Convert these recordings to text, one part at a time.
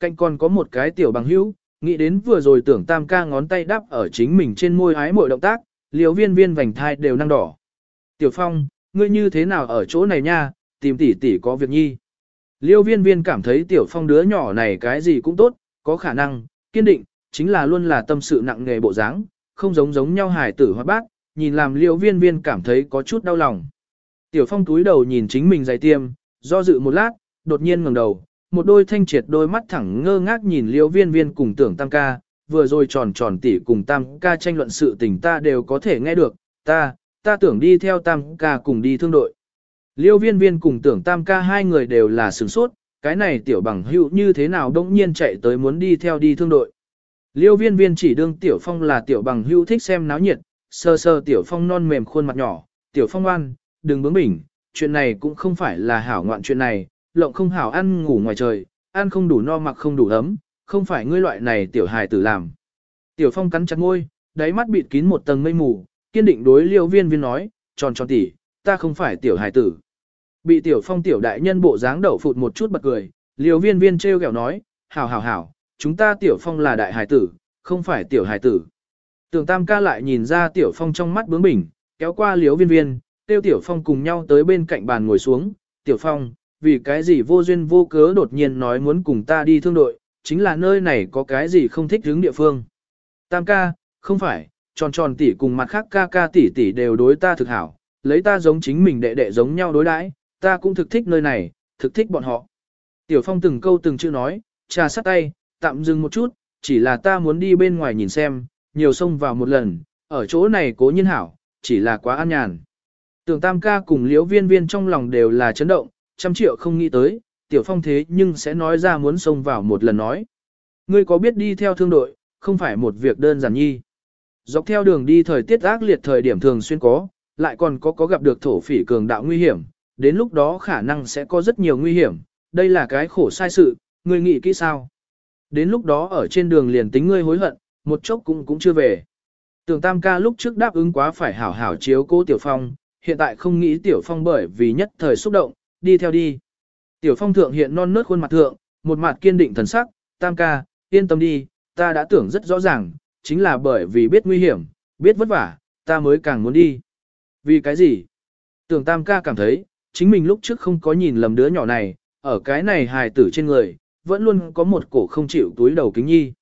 cạnh còn có một cái tiểu bằng hữu, nghĩ đến vừa rồi tưởng tam ca ngón tay đắp ở chính mình trên môi ái mọi động tác, liều viên viên vành thai đều năng đỏ. Tiểu Phong, ngươi như thế nào ở chỗ này nha, tìm tỷ tỷ có việc nhi. Liêu viên viên cảm thấy Tiểu Phong đứa nhỏ này cái gì cũng tốt, có khả năng, kiên định, chính là luôn là tâm sự nặng nghề bộ dáng, không giống giống nhau hài tử hoa bác, nhìn làm liêu viên viên cảm thấy có chút đau lòng. Tiểu Phong túi đầu nhìn chính mình giày tiêm, do dự một lát, đột nhiên ngẩng đầu, một đôi thanh triệt đôi mắt thẳng ngơ ngác nhìn liêu viên viên cùng tưởng tam ca, vừa rồi tròn tròn tỉ cùng tam ca tranh luận sự tình ta đều có thể nghe được, ta, ta tưởng đi theo tam ca cùng đi thương đội. Liêu viên viên cùng tưởng tam ca hai người đều là sửng sốt, cái này tiểu bằng hữu như thế nào đông nhiên chạy tới muốn đi theo đi thương đội. Liêu viên viên chỉ đương tiểu phong là tiểu bằng hữu thích xem náo nhiệt, sơ sơ tiểu phong non mềm khuôn mặt nhỏ, tiểu phong an đừng bướng bỉnh, chuyện này cũng không phải là hảo ngoạn chuyện này, lộng không hảo ăn ngủ ngoài trời, ăn không đủ no mặc không đủ ấm, không phải ngươi loại này tiểu hài tử làm. Tiểu phong cắn chặt môi, đáy mắt bịt kín một tầng mây mù, kiên định đối liêu viên viên nói, tròn tròn tỉ, ta không phải tiểu hài tử. Bị tiểu phong tiểu đại nhân bộ dáng đậu phụt một chút bật cười, liêu viên viên trêu ghẹo nói, hảo hảo hảo, chúng ta tiểu phong là đại hài tử, không phải tiểu hài tử. Tưởng tam ca lại nhìn ra tiểu phong trong mắt bướng bỉnh, kéo qua liêu viên viên, tiêu tiểu phong cùng nhau tới bên cạnh bàn ngồi xuống, tiểu phong, vì cái gì vô duyên vô cớ đột nhiên nói muốn cùng ta đi thương đội, chính là nơi này có cái gì không thích hướng địa phương. Tam ca, không phải, tròn tròn tỷ cùng mặt khác ca ca tỷ tỷ đều đối ta thực hảo, lấy ta giống chính mình đệ đệ giống nhau đối đãi, ta cũng thực thích nơi này, thực thích bọn họ. Tiểu Phong từng câu từng chữ nói, trà sắt tay, tạm dừng một chút, chỉ là ta muốn đi bên ngoài nhìn xem, nhiều sông vào một lần, ở chỗ này cố nhiên hảo, chỉ là quá an nhàn. Tưởng Tam ca cùng liễu viên viên trong lòng đều là chấn động, trăm triệu không nghĩ tới, Tiểu Phong thế nhưng sẽ nói ra muốn xông vào một lần nói. Ngươi có biết đi theo thương đội, không phải một việc đơn giản nhi. Dọc theo đường đi thời tiết ác liệt thời điểm thường xuyên có, lại còn có có gặp được thổ phỉ cường đạo nguy hiểm, đến lúc đó khả năng sẽ có rất nhiều nguy hiểm, đây là cái khổ sai sự, ngươi nghĩ kỹ sao. Đến lúc đó ở trên đường liền tính ngươi hối hận, một chốc cũng cũng chưa về. Tưởng Tam ca lúc trước đáp ứng quá phải hảo hảo chiếu cố Tiểu Phong, hiện tại không nghĩ Tiểu Phong bởi vì nhất thời xúc động, đi theo đi. Tiểu Phong thượng hiện non nớt khuôn mặt thượng, một mặt kiên định thần sắc, Tam ca, yên tâm đi, ta đã tưởng rất rõ ràng, chính là bởi vì biết nguy hiểm, biết vất vả, ta mới càng muốn đi. Vì cái gì? Tưởng Tam ca cảm thấy, chính mình lúc trước không có nhìn lầm đứa nhỏ này, ở cái này hài tử trên người, vẫn luôn có một cổ không chịu túi đầu kính nhi.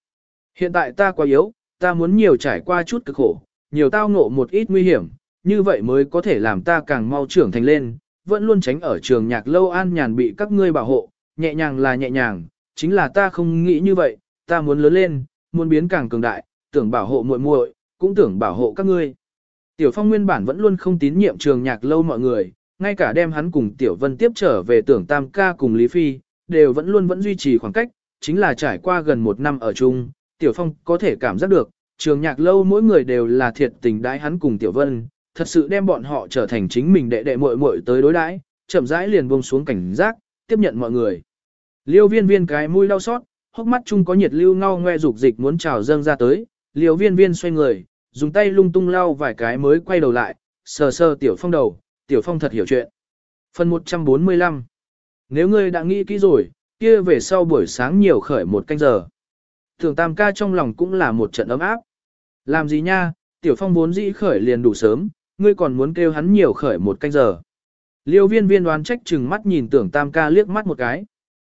Hiện tại ta quá yếu, ta muốn nhiều trải qua chút cực khổ, nhiều tao ngộ một ít nguy hiểm, như vậy mới có thể làm ta càng mau trưởng thành lên, vẫn luôn tránh ở trường nhạc lâu an nhàn bị các ngươi bảo hộ, nhẹ nhàng là nhẹ nhàng, chính là ta không nghĩ như vậy, ta muốn lớn lên, muốn biến càng cường đại, tưởng bảo hộ muội muội, cũng tưởng bảo hộ các ngươi. Tiểu Phong nguyên bản vẫn luôn không tín nhiệm trường nhạc lâu mọi người, ngay cả đem hắn cùng Tiểu Vân tiếp trở về tưởng Tam ca cùng Lý Phi, đều vẫn luôn vẫn duy trì khoảng cách, chính là trải qua gần một năm ở chung, Tiểu Phong có thể cảm giác được, trường nhạc lâu mỗi người đều là thiệt tình đái hắn cùng Tiểu Vân, thật sự đem bọn họ trở thành chính mình đệ đệ muội muội tới đối đãi, chậm rãi liền buông xuống cảnh giác, tiếp nhận mọi người. Liêu viên viên cái mũi đau xót, hốc mắt chung có nhiệt lưu ngao ngoe dục dịch muốn trào dâng ra tới, liêu viên viên xoay người, dùng tay lung tung lau vài cái mới quay đầu lại, sờ sờ tiểu phong đầu, tiểu phong thật hiểu chuyện. Phần 145 Nếu ngươi đã nghĩ kỹ rồi, kia về sau buổi sáng nhiều khởi một canh giờ. Thường tam ca trong lòng cũng là một trận ấm áp. Làm gì nha, tiểu phong vốn dĩ khởi liền đủ sớm, ngươi còn muốn kêu hắn nhiều khởi một canh giờ. Liêu viên viên đoán trách chừng mắt nhìn tưởng tam ca liếc mắt một cái.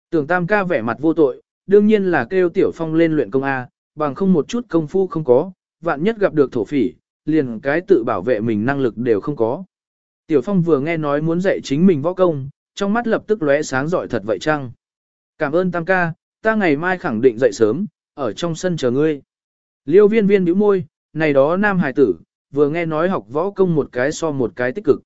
Tưởng tam ca vẻ mặt vô tội, đương nhiên là kêu tiểu phong lên luyện công A, bằng không một chút công phu không có, vạn nhất gặp được thổ phỉ, liền cái tự bảo vệ mình năng lực đều không có. Tiểu phong vừa nghe nói muốn dạy chính mình võ công, trong mắt lập tức lóe sáng giỏi thật vậy chăng? Cảm ơn tam ca, ta ngày mai khẳng định dậy sớm, ở trong sân chờ ngươi. Liêu viên viên bĩu môi, này đó nam hải tử, vừa nghe nói học võ công một cái so một cái tích cực.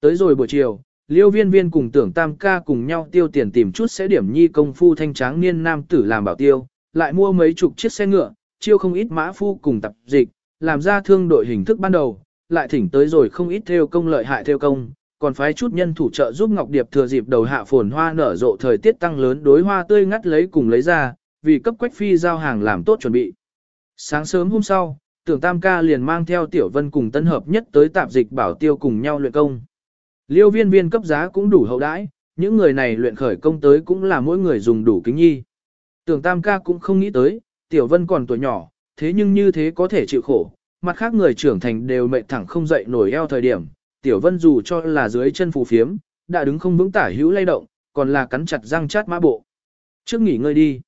Tới rồi buổi chiều, liêu viên viên cùng tưởng tam ca cùng nhau tiêu tiền tìm chút sẽ điểm nhi công phu thanh tráng niên nam tử làm bảo tiêu, lại mua mấy chục chiếc xe ngựa, chiêu không ít mã phu cùng tập dịch, làm ra thương đội hình thức ban đầu, lại thỉnh tới rồi không ít theo công lợi hại theo công, còn phái chút nhân thủ trợ giúp Ngọc Điệp thừa dịp đầu hạ phồn hoa nở rộ thời tiết tăng lớn đối hoa tươi ngắt lấy cùng lấy ra, vì cấp quách phi giao hàng làm tốt chuẩn bị. Sáng sớm hôm sau, tưởng tam ca liền mang theo tiểu vân cùng tân hợp nhất tới tạp dịch bảo tiêu cùng nhau luyện công. Liêu viên viên cấp giá cũng đủ hậu đãi, những người này luyện khởi công tới cũng là mỗi người dùng đủ kính nhi. Tưởng tam ca cũng không nghĩ tới, tiểu vân còn tuổi nhỏ, thế nhưng như thế có thể chịu khổ, mặt khác người trưởng thành đều mệt thẳng không dậy nổi eo thời điểm, tiểu vân dù cho là dưới chân phù phiếm, đã đứng không vững tả hữu lay động, còn là cắn chặt răng chát mã bộ. Trước nghỉ ngơi đi.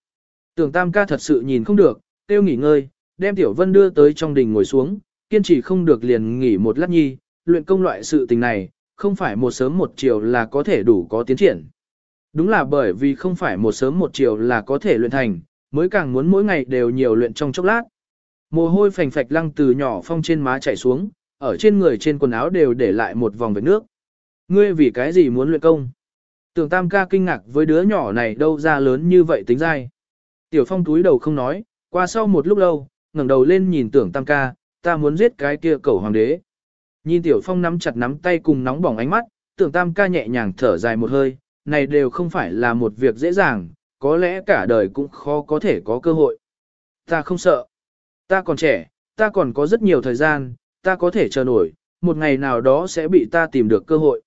Tưởng tam ca thật sự nhìn không được, tiêu nghỉ ngơi, đem tiểu vân đưa tới trong đình ngồi xuống, kiên trì không được liền nghỉ một lát nhi, luyện công loại sự tình này, không phải một sớm một chiều là có thể đủ có tiến triển. Đúng là bởi vì không phải một sớm một chiều là có thể luyện thành, mới càng muốn mỗi ngày đều nhiều luyện trong chốc lát. Mồ hôi phành phạch lăng từ nhỏ phong trên má chảy xuống, ở trên người trên quần áo đều để lại một vòng vết nước. Ngươi vì cái gì muốn luyện công? Tưởng tam ca kinh ngạc với đứa nhỏ này đâu ra lớn như vậy tính dai. Tiểu phong túi đầu không nói, qua sau một lúc lâu, ngẩng đầu lên nhìn tưởng tam ca, ta muốn giết cái kia cầu hoàng đế. Nhìn tiểu phong nắm chặt nắm tay cùng nóng bỏng ánh mắt, tưởng tam ca nhẹ nhàng thở dài một hơi, này đều không phải là một việc dễ dàng, có lẽ cả đời cũng khó có thể có cơ hội. Ta không sợ. Ta còn trẻ, ta còn có rất nhiều thời gian, ta có thể chờ nổi, một ngày nào đó sẽ bị ta tìm được cơ hội.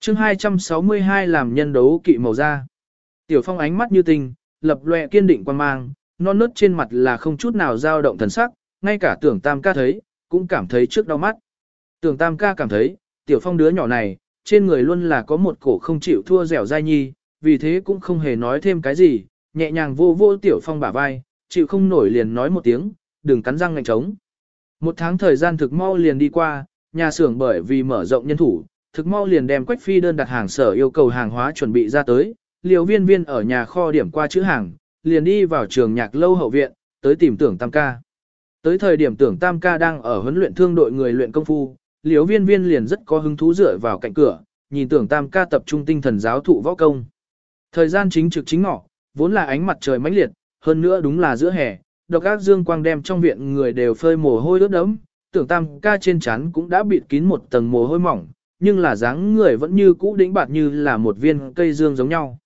chương 262 làm nhân đấu kỵ màu da. Tiểu phong ánh mắt như tinh, lập lòe kiên định quan mang, non nớt trên mặt là không chút nào dao động thần sắc, ngay cả tưởng tam ca thấy, cũng cảm thấy trước đau mắt. Tưởng tam ca cảm thấy, tiểu phong đứa nhỏ này, trên người luôn là có một cổ không chịu thua dẻo dai nhi, vì thế cũng không hề nói thêm cái gì, nhẹ nhàng vô vô tiểu phong bả vai, chịu không nổi liền nói một tiếng, đừng cắn răng ngạnh trống. Một tháng thời gian thực mau liền đi qua, nhà xưởng bởi vì mở rộng nhân thủ, thực mau liền đem quách phi đơn đặt hàng sở yêu cầu hàng hóa chuẩn bị ra tới, liều viên viên ở nhà kho điểm qua chữ hàng, liền đi vào trường nhạc lâu hậu viện, tới tìm tưởng tam ca. Tới thời điểm tưởng tam ca đang ở huấn luyện thương đội người luyện công phu, liếu viên viên liền rất có hứng thú dựa vào cạnh cửa, nhìn tưởng tam ca tập trung tinh thần giáo thụ võ công. Thời gian chính trực chính ngọ, vốn là ánh mặt trời mãnh liệt, hơn nữa đúng là giữa hè, độc ác dương quang đem trong viện người đều phơi mồ hôi ướt đẫm, tưởng tam ca trên chắn cũng đã bịt kín một tầng mồ hôi mỏng, nhưng là dáng người vẫn như cũ đĩnh bạt như là một viên cây dương giống nhau.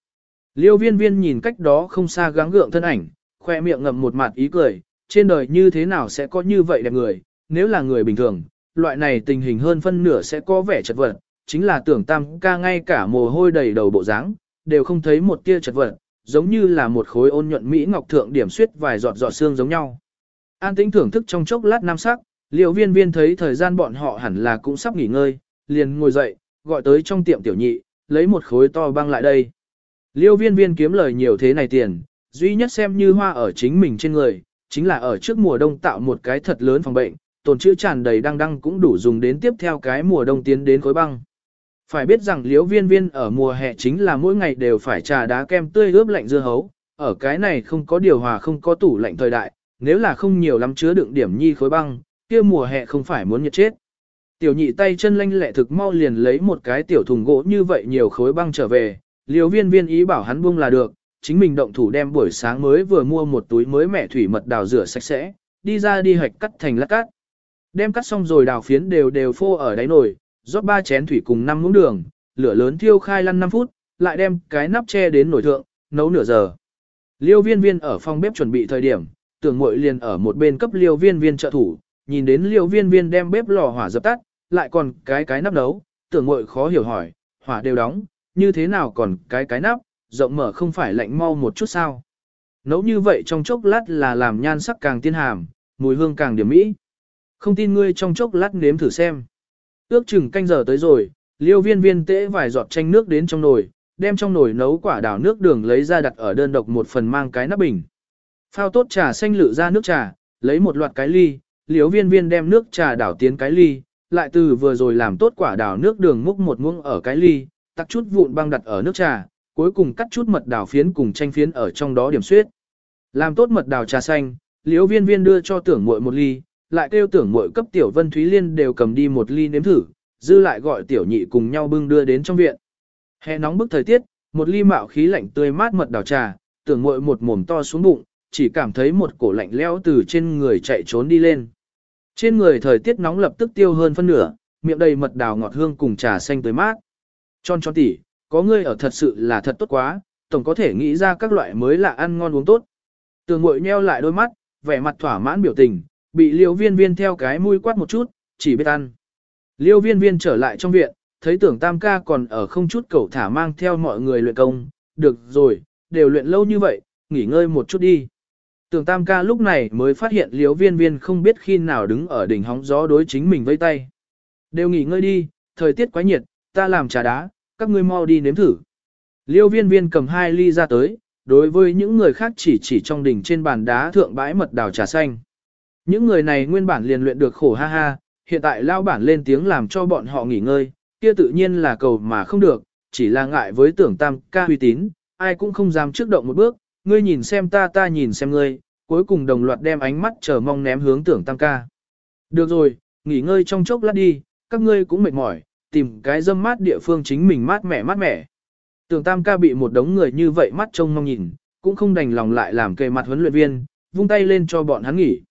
Liêu viên viên nhìn cách đó không xa gắng gượng thân ảnh, khoe miệng ngậm một mặt ý cười, trên đời như thế nào sẽ có như vậy đẹp người, nếu là người bình thường, loại này tình hình hơn phân nửa sẽ có vẻ chật vật, chính là tưởng tam ca ngay cả mồ hôi đầy đầu bộ dáng đều không thấy một tia chật vật, giống như là một khối ôn nhuận Mỹ ngọc thượng điểm suyết vài giọt giọt xương giống nhau. An tĩnh thưởng thức trong chốc lát nam sắc, Liêu viên viên thấy thời gian bọn họ hẳn là cũng sắp nghỉ ngơi, liền ngồi dậy, gọi tới trong tiệm tiểu nhị, lấy một khối to băng lại đây. Liêu viên viên kiếm lời nhiều thế này tiền, duy nhất xem như hoa ở chính mình trên người, chính là ở trước mùa đông tạo một cái thật lớn phòng bệnh, tồn chữ tràn đầy đăng đăng cũng đủ dùng đến tiếp theo cái mùa đông tiến đến khối băng. Phải biết rằng liễu viên viên ở mùa hè chính là mỗi ngày đều phải trà đá kem tươi ướp lạnh dưa hấu, ở cái này không có điều hòa không có tủ lạnh thời đại, nếu là không nhiều lắm chứa đựng điểm nhi khối băng, kia mùa hè không phải muốn nhiệt chết. Tiểu nhị tay chân lanh lẹ thực mau liền lấy một cái tiểu thùng gỗ như vậy nhiều khối băng trở về, Liêu viên viên ý bảo hắn buông là được, chính mình động thủ đem buổi sáng mới vừa mua một túi mới mẹ thủy mật đào rửa sạch sẽ, đi ra đi hạch cắt thành lát cát. Đem cắt xong rồi đào phiến đều đều phô ở đáy nồi, rót ba chén thủy cùng năm muỗng đường, lửa lớn thiêu khai lăn 5 phút, lại đem cái nắp che đến nồi thượng, nấu nửa giờ. Liêu viên viên ở phòng bếp chuẩn bị thời điểm, tưởng mội liền ở một bên cấp liêu viên viên trợ thủ, nhìn đến liêu viên viên đem bếp lò hỏa dập tắt, lại còn cái cái nắp nấu, tưởng mội khó hiểu hỏi, hỏa đều đóng, như thế nào còn cái cái nắp, rộng mở không phải lạnh mau một chút sao. Nấu như vậy trong chốc lát là làm nhan sắc càng tiên hàm, mùi hương càng điểm mỹ. Không tin ngươi trong chốc lát nếm thử xem. Ước chừng canh giờ tới rồi, liêu viên viên tễ vài giọt chanh nước đến trong nồi, đem trong nồi nấu quả đào nước đường lấy ra đặt ở đơn độc một phần mang cái nắp bình. Phao tốt trà xanh lự ra nước trà, lấy một loạt cái ly, liêu viên viên đem nước trà đảo tiến cái ly, lại từ vừa rồi làm tốt quả đào nước đường múc một muỗng ở cái ly, tắc chút vụn băng đặt ở nước trà, cuối cùng cắt chút mật đào phiến cùng chanh phiến ở trong đó điểm suyết. Làm tốt mật đào trà xanh, liễu viên viên đưa cho tưởng muội một ly, lại kêu tưởng muội cấp tiểu Vân Thúy Liên đều cầm đi một ly nếm thử, dư lại gọi tiểu nhị cùng nhau bưng đưa đến trong viện. Hè nóng bức thời tiết, một ly mạo khí lạnh tươi mát mật đào trà, tưởng muội một mồm to xuống bụng, chỉ cảm thấy một cổ lạnh lẽo từ trên người chạy trốn đi lên. Trên người thời tiết nóng lập tức tiêu hơn phân nửa, miệng đầy mật đào ngọt hương cùng trà xanh tươi mát. Tròn tròn tỉ, có ngươi ở thật sự là thật tốt quá, tổng có thể nghĩ ra các loại mới lạ ăn ngon uống tốt. Tường ngội nheo lại đôi mắt, vẻ mặt thỏa mãn biểu tình, bị liêu viên viên theo cái mũi quát một chút, chỉ biết ăn. Liêu viên viên trở lại trong viện, thấy tưởng tam ca còn ở không chút cầu thả mang theo mọi người luyện công, được rồi, đều luyện lâu như vậy, nghỉ ngơi một chút đi. Tưởng tam ca lúc này mới phát hiện Liêu viên viên không biết khi nào đứng ở đỉnh hóng gió đối chính mình vây tay. Đều nghỉ ngơi đi, thời tiết quá nhiệt, ta làm trà đá, các ngươi mau đi nếm thử. Liêu viên viên cầm hai ly ra tới, đối với những người khác chỉ chỉ trong đỉnh trên bàn đá thượng bãi mật đào trà xanh. Những người này nguyên bản liền luyện được khổ ha ha, hiện tại lao bản lên tiếng làm cho bọn họ nghỉ ngơi, kia tự nhiên là cầu mà không được, chỉ là ngại với tưởng tam ca uy tín, ai cũng không dám trước động một bước, ngươi nhìn xem ta ta nhìn xem ngươi, cuối cùng đồng loạt đem ánh mắt chờ mong ném hướng tưởng tam ca. Được rồi, nghỉ ngơi trong chốc lát đi, các ngươi cũng mệt mỏi, tìm cái dâm mát địa phương chính mình mát mẻ mát mẻ. Tưởng tam ca bị một đống người như vậy mắt trông mong nhìn, cũng không đành lòng lại làm kề mặt huấn luyện viên, vung tay lên cho bọn hắn nghỉ.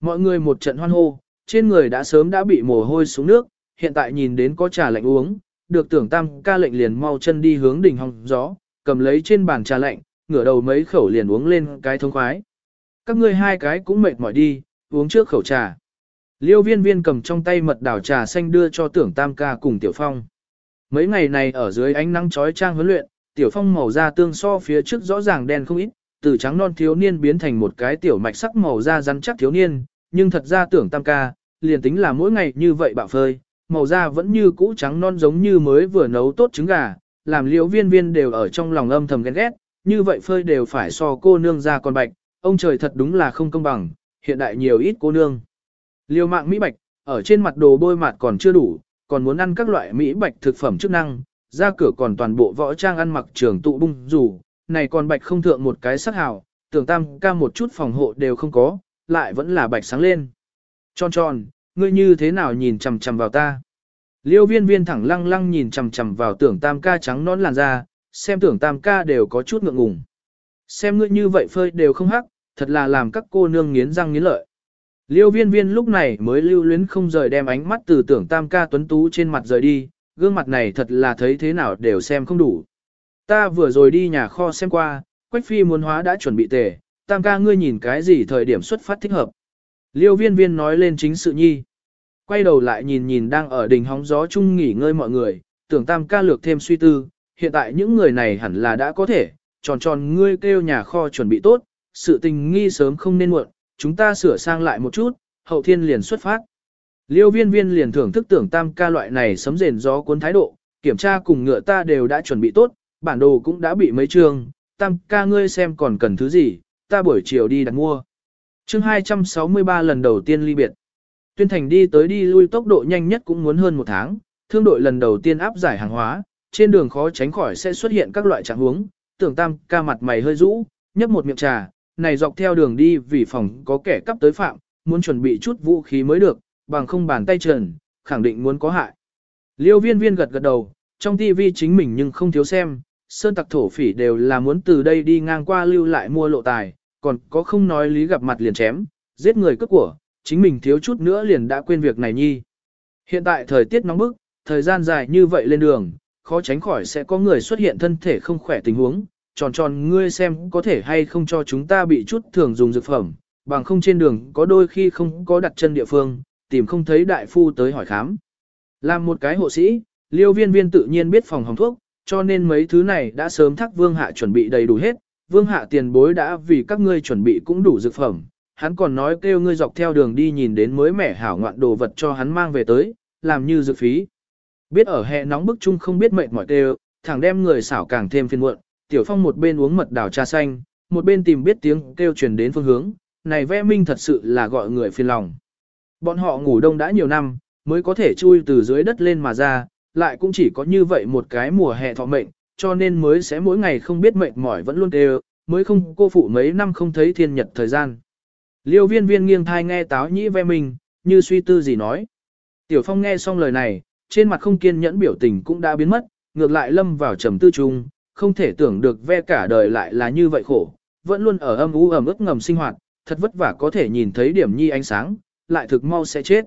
Mọi người một trận hoan hô, trên người đã sớm đã bị mồ hôi xuống nước, hiện tại nhìn đến có trà lạnh uống, được tưởng tam ca lệnh liền mau chân đi hướng đỉnh hòng gió, cầm lấy trên bàn trà lạnh, ngửa đầu mấy khẩu liền uống lên cái thông khoái. Các ngươi hai cái cũng mệt mỏi đi, uống trước khẩu trà. Liêu viên viên cầm trong tay mật đảo trà xanh đưa cho tưởng tam ca cùng Tiểu Phong. Mấy ngày này ở dưới ánh nắng chói trang huấn luyện, Tiểu Phong màu da tương so phía trước rõ ràng đen không ít, từ trắng non thiếu niên biến thành một cái tiểu mạch sắc màu da rắn chắc thiếu niên, nhưng thật ra tưởng tam ca, liền tính là mỗi ngày như vậy bạo phơi, màu da vẫn như cũ trắng non giống như mới vừa nấu tốt trứng gà, làm liễu viên viên đều ở trong lòng âm thầm ghen ghét, như vậy phơi đều phải so cô nương ra còn bạch, ông trời thật đúng là không công bằng, hiện đại nhiều ít cô nương. Liêu mạng Mỹ Bạch, ở trên mặt đồ bôi mặt còn chưa đủ, còn muốn ăn các loại Mỹ Bạch thực phẩm chức năng, ra cửa còn toàn bộ võ trang ăn mặc trường tụ bung rủ, này còn Bạch không thượng một cái sắc hào, tưởng tam ca một chút phòng hộ đều không có, lại vẫn là Bạch sáng lên. Tròn tròn, ngươi như thế nào nhìn chằm chằm vào ta? Liêu viên viên thẳng lăng lăng nhìn chằm chằm vào tưởng tam ca trắng nón làn da, xem tưởng tam ca đều có chút ngượng ngùng. Xem ngươi như vậy phơi đều không hắc, thật là làm các cô nương nghiến răng nghiến lợi. Liêu viên viên lúc này mới lưu luyến không rời đem ánh mắt từ tưởng tam ca tuấn tú trên mặt rời đi, gương mặt này thật là thấy thế nào đều xem không đủ. Ta vừa rồi đi nhà kho xem qua, Quách Phi muốn hóa đã chuẩn bị tề, tam ca ngươi nhìn cái gì thời điểm xuất phát thích hợp. Liêu viên viên nói lên chính sự nhi. Quay đầu lại nhìn nhìn đang ở đỉnh hóng gió chung nghỉ ngơi mọi người, tưởng tam ca lược thêm suy tư, hiện tại những người này hẳn là đã có thể, tròn tròn ngươi kêu nhà kho chuẩn bị tốt, sự tình nghi sớm không nên muộn, chúng ta sửa sang lại một chút, hậu thiên liền xuất phát. Liêu viên viên liền thưởng thức tưởng tam ca loại này sấm rền gió cuốn thái độ, kiểm tra cùng ngựa ta đều đã chuẩn bị tốt, bản đồ cũng đã bị mấy trường, tam ca ngươi xem còn cần thứ gì, ta buổi chiều đi đặt mua. chương 263 lần đầu tiên ly biệt. Tuyên thành đi tới đi lui tốc độ nhanh nhất cũng muốn hơn một tháng, thương đội lần đầu tiên áp giải hàng hóa, trên đường khó tránh khỏi sẽ xuất hiện các loại trạng huống, tưởng tam ca mặt mày hơi rũ, nhấp một miệng trà, này dọc theo đường đi vì phòng có kẻ cắp tới phạm, muốn chuẩn bị chút vũ khí mới được, bằng không bàn tay trần, khẳng định muốn có hại. Liêu viên viên gật gật đầu, trong tivi chính mình nhưng không thiếu xem, sơn tặc thổ phỉ đều là muốn từ đây đi ngang qua lưu lại mua lộ tài, còn có không nói lý gặp mặt liền chém, giết người cướp của, chính mình thiếu chút nữa liền đã quên việc này nhi. Hiện tại thời tiết nóng bức, thời gian dài như vậy lên đường, khó tránh khỏi sẽ có người xuất hiện thân thể không khỏe tình huống, tròn tròn ngươi xem có thể hay không cho chúng ta bị chút thường dùng dược phẩm, bằng không trên đường có đôi khi không có đặt chân địa phương, tìm không thấy đại phu tới hỏi khám. Làm một cái hộ sĩ, liêu viên viên tự nhiên biết phòng hồng thuốc, cho nên mấy thứ này đã sớm thắc vương hạ chuẩn bị đầy đủ hết, vương hạ tiền bối đã vì các ngươi chuẩn bị cũng đủ dược phẩm, hắn còn nói kêu ngươi dọc theo đường đi nhìn đến mới mẻ hảo ngoạn đồ vật cho hắn mang về tới, làm như dược phí. Biết ở hè nóng bức chung không biết mệt mỏi kêu, thẳng đem người xảo càng thêm phiền muộn, Tiểu Phong một bên uống mật đào trà xanh, một bên tìm biết tiếng kêu truyền đến phương hướng, này vẽ minh thật sự là gọi người phiền lòng. Bọn họ ngủ đông đã nhiều năm, mới có thể chui từ dưới đất lên mà ra, lại cũng chỉ có như vậy một cái mùa hè thọ mệnh, cho nên mới sẽ mỗi ngày không biết mệt mỏi vẫn luôn đều, mới không cô phụ mấy năm không thấy thiên nhật thời gian. Liêu viên viên nghiêng thai nghe táo nhĩ ve mình, như suy tư gì nói. Tiểu Phong nghe xong lời này, trên mặt không kiên nhẫn biểu tình cũng đã biến mất, ngược lại lâm vào trầm tư trung, không thể tưởng được ve cả đời lại là như vậy khổ, vẫn luôn ở âm u ẩm ướt ngầm sinh hoạt, thật vất vả có thể nhìn thấy điểm nhi ánh sáng, lại thực mau sẽ chết.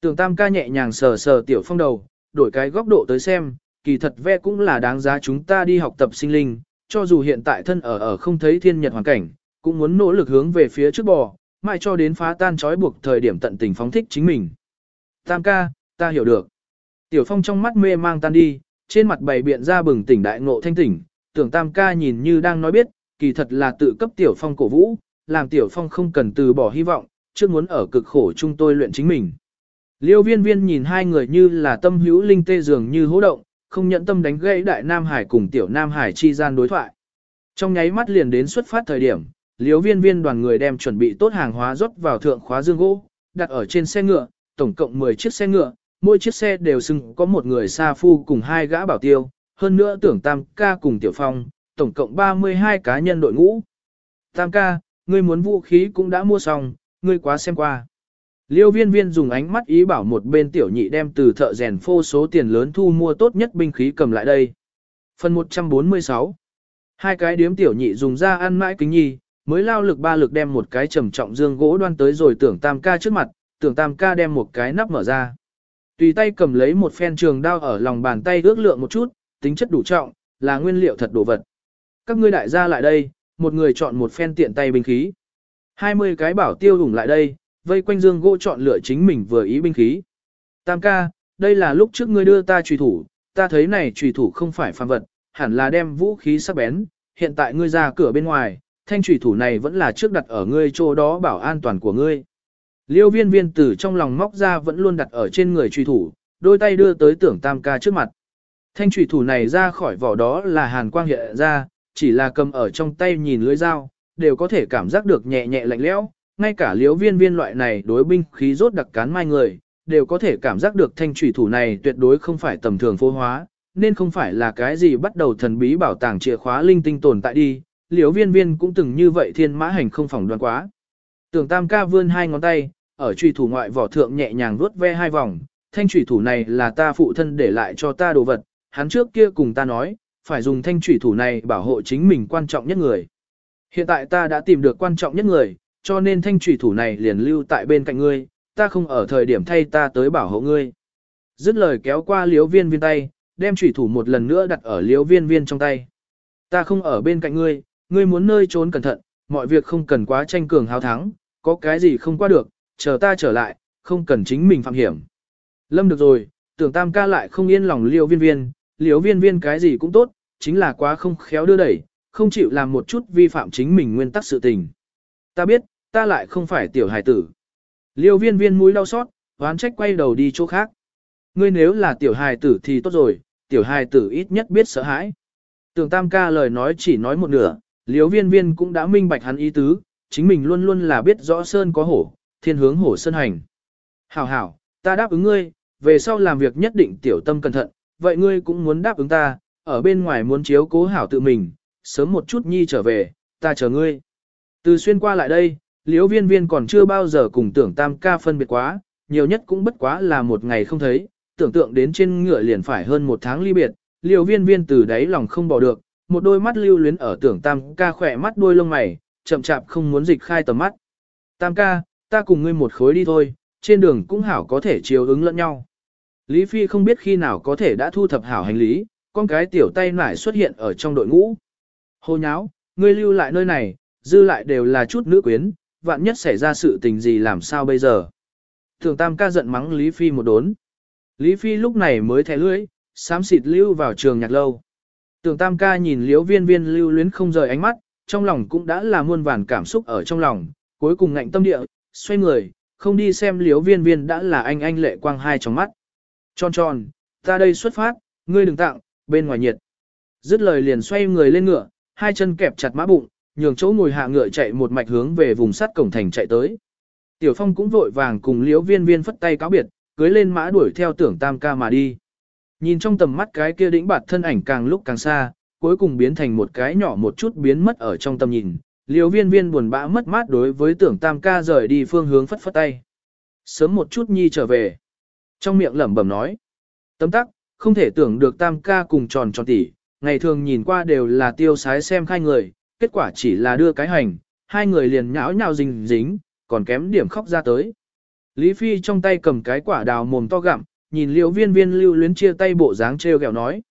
Tưởng tam ca nhẹ nhàng sờ sờ tiểu phong đầu, đổi cái góc độ tới xem, kỳ thật ve cũng là đáng giá chúng ta đi học tập sinh linh, cho dù hiện tại thân ở ở không thấy thiên nhật hoàn cảnh, cũng muốn nỗ lực hướng về phía trước bò, mãi cho đến phá tan trói buộc thời điểm tận tình phóng thích chính mình. Tam ca, ta hiểu được. Tiểu phong trong mắt mê mang tan đi, trên mặt bày biện ra bừng tỉnh đại ngộ thanh tỉnh, tưởng tam ca nhìn như đang nói biết, kỳ thật là tự cấp Tiểu Phong cổ vũ, làm Tiểu Phong không cần từ bỏ hy vọng, trước muốn ở cực khổ chung tôi luyện chính mình. Liêu viên viên nhìn hai người như là tâm hữu linh tê dường như hố động, không nhận tâm đánh gãy đại Nam Hải cùng Tiểu Nam Hải chi gian đối thoại. Trong nháy mắt liền đến xuất phát thời điểm, liêu viên viên đoàn người đem chuẩn bị tốt hàng hóa rót vào thượng khóa dương gỗ, đặt ở trên xe ngựa, tổng cộng 10 chiếc xe ngựa, mỗi chiếc xe đều xưng có một người xa phu cùng hai gã bảo tiêu, hơn nữa tưởng Tam ca cùng Tiểu Phong, tổng cộng 32 cá nhân đội ngũ. Tam ca, ngươi muốn vũ khí cũng đã mua xong, ngươi quá xem qua. Liêu viên viên dùng ánh mắt ý bảo một bên tiểu nhị đem từ thợ rèn phô số tiền lớn thu mua tốt nhất binh khí cầm lại đây. Phần 146 Hai cái điếm tiểu nhị dùng ra ăn mãi kính nhi, mới lao lực ba lực đem một cái trầm trọng dương gỗ đoan tới rồi tưởng tam ca trước mặt, tưởng tam ca đem một cái nắp mở ra. Tùy tay cầm lấy một phen trường đao ở lòng bàn tay ước lượng một chút, tính chất đủ trọng, là nguyên liệu thật đồ vật. Các ngươi đại gia lại đây, một người chọn một phen tiện tay binh khí. 20 cái bảo tiêu hùng lại đây, vây quanh dương gỗ chọn lựa chính mình vừa ý binh khí. Tam ca, đây là lúc trước ngươi đưa ta trùy thủ, ta thấy này trùy thủ không phải phàm vật, hẳn là đem vũ khí sắc bén, hiện tại ngươi ra cửa bên ngoài, thanh trùy thủ này vẫn là trước đặt ở ngươi chỗ đó bảo an toàn của ngươi. Liêu viên viên từ trong lòng móc ra vẫn luôn đặt ở trên người trùy thủ, đôi tay đưa tới tưởng tam ca trước mặt. Thanh trùy thủ này ra khỏi vỏ đó là hàn quang hiện ra, chỉ là cầm ở trong tay nhìn lưới dao, đều có thể cảm giác được nhẹ nhẹ lạnh lẽo, ngay cả liêu viên viên loại này đối binh khí rốt đặc cán mai người, đều có thể cảm giác được thanh trùy thủ này tuyệt đối không phải tầm thường phô hóa, nên không phải là cái gì bắt đầu thần bí bảo tàng chìa khóa linh tinh tồn tại đi, Liêu viên viên cũng từng như vậy thiên mã hành không phỏng đoán quá. Tưởng tam ca vươn hai ngón tay, ở trùy thủ ngoại vỏ thượng nhẹ nhàng vuốt ve hai vòng, thanh trùy thủ này là ta phụ thân để lại cho ta đồ vật, hắn trước kia cùng ta nói, phải dùng thanh trùy thủ này bảo hộ chính mình quan trọng nhất người. Hiện tại ta đã tìm được quan trọng nhất người, cho nên thanh trùy thủ này liền lưu tại bên cạnh ngươi, ta không ở thời điểm thay ta tới bảo hộ ngươi. Dứt lời kéo qua liếu viên viên tay, đem trùy thủ một lần nữa đặt ở liếu viên viên trong tay. Ta không ở bên cạnh ngươi, ngươi muốn nơi trốn cẩn thận, mọi việc không cần quá tranh cường hào thắng, có cái gì không qua được, chờ ta trở lại, không cần chính mình phạm hiểm. Lâm được rồi, tưởng tam ca lại không yên lòng liêu viên viên, liêu viên viên cái gì cũng tốt, chính là quá không khéo đưa đẩy, không chịu làm một chút vi phạm chính mình nguyên tắc sự tình. Ta biết, ta lại không phải tiểu hài tử. Liêu viên viên mũi đau xót, hoán trách quay đầu đi chỗ khác. Ngươi nếu là tiểu hài tử thì tốt rồi, tiểu hài tử ít nhất biết sợ hãi. Tưởng tam ca lời nói chỉ nói một nửa, liêu viên viên cũng đã minh bạch hắn ý tứ, chính mình luôn luôn là biết rõ sơn có hổ, thiên hướng hổ sơn hành. Hảo hảo, ta đáp ứng ngươi, về sau làm việc nhất định tiểu tâm cẩn thận, vậy ngươi cũng muốn đáp ứng ta, ở bên ngoài muốn chiếu cố hảo tự mình, sớm một chút nhi trở về, ta chờ ngươi. Từ xuyên qua lại đây, liễu viên viên còn chưa bao giờ cùng tưởng tam ca phân biệt quá, nhiều nhất cũng bất quá là một ngày không thấy, tưởng tượng đến trên ngựa liền phải hơn một tháng ly biệt, liễu viên viên từ đáy lòng không bỏ được, một đôi mắt lưu luyến ở tưởng tam ca khỏe mắt đôi lông mày, chậm chạp không muốn dịch khai tầm mắt. Tam ca, ta cùng ngươi một khối đi thôi, trên đường cũng hảo có thể chiều ứng lẫn nhau. Lý Phi không biết khi nào có thể đã thu thập hảo hành lý, con cái tiểu tay nải xuất hiện ở trong đội ngũ. Hồ nháo, ngươi lưu lại nơi này, dư lại đều là chút nữ quyến, vạn nhất xảy ra sự tình gì làm sao bây giờ. Thường Tam ca giận mắng Lý Phi một đốn. Lý Phi lúc này mới thẻ lưỡi, xám xịt lưu vào trường nhạc lâu. Tưởng Tam ca nhìn liếu viên viên lưu luyến không rời ánh mắt, trong lòng cũng đã là muôn vàn cảm xúc ở trong lòng, cuối cùng ngạnh tâm địa, xoay người, không đi xem liếu viên viên đã là anh anh lệ quang hai trong mắt. Tròn tròn, ta đây xuất phát, ngươi đừng tặng, bên ngoài nhiệt. Dứt lời liền xoay người lên ngựa, hai chân kẹp chặt mã bụng, nhường chỗ ngồi hạ ngựa chạy một mạch hướng về vùng sắt cổng thành chạy tới. Tiểu Phong cũng vội vàng cùng liếu viên viên phất tay cáo biệt, cưới lên mã đuổi theo tưởng tam ca mà đi. Nhìn trong tầm mắt cái kia đĩnh bạt thân ảnh càng lúc càng xa, cuối cùng biến thành một cái nhỏ một chút biến mất ở trong tầm nhìn. Liêu viên viên buồn bã mất mát đối với tưởng tam ca rời đi phương hướng phất phất tay. Sớm một chút nhi trở về. Trong miệng lẩm bẩm nói. Tấm tắc, không thể tưởng được tam ca cùng tròn tròn tỉ, ngày thường nhìn qua đều là tiêu sái xem khai người, kết quả chỉ là đưa cái hành, hai người liền nhão nhào dính dính, còn kém điểm khóc ra tới. Lý Phi trong tay cầm cái quả đào mồm to gặm, nhìn liễu viên viên lưu luyến chia tay bộ dáng treo gẹo nói.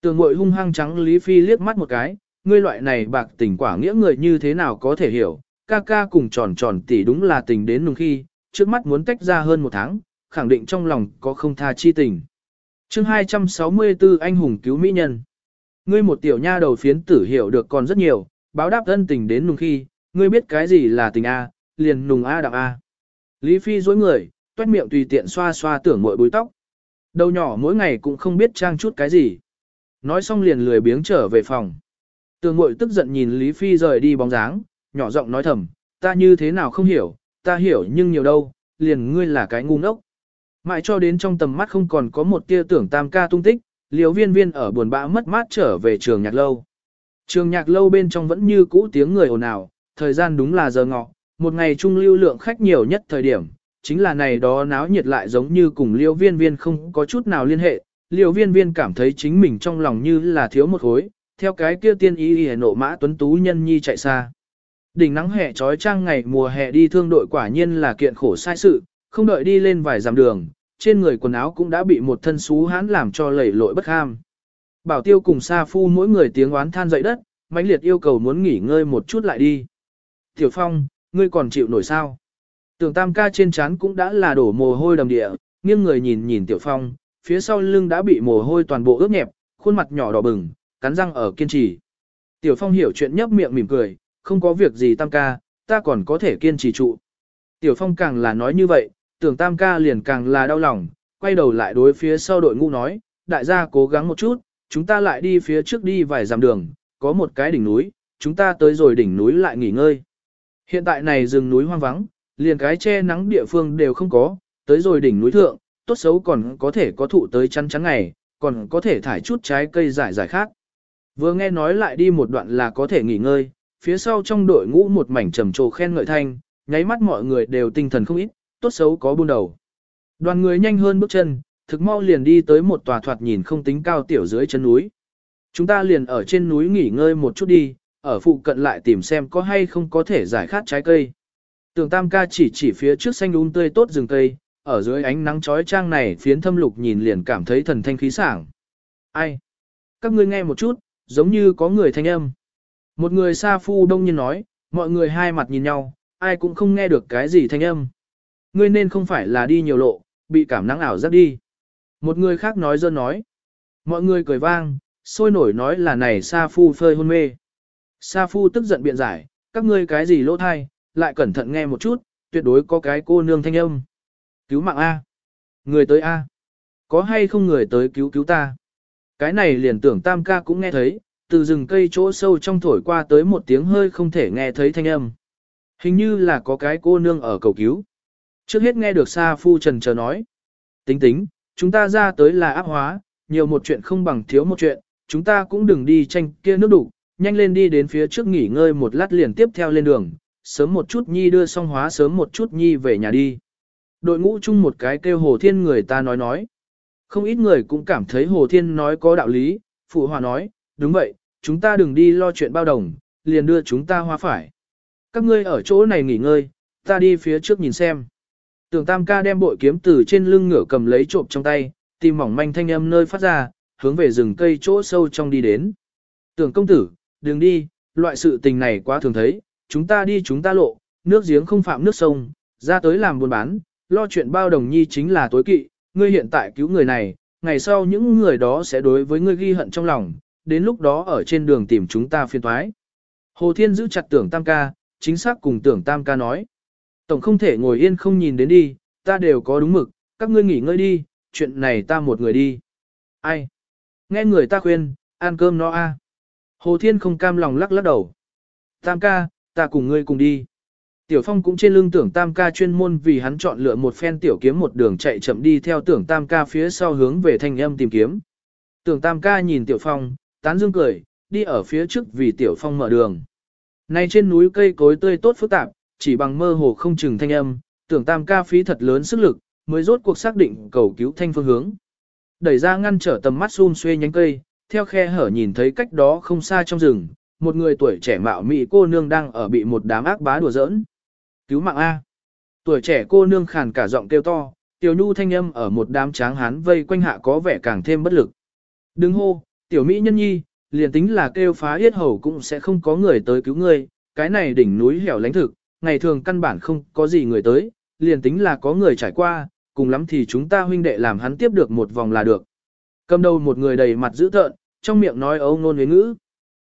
Tường mội hung hăng trắng Lý Phi liếc mắt một cái, ngươi loại này bạc tình quả nghĩa người như thế nào có thể hiểu, ca ca cùng tròn tròn tỷ đúng là tình đến nùng khi, trước mắt muốn tách ra hơn một tháng, khẳng định trong lòng có không tha chi tình. chương 264 anh hùng cứu mỹ nhân. Ngươi một tiểu nha đầu phiến tử hiểu được còn rất nhiều, báo đáp ân tình đến nùng khi, ngươi biết cái gì là tình A, liền nùng A đặng A. Lý Phi dối người, toét miệng tùy tiện xoa xoa tưởng mội búi tóc. Đầu nhỏ mỗi ngày cũng không biết trang chút cái gì. Nói xong liền lười biếng trở về phòng. Tường mội tức giận nhìn Lý Phi rời đi bóng dáng, nhỏ giọng nói thầm, ta như thế nào không hiểu, ta hiểu nhưng nhiều đâu, liền ngươi là cái ngu ngốc. Mãi cho đến trong tầm mắt không còn có một tia tưởng tam ca tung tích, liều viên viên ở buồn bã mất mát trở về trường nhạc lâu. Trường nhạc lâu bên trong vẫn như cũ tiếng người ồn ào, thời gian đúng là giờ ngọ, một ngày trung lưu lượng khách nhiều nhất thời điểm, chính là này đó náo nhiệt lại giống như cùng liêu viên viên không có chút nào liên hệ, liêu viên viên cảm thấy chính mình trong lòng như là thiếu một khối, theo cái kia tiên ý hề nộ mã tuấn tú nhân nhi chạy xa. Đỉnh nắng hè trói trang ngày mùa hè đi thương đội quả nhiên là kiện khổ sai sự, không đợi đi lên vài dặm đường, trên người quần áo cũng đã bị một thân xú hãn làm cho lầy lội bất ham. Bảo tiêu cùng Sa Phu mỗi người tiếng oán than dậy đất, mãnh liệt yêu cầu muốn nghỉ ngơi một chút lại đi. Tiểu Phong, ngươi còn chịu nổi sao? Tưởng tam ca trên trán cũng đã là đổ mồ hôi đầm địa, nghiêng người nhìn nhìn Tiểu Phong, phía sau lưng đã bị mồ hôi toàn bộ ướt nhẹp, khuôn mặt nhỏ đỏ bừng, cắn răng ở kiên trì. Tiểu Phong hiểu chuyện nhấp miệng mỉm cười, không có việc gì tam ca, ta còn có thể kiên trì trụ. Tiểu Phong càng là nói như vậy, tưởng tam ca liền càng là đau lòng, quay đầu lại đối phía sau đội ngũ nói, đại gia cố gắng một chút, chúng ta lại đi phía trước đi vài dặm đường, có một cái đỉnh núi, chúng ta tới rồi đỉnh núi lại nghỉ ngơi. Hiện tại này rừng núi hoang vắng, liền cái che nắng địa phương đều không có, tới rồi đỉnh núi thượng, tốt xấu còn có thể có thụ tới chắn chắn ngày, còn có thể thải chút trái cây giải giải khác. Vừa nghe nói lại đi một đoạn là có thể nghỉ ngơi, phía sau trong đội ngũ một mảnh trầm trồ khen ngợi thanh, nháy mắt mọi người đều tinh thần không ít, tốt xấu có buôn đầu. Đoàn người nhanh hơn bước chân, thực mau liền đi tới một tòa thoạt nhìn không tính cao tiểu dưới chân núi. Chúng ta liền ở trên núi nghỉ ngơi một chút đi, ở phụ cận lại tìm xem có hay không có thể giải khát trái cây. Tường Tam ca chỉ chỉ phía trước xanh um tươi tốt rừng cây, ở dưới ánh nắng chói trang này phiến thâm lục nhìn liền cảm thấy thần thanh khí sảng. Ai? Các ngươi nghe một chút, giống như có người thanh âm. Một người xa phu đông nhiên nói, mọi người hai mặt nhìn nhau, ai cũng không nghe được cái gì thanh âm. Ngươi nên không phải là đi nhiều lộ, bị cảm nắng ảo rất đi. Một người khác nói dơ nói. Mọi người cười vang, sôi nổi nói là này Sa Phu phơi hôn mê. Sa Phu tức giận biện giải, các ngươi cái gì lỗ thai, lại cẩn thận nghe một chút, tuyệt đối có cái cô nương thanh âm. Cứu mạng A. Người tới A. Có hay không người tới cứu cứu ta? Cái này liền tưởng tam ca cũng nghe thấy, từ rừng cây chỗ sâu trong thổi qua tới một tiếng hơi không thể nghe thấy thanh âm. Hình như là có cái cô nương ở cầu cứu. Trước hết nghe được Sa Phu Trần chờ nói. Tính tính, chúng ta ra tới là áp hóa, nhiều một chuyện không bằng thiếu một chuyện, chúng ta cũng đừng đi tranh kia nước đủ, nhanh lên đi đến phía trước nghỉ ngơi một lát liền tiếp theo lên đường, sớm một chút nhi đưa xong hóa sớm một chút nhi về nhà đi. Đội ngũ chung một cái kêu Hồ Thiên người ta nói nói. Không ít người cũng cảm thấy Hồ Thiên nói có đạo lý, Phụ Hòa nói, đúng vậy, chúng ta đừng đi lo chuyện bao đồng, liền đưa chúng ta hóa phải. Các ngươi ở chỗ này nghỉ ngơi, ta đi phía trước nhìn xem. Tưởng Tam ca đem bội kiếm từ trên lưng ngựa cầm lấy trộm trong tay, tìm mỏng manh thanh âm nơi phát ra, hướng về rừng cây chỗ sâu trong đi đến. Tưởng công tử, đừng đi, loại sự tình này quá thường thấy, chúng ta đi chúng ta lộ, nước giếng không phạm nước sông, ra tới làm buôn bán, lo chuyện bao đồng nhi chính là tối kỵ, ngươi hiện tại cứu người này, ngày sau những người đó sẽ đối với ngươi ghi hận trong lòng, đến lúc đó ở trên đường tìm chúng ta phiên thoái. Hồ Thiên giữ chặt tưởng Tam ca, chính xác cùng tưởng Tam ca nói. Tổng không thể ngồi yên không nhìn đến đi, ta đều có đúng mực, các ngươi nghỉ ngơi đi, chuyện này ta một người đi. Ai? Nghe người ta khuyên, ăn cơm no a. Hồ Thiên không cam lòng lắc lắc đầu. Tam ca, ta cùng ngươi cùng đi. Tiểu Phong cũng trên lưng tưởng Tam ca chuyên môn vì hắn chọn lựa một phen tiểu kiếm một đường chạy chậm đi theo tưởng Tam ca phía sau hướng về thanh âm tìm kiếm. Tưởng Tam ca nhìn Tiểu Phong, tán dương cười, đi ở phía trước vì Tiểu Phong mở đường. Nay trên núi cây cối tươi tốt phức tạp, chỉ bằng mơ hồ không chừng thanh âm, tưởng tam ca phí thật lớn sức lực, mới rốt cuộc xác định cầu cứu thanh phương hướng. Đẩy ra ngăn trở tầm mắt xun xuê nhánh cây, theo khe hở nhìn thấy cách đó không xa trong rừng, một người tuổi trẻ mạo mị cô nương đang ở bị một đám ác bá đùa giỡn. Cứu mạng A. Tuổi trẻ cô nương khàn cả giọng kêu to, tiểu nhu thanh âm ở một đám tráng hán vây quanh hạ có vẻ càng thêm bất lực. Đứng hô, tiểu mỹ nhân nhi, liền tính là kêu phá yết hầu cũng sẽ không có người tới cứu ngươi, cái này đỉnh núi hẻo lánh thực, ngày thường căn bản không có gì người tới, liền tính là có người trải qua, cùng lắm thì chúng ta huynh đệ làm hắn tiếp được một vòng là được. Cầm đầu một người đầy mặt dữ tợn, trong miệng nói ấu ngôn với ngữ.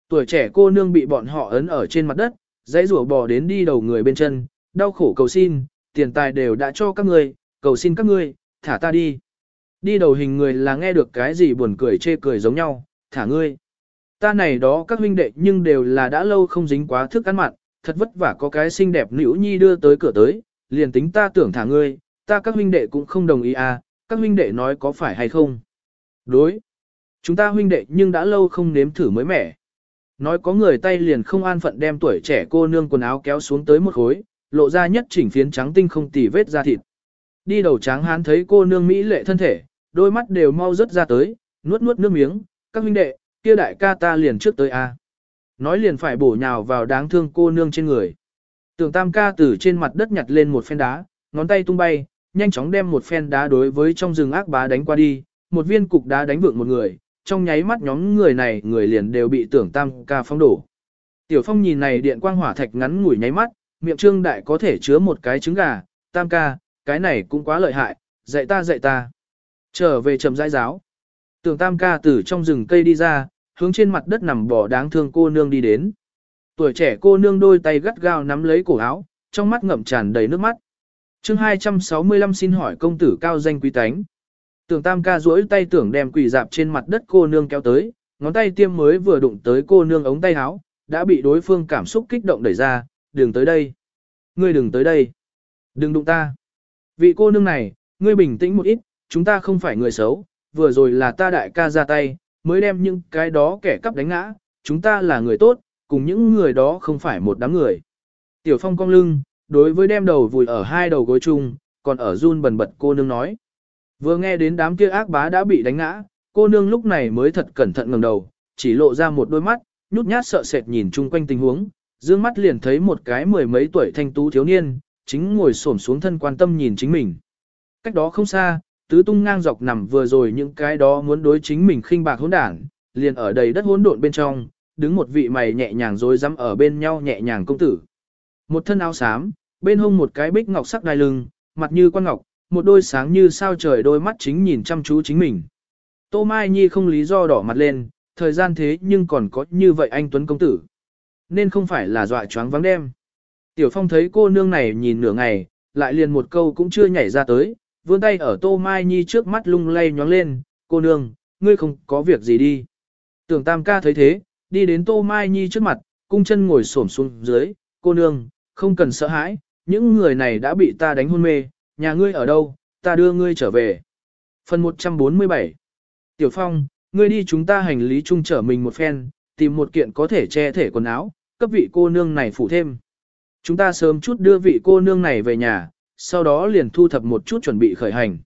Tuổi trẻ cô nương bị bọn họ ấn ở trên mặt đất, dãy rủa bò đến đi đầu người bên chân, đau khổ cầu xin, tiền tài đều đã cho các ngươi, cầu xin các ngươi, thả ta đi. Đi đầu hình người là nghe được cái gì buồn cười chê cười giống nhau, thả ngươi. Ta này đó các huynh đệ nhưng đều là đã lâu không dính quá thức ăn mặn, thật vất vả có cái xinh đẹp nữ nhi đưa tới cửa tới, liền tính ta tưởng thả ngươi, ta các huynh đệ cũng không đồng ý à, các huynh đệ nói có phải hay không. Đối. Chúng ta huynh đệ nhưng đã lâu không nếm thử mới mẻ. Nói có người tay liền không an phận đem tuổi trẻ cô nương quần áo kéo xuống tới một khối, lộ ra nhất chỉnh phiến trắng tinh không tì vết da thịt. Đi đầu tráng hán thấy cô nương mỹ lệ thân thể, đôi mắt đều mau rớt ra tới, nuốt nuốt nước miếng, các huynh đệ, kia đại ca ta liền trước tới a. Nói liền phải bổ nhào vào đáng thương cô nương trên người. Tưởng tam ca từ trên mặt đất nhặt lên một phen đá, ngón tay tung bay, nhanh chóng đem một phen đá đối với trong rừng ác bá đánh qua đi, một viên cục đá đánh vượng một người, trong nháy mắt nhóm người này người liền đều bị tưởng tam ca phong đổ. Tiểu phong nhìn này điện quang hỏa thạch ngắn ngủi nháy mắt, miệng trương đại có thể chứa một cái trứng gà, tam ca, cái này cũng quá lợi hại, dạy ta dạy ta. Trở về trầm rãi giáo. Tưởng tam ca từ trong rừng cây đi ra, hướng trên mặt đất nằm bò đáng thương cô nương đi đến. Tuổi trẻ cô nương đôi tay gắt gao nắm lấy cổ áo, trong mắt ngậm tràn đầy nước mắt. chương 265 xin hỏi công tử cao danh quý tánh. Tưởng tam ca duỗi tay tưởng đem quỷ dạp trên mặt đất cô nương kéo tới, ngón tay tiêm mới vừa đụng tới cô nương ống tay áo, đã bị đối phương cảm xúc kích động đẩy ra, đừng tới đây. Ngươi đừng tới đây. Đừng đụng ta. Vị cô nương này, ngươi bình tĩnh một ít, chúng ta không phải người xấu, vừa rồi là ta đại ca ra tay, mới đem những cái đó kẻ cắp đánh ngã, chúng ta là người tốt, cùng những người đó không phải một đám người. Tiểu phong cong lưng, đối với đem đầu vùi ở hai đầu gối chung, còn ở run bần bật cô nương nói. Vừa nghe đến đám kia ác bá đã bị đánh ngã, cô nương lúc này mới thật cẩn thận ngẩng đầu, chỉ lộ ra một đôi mắt, nhút nhát sợ sệt nhìn chung quanh tình huống, dương mắt liền thấy một cái mười mấy tuổi thanh tú thiếu niên, chính ngồi xổm xuống thân quan tâm nhìn chính mình. Cách đó không xa, tứ tung ngang dọc nằm vừa rồi những cái đó muốn đối chính mình khinh bạc hỗn đảng, liền ở đầy đất hỗn độn bên trong, đứng một vị mày nhẹ nhàng rồi dám ở bên nhau nhẹ nhàng công tử. Một thân áo xám, bên hông một cái bích ngọc sắc đai lưng, mặt như quan ngọc, một đôi sáng như sao trời đôi mắt chính nhìn chăm chú chính mình. Tô Mai Nhi không lý do đỏ mặt lên, thời gian thế nhưng còn có như vậy anh Tuấn Công Tử. Nên không phải là dọa choáng vắng đêm. Tiểu Phong thấy cô nương này nhìn nửa ngày, lại liền một câu cũng chưa nhảy ra tới, vươn tay ở Tô Mai Nhi trước mắt lung lay nhóng lên, cô nương, ngươi không có việc gì đi. Tưởng Tam ca thấy thế, đi đến Tô Mai Nhi trước mặt, cung chân ngồi xổm xuống dưới, cô nương, không cần sợ hãi, những người này đã bị ta đánh hôn mê, nhà ngươi ở đâu, ta đưa ngươi trở về. Phần 147 Tiểu Phong, ngươi đi chúng ta hành lý chung trở mình một phen, tìm một kiện có thể che thể quần áo, cấp vị cô nương này phủ thêm. Chúng ta sớm chút đưa vị cô nương này về nhà, sau đó liền thu thập một chút chuẩn bị khởi hành.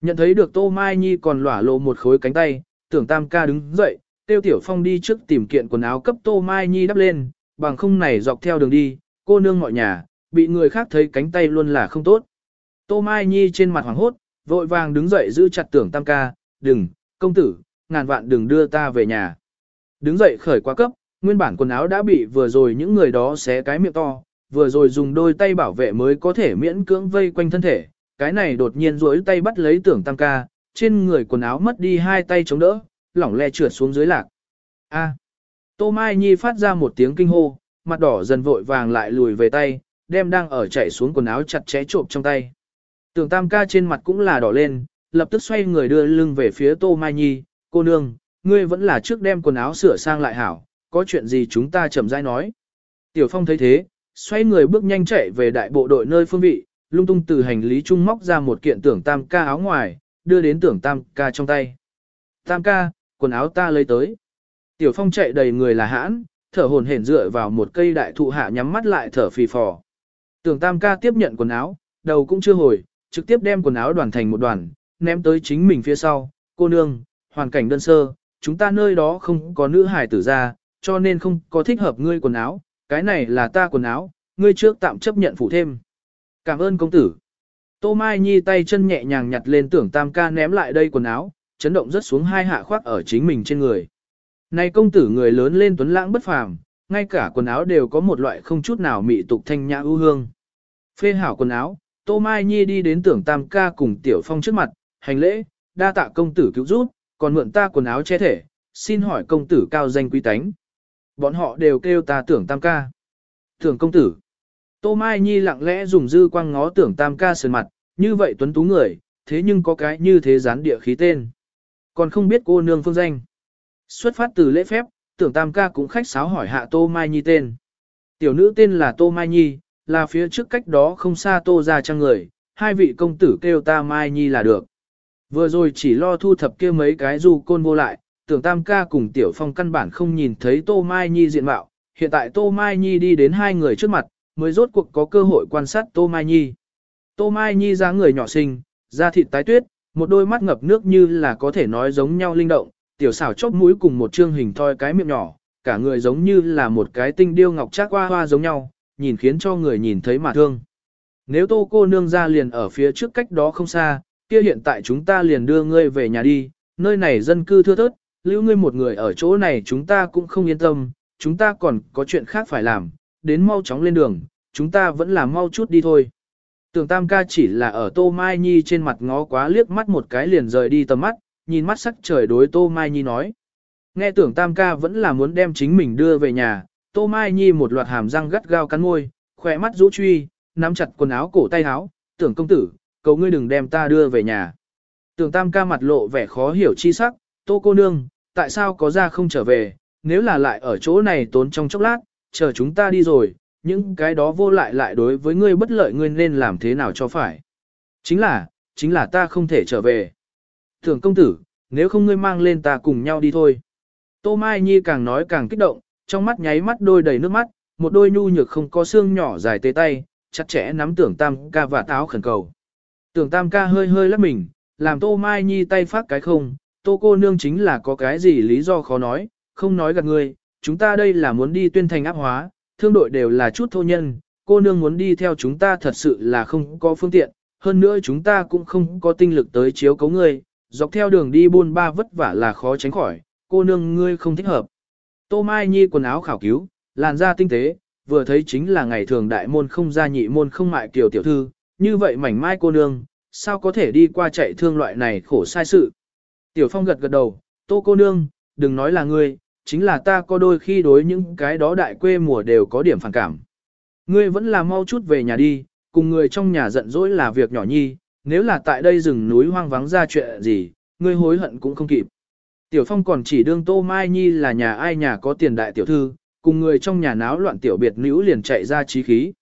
Nhận thấy được Tô Mai Nhi còn lỏa lộ một khối cánh tay, tưởng Tam ca đứng dậy, tiêu Tiểu Phong đi trước tìm kiện quần áo cấp Tô Mai Nhi đắp lên, bằng không này dọc theo đường đi, cô nương mọi nhà, bị người khác thấy cánh tay luôn là không tốt. Tô Mai Nhi trên mặt hoàng hốt, vội vàng đứng dậy giữ chặt tưởng tam ca, đừng, công tử, ngàn vạn đừng đưa ta về nhà. Đứng dậy khởi quá cấp, nguyên bản quần áo đã bị vừa rồi những người đó xé cái miệng to, vừa rồi dùng đôi tay bảo vệ mới có thể miễn cưỡng vây quanh thân thể, cái này đột nhiên duỗi tay bắt lấy tưởng tam ca, trên người quần áo mất đi hai tay chống đỡ, lỏng le trượt xuống dưới lạc. A. Tô Mai Nhi phát ra một tiếng kinh hô, mặt đỏ dần vội vàng lại lùi về tay, đem đang ở chạy xuống quần áo chặt chẽ trộm trong tay. Tưởng tam ca trên mặt cũng là đỏ lên, lập tức xoay người đưa lưng về phía Tô Mai Nhi, cô nương, ngươi vẫn là trước đem quần áo sửa sang lại hảo, có chuyện gì chúng ta chậm rãi nói. Tiểu Phong thấy thế, xoay người bước nhanh chạy về đại bộ đội nơi phương vị, lung tung từ hành lý trung móc ra một kiện tưởng tam ca áo ngoài, đưa đến tưởng tam ca trong tay. Tam ca, quần áo ta lấy tới. Tiểu Phong chạy đầy người là hãn, thở hồn hển dựa vào một cây đại thụ hạ nhắm mắt lại thở phì phò. Tưởng tam ca tiếp nhận quần áo, đầu cũng chưa hồi, trực tiếp đem quần áo đoàn thành một đoàn, ném tới chính mình phía sau, cô nương, hoàn cảnh đơn sơ, chúng ta nơi đó không có nữ hài tử ra, cho nên không có thích hợp ngươi quần áo, cái này là ta quần áo, ngươi trước tạm chấp nhận phụ thêm. Cảm ơn công tử. Tô Mai Nhi tay chân nhẹ nhàng nhặt lên tưởng tam ca ném lại đây quần áo, chấn động rất xuống hai hạ khoác ở chính mình trên người. Này công tử người lớn lên tuấn lãng bất phàm, ngay cả quần áo đều có một loại không chút nào mị tục thanh nhã ưu hương. Phê hảo quần áo, Tô Mai Nhi đi đến tưởng tam ca cùng Tiểu Phong trước mặt, hành lễ, đa tạ công tử cứu giúp, còn mượn ta quần áo che thể, xin hỏi công tử cao danh quý tánh bọn họ đều kêu ta tưởng tam ca. Tưởng công tử. Tô Mai Nhi lặng lẽ dùng dư quang ngó tưởng tam ca sườn mặt, như vậy tuấn tú người, thế nhưng có cái như thế gián địa khí tên. Còn không biết cô nương phương danh. Xuất phát từ lễ phép, tưởng tam ca cũng khách sáo hỏi hạ Tô Mai Nhi tên. Tiểu nữ tên là Tô Mai Nhi, là phía trước cách đó không xa Tô ra trang người, hai vị công tử kêu ta Mai Nhi là được. Vừa rồi chỉ lo thu thập kia mấy cái dù côn vô lại, tưởng tam ca cùng tiểu phong căn bản không nhìn thấy Tô Mai Nhi diện mạo, hiện tại Tô Mai Nhi đi đến hai người trước mặt, mới rốt cuộc có cơ hội quan sát Tô Mai Nhi. Tô Mai Nhi dáng người nhỏ xinh, da thịt tái tuyết, một đôi mắt ngập nước như là có thể nói giống nhau linh động, tiểu xảo chóp mũi cùng một trương hình thoi cái miệng nhỏ, cả người giống như là một cái tinh điêu ngọc trác hoa hoa giống nhau, nhìn khiến cho người nhìn thấy mà thương. Nếu tô cô nương ra liền ở phía trước cách đó không xa, kia hiện tại chúng ta liền đưa ngươi về nhà đi, nơi này dân cư thưa thớt, lưu ngươi một người ở chỗ này chúng ta cũng không yên tâm, chúng ta còn có chuyện khác phải làm, đến mau chóng lên đường, chúng ta vẫn là mau chút đi thôi. Tưởng tam ca chỉ là ở Tô Mai Nhi trên mặt ngó quá liếc mắt một cái liền rời đi tầm mắt, nhìn mắt sắc trời đối Tô Mai Nhi nói. Nghe tưởng tam ca vẫn là muốn đem chính mình đưa về nhà, Tô Mai Nhi một loạt hàm răng gắt gao cắn môi, khỏe mắt rũ truy, nắm chặt quần áo cổ tay áo, tưởng công tử, cầu ngươi đừng đem ta đưa về nhà. Tưởng tam ca mặt lộ vẻ khó hiểu chi sắc, Tô cô nương, tại sao có ra không trở về, nếu là lại ở chỗ này tốn trong chốc lát, chờ chúng ta đi rồi, những cái đó vô lại lại đối với ngươi bất lợi ngươi nên làm thế nào cho phải. Chính là, chính là ta không thể trở về. Thường công tử, nếu không ngươi mang lên ta cùng nhau đi thôi. Tô Mai Nhi càng nói càng kích động, trong mắt nháy mắt đôi đầy nước mắt, một đôi nhu nhược không có xương nhỏ dài tê tay, chặt chẽ nắm tưởng tam ca và táo khẩn cầu. Tưởng tam ca hơi hơi lắc mình, làm Tô Mai Nhi tay phát cái không, Tô cô nương chính là có cái gì lý do khó nói, không nói gạt ngươi, chúng ta đây là muốn đi tuyên thành áp hóa, thương đội đều là chút thô nhân, cô nương muốn đi theo chúng ta thật sự là không có phương tiện, hơn nữa chúng ta cũng không có tinh lực tới chiếu cấu ngươi, dọc theo đường đi buôn ba vất vả là khó tránh khỏi, cô nương ngươi không thích hợp. Tô Mai Nhi quần áo khảo cứu, làn da tinh tế, vừa thấy chính là ngày thường đại môn không gia nhị môn không mại kiểu tiểu thư, như vậy mảnh mai cô nương, sao có thể đi qua chạy thương loại này khổ sai sự. Tiểu Phong gật gật đầu, Tô cô nương, đừng nói là ngươi, chính là ta có đôi khi đối những cái đó đại quê mùa đều có điểm phản cảm. Ngươi vẫn là mau chút về nhà đi, cùng người trong nhà giận dỗi là việc nhỏ nhi, nếu là tại đây rừng núi hoang vắng ra chuyện gì, ngươi hối hận cũng không kịp. Tiểu Phong còn chỉ đương Tô Mai Nhi là nhà ai nhà có tiền đại tiểu thư, cùng người trong nhà náo loạn tiểu biệt nữ liền chạy ra trí khí.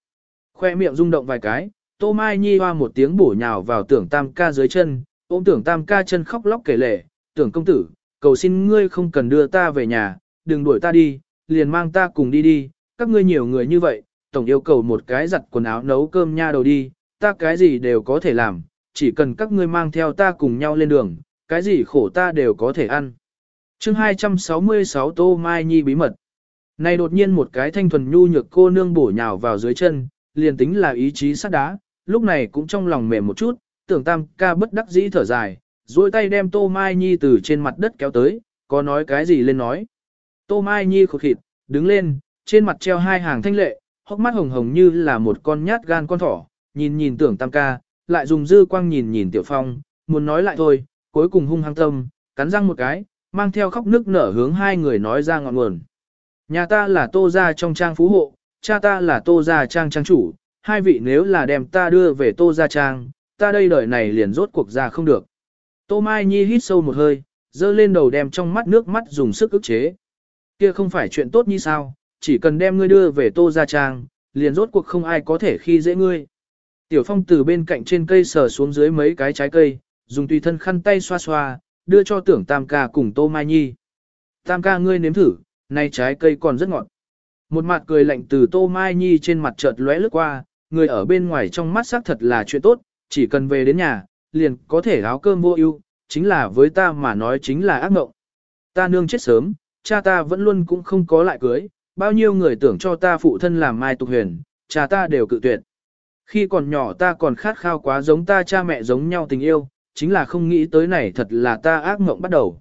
Khoe miệng rung động vài cái, Tô Mai Nhi hoa một tiếng bổ nhào vào tưởng tam ca dưới chân, ôm tưởng tam ca chân khóc lóc kể lể, tưởng công tử, cầu xin ngươi không cần đưa ta về nhà, đừng đuổi ta đi, liền mang ta cùng đi đi, các ngươi nhiều người như vậy, tổng yêu cầu một cái giặt quần áo nấu cơm nha đầu đi, ta cái gì đều có thể làm, chỉ cần các ngươi mang theo ta cùng nhau lên đường, cái gì khổ ta đều có thể ăn. chương 266 Tô Mai Nhi bí mật. Này đột nhiên một cái thanh thuần nhu nhược cô nương bổ nhào vào dưới chân, liền tính là ý chí sắt đá, lúc này cũng trong lòng mềm một chút, tưởng tam ca bất đắc dĩ thở dài, duỗi tay đem Tô Mai Nhi từ trên mặt đất kéo tới, có nói cái gì lên nói. Tô Mai Nhi khụt khịt, đứng lên, trên mặt treo hai hàng thanh lệ, hốc mắt hồng hồng như là một con nhát gan con thỏ, nhìn nhìn tưởng tam ca, lại dùng dư quang nhìn nhìn tiểu phong, muốn nói lại thôi, cuối cùng hung hăng tâm, cắn răng một cái, mang theo khóc nước nở hướng hai người nói ra ngọn nguồn. Nhà ta là tô gia trong trang phú hộ, cha ta là tô gia trang trang chủ, hai vị nếu là đem ta đưa về tô gia trang, ta đây đời này liền rốt cuộc ra không được. Tô Mai Nhi hít sâu một hơi, dơ lên đầu đem trong mắt nước mắt dùng sức ức chế. Kia không phải chuyện tốt như sao, chỉ cần đem ngươi đưa về tô gia trang, liền rốt cuộc không ai có thể khi dễ ngươi. Tiểu Phong từ bên cạnh trên cây sờ xuống dưới mấy cái trái cây, dùng tùy thân khăn tay xoa xoa, đưa cho tưởng Tam ca cùng Tô Mai Nhi. Tam ca ngươi nếm thử, nay trái cây còn rất ngọt. Một mặt cười lạnh từ Tô Mai Nhi trên mặt chợt lóe lướt qua, người ở bên ngoài trong mắt xác thật là chuyện tốt, chỉ cần về đến nhà, liền có thể áo cơm vô ưu, chính là với ta mà nói chính là ác mộng. Ta nương chết sớm, cha ta vẫn luôn cũng không có lại cưới, bao nhiêu người tưởng cho ta phụ thân làm mai tục huyền, cha ta đều cự tuyệt. Khi còn nhỏ ta còn khát khao quá giống ta cha mẹ giống nhau tình yêu, chính là không nghĩ tới này thật là ta ác mộng bắt đầu.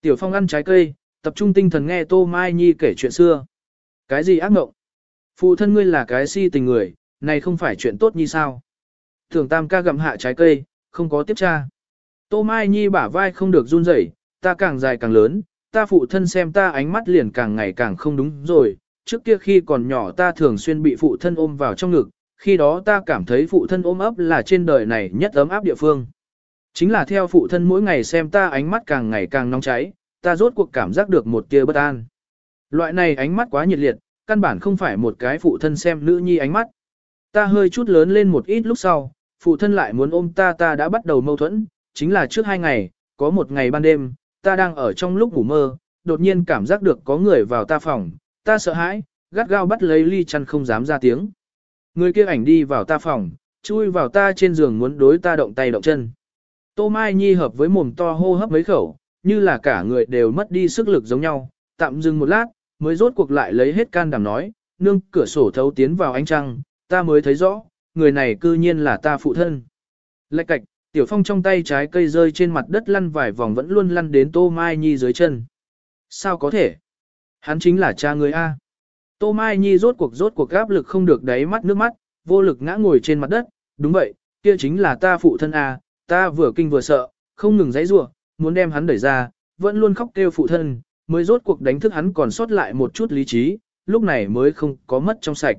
Tiểu Phong ăn trái cây, tập trung tinh thần nghe Tô Mai Nhi kể chuyện xưa. Cái gì ác mộng? Phụ thân ngươi là cái si tình người, này không phải chuyện tốt như sao? Thường Tam ca gặm hạ trái cây, không có tiếp tra. Tô Mai Nhi bả vai không được run rẩy, ta càng dài càng lớn, ta phụ thân xem ta ánh mắt liền càng ngày càng không đúng rồi, trước kia khi còn nhỏ ta thường xuyên bị phụ thân ôm vào trong ngực, khi đó ta cảm thấy phụ thân ôm ấp là trên đời này nhất ấm áp địa phương. Chính là theo phụ thân mỗi ngày xem ta ánh mắt càng ngày càng nóng cháy, ta rốt cuộc cảm giác được một tia bất an. Loại này ánh mắt quá nhiệt liệt, căn bản không phải một cái phụ thân xem nữ nhi ánh mắt. Ta hơi chút lớn lên một ít lúc sau, phụ thân lại muốn ôm ta ta đã bắt đầu mâu thuẫn, chính là trước hai ngày, có một ngày ban đêm, ta đang ở trong lúc ngủ mơ, đột nhiên cảm giác được có người vào ta phòng, ta sợ hãi, gắt gao bắt lấy ly chăn không dám ra tiếng. Người kia ảnh đi vào ta phòng, chui vào ta trên giường muốn đối ta động tay động chân. Tô Mai Nhi hợp với mồm to hô hấp mấy khẩu, như là cả người đều mất đi sức lực giống nhau, tạm dừng một lát, mới rốt cuộc lại lấy hết can đảm nói, nương cửa sổ thấu tiến vào ánh trăng, ta mới thấy rõ, người này cư nhiên là ta phụ thân. Lạch cạch, Tiểu Phong trong tay trái cây rơi trên mặt đất lăn vài vòng vẫn luôn lăn đến Tô Mai Nhi dưới chân. Sao có thể? Hắn chính là cha người A. Tô Mai Nhi rốt cuộc rốt cuộc áp lực không được đáy mắt nước mắt, vô lực ngã ngồi trên mặt đất. Đúng vậy, kia chính là ta phụ thân A, ta vừa kinh vừa sợ, không ngừng giãy giụa, muốn đem hắn đẩy ra, vẫn luôn khóc kêu phụ thân, mới rốt cuộc đánh thức hắn còn sót lại một chút lý trí, lúc này mới không có mất trong sạch.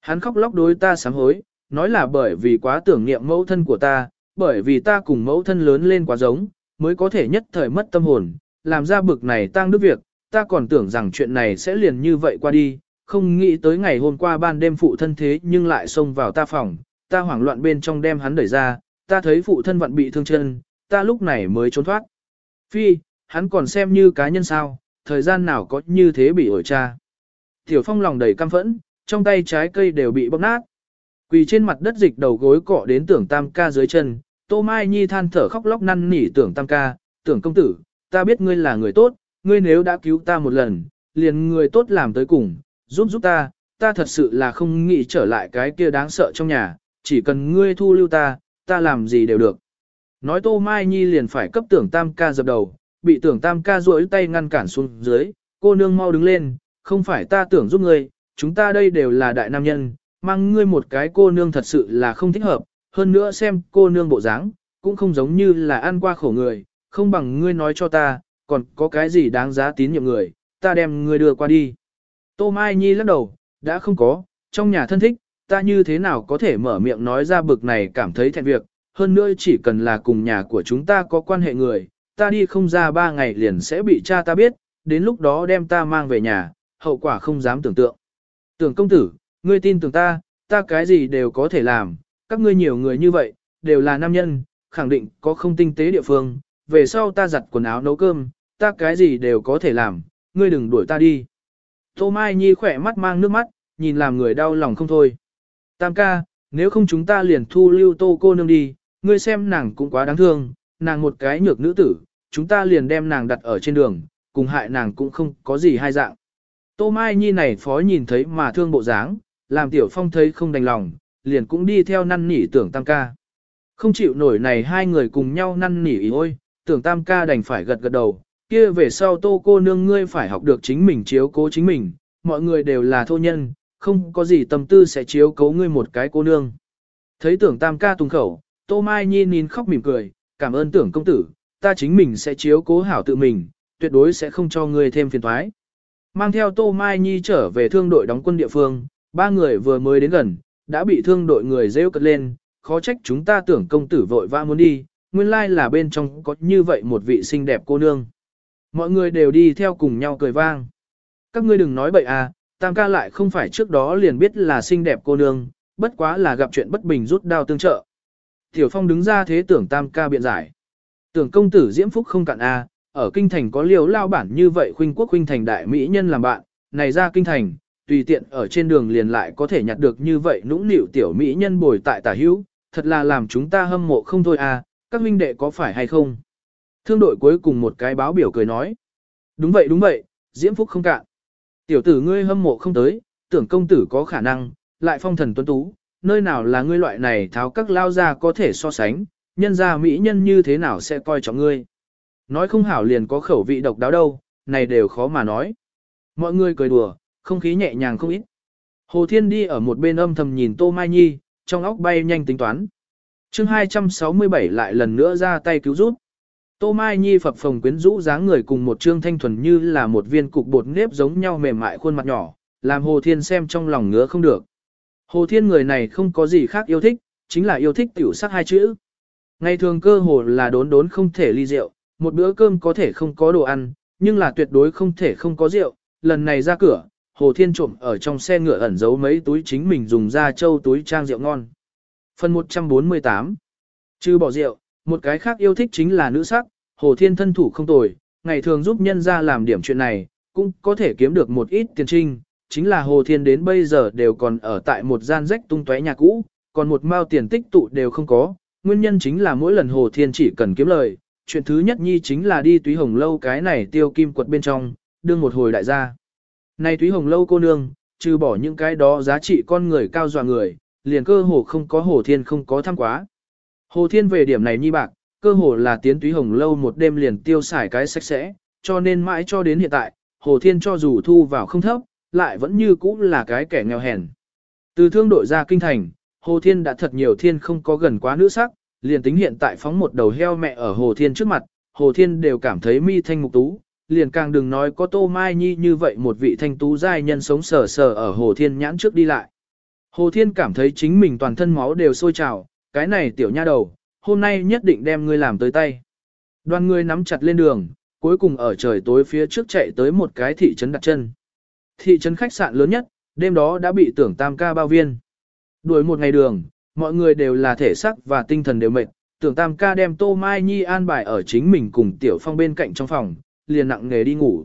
Hắn khóc lóc đối ta sám hối, nói là bởi vì quá tưởng niệm mẫu thân của ta, bởi vì ta cùng mẫu thân lớn lên quá giống, mới có thể nhất thời mất tâm hồn, làm ra bực này tăng đức việc, ta còn tưởng rằng chuyện này sẽ liền như vậy qua đi, không nghĩ tới ngày hôm qua ban đêm phụ thân thế nhưng lại xông vào ta phòng, ta hoảng loạn bên trong đem hắn đẩy ra, ta thấy phụ thân vẫn bị thương chân, ta lúc này mới trốn thoát. Phi, hắn còn xem như cá nhân sao, thời gian nào có như thế bị ổi cha. Tiểu phong lòng đầy căm phẫn, trong tay trái cây đều bị bóp nát. Quỳ trên mặt đất dịch đầu gối cọ đến tưởng tam ca dưới chân, Tô Mai Nhi than thở khóc lóc năn nỉ tưởng tam ca, tưởng công tử, ta biết ngươi là người tốt, ngươi nếu đã cứu ta một lần, liền người tốt làm tới cùng, giúp giúp ta, ta thật sự là không nghĩ trở lại cái kia đáng sợ trong nhà, chỉ cần ngươi thu lưu ta, ta làm gì đều được. Nói Tô Mai Nhi liền phải cấp tưởng tam ca dập đầu, bị tưởng tam ca duỗi tay ngăn cản xuống dưới, cô nương mau đứng lên, không phải ta tưởng giúp ngươi, chúng ta đây đều là đại nam nhân, mang ngươi một cái cô nương thật sự là không thích hợp, hơn nữa xem cô nương bộ dáng, cũng không giống như là ăn qua khổ người, không bằng ngươi nói cho ta, còn có cái gì đáng giá tín nhiệm người, ta đem ngươi đưa qua đi. Tô Mai Nhi lắc đầu, đã không có, trong nhà thân thích, ta như thế nào có thể mở miệng nói ra bực này cảm thấy thẹn việc, hơn nữa chỉ cần là cùng nhà của chúng ta có quan hệ người, ta đi không ra ba ngày liền sẽ bị cha ta biết, đến lúc đó đem ta mang về nhà, hậu quả không dám tưởng tượng. Tưởng công tử, ngươi tin tưởng ta, ta cái gì đều có thể làm, các ngươi nhiều người như vậy, đều là nam nhân, khẳng định có không tinh tế địa phương, về sau ta giặt quần áo nấu cơm, ta cái gì đều có thể làm, ngươi đừng đuổi ta đi. Tô Mai Nhi khỏe mắt mang nước mắt, nhìn làm người đau lòng không thôi. Tam ca, nếu không chúng ta liền thu lưu tô cô nương đi, ngươi xem nàng cũng quá đáng thương, nàng một cái nhược nữ tử, chúng ta liền đem nàng đặt ở trên đường, cùng hại nàng cũng không có gì hai dạng. Tô Mai Nhi này phó nhìn thấy mà thương bộ dáng, làm Tiểu Phong thấy không đành lòng, liền cũng đi theo năn nỉ tưởng tam ca. Không chịu nổi này hai người cùng nhau năn nỉ ý ôi, tưởng tam ca đành phải gật gật đầu, kia về sau tô cô nương ngươi phải học được chính mình chiếu cố chính mình, mọi người đều là thô nhân, không có gì tâm tư sẽ chiếu cố ngươi một cái cô nương. Thấy tưởng tam ca tung khẩu, tô mai nhi nín khóc mỉm cười, cảm ơn tưởng công tử, ta chính mình sẽ chiếu cố hảo tự mình, tuyệt đối sẽ không cho ngươi thêm phiền thoái. Mang theo tô mai nhi trở về thương đội đóng quân địa phương, ba người vừa mới đến gần, đã bị thương đội người rêu cất lên, khó trách chúng ta tưởng công tử vội vã muốn đi, nguyên lai là bên trong có như vậy một vị xinh đẹp cô nương. Mọi người đều đi theo cùng nhau cười vang. Các ngươi đừng nói bậy à, tam ca lại không phải trước đó liền biết là xinh đẹp cô nương, bất quá là gặp chuyện bất bình rút đao tương trợ. Tiểu Phong đứng ra thế tưởng tam ca biện giải. Tưởng công tử diễm phúc không cạn a, à, ở kinh thành có liều lao bản như vậy khuynh quốc khuynh thành đại mỹ nhân làm bạn, này ra kinh thành, tùy tiện ở trên đường liền lại có thể nhặt được như vậy nũng nịu tiểu mỹ nhân bồi tại tả hữu, thật là làm chúng ta hâm mộ không thôi à, các huynh đệ có phải hay không? Thương đội cuối cùng một cái báo biểu cười nói. Đúng vậy đúng vậy, diễm phúc không cạn. Tiểu tử ngươi hâm mộ không tới, tưởng công tử có khả năng, lại phong thần tuấn tú, nơi nào là ngươi loại này tháo các lao ra có thể so sánh, nhân ra mỹ nhân như thế nào sẽ coi trọng ngươi. Nói không hảo liền có khẩu vị độc đáo đâu, này đều khó mà nói. Mọi người cười đùa, không khí nhẹ nhàng không ít. Hồ Thiên đi ở một bên âm thầm nhìn Tô Mai Nhi, trong óc bay nhanh tính toán. chương 267 lại lần nữa ra tay cứu giúp. Tô Mai Nhi phập phồng quyến rũ dáng người cùng một trương thanh thuần như là một viên cục bột nếp giống nhau mềm mại khuôn mặt nhỏ, làm Hồ Thiên xem trong lòng ngứa không được. Hồ Thiên người này không có gì khác yêu thích, chính là yêu thích tiểu sắc hai chữ. Ngày thường cơ hồ là đốn đốn không thể ly rượu, một bữa cơm có thể không có đồ ăn, nhưng là tuyệt đối không thể không có rượu. Lần này ra cửa, Hồ Thiên trộm ở trong xe ngựa ẩn giấu mấy túi chính mình dùng ra châu túi trang rượu ngon. Phần 148 Chứ bỏ rượu, một cái khác yêu thích chính là nữ sắc, Hồ Thiên thân thủ không tồi, ngày thường giúp nhân ra làm điểm chuyện này, cũng có thể kiếm được một ít tiền trinh. Chính là Hồ Thiên đến bây giờ đều còn ở tại một gian rách tung tóe nhà cũ, còn một mao tiền tích tụ đều không có. Nguyên nhân chính là mỗi lần Hồ Thiên chỉ cần kiếm lời, chuyện thứ nhất nhi chính là đi túy hồng lâu cái này tiêu kim quật bên trong, đương một hồi đại gia. Này thúy hồng lâu cô nương, trừ bỏ những cái đó giá trị con người cao dọa người, liền cơ hồ không có Hồ Thiên không có tham quá. Hồ Thiên về điểm này nhi bạc, cơ hồ là tiến thúy hồng lâu một đêm liền tiêu xài cái sạch sẽ, cho nên mãi cho đến hiện tại, Hồ Thiên cho dù thu vào không thấp, lại vẫn như cũ là cái kẻ nghèo hèn. Từ thương đội ra kinh thành, Hồ Thiên đã thật nhiều thiên không có gần quá nữ sắc, liền tính hiện tại phóng một đầu heo mẹ ở Hồ Thiên trước mặt, Hồ Thiên đều cảm thấy mi thanh mục tú, liền càng đừng nói có Tô Mai Nhi như vậy một vị thanh tú giai nhân sống sờ sờ ở Hồ Thiên nhãn trước đi lại. Hồ Thiên cảm thấy chính mình toàn thân máu đều sôi trào, cái này tiểu nha đầu, hôm nay nhất định đem ngươi làm tới tay. Đoàn người nắm chặt lên đường, cuối cùng ở trời tối phía trước chạy tới một cái thị trấn đặt chân. Thị trấn khách sạn lớn nhất, đêm đó đã bị tưởng tam ca bao viên. Đuổi một ngày đường, mọi người đều là thể sắc và tinh thần đều mệt. Tưởng tam ca đem Tô Mai Nhi an bài ở chính mình cùng Tiểu Phong bên cạnh trong phòng, liền nặng nghề đi ngủ.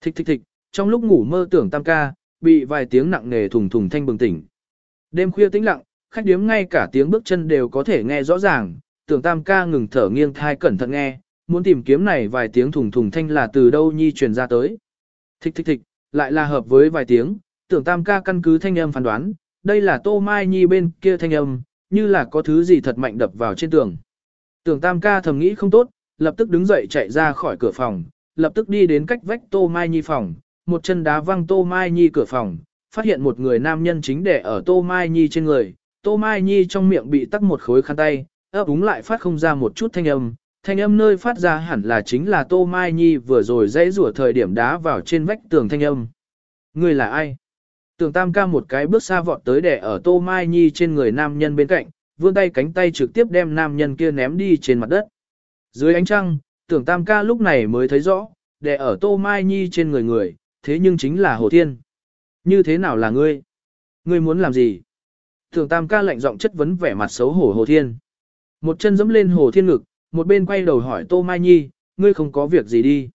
Thích thích thích, trong lúc ngủ mơ tưởng tam ca, bị vài tiếng nặng nghề thùng thùng thanh bừng tỉnh. Đêm khuya tĩnh lặng, khách điếm ngay cả tiếng bước chân đều có thể nghe rõ ràng, tưởng tam ca ngừng thở nghiêng thai cẩn thận nghe, muốn tìm kiếm này vài tiếng thùng thùng thanh là từ đâu nhi truyền ra tới. Thích thích thích, lại là hợp với vài tiếng, tưởng tam ca căn cứ thanh âm phán đoán, đây là tô mai nhi bên kia thanh âm, như là có thứ gì thật mạnh đập vào trên tường. Tưởng tam ca thầm nghĩ không tốt, lập tức đứng dậy chạy ra khỏi cửa phòng, lập tức đi đến cách vách tô mai nhi phòng, một chân đá văng tô mai nhi cửa phòng, phát hiện một người nam nhân chính để ở tô mai nhi trên người, tô mai nhi trong miệng bị tắc một khối khăn tay, ấp úng lại phát không ra một chút thanh âm, thanh âm nơi phát ra hẳn là chính là Tô Mai Nhi vừa rồi dãy rủa thời điểm đá vào trên vách tường thanh âm. Người là ai? Tường Tam ca một cái bước xa vọt tới đè ở Tô Mai Nhi trên người nam nhân bên cạnh, vươn tay cánh tay trực tiếp đem nam nhân kia ném đi trên mặt đất. Dưới ánh trăng, tưởng Tam ca lúc này mới thấy rõ, đè ở Tô Mai Nhi trên người người, thế nhưng chính là Hồ Thiên. Như thế nào là ngươi? Ngươi muốn làm gì? Tưởng Tam ca lạnh giọng chất vấn vẻ mặt xấu hổ Hồ Thiên. Một chân dẫm lên Hồ Thiên ngực, một bên quay đầu hỏi Tô Mai Nhi, ngươi không có việc gì đi.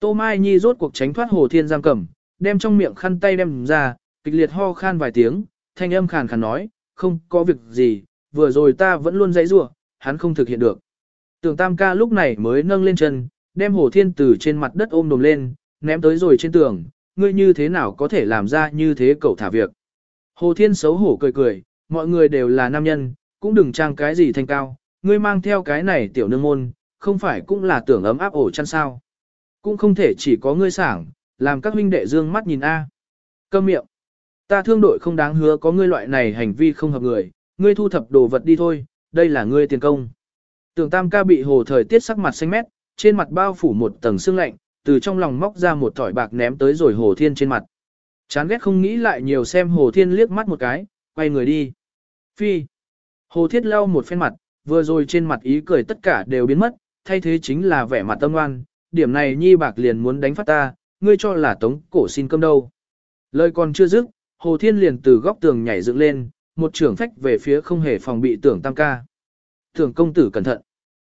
Tô Mai Nhi rốt cuộc tránh thoát Hồ Thiên giam cầm, đem trong miệng khăn tay đem ra, kịch liệt ho khan vài tiếng, thanh âm khàn khàn nói, không có việc gì, vừa rồi ta vẫn luôn dãy rủa, hắn không thực hiện được. Tưởng Tam ca lúc này mới nâng lên chân, đem Hồ Thiên từ trên mặt đất ôm đồm lên, ném tới rồi trên tường, ngươi như thế nào có thể làm ra như thế cậu thả việc. Hồ Thiên xấu hổ cười cười, mọi người đều là nam nhân, cũng đừng trang cái gì thanh cao, ngươi mang theo cái này tiểu nương môn, không phải cũng là tưởng ấm áp ổ chăn sao. Cũng không thể chỉ có ngươi sảng, làm các huynh đệ dương mắt nhìn A. Câm miệng. Ta thương đội không đáng hứa có ngươi loại này hành vi không hợp người, ngươi thu thập đồ vật đi thôi, đây là ngươi tiền công. Tưởng tam ca bị hồ thời tiết sắc mặt xanh mét, trên mặt bao phủ một tầng sương lạnh, từ trong lòng móc ra một thỏi bạc ném tới rồi hồ thiên trên mặt. Chán ghét không nghĩ lại nhiều xem hồ thiên liếc mắt một cái, quay người đi. Phi. Hồ thiết lau một phen mặt, vừa rồi trên mặt ý cười tất cả đều biến mất, thay thế chính là vẻ mặt tâm oan, điểm này nhi bạc liền muốn đánh phát ta, ngươi cho là tống cổ xin cơm đâu. Lời còn chưa dứt, Hồ Thiên liền từ góc tường nhảy dựng lên, một trưởng phách về phía không hề phòng bị tưởng tam ca. Tưởng công tử cẩn thận.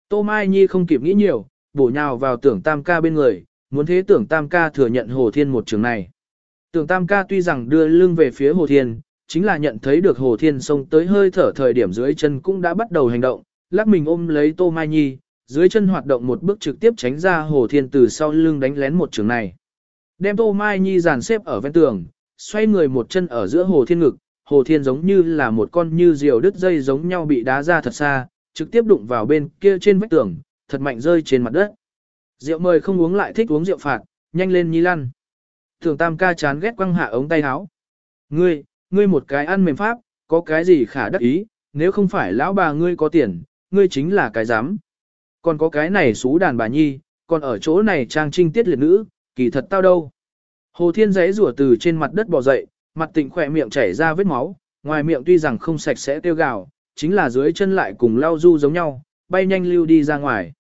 Tô Mai Nhi không kịp nghĩ nhiều, bổ nhào vào tưởng tam ca bên người, muốn thế tưởng tam ca thừa nhận Hồ Thiên một trường này. Tưởng tam ca tuy rằng đưa lưng về phía Hồ Thiên, chính là nhận thấy được Hồ Thiên Sông tới hơi thở thời điểm dưới chân cũng đã bắt đầu hành động, lắc mình ôm lấy Tô Mai Nhi, dưới chân hoạt động một bước trực tiếp tránh ra Hồ Thiên từ sau lưng đánh lén một trường này. Đem Tô Mai Nhi dàn xếp ở ven tường, xoay người một chân ở giữa Hồ Thiên ngực, Hồ Thiên giống như là một con như diều đứt dây giống nhau bị đá ra thật xa, trực tiếp đụng vào bên kia trên vách tường, thật mạnh rơi trên mặt đất. Rượu mời không uống lại thích uống rượu phạt, nhanh lên Nhi lăn. Thường Tam ca chán ghét quăng hạ ống tay áo. Ngươi, ngươi một cái ăn mềm pháp, có cái gì khả đắc ý, nếu không phải lão bà ngươi có tiền, ngươi chính là cái dám. Còn có cái này xú đàn bà nhi, còn ở chỗ này trang trinh tiết liệt nữ, kỳ thật tao đâu. Hồ Thiên giấy rủa từ trên mặt đất bò dậy, mặt tịnh khỏe miệng chảy ra vết máu, ngoài miệng tuy rằng không sạch sẽ tiêu gạo, chính là dưới chân lại cùng lao du giống nhau, bay nhanh lưu đi ra ngoài.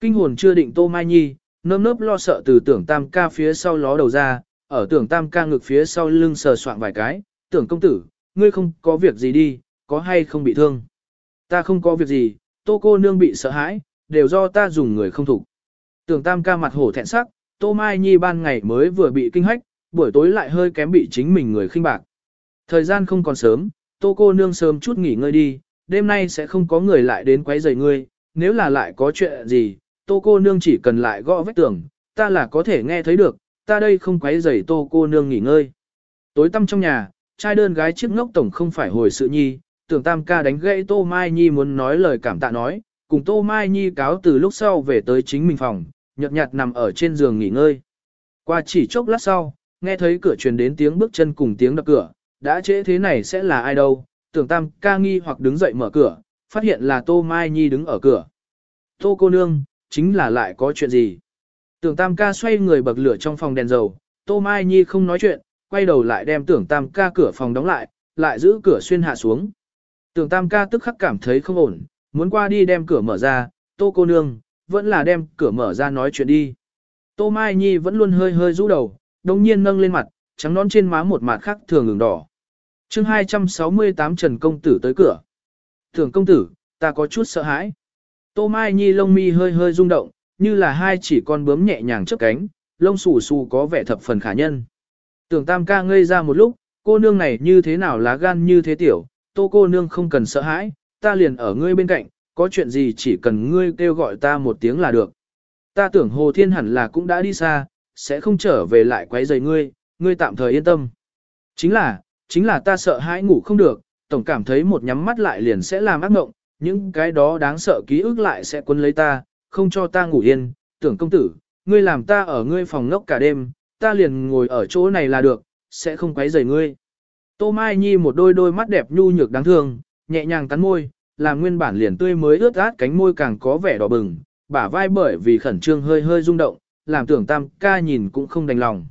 Kinh hồn chưa định Tô Mai Nhi, nơm nớp lo sợ từ tưởng tam ca phía sau ló đầu ra, ở tưởng tam ca ngực phía sau lưng sờ soạn vài cái, tưởng công tử, ngươi không có việc gì đi, có hay không bị thương. Ta không có việc gì, tô cô nương bị sợ hãi, đều do ta dùng người không thủ. Tưởng tam ca mặt hổ thẹn sắc, tô mai nhi ban ngày mới vừa bị kinh hách, buổi tối lại hơi kém bị chính mình người khinh bạc. Thời gian không còn sớm, tô cô nương sớm chút nghỉ ngơi đi, đêm nay sẽ không có người lại đến quấy rầy ngươi, nếu là lại có chuyện gì, tô cô nương chỉ cần lại gõ vách tường, ta là có thể nghe thấy được, ta đây không quấy rầy tô cô nương nghỉ ngơi. Tối tăm trong nhà, trai đơn gái chiếc ngốc tổng không phải hồi sự nhi, tưởng tam ca đánh gãy tô mai nhi muốn nói lời cảm tạ nói, cùng tô mai nhi cáo từ lúc sau về tới chính mình phòng, nhợt nhạt nằm ở trên giường nghỉ ngơi. Qua chỉ chốc lát sau, nghe thấy cửa truyền đến tiếng bước chân cùng tiếng đập cửa, đã trễ thế này sẽ là ai đâu, tưởng tam ca nghi hoặc đứng dậy mở cửa, phát hiện là tô mai nhi đứng ở cửa. Tô cô nương, chính là lại có chuyện gì? Tưởng tam ca xoay người bậc lửa trong phòng đèn dầu, tô mai nhi không nói chuyện, quay đầu lại đem tưởng tam ca cửa phòng đóng lại, lại giữ cửa xuyên hạ xuống. Tưởng tam ca tức khắc cảm thấy không ổn, muốn qua đi đem cửa mở ra, tô cô nương, vẫn là đem cửa mở ra nói chuyện đi. Tô Mai Nhi vẫn luôn hơi hơi rũ đầu, đồng nhiên nâng lên mặt, trắng non trên má một mặt khác thường ngừng đỏ chương 268 Trần Công Tử tới cửa. Thường công tử, ta có chút sợ hãi. Tô Mai Nhi lông mi hơi hơi rung động, như là hai chỉ con bướm nhẹ nhàng trước cánh, lông xù xù có vẻ thập phần khả nhân. Tưởng tam ca ngây ra một lúc, cô nương này như thế nào lá gan như thế tiểu, tô cô nương không cần sợ hãi, ta liền ở ngươi bên cạnh, có chuyện gì chỉ cần ngươi kêu gọi ta một tiếng là được. Ta tưởng Hồ Thiên hẳn là cũng đã đi xa, sẽ không trở về lại quấy rầy ngươi, ngươi tạm thời yên tâm. Chính là, chính là ta sợ hãi ngủ không được, tổng cảm thấy một nhắm mắt lại liền sẽ làm ác mộng, những cái đó đáng sợ ký ức lại sẽ quấn lấy ta, không cho ta ngủ yên, tưởng công tử, ngươi làm ta ở ngươi phòng ngốc cả đêm, ta liền ngồi ở chỗ này là được, sẽ không quấy rầy ngươi. Tô Mai Nhi một đôi đôi mắt đẹp nhu nhược đáng thương, nhẹ nhàng cắn môi, làm nguyên bản liền tươi mới ướt át cánh môi càng có vẻ đỏ bừng, bả vai bởi vì khẩn trương hơi hơi rung động, làm tưởng tam ca nhìn cũng không đành lòng.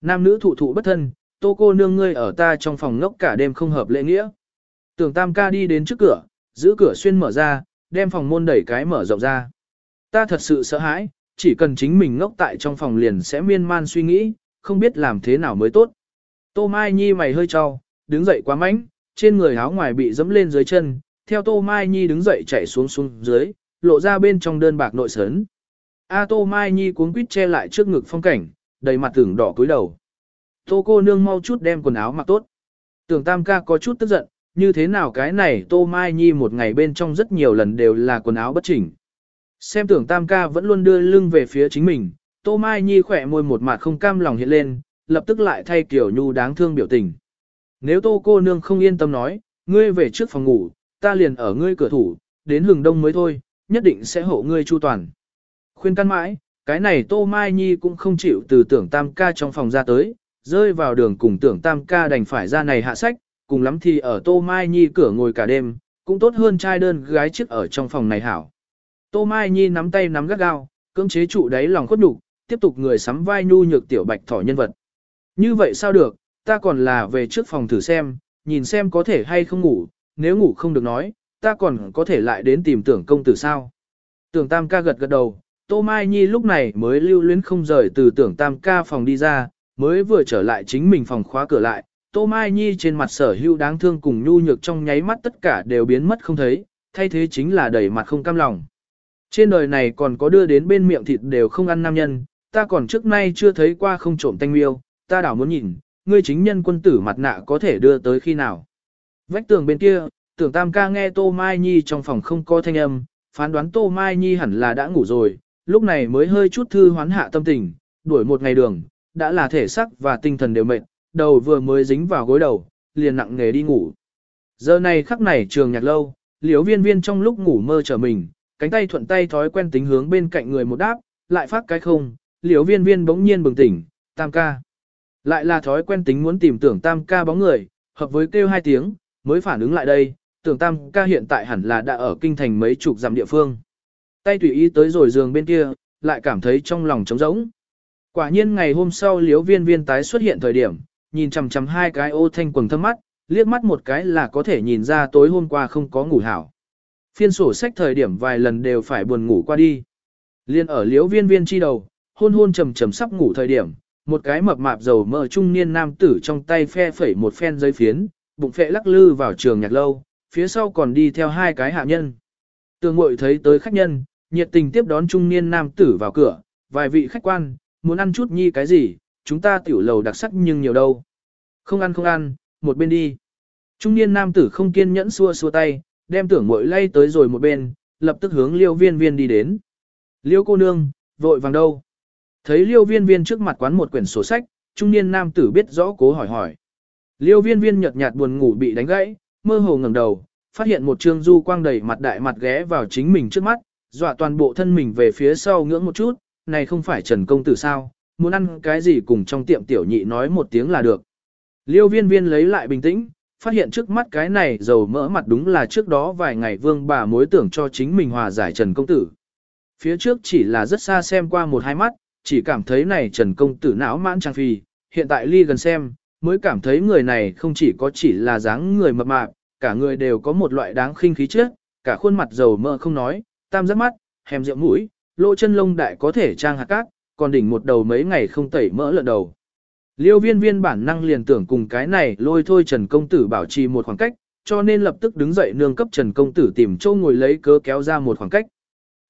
Nam nữ thụ thụ bất thân, tô cô nương ngươi ở ta trong phòng ngốc cả đêm không hợp lễ nghĩa. Tưởng tam ca đi đến trước cửa, giữ cửa xuyên mở ra, đem phòng môn đẩy cái mở rộng ra. Ta thật sự sợ hãi, chỉ cần chính mình ngốc tại trong phòng liền sẽ miên man suy nghĩ, không biết làm thế nào mới tốt. Tô Mai Nhi mày hơi trao, đứng dậy quá mạnh, trên người áo ngoài bị dẫm lên dưới chân, theo Tô Mai Nhi đứng dậy chạy xuống xuống dưới, lộ ra bên trong đơn bạc nội sớn. A Tô Mai Nhi cuống quýt che lại trước ngực phong cảnh, đầy mặt tưởng đỏ cúi đầu. Tô cô nương mau chút đem quần áo mặc tốt. Tưởng Tam ca có chút tức giận, như thế nào cái này Tô Mai Nhi một ngày bên trong rất nhiều lần đều là quần áo bất chỉnh. Xem tưởng Tam ca vẫn luôn đưa lưng về phía chính mình, Tô Mai Nhi khỏe môi một mặt không cam lòng hiện lên, lập tức lại thay kiểu nhu đáng thương biểu tình. Nếu Tô cô nương không yên tâm nói, ngươi về trước phòng ngủ, ta liền ở ngươi cửa thủ, đến hừng đông mới thôi, nhất định sẽ hộ ngươi chu toàn. Khuyên căn mãi, cái này Tô Mai Nhi cũng không chịu từ tưởng tam ca trong phòng ra tới, rơi vào đường cùng tưởng tam ca đành phải ra này hạ sách, cùng lắm thì ở Tô Mai Nhi cửa ngồi cả đêm, cũng tốt hơn trai đơn gái chiếc ở trong phòng này hảo. Tô Mai Nhi nắm tay nắm gắt gao, cưỡng chế trụ đáy lòng khuất nhục, tiếp tục người sắm vai nhu nhược tiểu bạch thỏ nhân vật. Như vậy sao được, ta còn là về trước phòng thử xem, nhìn xem có thể hay không ngủ, nếu ngủ không được nói, ta còn có thể lại đến tìm tưởng công tử sao. Tưởng tam ca gật gật đầu, Tô Mai Nhi lúc này mới lưu luyến không rời từ tưởng tam ca phòng đi ra, mới vừa trở lại chính mình phòng khóa cửa lại. Tô Mai Nhi trên mặt sở hữu đáng thương cùng nhu nhược trong nháy mắt tất cả đều biến mất không thấy, thay thế chính là đầy mặt không cam lòng. Trên đời này còn có đưa đến bên miệng thịt đều không ăn nam nhân, ta còn trước nay chưa thấy qua không trộm tanh miêu, ta đảo muốn nhìn, ngươi chính nhân quân tử mặt nạ có thể đưa tới khi nào. Vách tường bên kia, tưởng tam ca nghe Tô Mai Nhi trong phòng không có thanh âm, phán đoán Tô Mai Nhi hẳn là đã ngủ rồi, lúc này mới hơi chút thư hoán hạ tâm tình, đuổi một ngày đường, đã là thể sắc và tinh thần đều mệt, đầu vừa mới dính vào gối đầu, liền nặng nghề đi ngủ. Giờ này khắc này trường nhạc lâu, liếu viên viên trong lúc ngủ mơ trở mình, cánh tay thuận tay thói quen tính hướng bên cạnh người một đáp, lại phát cái không, liếu viên viên bỗng nhiên bừng tỉnh, tam ca. Lại là thói quen tính muốn tìm tưởng tam ca bóng người, hợp với kêu hai tiếng, mới phản ứng lại đây, tưởng tam ca hiện tại hẳn là đã ở kinh thành mấy chục dặm địa phương. tay tùy ý tới rồi giường bên kia, lại cảm thấy trong lòng trống rỗng. Quả nhiên ngày hôm sau liếu viên viên tái xuất hiện thời điểm, nhìn chằm chằm hai cái ô thanh quần thâm mắt, liếc mắt một cái là có thể nhìn ra tối hôm qua không có ngủ hảo. Phiên sổ sách thời điểm vài lần đều phải buồn ngủ qua đi. Liên ở liếu viên viên chi đầu, hôn hôn trầm trầm sắp ngủ thời điểm, một cái mập mạp dầu mỡ trung niên nam tử trong tay phe phẩy một phen dây phiến, bụng phệ lắc lư vào trường nhạc lâu, phía sau còn đi theo hai cái hạ nhân. Tường ngội thấy tới khách nhân, nhiệt tình tiếp đón trung niên nam tử vào cửa, vài vị khách quan, muốn ăn chút nhi cái gì, chúng ta tiểu lầu đặc sắc nhưng nhiều đâu. Không ăn không ăn, một bên đi. Trung niên nam tử không kiên nhẫn xua xua tay, đem tưởng mội lay tới rồi một bên, lập tức hướng liêu viên viên đi đến. Liêu cô nương, vội vàng đâu. Thấy liêu viên viên trước mặt quán một quyển sổ sách, trung niên nam tử biết rõ cố hỏi hỏi. Liêu viên viên nhợt nhạt buồn ngủ bị đánh gãy, mơ hồ ngẩng đầu, phát hiện một trương du quang đầy mặt đại mặt ghé vào chính mình trước mắt, dọa toàn bộ thân mình về phía sau ngưỡng một chút, này không phải Trần Công Tử sao, muốn ăn cái gì cùng trong tiệm tiểu nhị nói một tiếng là được. Liêu viên viên lấy lại bình tĩnh, phát hiện trước mắt cái này dầu mỡ mặt đúng là trước đó vài ngày vương bà mối tưởng cho chính mình hòa giải Trần Công Tử. Phía trước chỉ là rất xa xem qua một hai mắt, chỉ cảm thấy này Trần Công Tử não mãn trang phi, hiện tại ly gần xem, mới cảm thấy người này không chỉ có chỉ là dáng người mập mạp, cả người đều có một loại đáng khinh khí trước, cả khuôn mặt dầu mỡ không nói, tam giác mắt, hèm rượu mũi, lỗ chân lông đại có thể trang hạt cát, còn đỉnh một đầu mấy ngày không tẩy mỡ lợn đầu. Liêu viên viên bản năng liền tưởng cùng cái này lôi thôi Trần Công Tử bảo trì một khoảng cách, cho nên lập tức đứng dậy nương cấp Trần Công Tử tìm châu ngồi lấy cớ kéo ra một khoảng cách.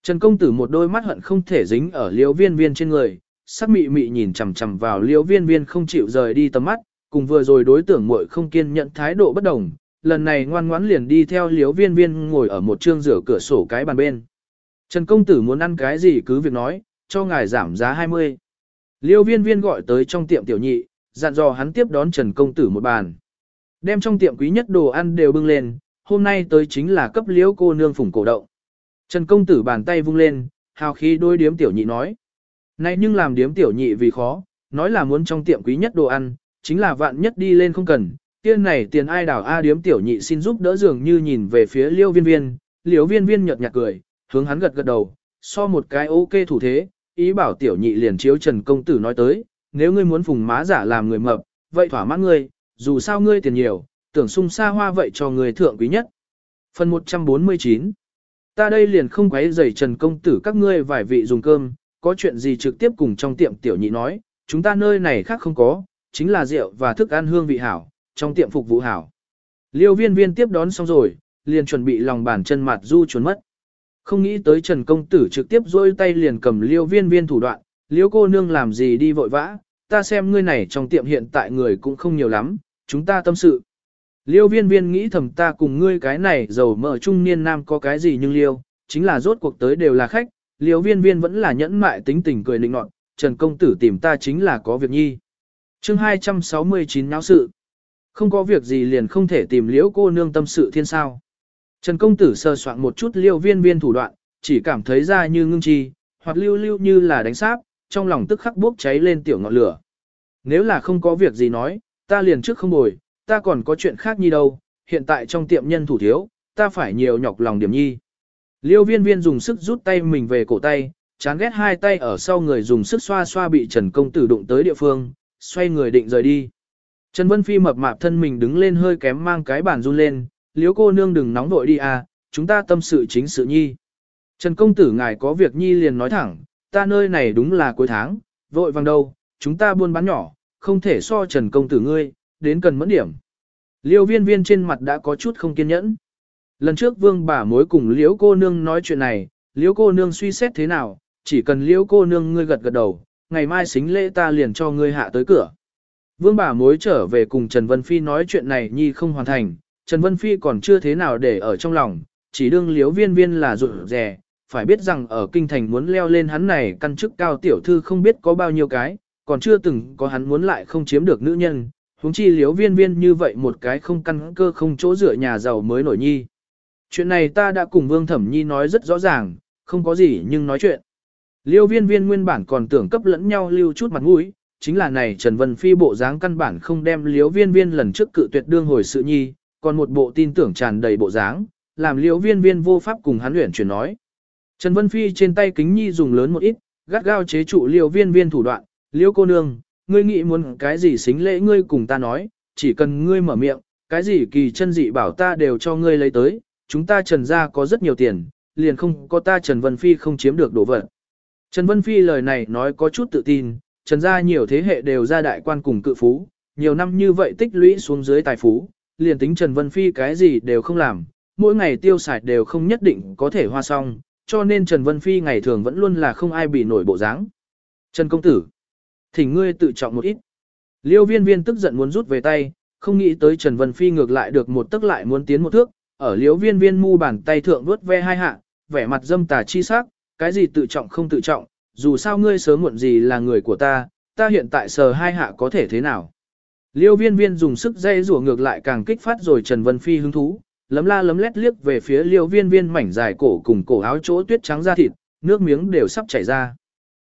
Trần Công Tử một đôi mắt hận không thể dính ở liêu viên viên trên người, sắc mị mị nhìn chằm chằm vào liêu viên viên không chịu rời đi tầm mắt, cùng vừa rồi đối tưởng muội không kiên nhận thái độ bất đồng, lần này ngoan ngoãn liền đi theo liêu viên viên ngồi ở một trương rửa cửa sổ cái bàn bên. Trần Công Tử muốn ăn cái gì cứ việc nói, cho ngài giảm giá 20. Liêu viên viên gọi tới trong tiệm tiểu nhị, dặn dò hắn tiếp đón Trần Công Tử một bàn. Đem trong tiệm quý nhất đồ ăn đều bưng lên, hôm nay tới chính là cấp liễu cô nương phủng cổ động. Trần Công Tử bàn tay vung lên, hào khí đôi điếm tiểu nhị nói. Này nhưng làm điếm tiểu nhị vì khó, nói là muốn trong tiệm quý nhất đồ ăn, chính là vạn nhất đi lên không cần. Tiên này tiền ai đảo A điếm tiểu nhị xin giúp đỡ dường như nhìn về phía liêu viên viên, liêu viên viên nhợt nhạt cười, hướng hắn gật gật đầu, so một cái ok thủ thế, ý bảo tiểu nhị liền chiếu Trần Công Tử nói tới, nếu ngươi muốn phùng má giả làm người mập, vậy thỏa mãn ngươi, dù sao ngươi tiền nhiều, tưởng sung xa hoa vậy cho người thượng quý nhất. Phần 149 Ta đây liền không quấy rầy Trần Công Tử các ngươi vài vị dùng cơm, có chuyện gì trực tiếp cùng trong tiệm tiểu nhị nói, chúng ta nơi này khác không có, chính là rượu và thức ăn hương vị hảo, trong tiệm phục vụ hảo. Liêu viên viên tiếp đón xong rồi, liền chuẩn bị lòng bàn chân mặt du trốn mất. Không nghĩ tới Trần Công Tử trực tiếp dôi tay liền cầm liêu viên viên thủ đoạn, liêu cô nương làm gì đi vội vã, ta xem ngươi này trong tiệm hiện tại người cũng không nhiều lắm, chúng ta tâm sự. Liêu viên viên nghĩ thầm ta cùng ngươi cái này giàu mở trung niên nam có cái gì nhưng liêu, chính là rốt cuộc tới đều là khách, liêu viên viên vẫn là nhẫn mại tính tình cười nịnh nọt, Trần Công Tử tìm ta chính là có việc nhi. chương 269 náo sự. Không có việc gì liền không thể tìm liễu cô nương tâm sự thiên sao. Trần công tử sơ soạn một chút liêu viên viên thủ đoạn, chỉ cảm thấy ra như ngưng chi, hoặc lưu lưu như là đánh sáp, trong lòng tức khắc bốc cháy lên tiểu ngọn lửa. Nếu là không có việc gì nói, ta liền trước không bồi, ta còn có chuyện khác nhi đâu, hiện tại trong tiệm nhân thủ thiếu, ta phải nhiều nhọc lòng điểm nhi. Liêu viên viên dùng sức rút tay mình về cổ tay, chán ghét hai tay ở sau người dùng sức xoa xoa bị Trần Công Tử đụng tới địa phương, xoay người định rời đi. Trần Vân Phi mập mạp thân mình đứng lên hơi kém mang cái bàn run lên, liếu cô nương đừng nóng vội đi à, chúng ta tâm sự chính sự nhi. Trần công tử ngài có việc nhi liền nói thẳng, ta nơi này đúng là cuối tháng, vội vàng đâu, chúng ta buôn bán nhỏ, không thể so trần công tử ngươi, đến cần mẫn điểm. Liêu viên viên trên mặt đã có chút không kiên nhẫn. Lần trước vương bà mối cùng liễu cô nương nói chuyện này, liễu cô nương suy xét thế nào, chỉ cần liễu cô nương ngươi gật gật đầu, ngày mai xính lễ ta liền cho ngươi hạ tới cửa. Vương bà mối trở về cùng Trần Vân Phi nói chuyện này nhi không hoàn thành, Trần Vân Phi còn chưa thế nào để ở trong lòng, chỉ đương liếu viên viên là rụt rè, phải biết rằng ở kinh thành muốn leo lên hắn này căn chức cao tiểu thư không biết có bao nhiêu cái, còn chưa từng có hắn muốn lại không chiếm được nữ nhân, huống chi liếu viên viên như vậy một cái không căn cơ không chỗ dựa nhà giàu mới nổi nhi. Chuyện này ta đã cùng Vương Thẩm Nhi nói rất rõ ràng, không có gì nhưng nói chuyện. Liêu viên viên nguyên bản còn tưởng cấp lẫn nhau lưu chút mặt mũi, chính là này Trần Vân Phi bộ dáng căn bản không đem liếu viên viên lần trước cự tuyệt đương hồi sự nhi, còn một bộ tin tưởng tràn đầy bộ dáng, làm liễu viên viên vô pháp cùng hắn luyện chuyển nói. Trần Vân Phi trên tay kính nhi dùng lớn một ít, gắt gao chế trụ liễu viên viên thủ đoạn, liêu cô nương, ngươi nghĩ muốn cái gì xính lễ ngươi cùng ta nói, chỉ cần ngươi mở miệng, cái gì kỳ chân dị bảo ta đều cho ngươi lấy tới, chúng ta trần ra có rất nhiều tiền, liền không có ta Trần Vân Phi không chiếm được đồ vật. Trần Vân Phi lời này nói có chút tự tin, trần ra nhiều thế hệ đều ra đại quan cùng cự phú, nhiều năm như vậy tích lũy xuống dưới tài phú, liền tính Trần Vân Phi cái gì đều không làm, mỗi ngày tiêu xài đều không nhất định có thể hoa xong, cho nên Trần Vân Phi ngày thường vẫn luôn là không ai bị nổi bộ dáng. Trần Công Tử, thỉnh ngươi tự trọng một ít. Liêu viên viên tức giận muốn rút về tay, không nghĩ tới Trần Vân Phi ngược lại được một tức lại muốn tiến một thước, ở liêu viên viên mu bàn tay thượng vuốt ve hai hạ, vẻ mặt dâm tà chi sắc, cái gì tự trọng không tự trọng, dù sao ngươi sớm muộn gì là người của ta, ta hiện tại sờ hai hạ có thể thế nào. Liêu viên viên dùng sức dây rủa ngược lại càng kích phát rồi Trần Vân Phi hứng thú, lấm la lấm lét liếc về phía liêu viên viên mảnh dài cổ cùng cổ áo chỗ tuyết trắng da thịt, nước miếng đều sắp chảy ra.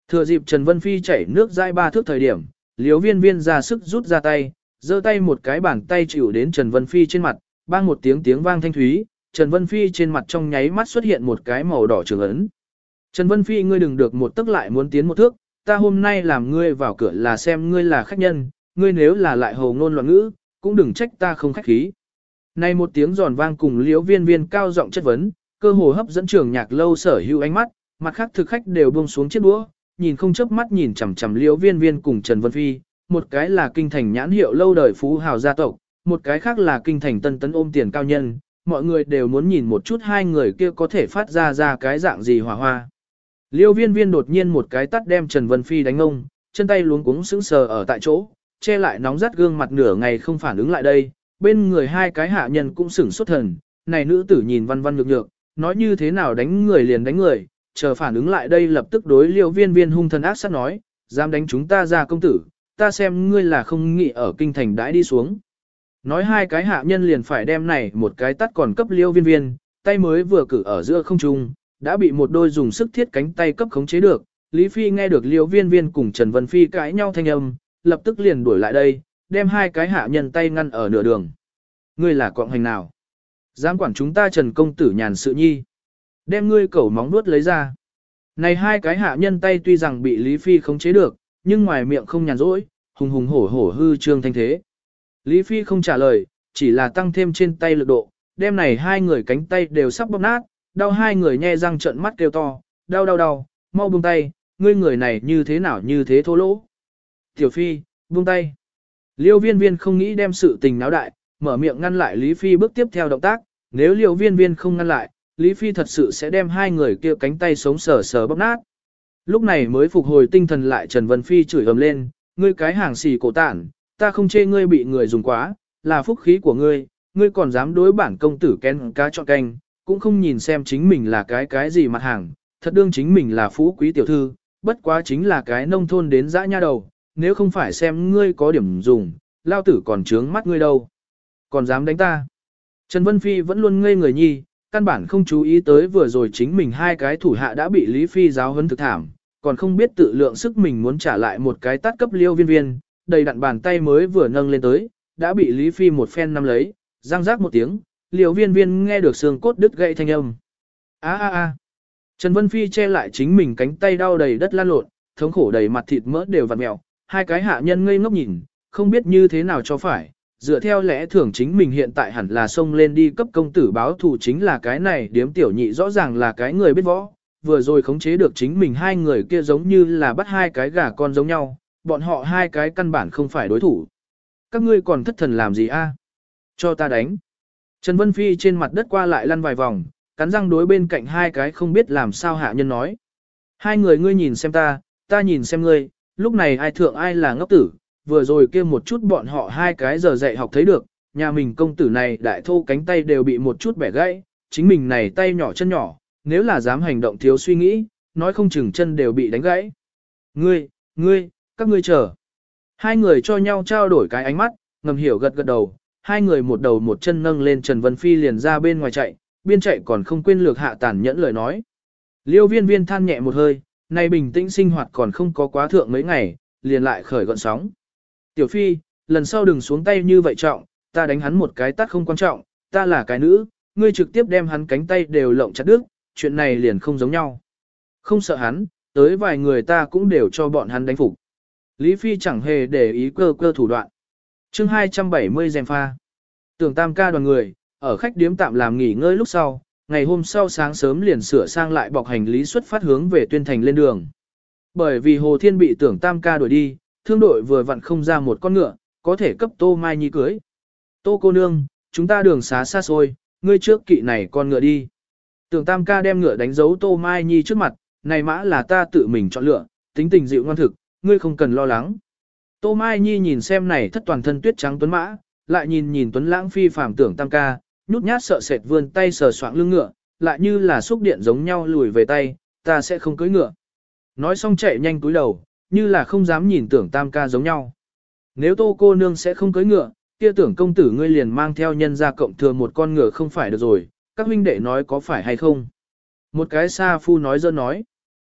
Thừa dịp Trần Vân Phi chảy nước dai ba thước thời điểm, liêu viên viên ra sức rút ra tay, giơ tay một cái bàn tay chịu đến Trần Vân Phi trên mặt, bang một tiếng tiếng vang thanh thúy, Trần Vân Phi trên mặt trong nháy mắt xuất hiện một cái màu đỏ trường ấn. Trần Vân Phi ngươi đừng được một tức lại muốn tiến một thước, ta hôm nay làm ngươi vào cửa là xem ngươi là khách nhân, ngươi nếu là lại hồ ngôn loạn ngữ, cũng đừng trách ta không khách khí. Này một tiếng giòn vang cùng liễu viên viên cao giọng chất vấn, cơ hồ hấp dẫn trường nhạc lâu sở hữu ánh mắt, mặt khác thực khách đều buông xuống chiếc đũa, nhìn không chớp mắt nhìn chằm chằm liễu viên viên cùng Trần Vân Phi, một cái là kinh thành nhãn hiệu lâu đời phú hào gia tộc, một cái khác là kinh thành tân tấn ôm tiền cao nhân, mọi người đều muốn nhìn một chút hai người kia có thể phát ra ra cái dạng gì hòa hoa. Liêu viên viên đột nhiên một cái tắt đem Trần Vân Phi đánh ông, chân tay luống cuống sững sờ ở tại chỗ, che lại nóng rát gương mặt nửa ngày không phản ứng lại đây, bên người hai cái hạ nhân cũng sửng sốt thần, này nữ tử nhìn văn văn nhược nhược, nói như thế nào đánh người liền đánh người, chờ phản ứng lại đây lập tức đối liêu viên viên hung thần ác sát nói, dám đánh chúng ta ra công tử, ta xem ngươi là không nghĩ ở kinh thành đãi đi xuống. Nói hai cái hạ nhân liền phải đem này một cái tắt còn cấp liêu viên viên, tay mới vừa cử ở giữa không trung, đã bị một đôi dùng sức thiết cánh tay cấp khống chế được. Lý Phi nghe được liêu viên viên cùng Trần Vân Phi cãi nhau thanh âm, lập tức liền đuổi lại đây, đem hai cái hạ nhân tay ngăn ở nửa đường. Ngươi là quạng hành nào? Dám quản chúng ta Trần Công Tử nhàn sự nhi. Đem ngươi cẩu móng nuốt lấy ra. Này hai cái hạ nhân tay tuy rằng bị Lý Phi khống chế được, nhưng ngoài miệng không nhàn rỗi, hùng hùng hổ hổ hư trương thanh thế. Lý Phi không trả lời, chỉ là tăng thêm trên tay lực độ, đem này hai người cánh tay đều sắp bóp nát, đau hai người nhe răng trợn mắt kêu to, đau đau đau, mau buông tay, ngươi người này như thế nào như thế thô lỗ. Tiểu Phi, buông tay. Liêu viên viên không nghĩ đem sự tình náo đại, mở miệng ngăn lại Lý Phi bước tiếp theo động tác, nếu liêu viên viên không ngăn lại, Lý Phi thật sự sẽ đem hai người kia cánh tay sống sờ sờ bóp nát. Lúc này mới phục hồi tinh thần lại Trần Vân Phi chửi ầm lên, ngươi cái hàng xì cổ tản, ta không chê ngươi bị người dùng quá, là phúc khí của ngươi, ngươi còn dám đối bản công tử kén cá chọn canh, cũng không nhìn xem chính mình là cái cái gì mặt hàng, thật đương chính mình là phú quý tiểu thư, bất quá chính là cái nông thôn đến dã nha đầu, nếu không phải xem ngươi có điểm dùng, lao tử còn trướng mắt ngươi đâu. Còn dám đánh ta. Trần Vân Phi vẫn luôn ngây người nhi, căn bản không chú ý tới vừa rồi chính mình hai cái thủ hạ đã bị Lý Phi giáo huấn thực thảm, còn không biết tự lượng sức mình muốn trả lại một cái tát cấp liêu viên viên, đầy đặn bàn tay mới vừa nâng lên tới, đã bị Lý Phi một phen nắm lấy, răng rác một tiếng, liêu viên viên nghe được xương cốt đứt gãy thanh âm. a a a Trần Vân Phi che lại chính mình cánh tay đau đầy đất lan lộn, thống khổ đầy mặt thịt mỡ đều vặn mèo, hai cái hạ nhân ngây ngốc nhìn, không biết như thế nào cho phải. Dựa theo lẽ thường chính mình hiện tại hẳn là xông lên đi cấp công tử báo thù chính là cái này điếm tiểu nhị rõ ràng là cái người biết võ, vừa rồi khống chế được chính mình hai người kia giống như là bắt hai cái gà con giống nhau, bọn họ hai cái căn bản không phải đối thủ. Các ngươi còn thất thần làm gì a? Cho ta đánh. Trần Vân Phi trên mặt đất qua lại lăn vài vòng, cắn răng đối bên cạnh hai cái không biết làm sao hạ nhân nói. Hai người ngươi nhìn xem ta, ta nhìn xem ngươi, lúc này ai thượng ai là ngốc tử, vừa rồi kia một chút bọn họ hai cái giờ dạy học thấy được, nhà mình công tử này đại thô cánh tay đều bị một chút bẻ gãy, chính mình này tay nhỏ chân nhỏ, nếu là dám hành động thiếu suy nghĩ, nói không chừng chân đều bị đánh gãy. Ngươi, ngươi, các ngươi chờ. Hai người cho nhau trao đổi cái ánh mắt, ngầm hiểu gật gật đầu, hai người một đầu một chân nâng lên Trần Vân Phi liền ra bên ngoài chạy, biên chạy còn không quên lược hạ tàn nhẫn lời nói. Liêu viên viên than nhẹ một hơi, nay bình tĩnh sinh hoạt còn không có quá thượng mấy ngày, liền lại khởi gọn sóng. Tiểu Phi, lần sau đừng xuống tay như vậy trọng, ta đánh hắn một cái tắt không quan trọng, ta là cái nữ, ngươi trực tiếp đem hắn cánh tay đều lộng chặt đứt, chuyện này liền không giống nhau. Không sợ hắn, tới vài người ta cũng đều cho bọn hắn đánh phục. Lý Phi chẳng hề để ý cơ cơ thủ đoạn. chương 270 dèm pha. Tưởng tam ca đoàn người, ở khách điếm tạm làm nghỉ ngơi lúc sau, ngày hôm sau sáng sớm liền sửa sang lại bọc hành lý xuất phát hướng về tuyên thành lên đường. Bởi vì Hồ Thiên bị tưởng tam ca đuổi đi, thương đội vừa vặn không ra một con ngựa, có thể cấp Tô Mai Nhi cưới. Tô cô nương, chúng ta đường xá xa xôi, ngươi trước kỵ này con ngựa đi. Tưởng tam ca đem ngựa đánh dấu Tô Mai Nhi trước mặt, này mã là ta tự mình chọn lựa, tính tình dịu ngoan thực, ngươi không cần lo lắng. Tô Mai Nhi nhìn xem này thất toàn thân tuyết trắng tuấn mã, lại nhìn nhìn tuấn lãng phi phàm tưởng tam ca, nhút nhát sợ sệt vươn tay sờ soạng lưng ngựa, lại như là xúc điện giống nhau lùi về tay, ta sẽ không cưới ngựa. Nói xong chạy nhanh túi đầu, như là không dám nhìn tưởng tam ca giống nhau. Nếu tô cô nương sẽ không cưới ngựa, kia tưởng công tử ngươi liền mang theo nhân ra cộng thừa một con ngựa không phải được rồi, các huynh đệ nói có phải hay không. Một cái xa phu nói dơ nói.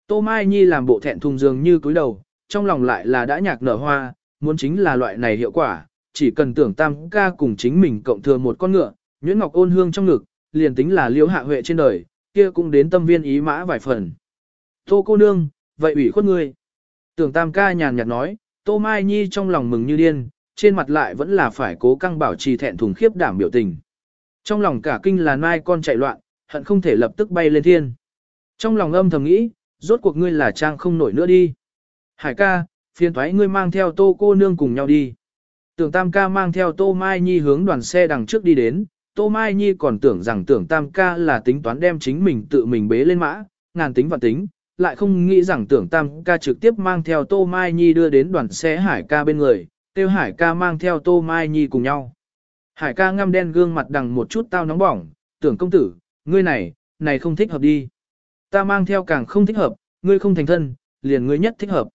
Tô Mai Nhi làm bộ thẹn thùng dường như cúi đầu, trong lòng lại là đã nhạc nở hoa, muốn chính là loại này hiệu quả, chỉ cần tưởng tam ca cùng chính mình cộng thừa một con ngựa, nhuyễn ngọc ôn hương trong ngực, liền tính là liễu hạ huệ trên đời, kia cũng đến tâm viên ý mã vài phần. Tô cô nương, vậy ủy khuất ngươi. Tưởng tam ca nhàn nhạt nói, Tô Mai Nhi trong lòng mừng như điên, trên mặt lại vẫn là phải cố căng bảo trì thẹn thùng khiếp đảm biểu tình. Trong lòng cả kinh là mai con chạy loạn, hận không thể lập tức bay lên thiên. Trong lòng âm thầm nghĩ, rốt cuộc ngươi là trang không nổi nữa đi. Hải ca, phiền thoái ngươi mang theo tô cô nương cùng nhau đi. Tưởng tam ca mang theo tô mai nhi hướng đoàn xe đằng trước đi đến, tô mai nhi còn tưởng rằng tưởng tam ca là tính toán đem chính mình tự mình bế lên mã, ngàn tính và tính, lại không nghĩ rằng tưởng tam ca trực tiếp mang theo tô mai nhi đưa đến đoàn xe hải ca bên người, tiêu hải ca mang theo tô mai nhi cùng nhau. Hải ca ngăm đen gương mặt đằng một chút tao nóng bỏng, tưởng công tử, ngươi này, này không thích hợp đi. Ta mang theo càng không thích hợp, ngươi không thành thân, liền ngươi nhất thích hợp.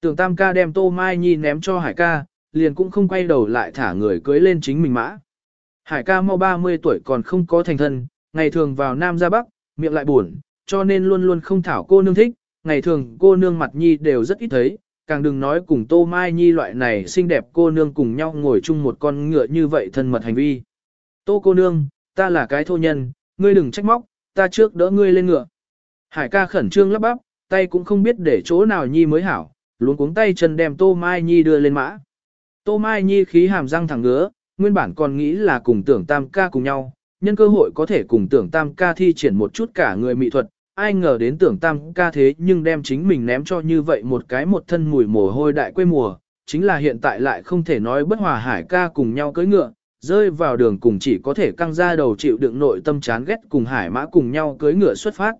Tưởng tam ca đem tô mai nhi ném cho hải ca, liền cũng không quay đầu lại thả người cưới lên chính mình mã. Hải ca mau 30 tuổi còn không có thành thân, ngày thường vào Nam ra Bắc, miệng lại buồn, cho nên luôn luôn không thảo cô nương thích, ngày thường cô nương mặt nhi đều rất ít thấy, càng đừng nói cùng Tô Mai Nhi loại này xinh đẹp cô nương cùng nhau ngồi chung một con ngựa như vậy thân mật hành vi. Tô cô nương, ta là cái thô nhân, ngươi đừng trách móc, ta trước đỡ ngươi lên ngựa. Hải ca khẩn trương lắp bắp, tay cũng không biết để chỗ nào Nhi mới hảo, luôn cuống tay chân đem Tô Mai Nhi đưa lên mã. Tô Mai Nhi khí hàm răng thẳng ngứa, nguyên bản còn nghĩ là cùng tưởng tam ca cùng nhau, nhân cơ hội có thể cùng tưởng tam ca thi triển một chút cả người mỹ thuật, ai ngờ đến tưởng tam ca thế nhưng đem chính mình ném cho như vậy một cái một thân mùi mồ hôi đại quê mùa, chính là hiện tại lại không thể nói bất hòa hải ca cùng nhau cưỡi ngựa, rơi vào đường cùng chỉ có thể căng ra đầu chịu đựng nội tâm chán ghét cùng hải mã cùng nhau cưỡi ngựa xuất phát.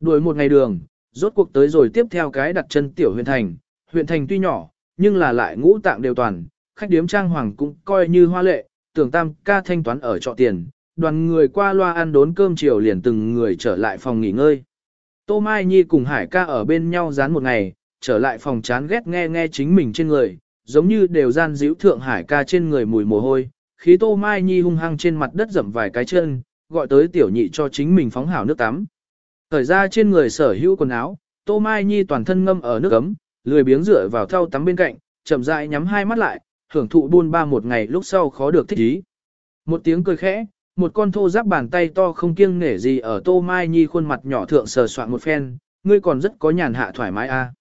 Đuổi một ngày đường, rốt cuộc tới rồi tiếp theo cái đặt chân tiểu huyện thành, huyện thành tuy nhỏ, nhưng là lại ngũ tạng đều toàn, khách điếm trang hoàng cũng coi như hoa lệ, tưởng tam ca thanh toán ở trọ tiền, đoàn người qua loa ăn đốn cơm chiều liền từng người trở lại phòng nghỉ ngơi. Tô Mai Nhi cùng Hải ca ở bên nhau dán một ngày, trở lại phòng chán ghét nghe nghe chính mình trên người, giống như đều gian díu thượng Hải ca trên người mùi mồ hôi, khí Tô Mai Nhi hung hăng trên mặt đất dậm vài cái chân, gọi tới tiểu nhị cho chính mình phóng hảo nước tắm. Thời ra trên người sở hữu quần áo, Tô Mai Nhi toàn thân ngâm ở nước ấm, lười biếng rửa vào thau tắm bên cạnh, chậm rãi nhắm hai mắt lại, hưởng thụ buôn ba một ngày lúc sau khó được thích ý. Một tiếng cười khẽ, một con thô giáp bàn tay to không kiêng nể gì ở Tô Mai Nhi khuôn mặt nhỏ thượng sờ soạn một phen, ngươi còn rất có nhàn hạ thoải mái a. À.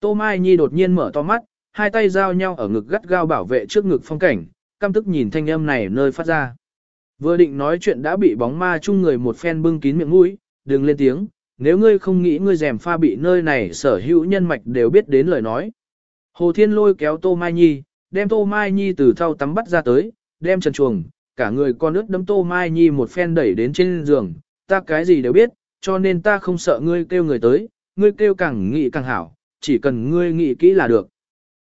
Tô Mai Nhi đột nhiên mở to mắt, hai tay giao nhau ở ngực gắt gao bảo vệ trước ngực phong cảnh, căm tức nhìn thanh âm này nơi phát ra. Vừa định nói chuyện đã bị bóng ma chung người một phen bưng kín miệng mũi, đừng lên tiếng, nếu ngươi không nghĩ ngươi rèm pha bị nơi này sở hữu nhân mạch đều biết đến lời nói. Hồ Thiên lôi kéo Tô Mai Nhi, đem Tô Mai Nhi từ thau tắm bắt ra tới, đem trần chuồng, cả người con ướt đấm Tô Mai Nhi một phen đẩy đến trên giường, ta cái gì đều biết, cho nên ta không sợ ngươi kêu người tới, ngươi kêu càng nghĩ càng hảo, chỉ cần ngươi nghĩ kỹ là được.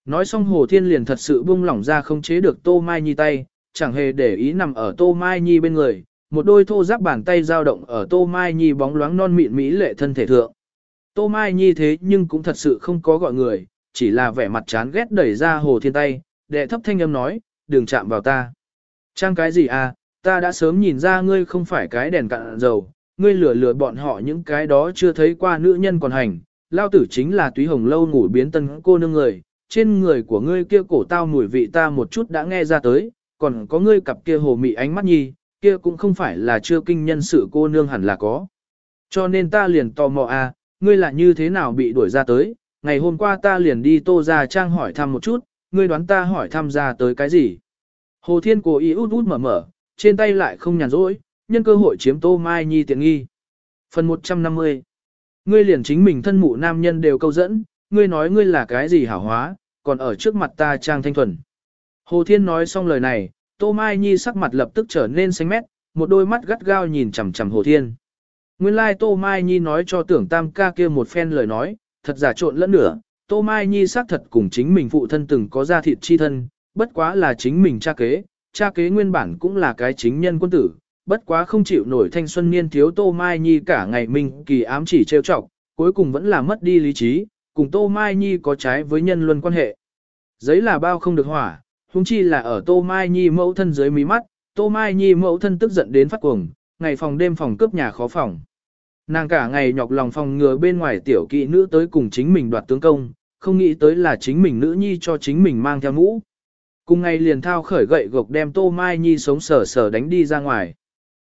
Nói xong Hồ Thiên liền thật sự buông lỏng ra không chế được Tô Mai Nhi tay, chẳng hề để ý nằm ở Tô Mai Nhi bên người, một đôi thô giáp bàn tay dao động ở Tô Mai Nhi bóng loáng non mịn mỹ lệ thân thể thượng. Tô Mai Nhi thế nhưng cũng thật sự không có gọi người, chỉ là vẻ mặt chán ghét đẩy ra Hồ Thiên tay, đệ thấp thanh âm nói, đừng chạm vào ta. Trang cái gì à, ta đã sớm nhìn ra ngươi không phải cái đèn cạn dầu, ngươi lừa lừa bọn họ những cái đó chưa thấy qua nữ nhân còn hành, lao tử chính là túy hồng lâu ngủ biến tân cô nương người, trên người của ngươi kia cổ tao mùi vị ta một chút đã nghe ra tới, còn có ngươi cặp kia hồ mị ánh mắt nhi, kia cũng không phải là chưa kinh nhân sự cô nương hẳn là có. Cho nên ta liền tò mò à, ngươi là như thế nào bị đuổi ra tới, ngày hôm qua ta liền đi tô ra trang hỏi thăm một chút, ngươi đoán ta hỏi tham gia tới cái gì. Hồ Thiên cố ý út út mở mở, trên tay lại không nhàn rỗi, nhân cơ hội chiếm Tô Mai Nhi tiện nghi. Phần 150 Ngươi liền chính mình thân mụ nam nhân đều câu dẫn, ngươi nói ngươi là cái gì hảo hóa, còn ở trước mặt ta trang thanh thuần. Hồ Thiên nói xong lời này, Tô Mai Nhi sắc mặt lập tức trở nên xanh mét, một đôi mắt gắt gao nhìn chằm chằm Hồ Thiên. Nguyên lai like Tô Mai Nhi nói cho tưởng tam ca kia một phen lời nói, thật giả trộn lẫn nửa, Tô Mai Nhi xác thật cùng chính mình phụ thân từng có gia thịt chi thân, bất quá là chính mình cha kế, cha kế nguyên bản cũng là cái chính nhân quân tử, bất quá không chịu nổi thanh xuân niên thiếu Tô Mai Nhi cả ngày mình kỳ ám chỉ trêu chọc, cuối cùng vẫn là mất đi lý trí, cùng Tô Mai Nhi có trái với nhân luân quan hệ. Giấy là bao không được hỏa, huống chi là ở Tô Mai Nhi mẫu thân dưới mí mắt, Tô Mai Nhi mẫu thân tức giận đến phát cuồng, ngày phòng đêm phòng cướp nhà khó phòng. Nàng cả ngày nhọc lòng phòng ngừa bên ngoài tiểu kỵ nữ tới cùng chính mình đoạt tướng công, không nghĩ tới là chính mình nữ nhi cho chính mình mang theo mũ. Cùng ngày liền thao khởi gậy gộc đem Tô Mai Nhi sống sờ sờ đánh đi ra ngoài.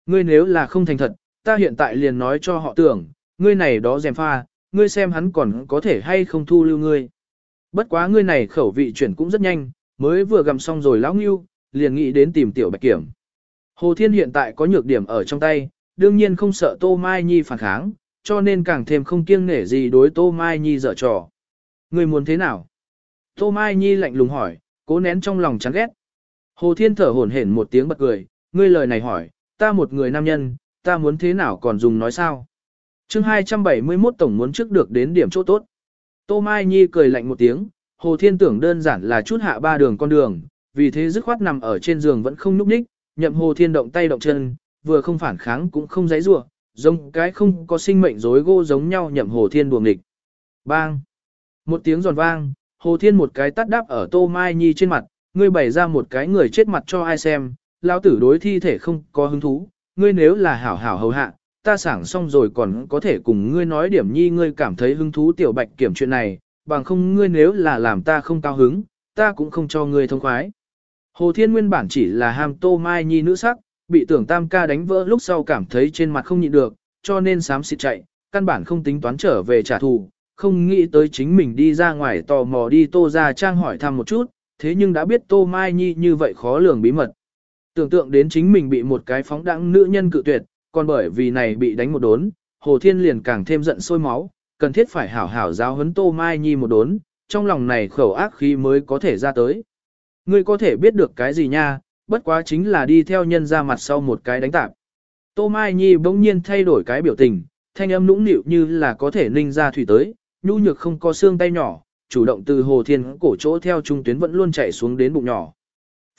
Ngươi nếu là không thành thật, ta hiện tại liền nói cho họ tưởng, ngươi này đó dèm pha, ngươi xem hắn còn có thể hay không thu lưu ngươi. Bất quá ngươi này khẩu vị chuyển cũng rất nhanh, mới vừa gặm xong rồi lão ngưu, liền nghĩ đến tìm tiểu bạch kiểm. Hồ Thiên hiện tại có nhược điểm ở trong tay, đương nhiên không sợ Tô Mai Nhi phản kháng, cho nên càng thêm không kiêng nể gì đối Tô Mai Nhi dở trò. Ngươi muốn thế nào? Tô Mai Nhi lạnh lùng hỏi, cố nén trong lòng chán ghét. Hồ Thiên thở hổn hển một tiếng bật cười, ngươi lời này hỏi, ta một người nam nhân, ta muốn thế nào còn dùng nói sao? chương 271 tổng muốn trước được đến điểm chỗ tốt. Tô Mai Nhi cười lạnh một tiếng, Hồ Thiên tưởng đơn giản là chút hạ ba đường con đường, vì thế dứt khoát nằm ở trên giường vẫn không núp ních, nhậm Hồ Thiên động tay động chân, vừa không phản kháng cũng không giãy rủa, giống cái không có sinh mệnh rối gô giống nhau nhậm Hồ Thiên buồng địch. Bang! Một tiếng giòn vang, Hồ Thiên một cái tắt đáp ở Tô Mai Nhi trên mặt, ngươi bày ra một cái người chết mặt cho ai xem, lao tử đối thi thể không có hứng thú, ngươi nếu là hảo hảo hầu hạ, ta sảng xong rồi còn có thể cùng ngươi nói điểm nhi ngươi cảm thấy hứng thú tiểu bạch kiểm chuyện này, bằng không ngươi nếu là làm ta không cao hứng, ta cũng không cho ngươi thông khoái. Hồ Thiên nguyên bản chỉ là ham Tô Mai Nhi nữ sắc, bị tưởng tam ca đánh vỡ lúc sau cảm thấy trên mặt không nhịn được, cho nên sám xịt chạy, căn bản không tính toán trở về trả thù, không nghĩ tới chính mình đi ra ngoài tò mò đi tô ra trang hỏi thăm một chút, thế nhưng đã biết tô mai nhi như vậy khó lường bí mật. Tưởng tượng đến chính mình bị một cái phóng đẳng nữ nhân cự tuyệt, còn bởi vì này bị đánh một đốn, Hồ Thiên liền càng thêm giận sôi máu, cần thiết phải hảo hảo giáo huấn Tô Mai Nhi một đốn, trong lòng này khẩu ác khí mới có thể ra tới. Ngươi có thể biết được cái gì nha, bất quá chính là đi theo nhân ra mặt sau một cái đánh tạp. Tô Mai Nhi bỗng nhiên thay đổi cái biểu tình, thanh âm nũng nịu như là có thể ninh ra thủy tới, nhu nhược không có xương tay nhỏ, chủ động từ hồ thiên cổ chỗ theo trung tuyến vẫn luôn chạy xuống đến bụng nhỏ.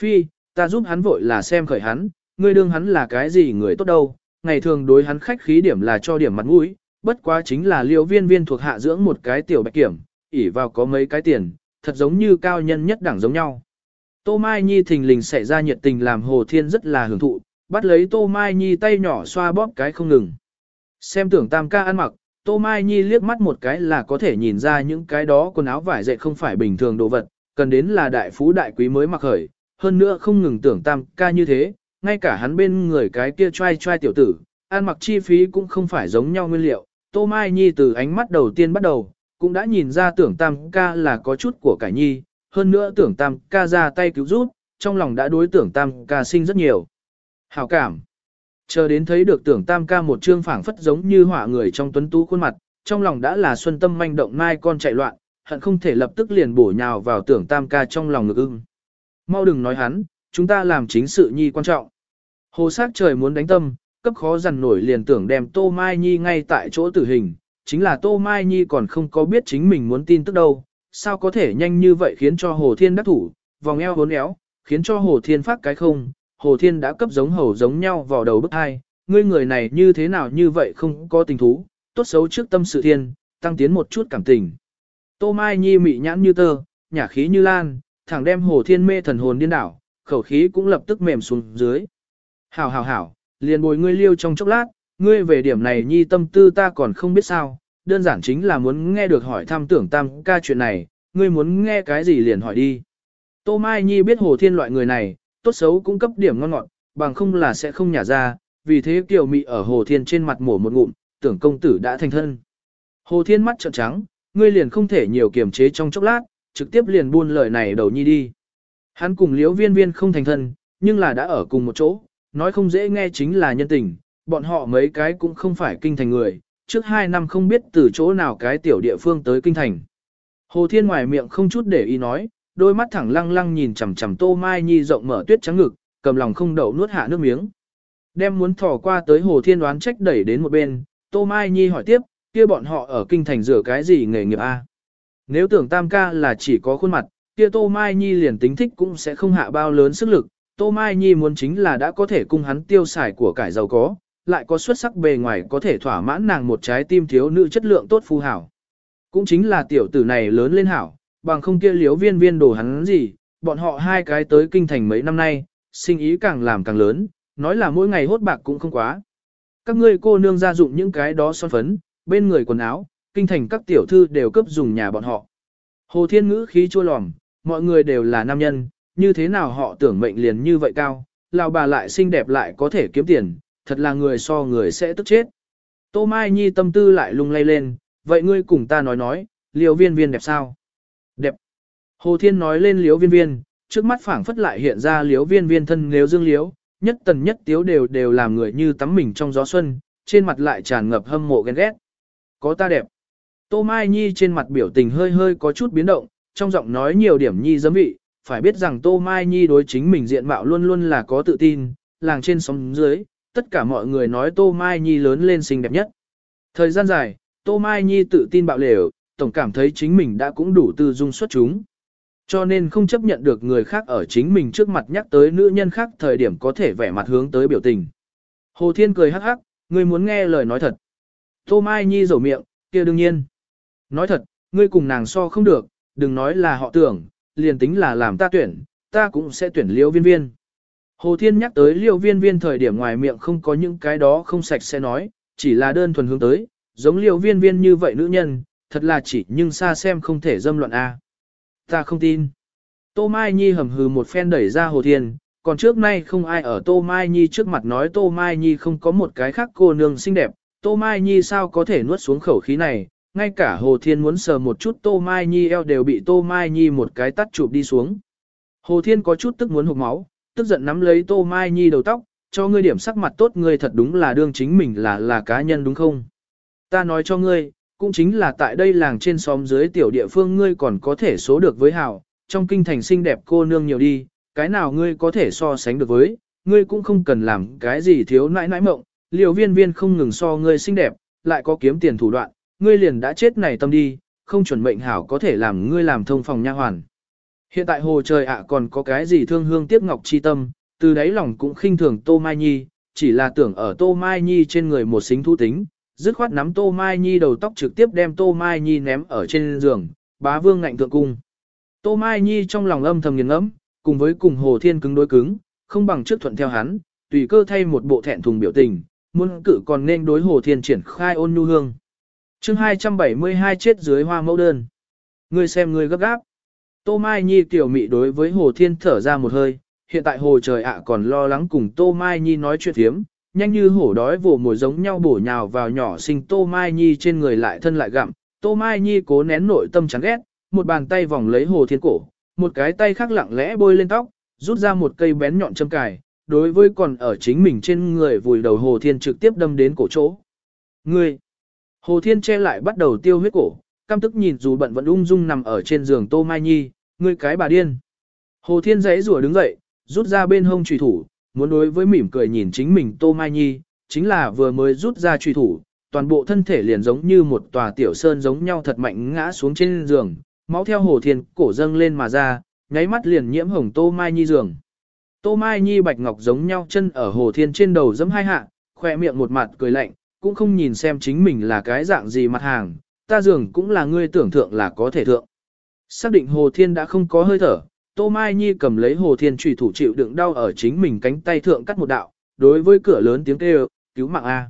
Phi, ta giúp hắn vội là xem khởi hắn, ngươi đương hắn là cái gì người tốt đâu, ngày thường đối hắn khách khí điểm là cho điểm mặt mũi, bất quá chính là liêu viên viên thuộc hạ dưỡng một cái tiểu bạch kiểm, ỉ vào có mấy cái tiền, thật giống như cao nhân nhất đẳng giống nhau. Tô Mai Nhi thình lình xảy ra nhiệt tình làm Hồ Thiên rất là hưởng thụ, bắt lấy Tô Mai Nhi tay nhỏ xoa bóp cái không ngừng. Xem tưởng tam ca ăn mặc, Tô Mai Nhi liếc mắt một cái là có thể nhìn ra những cái đó quần áo vải dệt không phải bình thường đồ vật, cần đến là đại phú đại quý mới mặc khởi, hơn nữa không ngừng tưởng tam ca như thế, ngay cả hắn bên người cái kia trai trai tiểu tử, ăn mặc chi phí cũng không phải giống nhau nguyên liệu. Tô Mai Nhi từ ánh mắt đầu tiên bắt đầu, cũng đã nhìn ra tưởng tam ca là có chút của cải nhi, hơn nữa tưởng tam ca ra tay cứu giúp, trong lòng đã đối tưởng tam ca sinh rất nhiều. Hảo cảm. Chờ đến thấy được tưởng tam ca một trương phảng phất giống như họa người trong tuấn tú khuôn mặt, trong lòng đã là xuân tâm manh động mai con chạy loạn, hận không thể lập tức liền bổ nhào vào tưởng tam ca trong lòng ngực ưng. Mau đừng nói hắn, chúng ta làm chính sự nhi quan trọng. Hồ sát trời muốn đánh tâm, cấp khó dằn nổi liền tưởng đem Tô Mai Nhi ngay tại chỗ tử hình, chính là Tô Mai Nhi còn không có biết chính mình muốn tin tức đâu, sao có thể nhanh như vậy khiến cho Hồ Thiên đắc thủ, vòng eo hốn éo, khiến cho Hồ Thiên phát cái không, Hồ Thiên đã cấp giống hầu giống nhau vào đầu bức hai, ngươi người này như thế nào như vậy không có tình thú, tốt xấu trước tâm sự thiên, tăng tiến một chút cảm tình. Tô Mai Nhi mị nhãn như tơ, nhả khí như lan, thẳng đem Hồ Thiên mê thần hồn điên đảo, khẩu khí cũng lập tức mềm xuống dưới. Hảo hảo hảo, liền bồi ngươi liêu trong chốc lát, ngươi về điểm này nhi tâm tư ta còn không biết sao, đơn giản chính là muốn nghe được hỏi thăm tưởng tam ca chuyện này, ngươi muốn nghe cái gì liền hỏi đi. Tô Mai Nhi biết Hồ Thiên loại người này, tốt xấu cũng cấp điểm ngon ngọt, bằng không là sẽ không nhả ra, vì thế Kiều Mị ở Hồ Thiên trên mặt mổ một ngụm, tưởng công tử đã thành thân. Hồ Thiên mắt trợn trắng, ngươi liền không thể nhiều kiềm chế trong chốc lát, trực tiếp liền buôn lời này đầu nhi đi. Hắn cùng liễu viên viên không thành thân, nhưng là đã ở cùng một chỗ, nói không dễ nghe chính là nhân tình, bọn họ mấy cái cũng không phải kinh thành người, trước hai năm không biết từ chỗ nào cái tiểu địa phương tới kinh thành. Hồ Thiên ngoài miệng không chút để ý nói, đôi mắt thẳng lăng lăng nhìn chằm chằm Tô Mai Nhi rộng mở tuyết trắng ngực, cầm lòng không đậu nuốt hạ nước miếng. Đem muốn thò qua tới Hồ Thiên đoán trách đẩy đến một bên, Tô Mai Nhi hỏi tiếp, kia bọn họ ở kinh thành rửa cái gì nghề nghiệp a? Nếu tưởng tam ca là chỉ có khuôn mặt, kia Tô Mai Nhi liền tính thích cũng sẽ không hạ bao lớn sức lực. Tô Mai Nhi muốn chính là đã có thể cung hắn tiêu xài của cải giàu có, lại có xuất sắc bề ngoài có thể thỏa mãn nàng một trái tim thiếu nữ chất lượng tốt phu hảo. Cũng chính là tiểu tử này lớn lên hảo, bằng không kia liếu viên viên đồ hắn gì, bọn họ hai cái tới kinh thành mấy năm nay, sinh ý càng làm càng lớn, nói là mỗi ngày hốt bạc cũng không quá. Các ngươi cô nương gia dụng những cái đó son phấn, bên người quần áo, kinh thành các tiểu thư đều cấp dùng nhà bọn họ. Hồ Thiên Ngữ khí chua lòm, mọi người đều là nam nhân, như thế nào họ tưởng mệnh liền như vậy cao, lão bà lại xinh đẹp lại có thể kiếm tiền, thật là người so người sẽ tức chết. Tô Mai Nhi tâm tư lại lung lay lên, vậy ngươi cùng ta nói nói, liều viên viên đẹp sao? Đẹp. Hồ Thiên nói lên liếu viên viên, trước mắt phảng phất lại hiện ra liếu viên viên thân nếu dương liếu, nhất tần nhất tiếu đều đều làm người như tắm mình trong gió xuân, trên mặt lại tràn ngập hâm mộ ghen ghét. Có ta đẹp. Tô Mai Nhi trên mặt biểu tình hơi hơi có chút biến động, trong giọng nói nhiều điểm nhi giấm vị, phải biết rằng Tô Mai Nhi đối chính mình diện mạo luôn luôn là có tự tin, làng trên sóng dưới, tất cả mọi người nói Tô Mai Nhi lớn lên xinh đẹp nhất. Thời gian dài, Tô Mai Nhi tự tin bạo lều, tổng cảm thấy chính mình đã cũng đủ tư dung xuất chúng. Cho nên không chấp nhận được người khác ở chính mình trước mặt nhắc tới nữ nhân khác thời điểm có thể vẻ mặt hướng tới biểu tình. Hồ Thiên cười hắc hắc, ngươi muốn nghe lời nói thật. Tô Mai Nhi rầu miệng, kia đương nhiên. Nói thật, ngươi cùng nàng so không được, đừng nói là họ tưởng, liền tính là làm ta tuyển, ta cũng sẽ tuyển liêu viên viên. Hồ Thiên nhắc tới liêu viên viên thời điểm ngoài miệng không có những cái đó không sạch sẽ nói, chỉ là đơn thuần hướng tới, giống liêu viên viên như vậy nữ nhân, thật là chỉ nhưng xa xem không thể dâm luận A. Ta không tin. Tô Mai Nhi hầm hừ một phen đẩy ra Hồ Thiên, còn trước nay không ai ở Tô Mai Nhi trước mặt nói Tô Mai Nhi không có một cái khác cô nương xinh đẹp, Tô Mai Nhi sao có thể nuốt xuống khẩu khí này, ngay cả Hồ Thiên muốn sờ một chút Tô Mai Nhi eo đều bị Tô Mai Nhi một cái tắt chụp đi xuống. Hồ Thiên có chút tức muốn hụt máu, tức giận nắm lấy Tô Mai Nhi đầu tóc, cho ngươi điểm sắc mặt tốt ngươi thật đúng là đương chính mình là là cá nhân đúng không? Ta nói cho ngươi, cũng chính là tại đây làng trên xóm dưới tiểu địa phương ngươi còn có thể số được với hảo, trong kinh thành xinh đẹp cô nương nhiều đi, cái nào ngươi có thể so sánh được với, ngươi cũng không cần làm cái gì thiếu nãi nãi mộng, liều viên viên không ngừng so ngươi xinh đẹp, lại có kiếm tiền thủ đoạn, ngươi liền đã chết này tâm đi, không chuẩn mệnh hảo có thể làm ngươi làm thông phòng nha hoàn. Hiện tại hồ trời ạ còn có cái gì thương hương tiếc ngọc chi tâm, từ đấy lòng cũng khinh thường Tô Mai Nhi, chỉ là tưởng ở Tô Mai Nhi trên người một xính thu tính, dứt khoát nắm Tô Mai Nhi đầu tóc trực tiếp đem Tô Mai Nhi ném ở trên giường, bá vương ngạnh thượng cung. Tô Mai Nhi trong lòng âm thầm nghiền ngẫm, cùng với cùng Hồ Thiên cứng đối cứng, không bằng trước thuận theo hắn, tùy cơ thay một bộ thẹn thùng biểu tình, muốn cử còn nên đối Hồ Thiên triển khai ôn nhu hương. chương 272 chết dưới hoa mẫu đơn. Ngươi xem ngươi gấp gáp. Tô Mai Nhi tiểu mị đối với Hồ Thiên thở ra một hơi, hiện tại Hồ trời ạ còn lo lắng cùng Tô Mai Nhi nói chuyện thiếm, nhanh như hổ đói vồ mồi giống nhau bổ nhào vào nhỏ sinh Tô Mai Nhi trên người lại thân lại gặm. Tô Mai Nhi cố nén nội tâm chán ghét, một bàn tay vòng lấy Hồ Thiên cổ, một cái tay khác lặng lẽ bôi lên tóc, rút ra một cây bén nhọn châm cài, đối với còn ở chính mình trên người vùi đầu Hồ Thiên trực tiếp đâm đến cổ chỗ. Ngươi! Hồ Thiên che lại bắt đầu tiêu huyết cổ, căm tức nhìn dù bận vẫn ung dung nằm ở trên giường Tô Mai Nhi, ngươi cái bà điên. Hồ Thiên giấy rủa đứng dậy, rút ra bên hông trùy thủ, muốn đối với mỉm cười nhìn chính mình Tô Mai Nhi, chính là vừa mới rút ra truy thủ, toàn bộ thân thể liền giống như một tòa tiểu sơn giống nhau thật mạnh ngã xuống trên giường, máu theo Hồ Thiên cổ dâng lên mà ra, nháy mắt liền nhiễm hồng Tô Mai Nhi giường. Tô Mai Nhi bạch ngọc giống nhau chân ở Hồ Thiên trên đầu giẫm hai hạ, khoe miệng một mặt cười lạnh, cũng không nhìn xem chính mình là cái dạng gì mặt hàng, ta giường cũng là ngươi tưởng thượng là có thể thượng. Xác định Hồ Thiên đã không có hơi thở, Tô Mai Nhi cầm lấy Hồ Thiên trùy thủ chịu đựng đau ở chính mình cánh tay thượng cắt một đạo, đối với cửa lớn tiếng kêu, cứu mạng A.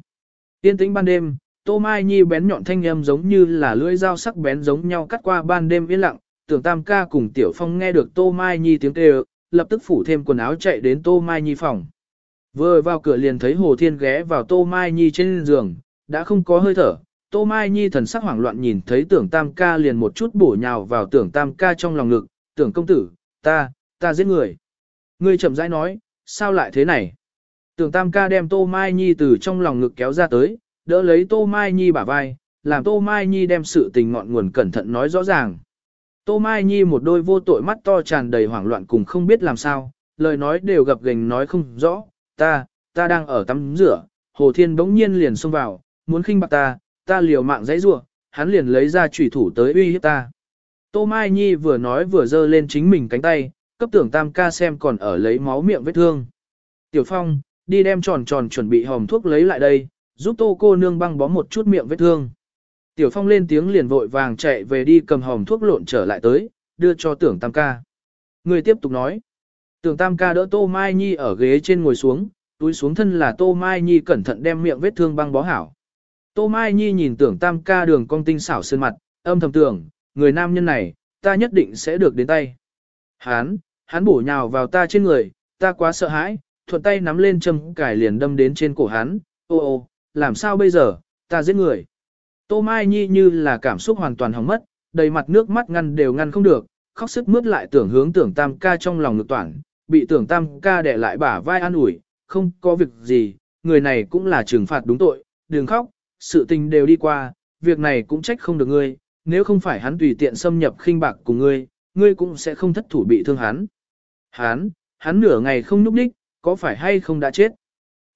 Tiên tĩnh ban đêm, Tô Mai Nhi bén nhọn thanh âm giống như là lưỡi dao sắc bén giống nhau cắt qua ban đêm yên lặng, tưởng Tam ca cùng Tiểu Phong nghe được Tô Mai Nhi tiếng kêu, lập tức phủ thêm quần áo chạy đến Tô Mai Nhi phòng. Vừa vào cửa liền thấy Hồ Thiên ghé vào Tô Mai Nhi trên giường, đã không có hơi thở. Tô Mai Nhi thần sắc hoảng loạn nhìn thấy tưởng tam ca liền một chút bổ nhào vào tưởng tam ca trong lòng ngực, tưởng công tử, ta, ta giết người. Ngươi chậm rãi nói, sao lại thế này? Tưởng tam ca đem Tô Mai Nhi từ trong lòng ngực kéo ra tới, đỡ lấy Tô Mai Nhi bả vai, làm Tô Mai Nhi đem sự tình ngọn nguồn cẩn thận nói rõ ràng. Tô Mai Nhi một đôi vô tội mắt to tràn đầy hoảng loạn cùng không biết làm sao, lời nói đều gập ghềnh nói không rõ, ta, ta đang ở tắm rửa, Hồ Thiên bỗng nhiên liền xông vào, muốn khinh bạc ta, ta liều mạng dãy rủa, hắn liền lấy ra chủy thủ tới uy hiếp ta. Tô Mai Nhi vừa nói vừa giơ lên chính mình cánh tay, cấp tưởng tam ca xem còn ở lấy máu miệng vết thương. Tiểu Phong, đi đem tròn tròn chuẩn bị hòm thuốc lấy lại đây, giúp tô cô nương băng bó một chút miệng vết thương. Tiểu Phong lên tiếng liền vội vàng chạy về đi cầm hòm thuốc lộn trở lại tới, đưa cho tưởng tam ca. Người tiếp tục nói. Tưởng tam ca đỡ Tô Mai Nhi ở ghế trên ngồi xuống, túi xuống thân là Tô Mai Nhi cẩn thận đem miệng vết thương băng bó hảo. Tô Mai Nhi nhìn tưởng tam ca đường cong tinh xảo sơn mặt, âm thầm tưởng, người nam nhân này, ta nhất định sẽ được đến tay. Hán, hắn bổ nhào vào ta trên người, ta quá sợ hãi, thuận tay nắm lên châm cải liền đâm đến trên cổ hắn, ô ô, làm sao bây giờ, ta giết người. Tô Mai Nhi như là cảm xúc hoàn toàn hỏng mất, đầy mặt nước mắt ngăn đều ngăn không được, khóc sức mướt lại tưởng hướng tưởng tam ca trong lòng ngực toàn, bị tưởng tam ca đẻ lại bả vai an ủi, không có việc gì, người này cũng là trừng phạt đúng tội, đừng khóc, sự tình đều đi qua, việc này cũng trách không được ngươi, nếu không phải hắn tùy tiện xâm nhập khinh bạc cùng ngươi, ngươi cũng sẽ không thất thủ bị thương hắn. Hắn, hắn nửa ngày không núp đích, có phải hay không đã chết?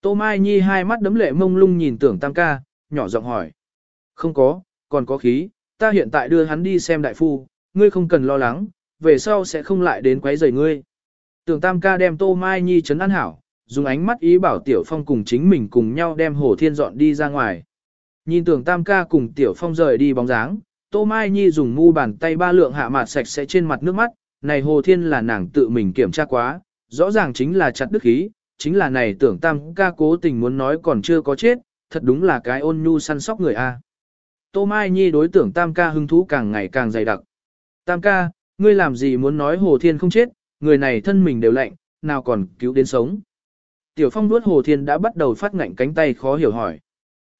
Tô Mai Nhi hai mắt đấm lệ mông lung nhìn tưởng tam ca, nhỏ giọng hỏi. Không có, còn có khí, ta hiện tại đưa hắn đi xem đại phu, ngươi không cần lo lắng, về sau sẽ không lại đến quấy rầy ngươi. Tưởng tam ca đem Tô Mai Nhi chấn an hảo, dùng ánh mắt ý bảo Tiểu Phong cùng chính mình cùng nhau đem Hồ Thiên dọn đi ra ngoài. Nhìn tưởng tam ca cùng Tiểu Phong rời đi bóng dáng, Tô Mai Nhi dùng mu bàn tay ba lượng hạ mặt sạch sẽ trên mặt nước mắt, này Hồ Thiên là nàng tự mình kiểm tra quá, rõ ràng chính là chặt đức khí, chính là này tưởng tam ca cố tình muốn nói còn chưa có chết, thật đúng là cái ôn nhu săn sóc người a. Tô Mai Nhi đối tưởng tam ca hứng thú càng ngày càng dày đặc. Tam ca, ngươi làm gì muốn nói Hồ Thiên không chết, người này thân mình đều lạnh, nào còn cứu đến sống. Tiểu Phong đuốt Hồ Thiên đã bắt đầu phát ngạnh cánh tay khó hiểu hỏi.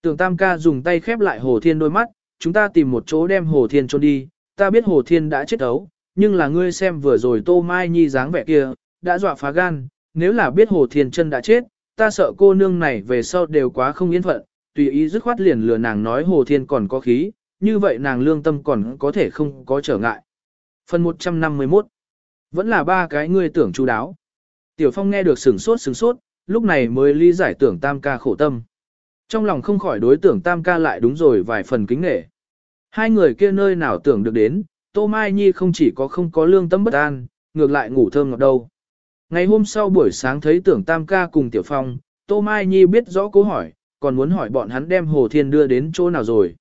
Tưởng Tam ca dùng tay khép lại Hồ Thiên đôi mắt, chúng ta tìm một chỗ đem Hồ Thiên trôn đi, ta biết Hồ Thiên đã chết ấu, nhưng là ngươi xem vừa rồi Tô Mai Nhi dáng vẻ kia, đã dọa phá gan, nếu là biết Hồ Thiên chân đã chết, ta sợ cô nương này về sau đều quá không yên phận, tùy ý dứt khoát liền lừa nàng nói Hồ Thiên còn có khí, như vậy nàng lương tâm còn có thể không có trở ngại. Phần 151 Vẫn là ba cái ngươi tưởng chú đáo. Tiểu Phong nghe được sửng sốt sửng sốt, lúc này mới lý giải tưởng tam ca khổ tâm. Trong lòng không khỏi đối tưởng tam ca lại đúng rồi vài phần kính nghệ. Hai người kia nơi nào tưởng được đến, Tô Mai Nhi không chỉ có không có lương tâm bất an, ngược lại ngủ thơm ngọt đâu. Ngày hôm sau buổi sáng thấy tưởng tam ca cùng Tiểu Phong, Tô Mai Nhi biết rõ câu hỏi, còn muốn hỏi bọn hắn đem Hồ Thiên đưa đến chỗ nào rồi.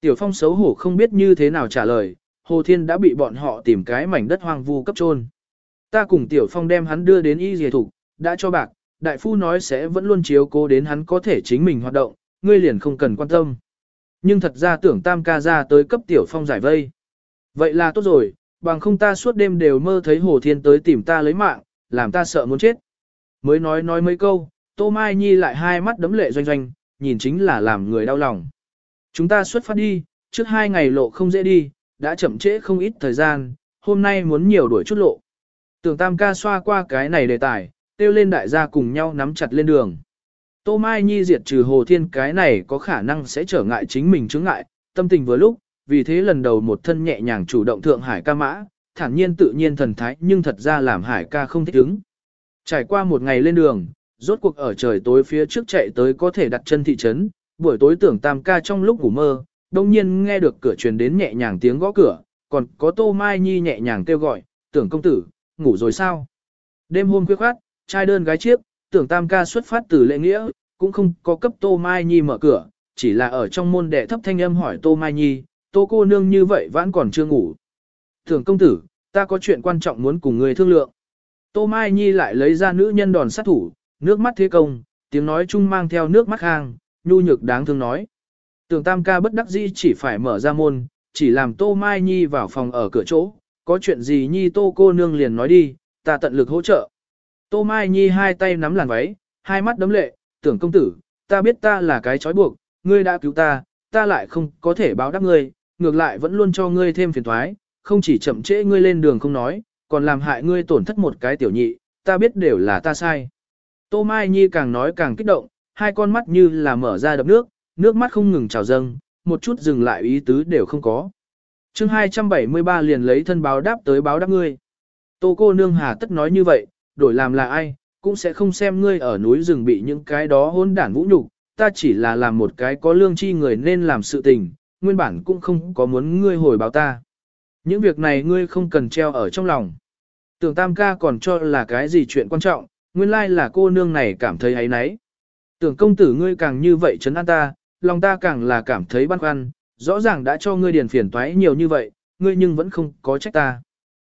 Tiểu Phong xấu hổ không biết như thế nào trả lời, Hồ Thiên đã bị bọn họ tìm cái mảnh đất hoang vu cấp trôn. Ta cùng Tiểu Phong đem hắn đưa đến y dề thục, đã cho bạc, đại phu nói sẽ vẫn luôn chiếu cố đến hắn có thể chính mình hoạt động, ngươi liền không cần quan tâm. Nhưng thật ra tưởng tam ca ra tới cấp Tiểu Phong giải vây. Vậy là tốt rồi, bằng không ta suốt đêm đều mơ thấy Hồ Thiên tới tìm ta lấy mạng, làm ta sợ muốn chết. Mới nói nói mấy câu, Tô Mai Nhi lại hai mắt đấm lệ doanh doanh, nhìn chính là làm người đau lòng. Chúng ta xuất phát đi, trước hai ngày lộ không dễ đi, đã chậm trễ không ít thời gian, hôm nay muốn nhiều đuổi chút lộ. Tưởng Tam ca xoa qua cái này đề tài, tiêu lên đại gia cùng nhau nắm chặt lên đường. Tô Mai Nhi diệt trừ Hồ Thiên cái này có khả năng sẽ trở ngại chính mình chứng ngại, tâm tình vừa lúc, vì thế lần đầu một thân nhẹ nhàng chủ động thượng hải ca mã, thản nhiên tự nhiên thần thái nhưng thật ra làm hải ca không thích ứng. Trải qua một ngày lên đường, rốt cuộc ở trời tối phía trước chạy tới có thể đặt chân thị trấn, buổi tối tưởng tam ca trong lúc ngủ mơ, đông nhiên nghe được cửa truyền đến nhẹ nhàng tiếng gõ cửa, còn có Tô Mai Nhi nhẹ nhàng kêu gọi, tưởng công tử, ngủ rồi sao? Đêm hôm khuya khoát, trai đơn gái chiếc, tưởng tam ca xuất phát từ lễ nghĩa, cũng không có cấp Tô Mai Nhi mở cửa, chỉ là ở trong môn đệ thấp thanh âm hỏi Tô Mai Nhi, Tô cô nương như vậy vẫn còn chưa ngủ. Tưởng công tử, ta có chuyện quan trọng muốn cùng người thương lượng. Tô Mai Nhi lại lấy ra nữ nhân đòn sát thủ, nước mắt thế công, tiếng nói chung mang theo nước mắt hang, nhu nhược đáng thương nói. Tưởng tam ca bất đắc dĩ chỉ phải mở ra môn, chỉ làm Tô Mai Nhi vào phòng ở cửa chỗ, có chuyện gì Nhi Tô cô nương liền nói đi, ta tận lực hỗ trợ. Tô Mai Nhi hai tay nắm làn váy, hai mắt đấm lệ, tưởng công tử, ta biết ta là cái trói buộc, ngươi đã cứu ta, ta lại không có thể báo đáp ngươi, ngược lại vẫn luôn cho ngươi thêm phiền thoái, không chỉ chậm trễ ngươi lên đường không nói, còn làm hại ngươi tổn thất một cái tiểu nhị, ta biết đều là ta sai. Tô Mai Nhi càng nói càng kích động, hai con mắt như là mở ra đập nước, nước mắt không ngừng trào dâng, một chút dừng lại ý tứ đều không có. chương 273 liền lấy thân báo đáp tới báo đáp ngươi. Tô cô nương hà tất nói như vậy, đổi làm là ai, cũng sẽ không xem ngươi ở núi rừng bị những cái đó hôn đản vũ nhục, ta chỉ là làm một cái có lương chi người nên làm sự tình, nguyên bản cũng không có muốn ngươi hồi báo ta. Những việc này ngươi không cần treo ở trong lòng. Tưởng tam ca còn cho là cái gì chuyện quan trọng, nguyên lai là cô nương này cảm thấy ấy nấy. Tưởng công tử ngươi càng như vậy chấn an ta, lòng ta càng là cảm thấy băn khoăn, rõ ràng đã cho ngươi điền phiền toái nhiều như vậy, ngươi nhưng vẫn không có trách ta.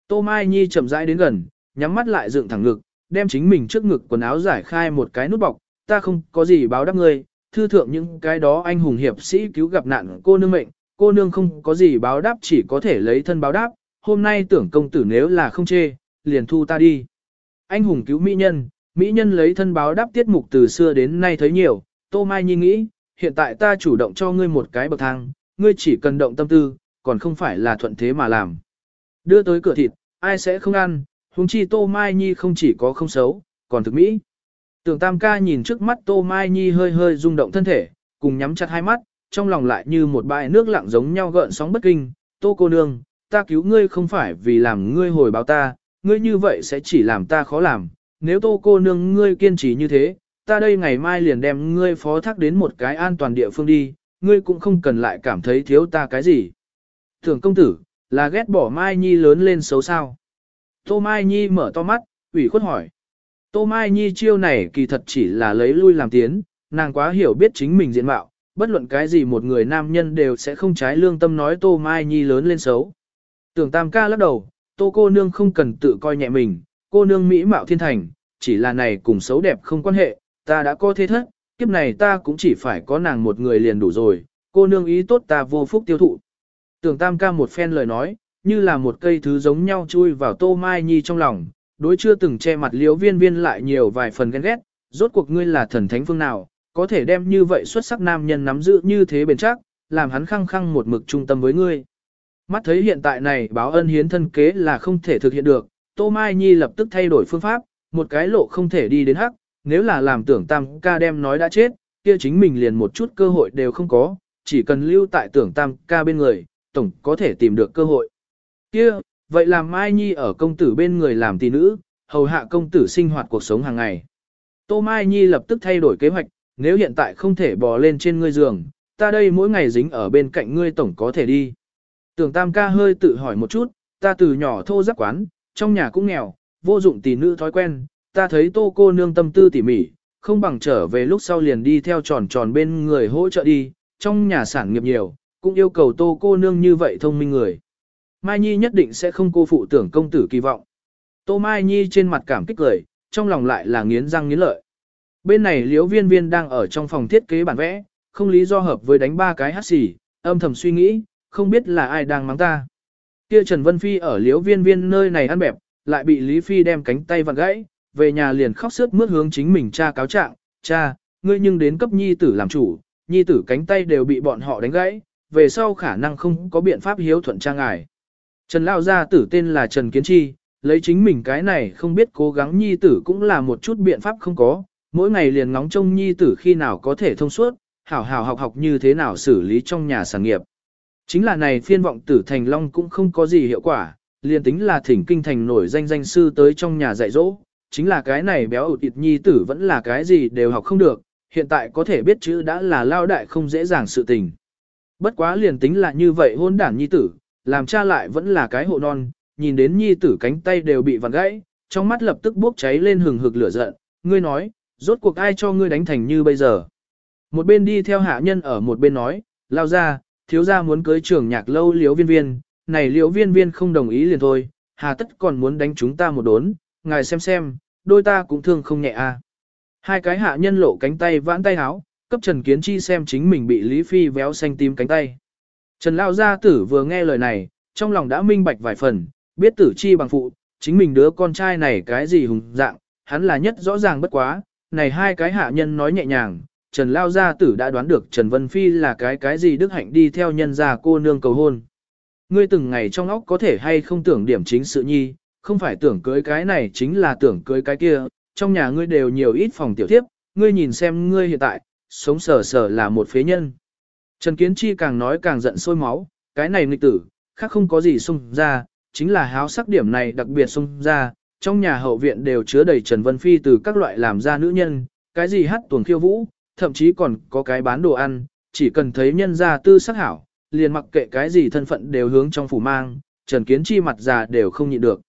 Tô Mai Nhi chậm rãi đến gần, nhắm mắt lại dựng thẳng ngực, đem chính mình trước ngực quần áo giải khai một cái nút bọc, ta không có gì báo đáp ngươi, thư thượng những cái đó anh hùng hiệp sĩ cứu gặp nạn cô nương mệnh, cô nương không có gì báo đáp chỉ có thể lấy thân báo đáp, hôm nay tưởng công tử nếu là không chê, liền thu ta đi. Anh hùng cứu mỹ nhân, mỹ nhân lấy thân báo đáp tiết mục từ xưa đến nay thấy nhiều, Tô Mai Nhi nghĩ, hiện tại ta chủ động cho ngươi một cái bậc thang, ngươi chỉ cần động tâm tư, còn không phải là thuận thế mà làm. Đưa tới cửa thịt, ai sẽ không ăn, huống chi Tô Mai Nhi không chỉ có không xấu, còn thực mỹ. Tưởng Tam ca nhìn trước mắt Tô Mai Nhi hơi hơi rung động thân thể, cùng nhắm chặt hai mắt, trong lòng lại như một bãi nước lặng giống nhau gợn sóng bất kinh. Tô cô nương, ta cứu ngươi không phải vì làm ngươi hồi báo ta, ngươi như vậy sẽ chỉ làm ta khó làm. Nếu tô cô nương ngươi kiên trì như thế, ta đây ngày mai liền đem ngươi phó thác đến một cái an toàn địa phương đi, ngươi cũng không cần lại cảm thấy thiếu ta cái gì. Tưởng công tử, là ghét bỏ Mai Nhi lớn lên xấu sao. Tô Mai Nhi mở to mắt, ủy khuất hỏi. Tô Mai Nhi chiêu này kỳ thật chỉ là lấy lui làm tiến, nàng quá hiểu biết chính mình diện mạo, bất luận cái gì một người nam nhân đều sẽ không trái lương tâm nói Tô Mai Nhi lớn lên xấu. Tưởng Tam ca lắc đầu, Tô cô nương không cần tự coi nhẹ mình, cô nương mỹ mạo thiên thành, chỉ là này cùng xấu đẹp không quan hệ, ta đã có thế thất, kiếp này ta cũng chỉ phải có nàng một người liền đủ rồi, cô nương ý tốt ta vô phúc tiêu thụ. Tưởng Tam ca một phen lời nói, như là một cây thứ giống nhau chui vào Tô Mai Nhi trong lòng, đối chưa từng che mặt liếu viên viên lại nhiều vài phần ghen ghét, rốt cuộc ngươi là thần thánh phương nào, có thể đem như vậy xuất sắc nam nhân nắm giữ như thế bền chắc, làm hắn khăng khăng một mực trung tâm với ngươi. Mắt thấy hiện tại này báo ân hiến thân kế là không thể thực hiện được, Tô Mai Nhi lập tức thay đổi phương pháp, một cái lộ không thể đi đến hắc, nếu là làm tưởng tam ca đem nói đã chết, kia chính mình liền một chút cơ hội đều không có, chỉ cần lưu tại tưởng tam ca bên người, tổng có thể tìm được cơ hội. Kia, vậy làm Mai Nhi ở công tử bên người làm tỷ nữ, hầu hạ công tử sinh hoạt cuộc sống hàng ngày. Tô Mai Nhi lập tức thay đổi kế hoạch, nếu hiện tại không thể bò lên trên ngươi giường, ta đây mỗi ngày dính ở bên cạnh ngươi tổng có thể đi. Tưởng Tam ca hơi tự hỏi một chút, ta từ nhỏ thô giáp quán, trong nhà cũng nghèo, vô dụng tỷ nữ thói quen, ta thấy tô cô nương tâm tư tỉ mỉ, không bằng trở về lúc sau liền đi theo tròn tròn bên người hỗ trợ đi, trong nhà sản nghiệp nhiều, cũng yêu cầu tô cô nương như vậy thông minh người. Mai Nhi nhất định sẽ không cô phụ tưởng công tử kỳ vọng. Tô Mai Nhi trên mặt cảm kích cười, trong lòng lại là nghiến răng nghiến lợi. Bên này liễu viên viên đang ở trong phòng thiết kế bản vẽ, không lý do hợp với đánh ba cái hát xỉ, âm thầm suy nghĩ, không biết là ai đang mắng ta. Kia Trần Vân Phi ở liễu viên viên nơi này ăn bẹp, lại bị Lý Phi đem cánh tay vặn gãy, về nhà liền khóc sướt mướt hướng chính mình cha cáo trạng, cha, ngươi nhưng đến cấp nhi tử làm chủ, nhi tử cánh tay đều bị bọn họ đánh gãy, về sau khả năng không có biện pháp hiếu thuận cha ngài. Trần Lao gia tử tên là Trần Kiến Chi, lấy chính mình cái này không biết cố gắng nhi tử cũng là một chút biện pháp không có, mỗi ngày liền ngóng trông nhi tử khi nào có thể thông suốt, hảo hảo học học như thế nào xử lý trong nhà sản nghiệp. Chính là này phiên vọng tử thành long cũng không có gì hiệu quả, liền tính là thỉnh kinh thành nổi danh danh sư tới trong nhà dạy dỗ, chính là cái này béo ụt ịt nhi tử vẫn là cái gì đều học không được, hiện tại có thể biết chữ đã là lao đại không dễ dàng sự tình. Bất quá liền tính là như vậy hôn đản nhi tử, làm cha lại vẫn là cái hộ non, nhìn đến nhi tử cánh tay đều bị vặn gãy, trong mắt lập tức bốc cháy lên hừng hực lửa giận, ngươi nói, rốt cuộc ai cho ngươi đánh thành như bây giờ. Một bên đi theo hạ nhân ở một bên nói, lao ra, thiếu gia muốn cưới trưởng nhạc lâu liếu viên viên, này liếu viên viên không đồng ý liền thôi, hà tất còn muốn đánh chúng ta một đốn, ngài xem xem, đôi ta cũng thương không nhẹ. À. Hai cái hạ nhân lộ cánh tay vãn tay háo, cấp Trần Kiến Chi xem chính mình bị Lý Phi véo xanh tím cánh tay. Trần Lao Gia Tử vừa nghe lời này, trong lòng đã minh bạch vài phần, biết tử chi bằng phụ, chính mình đứa con trai này cái gì hùng dạng, hắn là nhất rõ ràng bất quá, này hai cái hạ nhân nói nhẹ nhàng, Trần Lao Gia Tử đã đoán được Trần Vân Phi là cái cái gì đức hạnh đi theo nhân gia cô nương cầu hôn. Ngươi từng ngày trong óc có thể hay không tưởng điểm chính sự nhi, không phải tưởng cưới cái này chính là tưởng cưới cái kia, trong nhà ngươi đều nhiều ít phòng tiểu tiếp, ngươi nhìn xem ngươi hiện tại, sống sờ sờ là một phế nhân. Trần Kiến Chi càng nói càng giận sôi máu, cái này nghịch tử, khác không có gì xung ra, chính là háo sắc điểm này đặc biệt xung ra, trong nhà hậu viện đều chứa đầy Trần Vân Phi từ các loại làm ra nữ nhân, cái gì hát tuồng khiêu vũ, thậm chí còn có cái bán đồ ăn, chỉ cần thấy nhân gia tư sắc hảo, liền mặc kệ cái gì thân phận đều hướng trong phủ mang, Trần Kiến Chi mặt già đều không nhịn được.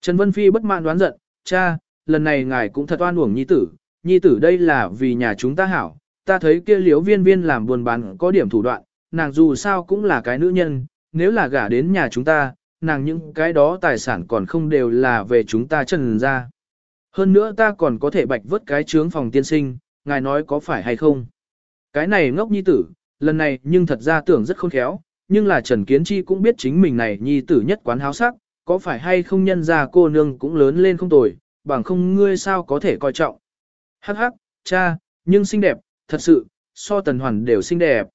Trần Vân Phi bất mãn đoán giận, cha, lần này ngài cũng thật oan uổng nhi tử, nhi tử đây là vì nhà chúng ta hảo, ta thấy kia liếu viên viên làm buồn bán có điểm thủ đoạn, nàng dù sao cũng là cái nữ nhân, nếu là gả đến nhà chúng ta, nàng những cái đó tài sản còn không đều là về chúng ta trần ra. Hơn nữa ta còn có thể bạch vớt cái trướng phòng tiên sinh, ngài nói có phải hay không? Cái này ngốc nhi tử, lần này nhưng thật ra tưởng rất khôn khéo, nhưng là Trần Kiến Chi cũng biết chính mình này nhi tử nhất quán háo sắc, có phải hay không nhân ra cô nương cũng lớn lên không tồi, bằng không ngươi sao có thể coi trọng. Hắc hắc, cha, nhưng xinh đẹp, thật sự, so tần hoàn đều xinh đẹp.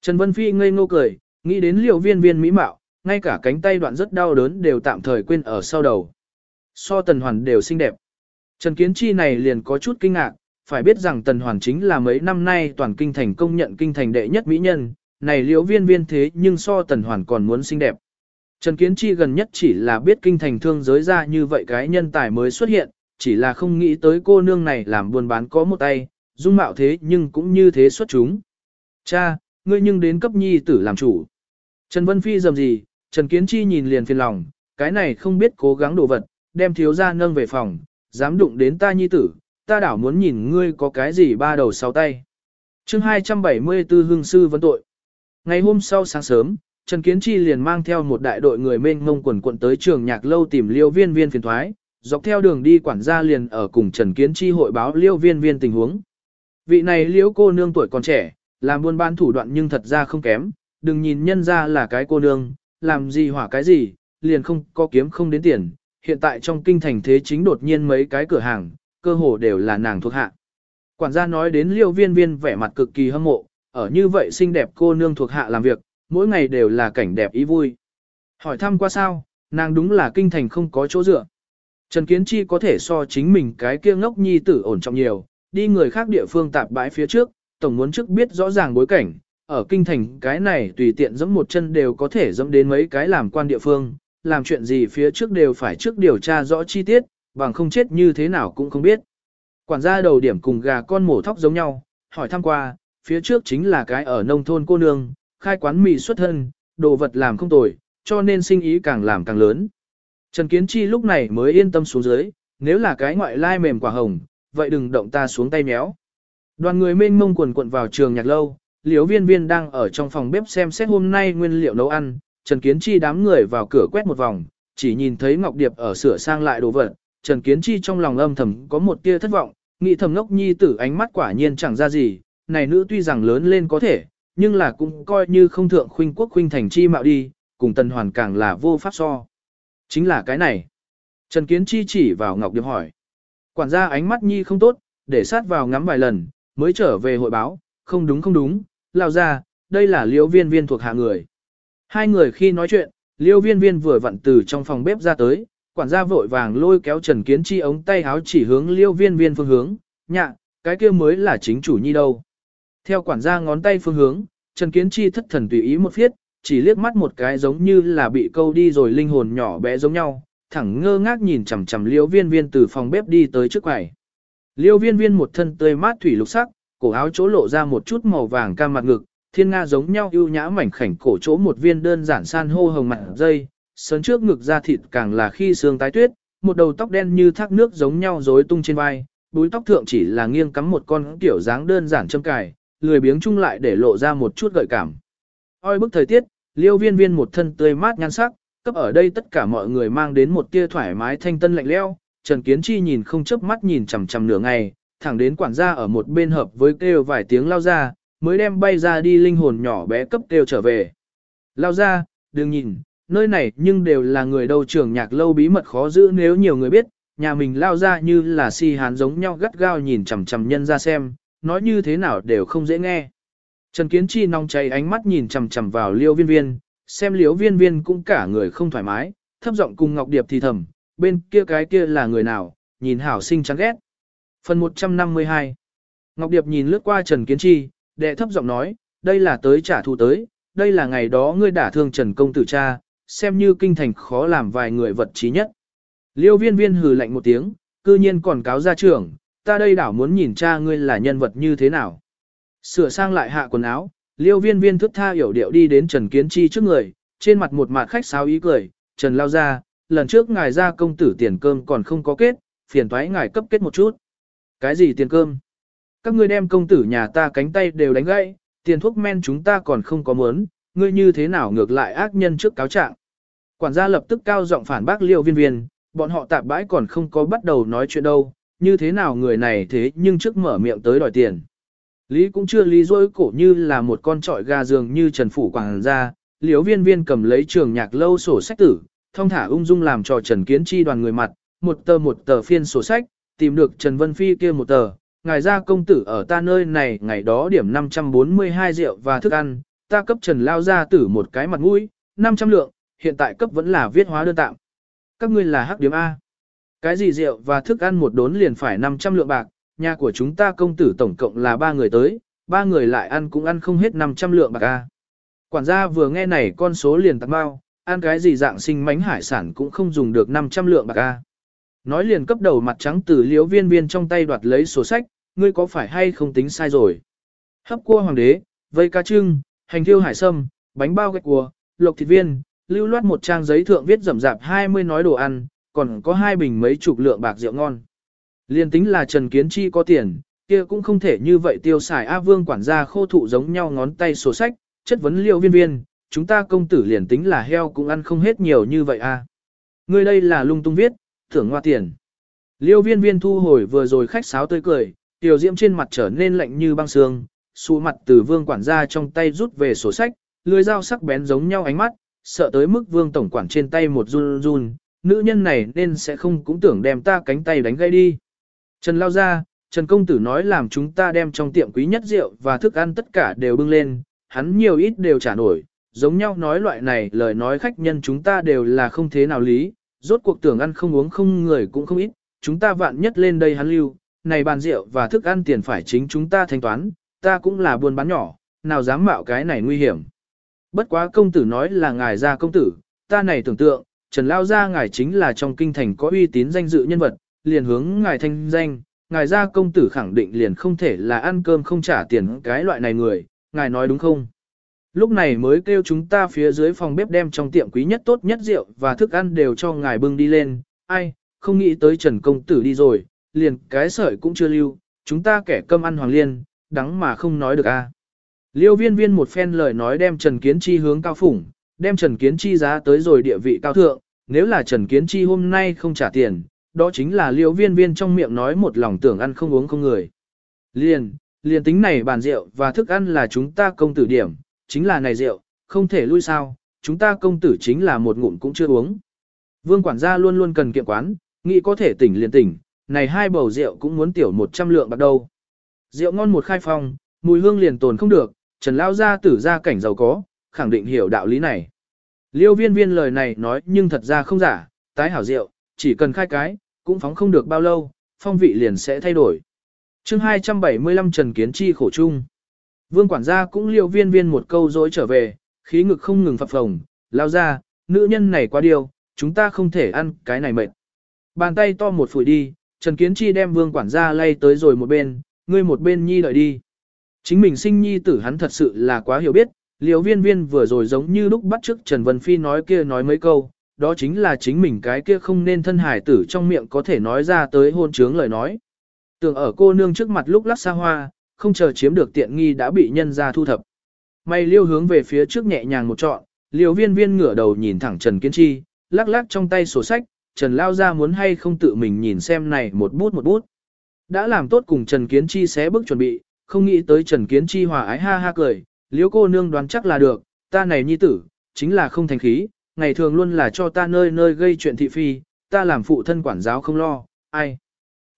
Trần Vân Phi ngây ngô cười, nghĩ đến liều viên viên mỹ mạo, ngay cả cánh tay đoạn rất đau đớn đều tạm thời quên ở sau đầu. So tần hoàn đều xinh đẹp. Trần Kiến Chi này liền có chút kinh ngạc, phải biết rằng tần hoàn chính là mấy năm nay toàn kinh thành công nhận kinh thành đệ nhất mỹ nhân, này liễu viên viên thế nhưng so tần hoàn còn muốn xinh đẹp. Trần Kiến Chi gần nhất chỉ là biết kinh thành thương giới ra như vậy cái nhân tài mới xuất hiện, chỉ là không nghĩ tới cô nương này làm buôn bán có một tay, dung mạo thế nhưng cũng như thế xuất chúng. Cha, ngươi nhưng đến cấp nhi tử làm chủ. Trần Vân Phi dầm gì, Trần Kiến Chi nhìn liền phiền lòng, cái này không biết cố gắng đồ vật, đem thiếu ra nâng về phòng, dám đụng đến ta nhi tử, ta đảo muốn nhìn ngươi có cái gì ba đầu sáu tay. chương 274 hương sư vấn tội. Ngày hôm sau sáng sớm, Trần Kiến Chi liền mang theo một đại đội người mênh mông quần quận tới trường nhạc lâu tìm liêu viên viên phiền thoái, dọc theo đường đi quản gia liền ở cùng Trần Kiến Chi hội báo liêu viên viên tình huống. Vị này liễu cô nương tuổi còn trẻ, làm buôn bán thủ đoạn nhưng thật ra không kém, đừng nhìn nhân ra là cái cô nương, làm gì hỏa cái gì, liền không có kiếm không đến tiền. Hiện tại trong kinh thành thế chính đột nhiên mấy cái cửa hàng, cơ hồ đều là nàng thuộc hạ. Quản gia nói đến liêu viên viên vẻ mặt cực kỳ hâm mộ, ở như vậy xinh đẹp cô nương thuộc hạ làm việc, mỗi ngày đều là cảnh đẹp ý vui. Hỏi thăm qua sao, nàng đúng là kinh thành không có chỗ dựa. Trần Kiến Chi có thể so chính mình cái kia ngốc nhi tử ổn trọng nhiều, đi người khác địa phương tạp bãi phía trước, tổng muốn trước biết rõ ràng bối cảnh, ở kinh thành cái này tùy tiện giẫm một chân đều có thể giẫm đến mấy cái làm quan địa phương, làm chuyện gì phía trước đều phải trước điều tra rõ chi tiết, bằng không chết như thế nào cũng không biết. Quản gia đầu điểm cùng gà con mổ thóc giống nhau, hỏi thăm qua, phía trước chính là cái ở nông thôn cô nương, khai quán mì xuất thân, đồ vật làm không tồi, cho nên sinh ý càng làm càng lớn. Trần Kiến Chi lúc này mới yên tâm xuống dưới, nếu là cái ngoại lai mềm quả hồng, vậy đừng động ta xuống tay méo. Đoàn người mênh mông quần quận vào trường nhạc lâu, liếu viên viên đang ở trong phòng bếp xem xét hôm nay nguyên liệu nấu ăn, Trần Kiến Chi đám người vào cửa quét một vòng, chỉ nhìn thấy Ngọc Điệp ở sửa sang lại đồ vật, Trần Kiến Chi trong lòng âm thầm có một tia thất vọng, nghĩ thầm ngốc nhi tử ánh mắt quả nhiên chẳng ra gì, này nữ tuy rằng lớn lên có thể, nhưng là cũng coi như không thượng khuynh quốc khuynh thành chi mạo đi, cùng tần hoàn càng là vô pháp so. Chính là cái này. Trần Kiến Chi chỉ vào Ngọc Điệp hỏi. Quản gia ánh mắt nhi không tốt, để sát vào ngắm vài lần, mới trở về hội báo, không đúng không đúng, lao ra, đây là liêu viên viên thuộc hạ người. Hai người khi nói chuyện, liêu viên viên vừa vặn từ trong phòng bếp ra tới, quản gia vội vàng lôi kéo Trần Kiến Chi ống tay háo chỉ hướng liêu viên viên phương hướng, nhạ, cái kia mới là chính chủ nhi đâu. Theo quản gia ngón tay phương hướng, Trần Kiến Chi thất thần tùy ý một phiết, chỉ liếc mắt một cái giống như là bị câu đi rồi linh hồn nhỏ bé giống nhau, thẳng ngơ ngác nhìn chằm chằm liêu viên viên từ phòng bếp đi tới trước quầy. Liêu viên viên một thân tươi mát thủy lục sắc, cổ áo chỗ lộ ra một chút màu vàng cam mặt ngực, thiên nga giống nhau ưu nhã mảnh khảnh cổ chỗ một viên đơn giản san hô hồng mặt dây, sớn trước ngực da thịt càng là khi xương tái tuyết, một đầu tóc đen như thác nước giống nhau rối tung trên vai, búi tóc thượng chỉ là nghiêng cắm một con kiểu dáng đơn giản châm cài, lười biếng chung lại để lộ ra một chút gợi cảm. Oi bức thời tiết, liêu viên viên một thân tươi mát nhan sắc, cấp ở đây tất cả mọi người mang đến một tia thoải mái thanh tân lạnh leo. Trần Kiến Chi nhìn không chớp mắt nhìn chằm chằm nửa ngày, thẳng đến quản gia ở một bên hợp với kêu vài tiếng lao ra, mới đem bay ra đi linh hồn nhỏ bé cấp kêu trở về. Lao ra, đừng nhìn, nơi này nhưng đều là người đầu trưởng nhạc lâu bí mật khó giữ nếu nhiều người biết, nhà mình lao ra như là si hán giống nhau gắt gao nhìn chằm chằm nhân ra xem, nói như thế nào đều không dễ nghe. Trần Kiến Chi nong cháy ánh mắt nhìn chằm chằm vào liêu viên viên, xem liêu viên viên cũng cả người không thoải mái, thấp giọng cùng Ngọc Điệp thì thầm, bên kia cái kia là người nào, nhìn hảo sinh chán ghét. Phần 152 Ngọc Điệp nhìn lướt qua Trần Kiến Chi, đệ thấp giọng nói, đây là tới trả thù tới, đây là ngày đó ngươi đả thương Trần Công Tử cha, xem như kinh thành khó làm vài người vật trí nhất. Liêu viên viên hừ lạnh một tiếng, cư nhiên còn cáo ra trưởng, ta đây đảo muốn nhìn cha ngươi là nhân vật như thế nào. Sửa sang lại hạ quần áo, liêu viên viên thức tha hiểu điệu đi đến Trần Kiến Chi trước người, trên mặt một mặt khách sáo ý cười, Trần lao ra, lần trước ngài ra công tử tiền cơm còn không có kết, phiền thoái ngài cấp kết một chút. Cái gì tiền cơm? Các ngươi đem công tử nhà ta cánh tay đều đánh gãy, tiền thuốc men chúng ta còn không có muốn, ngươi như thế nào ngược lại ác nhân trước cáo trạng. Quản gia lập tức cao giọng phản bác liêu viên viên, bọn họ tạp bãi còn không có bắt đầu nói chuyện đâu, như thế nào người này thế nhưng trước mở miệng tới đòi tiền. Lý cũng chưa lý dối cổ như là một con trọi gà dường như Trần Phủ Quảng ra, liếu viên viên cầm lấy trường nhạc lâu sổ sách tử, thông thả ung dung làm cho Trần Kiến Chi đoàn người mặt, một tờ một tờ phiên sổ sách, tìm được Trần Vân Phi kia một tờ, ngài ra công tử ở ta nơi này ngày đó điểm 542 rượu và thức ăn, ta cấp Trần Lao ra tử một cái mặt mũi, 500 lượng, hiện tại cấp vẫn là viết hóa đơn tạm. Các ngươi là hắc điểm A. Cái gì rượu và thức ăn một đốn liền phải 500 lượng bạc, nhà của chúng ta công tử tổng cộng là ba người tới, ba người lại ăn cũng ăn không hết 500 lượng bạc A. Quản gia vừa nghe này con số liền tặng bao, ăn cái gì dạng sinh mánh hải sản cũng không dùng được 500 lượng bạc A. Nói liền cấp đầu mặt trắng từ liếu viên viên trong tay đoạt lấy sổ sách, ngươi có phải hay không tính sai rồi. Hấp cua hoàng đế, vây cá trưng, hành thiêu hải sâm, bánh bao gạch cua, lộc thịt viên, lưu loát một trang giấy thượng viết rậm rạp 20 nói đồ ăn, còn có hai bình mấy chục lượng bạc rượu ngon. Liên tính là Trần Kiến Chi có tiền, kia cũng không thể như vậy tiêu xài A Vương quản gia khô thụ giống nhau ngón tay sổ sách, chất vấn liêu viên viên, chúng ta công tử liền tính là heo cũng ăn không hết nhiều như vậy à? a. người đây là lung tung viết, thưởng hoa tiền. Liêu viên viên thu hồi vừa rồi khách sáo tươi cười, tiểu diễm trên mặt trở nên lạnh như băng sương, xu mặt từ vương quản gia trong tay rút về sổ sách, lưỡi dao sắc bén giống nhau ánh mắt, sợ tới mức vương tổng quản trên tay một run run, nữ nhân này nên sẽ không cũng tưởng đem ta cánh tay đánh gãy đi. Trần lao ra, Trần công tử nói làm chúng ta đem trong tiệm quý nhất rượu và thức ăn tất cả đều bưng lên, hắn nhiều ít đều trả nổi, giống nhau nói loại này lời nói khách nhân chúng ta đều là không thế nào lý, rốt cuộc tưởng ăn không uống không người cũng không ít, chúng ta vạn nhất lên đây hắn lưu, này bàn rượu và thức ăn tiền phải chính chúng ta thanh toán, ta cũng là buôn bán nhỏ, nào dám mạo cái này nguy hiểm. Bất quá công tử nói là ngài ra công tử, ta này tưởng tượng, Trần Lao ra ngài chính là trong kinh thành có uy tín danh dự nhân vật, liền hướng ngài thanh danh, ngài ra công tử khẳng định liền không thể là ăn cơm không trả tiền cái loại này người, ngài nói đúng không? Lúc này mới kêu chúng ta phía dưới phòng bếp đem trong tiệm quý nhất tốt nhất rượu và thức ăn đều cho ngài bưng đi lên, ai, không nghĩ tới Trần Công Tử đi rồi, liền cái sợi cũng chưa lưu, chúng ta kẻ cơm ăn hoàng liên, đắng mà không nói được a. Liêu viên viên một phen lời nói đem Trần Kiến Chi hướng cao phủng, đem Trần Kiến Chi giá tới rồi địa vị cao thượng, nếu là Trần Kiến Chi hôm nay không trả tiền, đó chính là liêu viên viên trong miệng nói một lòng tưởng ăn không uống không người. Liền, liền tính này bàn rượu và thức ăn là chúng ta công tử điểm, chính là này rượu, không thể lui sao, chúng ta công tử chính là một ngụm cũng chưa uống. Vương quản gia luôn luôn cần kiệm quán, nghĩ có thể tỉnh liền tỉnh, này hai bầu rượu cũng muốn tiểu 100 lượng bạc đâu. Rượu ngon một khai phong, mùi hương liền tồn không được, Trần Lao gia tử gia cảnh giàu có, khẳng định hiểu đạo lý này. Liêu viên viên lời này nói nhưng thật ra không giả, tái hảo rượu, chỉ cần khai cái, cũng phóng không được bao lâu, phong vị liền sẽ thay đổi. chương 275 Trần Kiến Chi khổ chung. Vương quản gia cũng liều viên viên một câu dối trở về, khí ngực không ngừng phập phồng, lao ra, nữ nhân này quá điều, chúng ta không thể ăn cái này mệt. Bàn tay to một phủi đi, Trần Kiến Chi đem vương quản gia lay tới rồi một bên, ngươi một bên nhi đợi đi. Chính mình sinh nhi tử hắn thật sự là quá hiểu biết, liều viên viên vừa rồi giống như lúc bắt trước Trần Vân Phi nói kia nói mấy câu, đó chính là chính mình cái kia không nên thân hải tử trong miệng có thể nói ra tới hôn trướng lời nói. Tưởng ở cô nương trước mặt lúc lắc xa hoa, không chờ chiếm được tiện nghi đã bị nhân ra thu thập. May liêu hướng về phía trước nhẹ nhàng một trọn, liều viên viên ngửa đầu nhìn thẳng Trần Kiến Chi, lắc lắc trong tay sổ sách, Trần Lao ra muốn hay không tự mình nhìn xem này một bút một bút. Đã làm tốt cùng Trần Kiến Chi xé bước chuẩn bị, không nghĩ tới Trần Kiến Chi hòa ái ha ha cười, liếu cô nương đoán chắc là được, ta này nhi tử, chính là không thành khí, ngày thường luôn là cho ta nơi nơi gây chuyện thị phi, ta làm phụ thân quản giáo không lo, ai.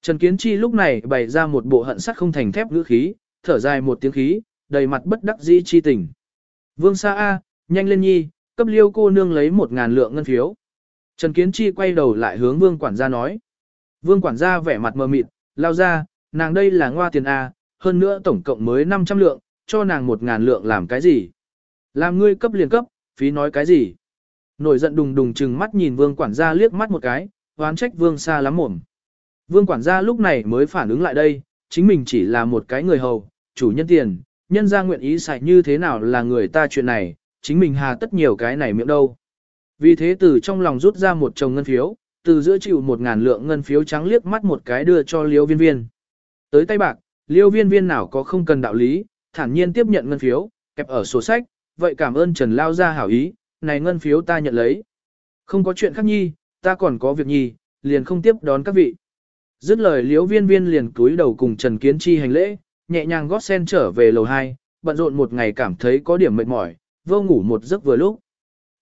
Trần Kiến Chi lúc này bày ra một bộ hận sắt không thành thép ngữ khí, thở dài một tiếng khí, đầy mặt bất đắc dĩ chi tình. Vương Sa A, nhanh lên nhi, cấp liêu cô nương lấy một ngàn lượng ngân phiếu. Trần Kiến Chi quay đầu lại hướng vương quản gia nói. Vương quản gia vẻ mặt mờ mịt, lao ra, nàng đây là ngoa tiền A, hơn nữa tổng cộng mới 500 lượng, cho nàng một ngàn lượng làm cái gì? Làm ngươi cấp liền cấp, phí nói cái gì? Nổi giận đùng đùng chừng mắt nhìn vương quản gia liếc mắt một cái, oán trách vương xa lắm mồm. Vương quản gia lúc này mới phản ứng lại đây, chính mình chỉ là một cái người hầu, chủ nhân tiền, nhân ra nguyện ý xài như thế nào là người ta chuyện này, chính mình hà tất nhiều cái này miệng đâu. Vì thế từ trong lòng rút ra một chồng ngân phiếu, từ giữa chịu một ngàn lượng ngân phiếu trắng liếc mắt một cái đưa cho liêu viên viên. Tới tay bạc, liêu viên viên nào có không cần đạo lý, thản nhiên tiếp nhận ngân phiếu, kẹp ở sổ sách, vậy cảm ơn Trần Lao ra hảo ý, này ngân phiếu ta nhận lấy. Không có chuyện khác nhi, ta còn có việc nhi, liền không tiếp đón các vị. Dứt lời liễu viên viên liền cúi đầu cùng Trần Kiến Chi hành lễ, nhẹ nhàng gót sen trở về lầu 2, bận rộn một ngày cảm thấy có điểm mệt mỏi, vô ngủ một giấc vừa lúc.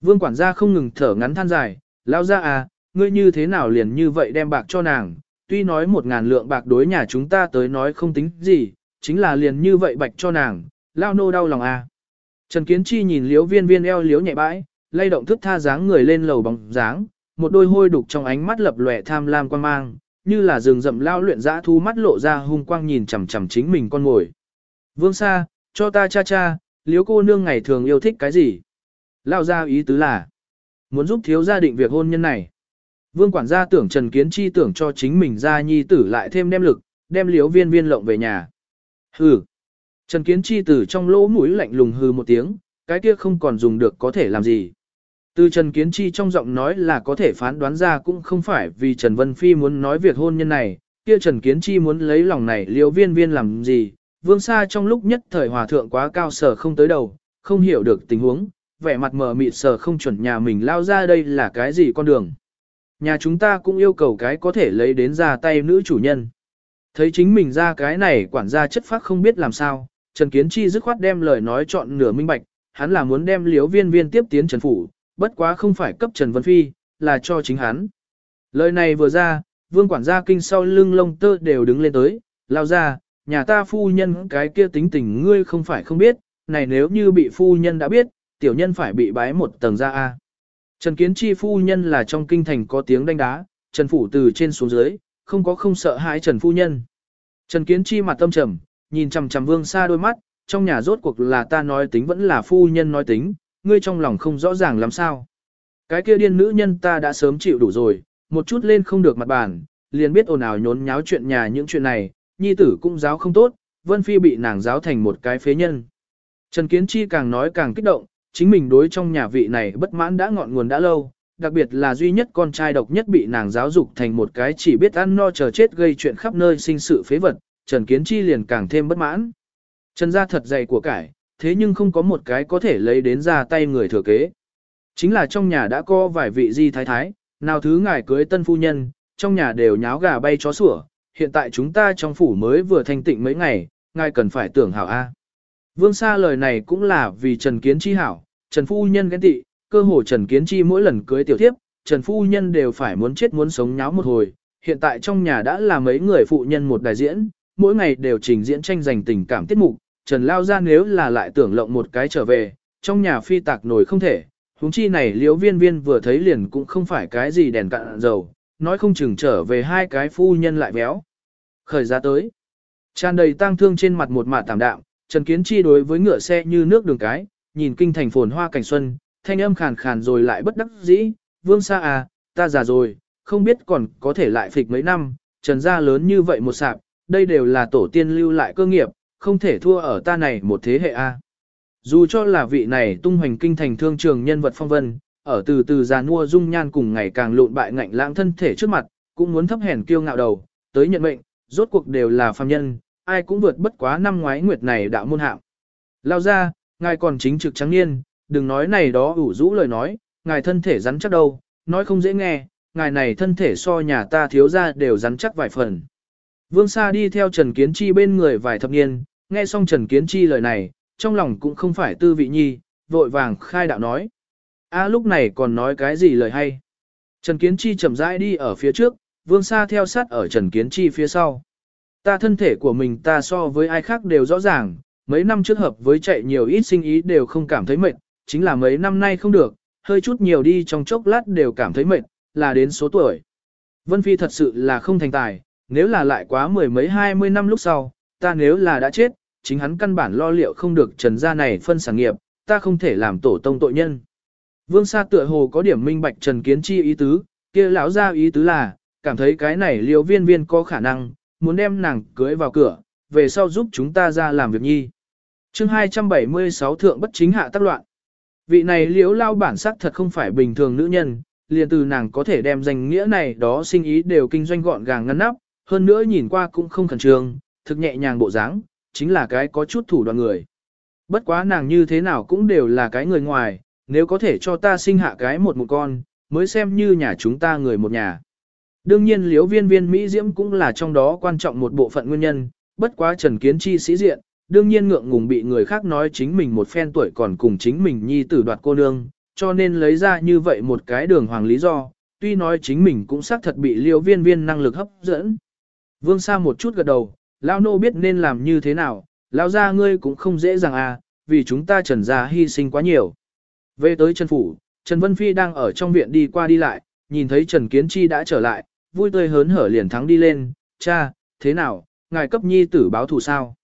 Vương quản gia không ngừng thở ngắn than dài, lao ra à, ngươi như thế nào liền như vậy đem bạc cho nàng, tuy nói một ngàn lượng bạc đối nhà chúng ta tới nói không tính gì, chính là liền như vậy bạch cho nàng, lao nô đau lòng à. Trần Kiến Chi nhìn liếu viên viên eo liếu nhẹ bãi, lay động thức tha dáng người lên lầu bóng dáng, một đôi hôi đục trong ánh mắt lập lòe tham lam quan mang, như là rừng rậm lao luyện dã thu mắt lộ ra hung quang nhìn chằm chằm chính mình con ngồi. Vương Sa, cho ta cha cha, liếu cô nương ngày thường yêu thích cái gì? Lao ra ý tứ là, muốn giúp thiếu gia định việc hôn nhân này. Vương quản gia tưởng Trần Kiến Chi tưởng cho chính mình ra nhi tử lại thêm đem lực, đem liếu viên viên lộng về nhà. Hừ. Trần Kiến Chi tử trong lỗ mũi lạnh lùng hừ một tiếng, cái kia không còn dùng được có thể làm gì. Từ Trần Kiến Chi trong giọng nói là có thể phán đoán ra cũng không phải vì Trần Vân Phi muốn nói việc hôn nhân này, kia Trần Kiến Chi muốn lấy lòng này liều viên viên làm gì, vương xa trong lúc nhất thời hòa thượng quá cao sở không tới đầu, không hiểu được tình huống, vẻ mặt mờ mịt sở không chuẩn nhà mình lao ra đây là cái gì con đường. Nhà chúng ta cũng yêu cầu cái có thể lấy đến ra tay nữ chủ nhân. Thấy chính mình ra cái này quản gia chất phác không biết làm sao, Trần Kiến Chi dứt khoát đem lời nói chọn nửa minh bạch, hắn là muốn đem liếu viên viên tiếp tiến Trần Phủ, bất quá không phải cấp Trần Vân Phi, là cho chính hắn. Lời này vừa ra, vương quản gia kinh sau lưng lông tơ đều đứng lên tới, lao ra, nhà ta phu nhân cái kia tính tình ngươi không phải không biết, này nếu như bị phu nhân đã biết, tiểu nhân phải bị bái một tầng ra A. Trần Kiến Chi phu nhân là trong kinh thành có tiếng đánh đá, Trần Phủ từ trên xuống dưới, không có không sợ hãi Trần phu nhân. Trần Kiến Chi mặt tâm trầm, nhìn chằm chằm vương xa đôi mắt, trong nhà rốt cuộc là ta nói tính vẫn là phu nhân nói tính, ngươi trong lòng không rõ ràng làm sao. Cái kia điên nữ nhân ta đã sớm chịu đủ rồi, một chút lên không được mặt bàn, liền biết ồn ào nhốn nháo chuyện nhà những chuyện này, nhi tử cũng giáo không tốt, Vân Phi bị nàng giáo thành một cái phế nhân. Trần Kiến Chi càng nói càng kích động, chính mình đối trong nhà vị này bất mãn đã ngọn nguồn đã lâu, đặc biệt là duy nhất con trai độc nhất bị nàng giáo dục thành một cái chỉ biết ăn no chờ chết gây chuyện khắp nơi sinh sự phế vật, Trần Kiến Chi liền càng thêm bất mãn. Trần gia thật dày của cải, thế nhưng không có một cái có thể lấy đến ra tay người thừa kế. Chính là trong nhà đã có vài vị di thái thái, nào thứ ngài cưới tân phu nhân, trong nhà đều nháo gà bay chó sủa, hiện tại chúng ta trong phủ mới vừa thanh tịnh mấy ngày, ngài cần phải tưởng hảo A. Vương Sa lời này cũng là vì Trần Kiến Chi hảo, Trần Phu Nhân ghen tị, cơ hồ Trần Kiến Chi mỗi lần cưới tiểu thiếp, Trần Phu Nhân đều phải muốn chết muốn sống nháo một hồi, hiện tại trong nhà đã là mấy người phụ nhân một đại diễn, mỗi ngày đều trình diễn tranh giành tình cảm tiết mục, Trần Lao ra nếu là lại tưởng lộng một cái trở về, trong nhà phi tạc nổi không thể, huống chi này liễu viên viên vừa thấy liền cũng không phải cái gì đèn cạn dầu, nói không chừng trở về hai cái phu nhân lại béo. Khởi ra tới, tràn đầy tang thương trên mặt một mạ tạm đạm, Trần Kiến Chi đối với ngựa xe như nước đường cái, nhìn kinh thành phồn hoa cảnh xuân, thanh âm khàn khàn rồi lại bất đắc dĩ, vương xa à, ta già rồi, không biết còn có thể lại phịch mấy năm, trần gia lớn như vậy một sạp, đây đều là tổ tiên lưu lại cơ nghiệp, không thể thua ở ta này một thế hệ A. Dù cho là vị này tung hoành kinh thành thương trường nhân vật phong vân, ở từ từ già nua dung nhan cùng ngày càng lộn bại ngạnh lãng thân thể trước mặt, cũng muốn thấp hèn kiêu ngạo đầu, tới nhận mệnh, rốt cuộc đều là phàm nhân, ai cũng vượt bất quá năm ngoái nguyệt này đạo môn hạng. Lao ra, ngài còn chính trực trắng niên, đừng nói này đó ủ rũ lời nói, ngài thân thể rắn chắc đâu, nói không dễ nghe, ngài này thân thể so nhà ta thiếu ra đều rắn chắc vài phần. Vương Sa đi theo Trần Kiến Chi bên người vài thập niên, nghe xong Trần Kiến Chi lời này, trong lòng cũng không phải tư vị nhi, vội vàng khai đạo nói. a lúc này còn nói cái gì lời hay. Trần Kiến Chi chậm rãi đi ở phía trước, Vương Sa theo sát ở Trần Kiến Chi phía sau. Ta thân thể của mình ta so với ai khác đều rõ ràng, mấy năm trước hợp với chạy nhiều ít sinh ý đều không cảm thấy mệt, chính là mấy năm nay không được, hơi chút nhiều đi trong chốc lát đều cảm thấy mệt, là đến số tuổi. Vân Phi thật sự là không thành tài, nếu là lại quá mười mấy hai mươi năm lúc sau, ta nếu là đã chết, chính hắn căn bản lo liệu không được trần gia này phân sản nghiệp, ta không thể làm tổ tông tội nhân. Vương Sa tựa hồ có điểm minh bạch Trần Kiến Chi ý tứ, kia lão gia ý tứ là, cảm thấy cái này liều viên viên có khả năng, muốn đem nàng cưới vào cửa, về sau giúp chúng ta ra làm việc nhi. chương 276 thượng bất chính hạ tác loạn. Vị này liễu lao bản sắc thật không phải bình thường nữ nhân, liền từ nàng có thể đem danh nghĩa này đó sinh ý đều kinh doanh gọn gàng ngăn nắp, hơn nữa nhìn qua cũng không khẩn trương, thực nhẹ nhàng bộ dáng, chính là cái có chút thủ đoạn người. Bất quá nàng như thế nào cũng đều là cái người ngoài, nếu có thể cho ta sinh hạ cái một một con, mới xem như nhà chúng ta người một nhà. Đương nhiên liếu viên viên Mỹ Diễm cũng là trong đó quan trọng một bộ phận nguyên nhân, bất quá Trần Kiến Chi sĩ diện, đương nhiên ngượng ngùng bị người khác nói chính mình một phen tuổi còn cùng chính mình nhi tử đoạt cô nương, cho nên lấy ra như vậy một cái đường hoàng lý do, tuy nói chính mình cũng xác thật bị liêu viên viên năng lực hấp dẫn. Vương Sa một chút gật đầu, Lao nô biết nên làm như thế nào, Lao ra ngươi cũng không dễ dàng à, vì chúng ta trần gia hy sinh quá nhiều. Về tới Trần Phủ, Trần Vân Phi đang ở trong viện đi qua đi lại, nhìn thấy Trần Kiến Chi đã trở lại, vui tươi hớn hở liền thắng đi lên, cha, thế nào, ngài cấp nhi tử báo thù sao?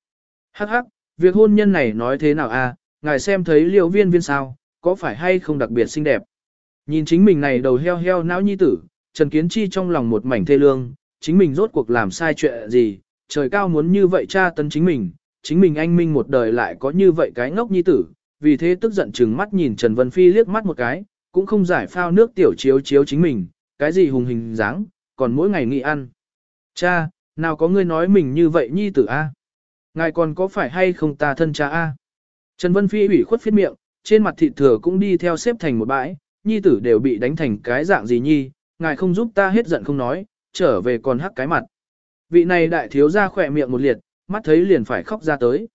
Hắc hắc, việc hôn nhân này nói thế nào à, ngài xem thấy liều viên viên sao, có phải hay không đặc biệt xinh đẹp? Nhìn chính mình này đầu heo heo não nhi tử, Trần Kiến Chi trong lòng một mảnh thê lương, chính mình rốt cuộc làm sai chuyện gì, trời cao muốn như vậy cha tấn chính mình, chính mình anh minh một đời lại có như vậy cái ngốc nhi tử, vì thế tức giận chừng mắt nhìn Trần Vân Phi liếc mắt một cái, cũng không giải phao nước tiểu chiếu chiếu chính mình, cái gì hùng hình dáng, còn mỗi ngày nghỉ ăn. Cha, nào có ngươi nói mình như vậy nhi tử a? Ngài còn có phải hay không ta thân cha a? Trần Vân Phi ủy khuất phiết miệng, trên mặt thịt thừa cũng đi theo xếp thành một bãi, nhi tử đều bị đánh thành cái dạng gì nhi, ngài không giúp ta hết giận không nói, trở về còn hắc cái mặt. Vị này đại thiếu ra khỏe miệng một liệt, mắt thấy liền phải khóc ra tới.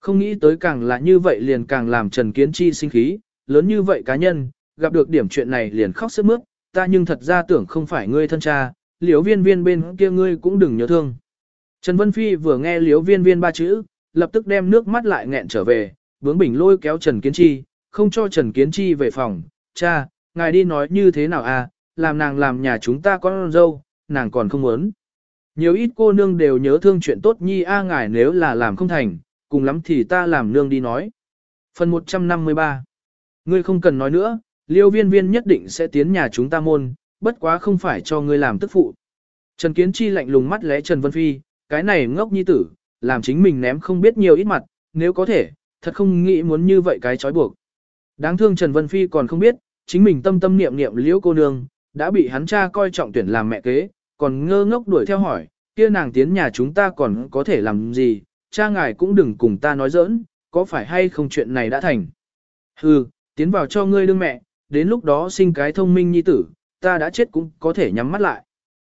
Không nghĩ tới càng là như vậy liền càng làm Trần Kiến Chi sinh khí, lớn như vậy cá nhân, gặp được điểm chuyện này liền khóc sức mướt, ta nhưng thật ra tưởng không phải ngươi thân cha, liếu viên viên bên kia ngươi cũng đừng nhớ thương. Trần Vân Phi vừa nghe liếu viên viên ba chữ, lập tức đem nước mắt lại nghẹn trở về, bướng bỉnh lôi kéo Trần Kiến Chi, không cho Trần Kiến Chi về phòng, cha, ngài đi nói như thế nào à, làm nàng làm nhà chúng ta con dâu, nàng còn không muốn. Nhiều ít cô nương đều nhớ thương chuyện tốt nhi a ngài nếu là làm không thành, cùng lắm thì ta làm nương đi nói. Phần 153 Ngươi không cần nói nữa, liêu viên viên nhất định sẽ tiến nhà chúng ta môn, bất quá không phải cho ngươi làm tức phụ. Trần Kiến Chi lạnh lùng mắt lẽ Trần Vân Phi, cái này ngốc nhi tử, làm chính mình ném không biết nhiều ít mặt, nếu có thể, thật không nghĩ muốn như vậy cái trói buộc. Đáng thương Trần Vân Phi còn không biết, chính mình tâm tâm niệm niệm liễu cô nương, đã bị hắn cha coi trọng tuyển làm mẹ kế, còn ngơ ngốc đuổi theo hỏi, kia nàng tiến nhà chúng ta còn có thể làm gì, cha ngài cũng đừng cùng ta nói giỡn, có phải hay không chuyện này đã thành. Hừ, tiến vào cho ngươi đương mẹ, đến lúc đó sinh cái thông minh nhi tử, ta đã chết cũng có thể nhắm mắt lại.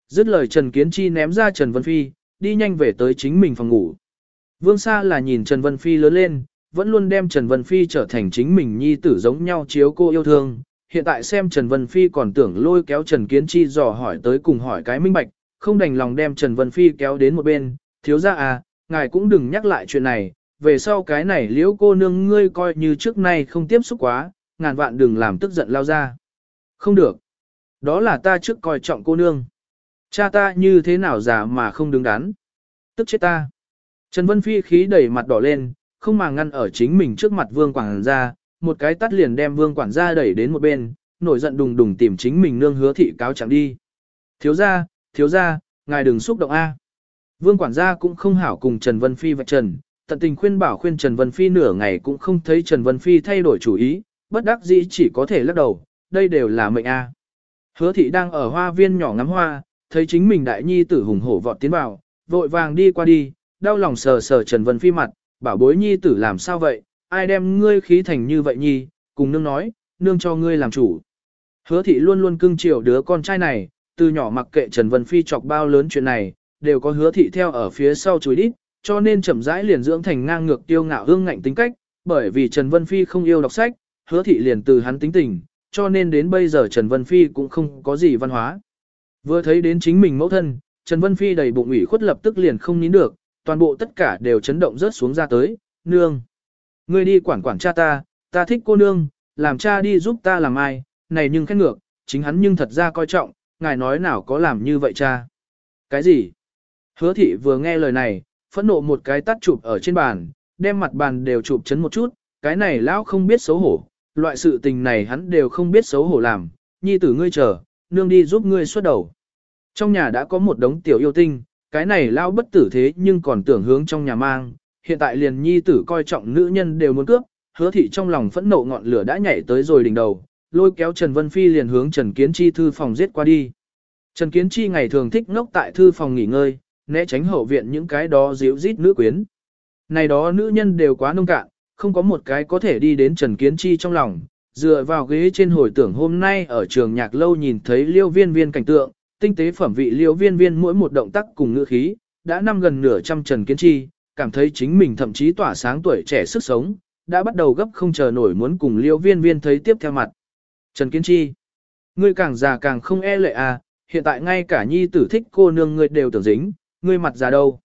Dứt lời Trần Kiến Chi ném ra Trần Vân Phi, đi nhanh về tới chính mình phòng ngủ. Vương Sa là nhìn Trần Vân Phi lớn lên, vẫn luôn đem Trần Vân Phi trở thành chính mình nhi tử giống nhau chiếu cô yêu thương. Hiện tại xem Trần Vân Phi còn tưởng lôi kéo Trần Kiến Chi dò hỏi tới cùng hỏi cái minh bạch, không đành lòng đem Trần Vân Phi kéo đến một bên, thiếu ra à, ngài cũng đừng nhắc lại chuyện này, về sau cái này liễu cô nương ngươi coi như trước nay không tiếp xúc quá, ngàn vạn đừng làm tức giận lao ra. Không được. Đó là ta trước coi trọng cô nương. Cha ta như thế nào già mà không đứng đắn. Tức chết ta. Trần Vân Phi khí đẩy mặt đỏ lên, không mà ngăn ở chính mình trước mặt vương quảng ra, một cái tắt liền đem vương quản gia đẩy đến một bên, nổi giận đùng đùng tìm chính mình nương hứa thị cáo chẳng đi. Thiếu gia, thiếu gia, ngài đừng xúc động A. Vương quản gia cũng không hảo cùng Trần Vân Phi vạch trần, tận tình khuyên bảo khuyên Trần Vân Phi nửa ngày cũng không thấy Trần Vân Phi thay đổi chủ ý, bất đắc dĩ chỉ có thể lắc đầu, đây đều là mệnh A. Hứa thị đang ở hoa viên nhỏ ngắm hoa, thấy chính mình đại nhi tử hùng hổ vọt tiến vào, vội vàng đi qua đi, đau lòng sờ sờ Trần Vân Phi mặt, bảo bối nhi tử làm sao vậy, ai đem ngươi khí thành như vậy nhi, cùng nương nói, nương cho ngươi làm chủ. Hứa thị luôn luôn cưng chiều đứa con trai này, từ nhỏ mặc kệ Trần Vân Phi chọc bao lớn chuyện này, đều có hứa thị theo ở phía sau chùi đít, cho nên chậm rãi liền dưỡng thành ngang ngược tiêu ngạo hương ngạnh tính cách, bởi vì Trần Vân Phi không yêu đọc sách, hứa thị liền từ hắn tính tình, cho nên đến bây giờ Trần Vân Phi cũng không có gì văn hóa. Vừa thấy đến chính mình mẫu thân, Trần Vân Phi đầy bụng ủy khuất lập tức liền không nín được, toàn bộ tất cả đều chấn động rớt xuống ra tới, nương. Ngươi đi quản quản cha ta, ta thích cô nương, làm cha đi giúp ta làm ai, này nhưng khét ngược, chính hắn nhưng thật ra coi trọng, ngài nói nào có làm như vậy cha. Cái gì? Hứa thị vừa nghe lời này, phẫn nộ một cái tắt chụp ở trên bàn, đem mặt bàn đều chụp chấn một chút, cái này lão không biết xấu hổ, loại sự tình này hắn đều không biết xấu hổ làm, nhi tử ngươi chờ, nương đi giúp ngươi xuất đầu. Trong nhà đã có một đống tiểu yêu tinh, cái này lão bất tử thế nhưng còn tưởng hướng trong nhà mang, hiện tại liền nhi tử coi trọng nữ nhân đều muốn cướp, hứa thị trong lòng phẫn nộ ngọn lửa đã nhảy tới rồi đỉnh đầu, lôi kéo Trần Vân Phi liền hướng Trần Kiến Chi thư phòng giết qua đi. Trần Kiến Chi ngày thường thích ngốc tại thư phòng nghỉ ngơi, né tránh hậu viện những cái đó díu rít nữ quyến. Này đó nữ nhân đều quá nông cạn, không có một cái có thể đi đến Trần Kiến Chi trong lòng, dựa vào ghế trên hồi tưởng hôm nay ở trường nhạc lâu nhìn thấy liêu viên viên cảnh tượng, tinh tế phẩm vị liêu viên viên mỗi một động tác cùng ngữ khí, đã năm gần nửa trăm Trần Kiến Chi, cảm thấy chính mình thậm chí tỏa sáng tuổi trẻ sức sống, đã bắt đầu gấp không chờ nổi muốn cùng liêu viên viên thấy tiếp theo mặt. Trần Kiến Chi, ngươi càng già càng không e lệ à, hiện tại ngay cả nhi tử thích cô nương ngươi đều tưởng dính, ngươi mặt già đâu.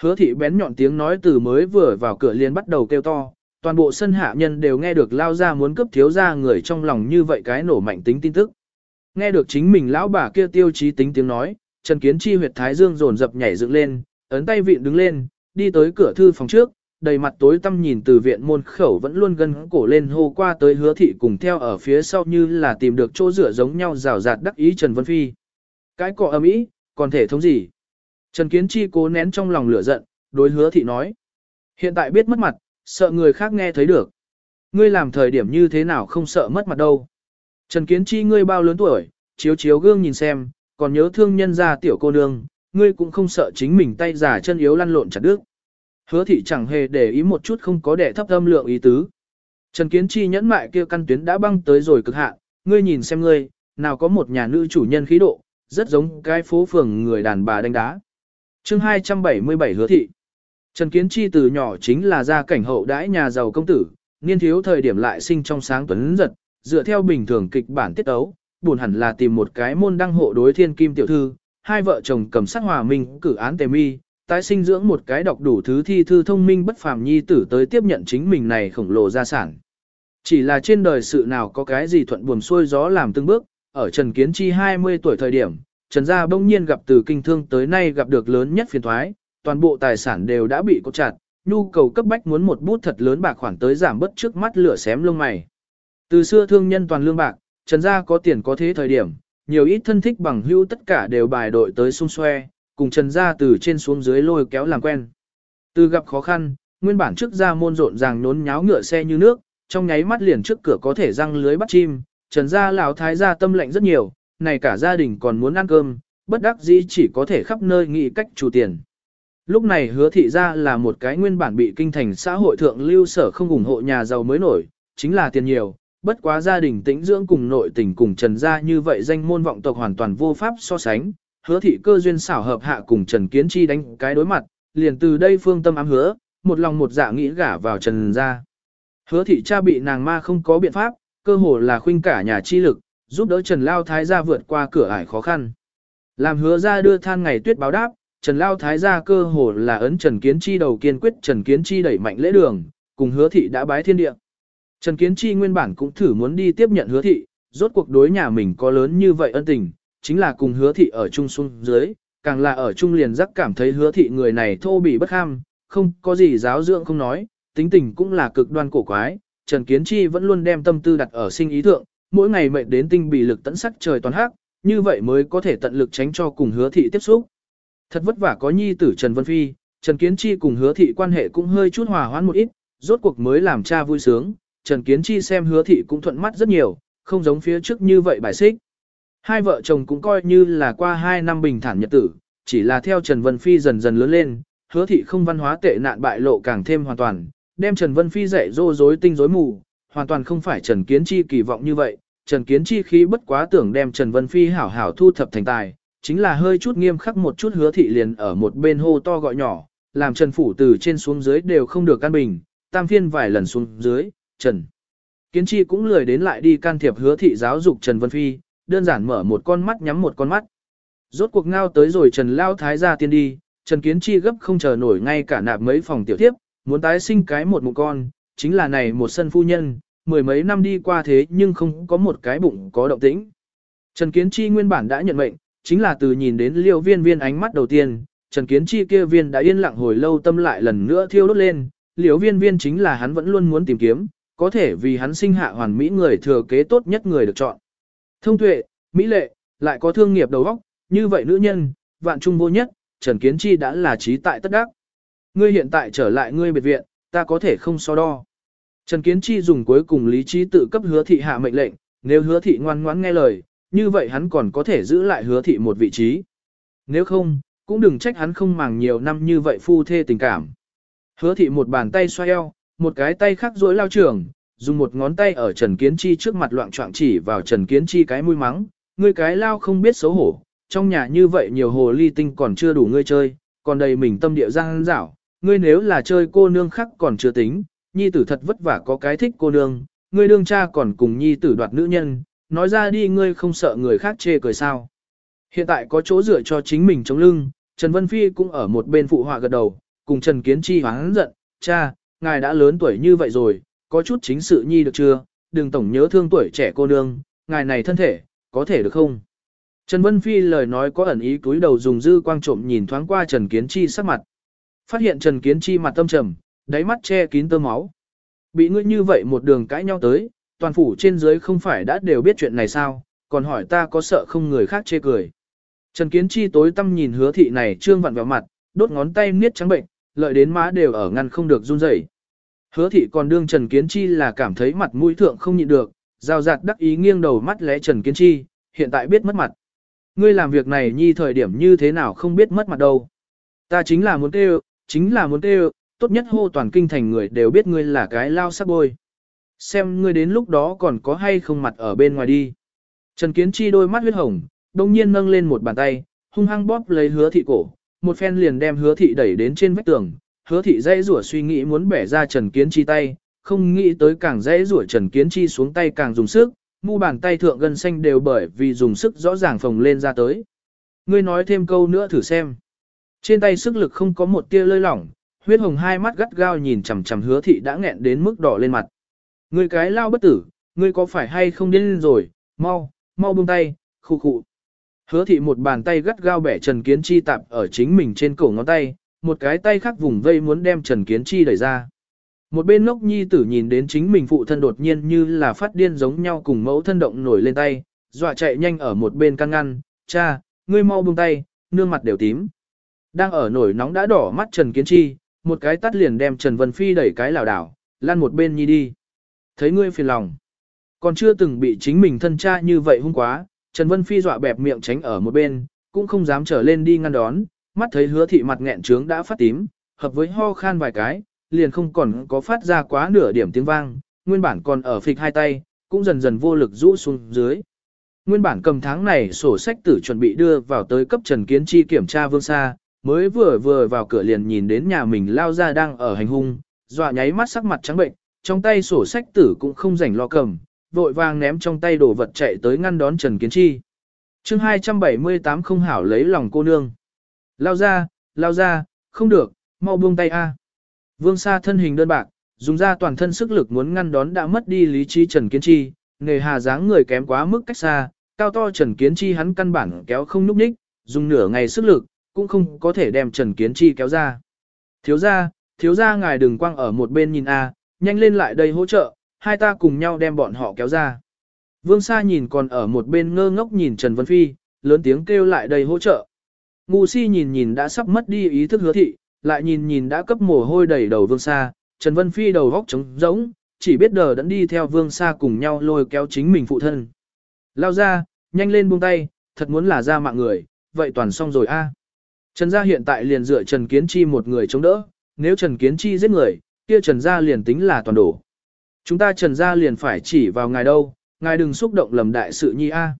Hứa thị bén nhọn tiếng nói từ mới vừa vào cửa liền bắt đầu kêu to, toàn bộ sân hạ nhân đều nghe được lao ra muốn cấp thiếu ra người trong lòng như vậy cái nổ mạnh tính tin tức. Nghe được chính mình lão bà kia tiêu chí tính tiếng nói, Trần Kiến Chi huyệt thái dương dồn dập nhảy dựng lên, ấn tay vịn đứng lên, đi tới cửa thư phòng trước, đầy mặt tối tăm nhìn từ viện môn khẩu vẫn luôn gân cổ lên hô qua tới hứa thị cùng theo ở phía sau như là tìm được chỗ rửa giống nhau rào rạt đắc ý Trần Vân Phi. Cái cọ ầm ĩ, còn thể thống gì? Trần Kiến Chi cố nén trong lòng lửa giận, đối hứa thị nói. Hiện tại biết mất mặt, sợ người khác nghe thấy được. Ngươi làm thời điểm như thế nào không sợ mất mặt đâu. Trần Kiến Chi ngươi bao lớn tuổi, chiếu chiếu gương nhìn xem, còn nhớ thương nhân gia tiểu cô nương, ngươi cũng không sợ chính mình tay giả chân yếu lăn lộn chặt đứt. Hứa thị chẳng hề để ý một chút không có để thấp âm lượng ý tứ. Trần Kiến Chi nhẫn mại kia căn tuyến đã băng tới rồi cực hạn, ngươi nhìn xem ngươi, nào có một nhà nữ chủ nhân khí độ, rất giống cái phố phường người đàn bà đánh đá. chương 277 hứa thị. Trần Kiến Chi từ nhỏ chính là gia cảnh hậu đãi nhà giàu công tử, niên thiếu thời điểm lại sinh trong sáng tuấn giật, dựa theo bình thường kịch bản tiết tấu, buồn hẳn là tìm một cái môn đăng hộ đối thiên kim tiểu thư, hai vợ chồng cầm sắc hòa minh cử án tề mi, tái sinh dưỡng một cái đọc đủ thứ thi thư thông minh bất phàm nhi tử tới tiếp nhận chính mình này khổng lồ gia sản. Chỉ là trên đời sự nào có cái gì thuận buồm xuôi gió làm từng bước, ở Trần Kiến Chi 20 tuổi thời điểm, Trần Gia bỗng nhiên gặp từ kinh thương tới nay gặp được lớn nhất phiền thoái, toàn bộ tài sản đều đã bị cột chặt, nhu cầu cấp bách muốn một bút thật lớn bạc khoản tới giảm bớt trước mắt lửa xém lông mày. Từ xưa thương nhân toàn lương bạc, Trần Gia có tiền có thế thời điểm, nhiều ít thân thích bằng hữu tất cả đều bài đội tới xung xoe, cùng Trần Gia từ trên xuống dưới lôi kéo làm quen. Từ gặp khó khăn, nguyên bản trước ra môn rộn ràng nhốn nháo ngựa xe như nước, trong nháy mắt liền trước cửa có thể răng lưới bắt chim, Trần Gia lão thái gia tâm lệnh rất nhiều, này cả gia đình còn muốn ăn cơm, bất đắc dĩ chỉ có thể khắp nơi nghĩ cách chủ tiền. Lúc này hứa thị gia là một cái nguyên bản bị kinh thành xã hội thượng lưu sở không ủng hộ nhà giàu mới nổi, chính là tiền nhiều, bất quá gia đình tĩnh dưỡng cùng nội tình cùng Trần gia như vậy danh môn vọng tộc hoàn toàn vô pháp so sánh, hứa thị cơ duyên xảo hợp hạ cùng Trần Kiến Chi đánh cái đối mặt, liền từ đây phương tâm ám hứa, một lòng một dạ nghĩ gả vào Trần gia. Hứa thị cha bị nàng ma không có biện pháp, cơ hồ là khuynh cả nhà chi lực, giúp đỡ Trần Lao Thái gia vượt qua cửa ải khó khăn. Làm hứa ra đưa than ngày tuyết báo đáp, Trần Lao Thái gia cơ hồ là ấn Trần Kiến Chi đầu kiên quyết Trần Kiến Chi đẩy mạnh lễ đường, cùng hứa thị đã bái thiên địa. Trần Kiến Chi nguyên bản cũng thử muốn đi tiếp nhận hứa thị, rốt cuộc đối nhà mình có lớn như vậy ân tình, chính là cùng hứa thị ở chung xuống dưới, càng là ở chung liền giác cảm thấy hứa thị người này thô bỉ bất ham, không có gì giáo dưỡng không nói, tính tình cũng là cực đoan cổ quái, Trần Kiến Chi vẫn luôn đem tâm tư đặt ở sinh ý thượng, mỗi ngày mệt đến tinh bị lực tận sắc trời toàn hắc, như vậy mới có thể tận lực tránh cho cùng hứa thị tiếp xúc. Thật vất vả có nhi tử Trần Vân Phi, Trần Kiến Chi cùng hứa thị quan hệ cũng hơi chút hòa hoãn một ít, rốt cuộc mới làm cha vui sướng, Trần Kiến Chi xem hứa thị cũng thuận mắt rất nhiều, không giống phía trước như vậy bài xích. Hai vợ chồng cũng coi như là qua hai năm bình thản nhật tử, chỉ là theo Trần Vân Phi dần dần lớn lên, hứa thị không văn hóa tệ nạn bại lộ càng thêm hoàn toàn, đem Trần Vân Phi dạy dỗ dối tinh dối mù, hoàn toàn không phải Trần Kiến Chi kỳ vọng như vậy, Trần Kiến Chi khí bất quá tưởng đem Trần Vân Phi hảo hảo thu thập thành tài, chính là hơi chút nghiêm khắc một chút hứa thị liền ở một bên hô to gọi nhỏ, làm Trần Phủ từ trên xuống dưới đều không được căn bình, tam phiên vài lần xuống dưới, Trần. Kiến Chi cũng lười đến lại đi can thiệp hứa thị giáo dục Trần Vân Phi, đơn giản mở một con mắt nhắm một con mắt. Rốt cuộc ngao tới rồi Trần Lao Thái ra tiên đi, Trần Kiến Chi gấp không chờ nổi ngay cả nạp mấy phòng tiểu tiếp, muốn tái sinh cái một mụ con, chính là này một sân phu nhân, mười mấy năm đi qua thế nhưng không có một cái bụng có động tĩnh. Trần Kiến Chi nguyên bản đã nhận mệnh, chính là từ nhìn đến liêu viên viên ánh mắt đầu tiên, Trần Kiến Chi kia viên đã yên lặng hồi lâu tâm lại lần nữa thiêu đốt lên, liêu viên viên chính là hắn vẫn luôn muốn tìm kiếm, có thể vì hắn sinh hạ hoàn mỹ người thừa kế tốt nhất người được chọn. Thông tuệ, mỹ lệ, lại có thương nghiệp đầu óc, như vậy nữ nhân, vạn trung vô nhất, Trần Kiến Chi đã là trí tại tất đắc. Ngươi hiện tại trở lại ngươi biệt viện, ta có thể không so đo. Trần Kiến Chi dùng cuối cùng lý trí tự cấp hứa thị hạ mệnh lệnh, nếu hứa thị ngoan ngoãn nghe lời, như vậy hắn còn có thể giữ lại hứa thị một vị trí. Nếu không, cũng đừng trách hắn không màng nhiều năm như vậy phu thê tình cảm. Hứa thị một bàn tay xoay eo, một cái tay khác duỗi lao trường, dùng một ngón tay ở Trần Kiến Chi trước mặt loạn trọng chỉ vào Trần Kiến Chi cái mũi mắng, ngươi cái lao không biết xấu hổ, trong nhà như vậy nhiều hồ ly tinh còn chưa đủ ngươi chơi, còn đầy mình tâm địa giang dảo, ngươi nếu là chơi cô nương khác còn chưa tính, nhi tử thật vất vả có cái thích cô nương, ngươi đương cha còn cùng nhi tử đoạt nữ nhân, nói ra đi ngươi không sợ người khác chê cười sao. Hiện tại có chỗ dựa cho chính mình chống lưng, Trần Vân Phi cũng ở một bên phụ họa gật đầu, cùng Trần Kiến Chi hoáng giận, cha, ngài đã lớn tuổi như vậy rồi, có chút chính sự nhi được chưa, đừng tổng nhớ thương tuổi trẻ cô nương, ngài này thân thể, có thể được không? Trần Vân Phi lời nói có ẩn ý túi đầu dùng dư quang trộm nhìn thoáng qua Trần Kiến Chi sắc mặt. Phát hiện Trần Kiến Chi mặt tâm trầm, đáy mắt che kín tơ máu. Bị ngươi như vậy một đường cãi nhau tới, toàn phủ trên dưới không phải đã đều biết chuyện này sao, còn hỏi ta có sợ không người khác chê cười. Trần Kiến Chi tối tâm nhìn hứa thị này trương vặn vào mặt, đốt ngón tay niết trắng bệnh, lợi đến má đều ở ngăn không được run rẩy. Hứa thị còn đương Trần Kiến Chi là cảm thấy mặt mũi thượng không nhịn được, giao giạt đắc ý nghiêng đầu mắt lẽ Trần Kiến Chi, hiện tại biết mất mặt. Ngươi làm việc này nhi thời điểm như thế nào không biết mất mặt đâu. Ta chính là muốn kêu, chính là muốn kêu, tốt nhất hô toàn kinh thành người đều biết ngươi là cái lao sắc bôi. Xem ngươi đến lúc đó còn có hay không mặt ở bên ngoài đi. Trần Kiến Chi đôi mắt huyết hồng, đồng nhiên nâng lên một bàn tay, hung hăng bóp lấy hứa thị cổ, một phen liền đem hứa thị đẩy đến trên vách tường. Hứa thị dây rủa suy nghĩ muốn bẻ ra Trần Kiến Chi tay, không nghĩ tới càng dây rủa Trần Kiến Chi xuống tay càng dùng sức, mu bàn tay thượng gân xanh đều bởi vì dùng sức rõ ràng phồng lên ra tới. Ngươi nói thêm câu nữa thử xem. Trên tay sức lực không có một tia lơi lỏng, huyết hồng hai mắt gắt gao nhìn chằm chằm hứa thị đã nghẹn đến mức đỏ lên mặt. Ngươi cái lao bất tử, ngươi có phải hay không điên rồi, mau, mau buông tay, khu khụ. Hứa thị một bàn tay gắt gao bẻ Trần Kiến Chi tạp ở chính mình trên cổ ngón tay, một cái tay khác vùng vây muốn đem Trần Kiến Chi đẩy ra. Một bên ngốc nhi tử nhìn đến chính mình phụ thân đột nhiên như là phát điên giống nhau cùng mẫu thân động nổi lên tay, dọa chạy nhanh ở một bên căn ngăn, cha, ngươi mau buông tay, nương mặt đều tím. Đang ở nổi nóng đã đỏ mắt Trần Kiến Chi, một cái tắt liền đem Trần Vân Phi đẩy cái lảo đảo, lăn một bên nhi đi. Thấy ngươi phiền lòng. Còn chưa từng bị chính mình thân cha như vậy hung quá, Trần Vân Phi dọa bẹp miệng tránh ở một bên, cũng không dám trở lên đi ngăn đón, mắt thấy hứa thị mặt nghẹn trướng đã phát tím, hợp với ho khan vài cái, liền không còn có phát ra quá nửa điểm tiếng vang, nguyên bản còn ở phịch hai tay, cũng dần dần vô lực rũ xuống dưới. Nguyên bản cầm tháng này sổ sách tử chuẩn bị đưa vào tới cấp Trần Kiến Chi kiểm tra vương xa, mới vừa vừa vào cửa liền nhìn đến nhà mình lao ra đang ở hành hung, dọa nháy mắt sắc mặt trắng bệnh, trong tay sổ sách tử cũng không rảnh lo cầm, vội vàng ném trong tay đồ vật chạy tới ngăn đón Trần Kiến Chi. chương 278 không hảo lấy lòng cô nương. Lao ra, lao ra, không được, mau buông tay a. Vương Sa thân hình đơn bạc, dùng ra toàn thân sức lực muốn ngăn đón đã mất đi lý trí Trần Kiến Chi, nghề hà dáng người kém quá mức cách xa, cao to Trần Kiến Chi hắn căn bản kéo không núp ních, dùng nửa ngày sức lực, cũng không có thể đem Trần Kiến Chi kéo ra. Thiếu ra, thiếu ra ngài đừng quăng ở một bên nhìn a, nhanh lên lại đây hỗ trợ, hai ta cùng nhau đem bọn họ kéo ra. Vương Sa nhìn còn ở một bên ngơ ngốc nhìn Trần Vân Phi, lớn tiếng kêu lại đây hỗ trợ. Ngu si nhìn nhìn đã sắp mất đi ý thức hứa thị, lại nhìn nhìn đã cấp mồ hôi đầy đầu Vương Sa, Trần Vân Phi đầu góc trống rỗng, chỉ biết đờ đẫn đi theo Vương Sa cùng nhau lôi kéo chính mình phụ thân. Lao ra, nhanh lên buông tay, thật muốn là ra mạng người, vậy toàn xong rồi a. Trần gia hiện tại liền dựa Trần Kiến Chi một người chống đỡ, nếu Trần Kiến Chi giết người, kia Trần gia liền tính là toàn đổ. Chúng ta Trần gia liền phải chỉ vào ngài đâu, ngài đừng xúc động lầm đại sự nhi a.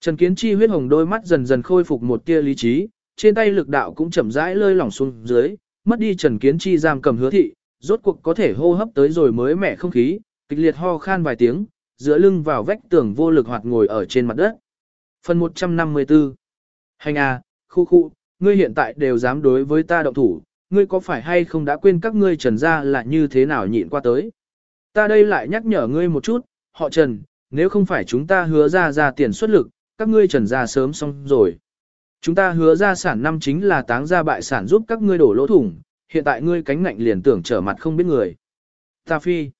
Trần Kiến Chi huyết hồng đôi mắt dần dần khôi phục một tia lý trí, trên tay lực đạo cũng chậm rãi lơi lỏng xuống dưới, mất đi Trần Kiến Chi giam cầm hứa thị, rốt cuộc có thể hô hấp tới rồi mới mẻ không khí, kịch liệt ho khan vài tiếng, dựa lưng vào vách tường vô lực hoạt ngồi ở trên mặt đất. Phần 154 Hành à, khu khu, ngươi hiện tại đều dám đối với ta động thủ, ngươi có phải hay không đã quên các ngươi trần ra là như thế nào nhịn qua tới. Ta đây lại nhắc nhở ngươi một chút, họ trần, nếu không phải chúng ta hứa ra ra tiền xuất lực, các ngươi trần ra sớm xong rồi. Chúng ta hứa ra sản năm chính là táng ra bại sản giúp các ngươi đổ lỗ thủng, hiện tại ngươi cánh ngạnh liền tưởng trở mặt không biết người. Ta phi.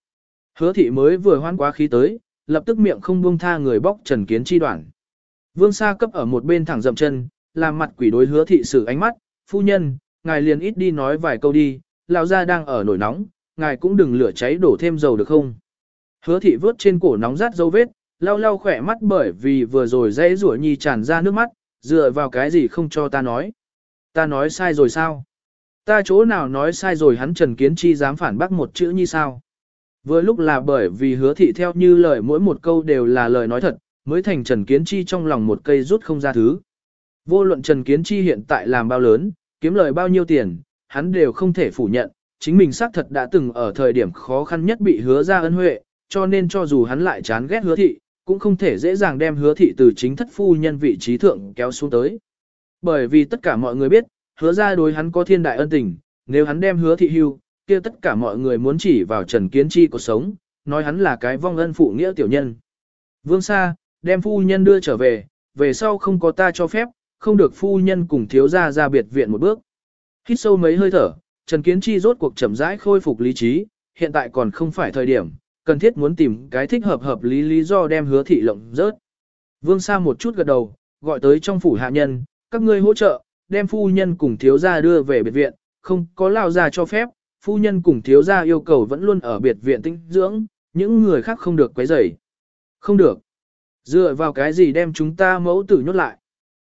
Hứa thị mới vừa hoan quá khí tới, lập tức miệng không buông tha người bóc trần kiến chi đoạn. Vương Sa cấp ở một bên thẳng dậm chân, làm mặt quỷ đối hứa thị sử ánh mắt, phu nhân, ngài liền ít đi nói vài câu đi, lão gia đang ở nổi nóng, ngài cũng đừng lửa cháy đổ thêm dầu được không. Hứa thị vớt trên cổ nóng rát dấu vết, lau lau khỏe mắt bởi vì vừa rồi dãy rủa nhi tràn ra nước mắt, dựa vào cái gì không cho ta nói. Ta nói sai rồi sao? Ta chỗ nào nói sai rồi hắn Trần Kiến Chi dám phản bác một chữ như sao? Vừa lúc là bởi vì hứa thị theo như lời mỗi một câu đều là lời nói thật, mới thành Trần Kiến Chi trong lòng một cây rút không ra thứ. Vô luận Trần Kiến Chi hiện tại làm bao lớn, kiếm lời bao nhiêu tiền, hắn đều không thể phủ nhận, chính mình xác thật đã từng ở thời điểm khó khăn nhất bị hứa ra ân huệ, cho nên cho dù hắn lại chán ghét hứa thị, cũng không thể dễ dàng đem hứa thị từ chính thất phu nhân vị trí thượng kéo xuống tới. Bởi vì tất cả mọi người biết, hứa ra đối hắn có thiên đại ân tình, nếu hắn đem hứa thị hưu, kia tất cả mọi người muốn chỉ vào Trần Kiến Chi cuộc sống, nói hắn là cái vong ân phụ nghĩa tiểu nhân. Vương Sa, đem phu nhân đưa trở về, về sau không có ta cho phép, không được phu nhân cùng thiếu gia ra biệt viện một bước. Hít sâu mấy hơi thở, Trần Kiến Chi rốt cuộc chậm rãi khôi phục lý trí, hiện tại còn không phải thời điểm, cần thiết muốn tìm cái thích hợp hợp lý lý do đem hứa thị lộng rớt. Vương Sa một chút gật đầu, gọi tới trong phủ hạ nhân, các ngươi hỗ trợ, đem phu nhân cùng thiếu gia đưa về biệt viện, không có lao ra cho phép, phu nhân cùng thiếu gia yêu cầu vẫn luôn ở biệt viện tinh dưỡng, những người khác không được quấy rầy. Không được. Dựa vào cái gì đem chúng ta mẫu tử nhốt lại.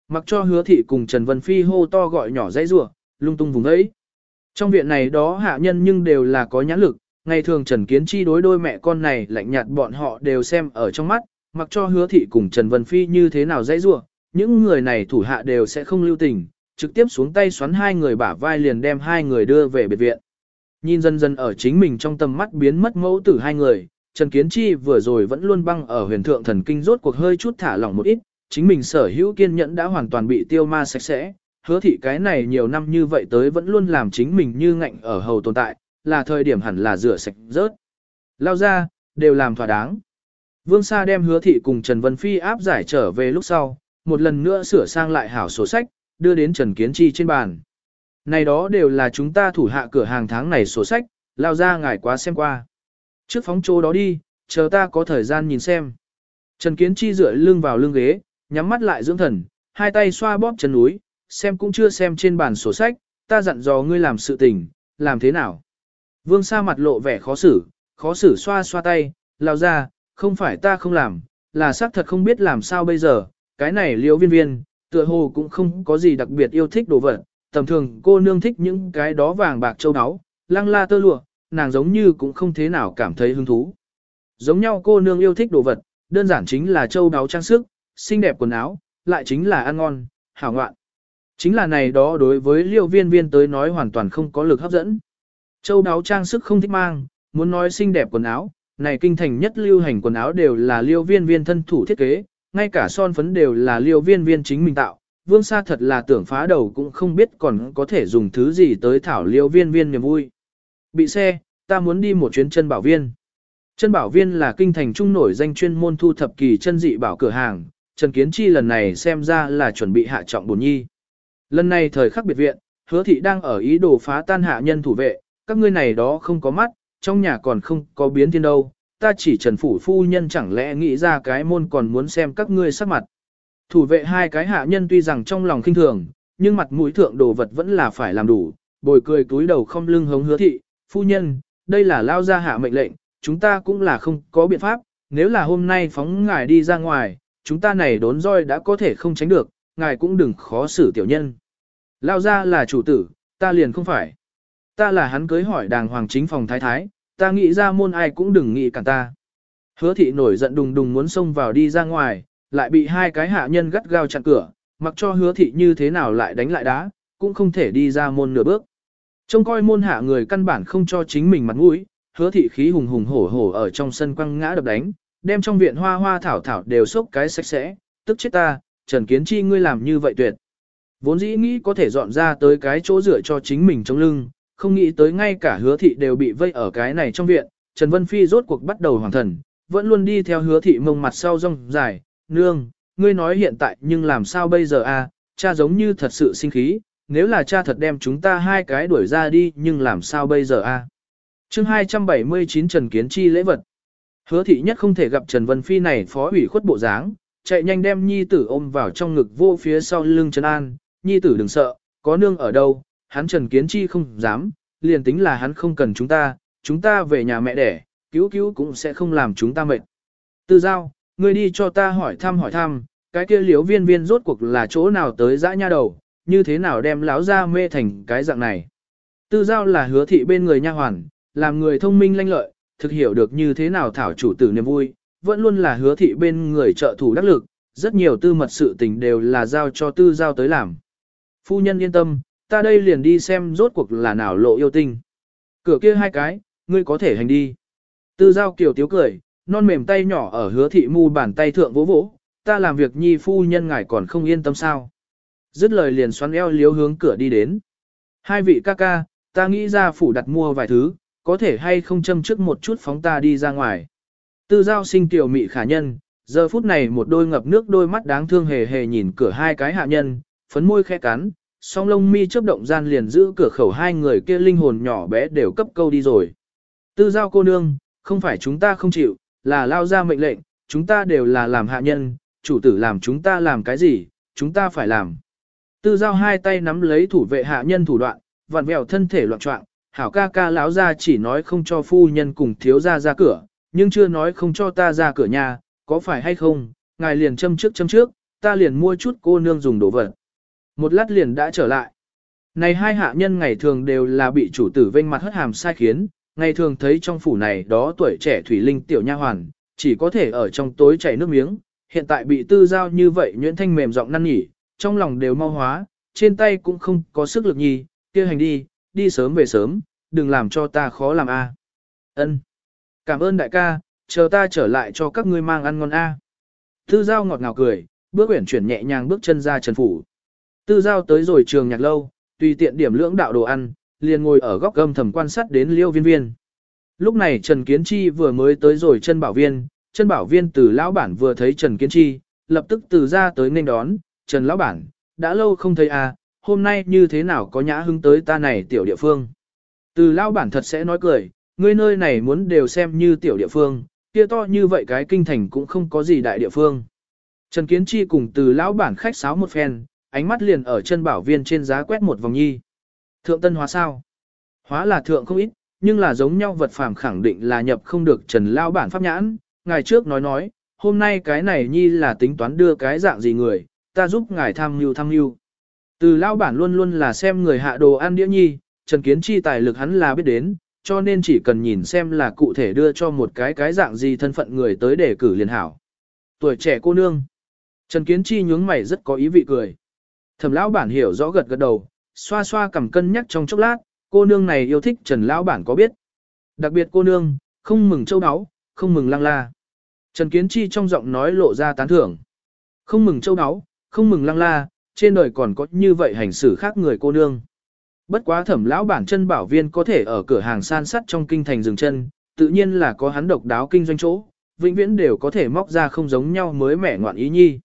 Mặc cho hứa thị cùng Trần Vân Phi hô to gọi nhỏ dãy rủa lung tung vùng ấy. Trong viện này đó hạ nhân nhưng đều là có nhãn lực, ngày thường Trần Kiến Chi đối đôi mẹ con này lạnh nhạt bọn họ đều xem ở trong mắt, mặc cho hứa thị cùng Trần Vân Phi như thế nào dãy rua, những người này thủ hạ đều sẽ không lưu tình, trực tiếp xuống tay xoắn hai người bả vai liền đem hai người đưa về biệt viện. Nhìn dần dần ở chính mình trong tầm mắt biến mất mẫu tử hai người, Trần Kiến Chi vừa rồi vẫn luôn băng ở huyền thượng thần kinh rốt cuộc hơi chút thả lỏng một ít, chính mình sở hữu kiên nhẫn đã hoàn toàn bị tiêu ma sạch sẽ, hứa thị cái này nhiều năm như vậy tới vẫn luôn làm chính mình như ngạnh ở hầu tồn tại, là thời điểm hẳn là rửa sạch rớt. Lao ra, đều làm thỏa đáng. Vương Sa đem hứa thị cùng Trần Vân Phi áp giải trở về lúc sau, một lần nữa sửa sang lại hảo sổ sách, đưa đến Trần Kiến Chi trên bàn. Này đó đều là chúng ta thủ hạ cửa hàng tháng này sổ sách, lao ra ngài quá xem qua. Trước phóng chỗ đó đi, chờ ta có thời gian nhìn xem. Trần Kiến Chi dựa lưng vào lưng ghế, nhắm mắt lại dưỡng thần, hai tay xoa bóp chân núi, xem cũng chưa xem trên bàn sổ sách, ta dặn dò ngươi làm sự tình, làm thế nào. Vương Sa mặt lộ vẻ khó xử, khó xử xoa xoa tay, lao ra, không phải ta không làm, là xác thật không biết làm sao bây giờ, cái này liễu viên viên, tựa hồ cũng không có gì đặc biệt yêu thích đồ vật, tầm thường cô nương thích những cái đó vàng bạc châu áo, lăng la tơ lụa, nàng giống như cũng không thế nào cảm thấy hứng thú. Giống nhau cô nương yêu thích đồ vật, đơn giản chính là châu áo trang sức, xinh đẹp quần áo, lại chính là ăn ngon, hảo ngoạn. Chính là này đó đối với liêu viên viên tới nói hoàn toàn không có lực hấp dẫn. Châu áo trang sức không thích mang, muốn nói xinh đẹp quần áo, này kinh thành nhất lưu hành quần áo đều là liêu viên viên thân thủ thiết kế, ngay cả son phấn đều là liêu viên viên chính mình tạo. Vương Sa thật là tưởng phá đầu cũng không biết còn có thể dùng thứ gì tới thảo liêu viên viên niềm vui. Bị xe, ta muốn đi một chuyến chân bảo viên. Chân bảo viên là kinh thành trung nổi danh chuyên môn thu thập kỳ chân dị bảo cửa hàng, Trần Kiến Chi lần này xem ra là chuẩn bị hạ trọng bổn nhi. Lần này thời khắc biệt viện, hứa thị đang ở ý đồ phá tan hạ nhân thủ vệ, các ngươi này đó không có mắt, trong nhà còn không có biến thiên đâu, ta chỉ trần phủ phu nhân chẳng lẽ nghĩ ra cái môn còn muốn xem các ngươi sắc mặt. Thủ vệ hai cái hạ nhân tuy rằng trong lòng kinh thường, nhưng mặt mũi thượng đồ vật vẫn là phải làm đủ, bồi cười túi đầu không lưng hống hứa thị, phu nhân, đây là lao ra hạ mệnh lệnh, chúng ta cũng là không có biện pháp, nếu là hôm nay phóng ngài đi ra ngoài, chúng ta này đốn roi đã có thể không tránh được, ngài cũng đừng khó xử tiểu nhân. Lao ra là chủ tử, ta liền không phải. Ta là hắn cưới hỏi đàng hoàng chính phòng thái thái, ta nghĩ ra môn ai cũng đừng nghĩ cả ta. Hứa thị nổi giận đùng đùng muốn xông vào đi ra ngoài, lại bị hai cái hạ nhân gắt gao chặn cửa, mặc cho hứa thị như thế nào lại đánh lại đá, cũng không thể đi ra môn nửa bước. Trông coi môn hạ người căn bản không cho chính mình mặt mũi, hứa thị khí hùng hùng hổ hổ ở trong sân quăng ngã đập đánh, đem trong viện hoa hoa thảo thảo đều xốc cái sạch sẽ, tức chết ta, Trần Kiến Chi ngươi làm như vậy tuyệt. Vốn dĩ nghĩ có thể dọn ra tới cái chỗ rửa cho chính mình trong lưng, không nghĩ tới ngay cả hứa thị đều bị vây ở cái này trong viện, Trần Vân Phi rốt cuộc bắt đầu hoàng thần, vẫn luôn đi theo hứa thị mông mặt sau rong dài, nương, ngươi nói hiện tại nhưng làm sao bây giờ a? cha giống như thật sự sinh khí, nếu là cha thật đem chúng ta hai cái đuổi ra đi nhưng làm sao bây giờ a? À? chương 279 Trần Kiến Chi lễ vật. Hứa thị nhất không thể gặp Trần Vân Phi này phó ủy khuất bộ dáng, chạy nhanh đem nhi tử ôm vào trong ngực vô phía sau lưng Trần An, nhi tử đừng sợ, có nương ở đâu, hắn Trần Kiến Chi không dám, liền tính là hắn không cần chúng ta, chúng ta về nhà mẹ đẻ, cứu cứu cũng sẽ không làm chúng ta mệt. Tư giao, ngươi đi cho ta hỏi thăm hỏi thăm, cái kia liếu viên viên rốt cuộc là chỗ nào tới dã nha đầu, như thế nào đem láo ra mê thành cái dạng này. Tư giao là hứa thị bên người nha hoàn, làm người thông minh lanh lợi, thực hiểu được như thế nào thảo chủ tử niềm vui, vẫn luôn là hứa thị bên người trợ thủ đắc lực, rất nhiều tư mật sự tình đều là giao cho tư giao tới làm. Phu nhân yên tâm, ta đây liền đi xem rốt cuộc là nào lộ yêu tinh. Cửa kia hai cái, ngươi có thể hành đi. Tư giao kiểu tiếu cười, non mềm tay nhỏ ở hứa thị mu bàn tay thượng vỗ vỗ, ta làm việc nhi phu nhân ngài còn không yên tâm sao. Dứt lời liền xoắn eo liếu hướng cửa đi đến. Hai vị ca ca, ta nghĩ ra phủ đặt mua vài thứ, có thể hay không châm trước một chút phóng ta đi ra ngoài. Tư giao sinh tiểu mị khả nhân, giờ phút này một đôi ngập nước đôi mắt đáng thương hề hề nhìn cửa hai cái hạ nhân, phấn môi khẽ cắn, song lông mi chớp động gian liền giữ cửa khẩu hai người kia linh hồn nhỏ bé đều cấp câu đi rồi. Tư giao cô nương, không phải chúng ta không chịu, là lao ra mệnh lệnh, chúng ta đều là làm hạ nhân, chủ tử làm chúng ta làm cái gì, chúng ta phải làm. Tư giao hai tay nắm lấy thủ vệ hạ nhân thủ đoạn, vặn vẹo thân thể loạn trọng, hảo ca ca lão ra chỉ nói không cho phu nhân cùng thiếu ra ra cửa, nhưng chưa nói không cho ta ra cửa nhà, có phải hay không, ngài liền châm trước châm trước, ta liền mua chút cô nương dùng đồ vật. Một lát liền đã trở lại. Này hai hạ nhân ngày thường đều là bị chủ tử vênh mặt hất hàm sai khiến, ngày thường thấy trong phủ này đó tuổi trẻ thủy linh tiểu nha hoàn, chỉ có thể ở trong tối chảy nước miếng, hiện tại bị tư giao như vậy nhuyễn thanh mềm giọng năn nỉ, trong lòng đều mau hóa, trên tay cũng không có sức lực nhì, kia hành đi, đi sớm về sớm, đừng làm cho ta khó làm a. Ân, Cảm ơn đại ca, chờ ta trở lại cho các ngươi mang ăn ngon a. Tư giao ngọt ngào cười, bước uyển chuyển nhẹ nhàng bước chân ra trần phủ. Tư giao tới rồi trường nhạc lâu, tùy tiện điểm lưỡng đạo đồ ăn, liền ngồi ở góc gầm thầm quan sát đến liêu viên viên. Lúc này Trần Kiến Chi vừa mới tới rồi chân bảo viên, chân bảo viên từ lão bản vừa thấy Trần Kiến Chi, lập tức từ ra tới nên đón, Trần lão bản, đã lâu không thấy à, hôm nay như thế nào có nhã hứng tới ta này tiểu địa phương. Từ lão bản thật sẽ nói cười, ngươi nơi này muốn đều xem như tiểu địa phương, kia to như vậy cái kinh thành cũng không có gì đại địa phương. Trần Kiến Chi cùng từ lão bản khách sáo một phen, ánh mắt liền ở chân bảo viên trên giá quét một vòng nhi. Thượng tân hóa sao? Hóa là thượng không ít, nhưng là giống nhau vật phàm khẳng định là nhập không được trần lao bản pháp nhãn. Ngài trước nói nói, hôm nay cái này nhi là tính toán đưa cái dạng gì người, ta giúp ngài tham mưu tham mưu. Từ lao bản luôn luôn là xem người hạ đồ ăn đĩa nhi, Trần Kiến Chi tài lực hắn là biết đến, cho nên chỉ cần nhìn xem là cụ thể đưa cho một cái cái dạng gì thân phận người tới để cử liền hảo. Tuổi trẻ cô nương. Trần Kiến Chi nhướng mày rất có ý vị cười. Thẩm lão bản hiểu rõ gật gật đầu, xoa xoa cầm cân nhắc trong chốc lát, cô nương này yêu thích Trần lão bản có biết. Đặc biệt cô nương, không mừng châu áo, không mừng lăng la. Trần Kiến Chi trong giọng nói lộ ra tán thưởng. Không mừng châu áo, không mừng lăng la, trên đời còn có như vậy hành xử khác người cô nương. Bất quá thẩm lão bản chân bảo viên có thể ở cửa hàng san sắt trong kinh thành dừng chân, tự nhiên là có hắn độc đáo kinh doanh chỗ, vĩnh viễn đều có thể móc ra không giống nhau mới mẻ ngoạn ý nhi.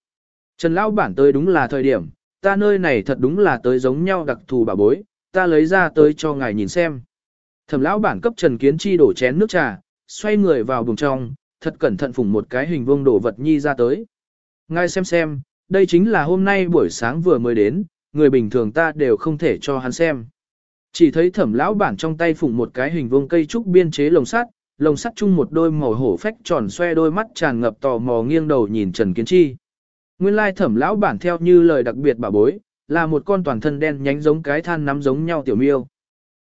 Trần lão bản tới đúng là thời điểm, ta nơi này thật đúng là tới giống nhau đặc thù bà bối, ta lấy ra tới cho ngài nhìn xem. Thẩm lão bản cấp Trần Kiến Chi đổ chén nước trà, xoay người vào buồng trong, thật cẩn thận phủng một cái hình vuông đổ vật nhi ra tới. Ngài xem xem, đây chính là hôm nay buổi sáng vừa mới đến, người bình thường ta đều không thể cho hắn xem. Chỉ thấy thẩm lão bản trong tay phủng một cái hình vuông cây trúc biên chế lồng sắt, lồng sắt chung một đôi màu hổ phách tròn xoe đôi mắt tràn ngập tò mò nghiêng đầu nhìn Trần Kiến Chi. Nguyên lai thẩm lão bản theo như lời đặc biệt bà bối, là một con toàn thân đen nhánh giống cái than nắm giống nhau tiểu miêu.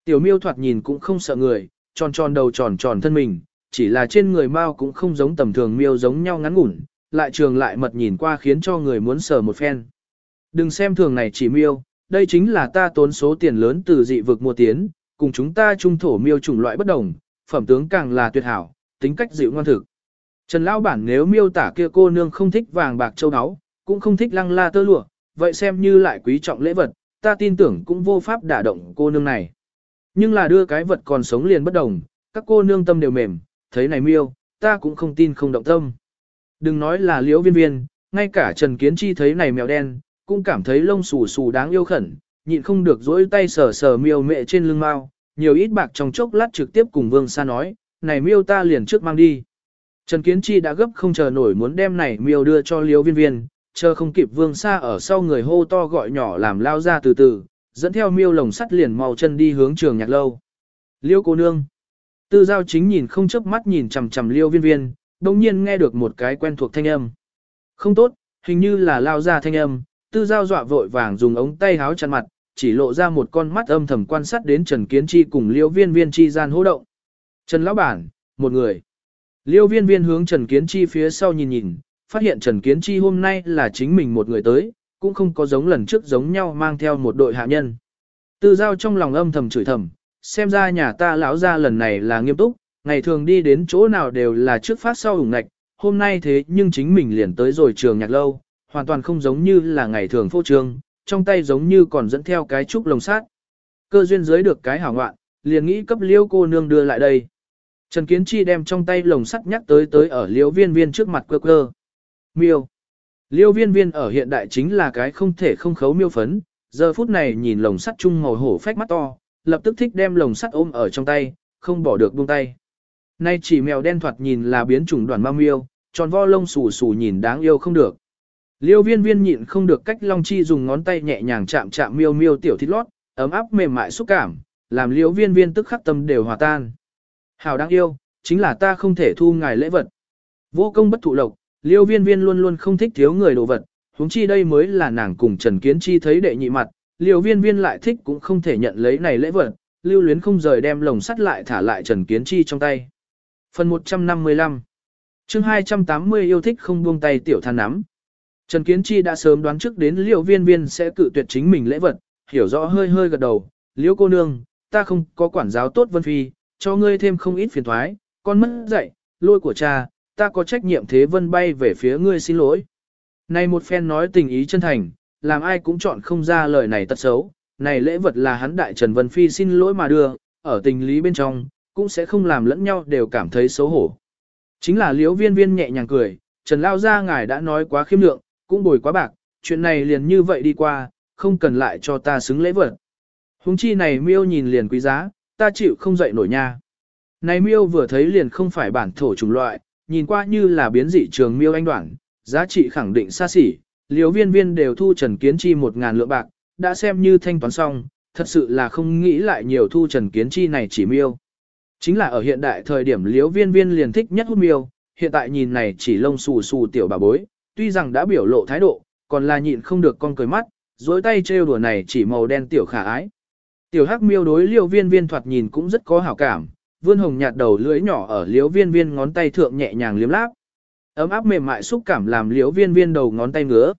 Tiểu miêu thoạt nhìn cũng không sợ người, tròn tròn đầu tròn tròn thân mình, chỉ là trên người mao cũng không giống tầm thường miêu giống nhau ngắn ngủn, lại trường lại mật nhìn qua khiến cho người muốn sờ một phen. Đừng xem thường này chỉ miêu, đây chính là ta tốn số tiền lớn từ dị vực mua tiến, cùng chúng ta trung thổ miêu chủng loại bất đồng, phẩm tướng càng là tuyệt hảo, tính cách dịu ngoan thực. Trần Lão Bản nếu miêu tả kia cô nương không thích vàng bạc châu áo, cũng không thích lăng la tơ lụa, vậy xem như lại quý trọng lễ vật, ta tin tưởng cũng vô pháp đả động cô nương này. Nhưng là đưa cái vật còn sống liền bất đồng, các cô nương tâm đều mềm, thấy này miêu, ta cũng không tin không động tâm. Đừng nói là liễu viên viên, ngay cả Trần Kiến Chi thấy này mèo đen, cũng cảm thấy lông xù xù đáng yêu khẩn, nhịn không được dỗi tay sờ sờ miêu mẹ trên lưng mao, nhiều ít bạc trong chốc lát trực tiếp cùng Vương Sa nói, này miêu ta liền trước mang đi. Trần Kiến Chi đã gấp không chờ nổi muốn đem này miêu đưa cho Liêu viên viên, chờ không kịp Vương Sa ở sau người hô to gọi nhỏ làm lao ra từ từ, dẫn theo miêu lồng sắt liền mau chân đi hướng trường nhạc lâu. Liêu cô nương. Tư giao chính nhìn không chớp mắt nhìn chằm chằm liêu viên viên, đồng nhiên nghe được một cái quen thuộc thanh âm. Không tốt, hình như là lao ra thanh âm, tư giao dọa vội vàng dùng ống tay háo chặt mặt, chỉ lộ ra một con mắt âm thầm quan sát đến Trần Kiến Chi cùng liêu viên viên chi gian hô động. Trần Lão Bản, một người. Liêu viên viên hướng Trần Kiến Chi phía sau nhìn nhìn, phát hiện Trần Kiến Chi hôm nay là chính mình một người tới, cũng không có giống lần trước giống nhau mang theo một đội hạ nhân. Tư giao trong lòng âm thầm chửi thầm, xem ra nhà ta lão ra lần này là nghiêm túc, ngày thường đi đến chỗ nào đều là trước phát sau ủng ngạch, hôm nay thế nhưng chính mình liền tới rồi trường nhạc lâu, hoàn toàn không giống như là ngày thường phô trương, trong tay giống như còn dẫn theo cái trúc lồng sát. Cơ duyên dưới được cái hảo ngoạn, liền nghĩ cấp liêu cô nương đưa lại đây. Trần Kiến Chi đem trong tay lồng sắt nhắc tới tới ở liêu viên viên trước mặt quơ quơ. Miêu. Liêu viên viên ở hiện đại chính là cái không thể không khấu miêu phấn, giờ phút này nhìn lồng sắt chung màu hổ phách mắt to, lập tức thích đem lồng sắt ôm ở trong tay, không bỏ được buông tay. Nay chỉ mèo đen thoạt nhìn là biến chủng đoàn ma miêu, tròn vo lông xù xù nhìn đáng yêu không được. Liêu viên viên nhịn không được cách Long Chi dùng ngón tay nhẹ nhàng chạm chạm miêu miêu tiểu thịt lót, ấm áp mềm mại xúc cảm, làm liêu viên viên tức khắc tâm đều hòa tan. Hảo đáng yêu, chính là ta không thể thu ngài lễ vật. Vô công bất thụ lộc, liêu viên viên luôn luôn không thích thiếu người đồ vật, huống chi đây mới là nàng cùng Trần Kiến Chi thấy đệ nhị mặt, liêu viên viên lại thích cũng không thể nhận lấy này lễ vật, lưu luyến không rời đem lồng sắt lại thả lại Trần Kiến Chi trong tay. Phần 155 chương 280 yêu thích không buông tay tiểu than nắm. Trần Kiến Chi đã sớm đoán trước đến liêu viên viên sẽ cự tuyệt chính mình lễ vật, hiểu rõ hơi hơi gật đầu, liêu cô nương, ta không có quản giáo tốt Vân Phi, cho ngươi thêm không ít phiền thoái, con mất dạy, lôi của cha, ta có trách nhiệm thế vân bay về phía ngươi xin lỗi. Này một phen nói tình ý chân thành, làm ai cũng chọn không ra lời này tật xấu, này lễ vật là hắn đại Trần Vân Phi xin lỗi mà đưa, ở tình lý bên trong, cũng sẽ không làm lẫn nhau đều cảm thấy xấu hổ. Chính là liếu viên viên nhẹ nhàng cười, Trần Lao ra ngài đã nói quá khiêm lượng, cũng bồi quá bạc, chuyện này liền như vậy đi qua, không cần lại cho ta xứng lễ vật. Hùng chi này miêu nhìn liền quý giá, ta chịu không dậy nổi nha. Này miêu vừa thấy liền không phải bản thổ chủng loại, nhìn qua như là biến dị trường miêu anh đoạn, giá trị khẳng định xa xỉ, liều viên viên đều thu Trần Kiến Chi một ngàn lượng bạc, đã xem như thanh toán xong, thật sự là không nghĩ lại nhiều thu Trần Kiến Chi này chỉ miêu. Chính là ở hiện đại thời điểm liếu viên viên liền thích nhất hút miêu, hiện tại nhìn này chỉ lông xù xù tiểu bà bối, tuy rằng đã biểu lộ thái độ, còn là nhịn không được con cười mắt, dối tay trêu đùa này chỉ màu đen tiểu khả ái. Tiểu hắc miêu đối liêu viên viên thoạt nhìn cũng rất có hảo cảm, vươn hồng nhạt đầu lưỡi nhỏ ở liếu viên viên ngón tay thượng nhẹ nhàng liếm láp. Ấm áp mềm mại xúc cảm làm liếu viên viên đầu ngón tay ngứa.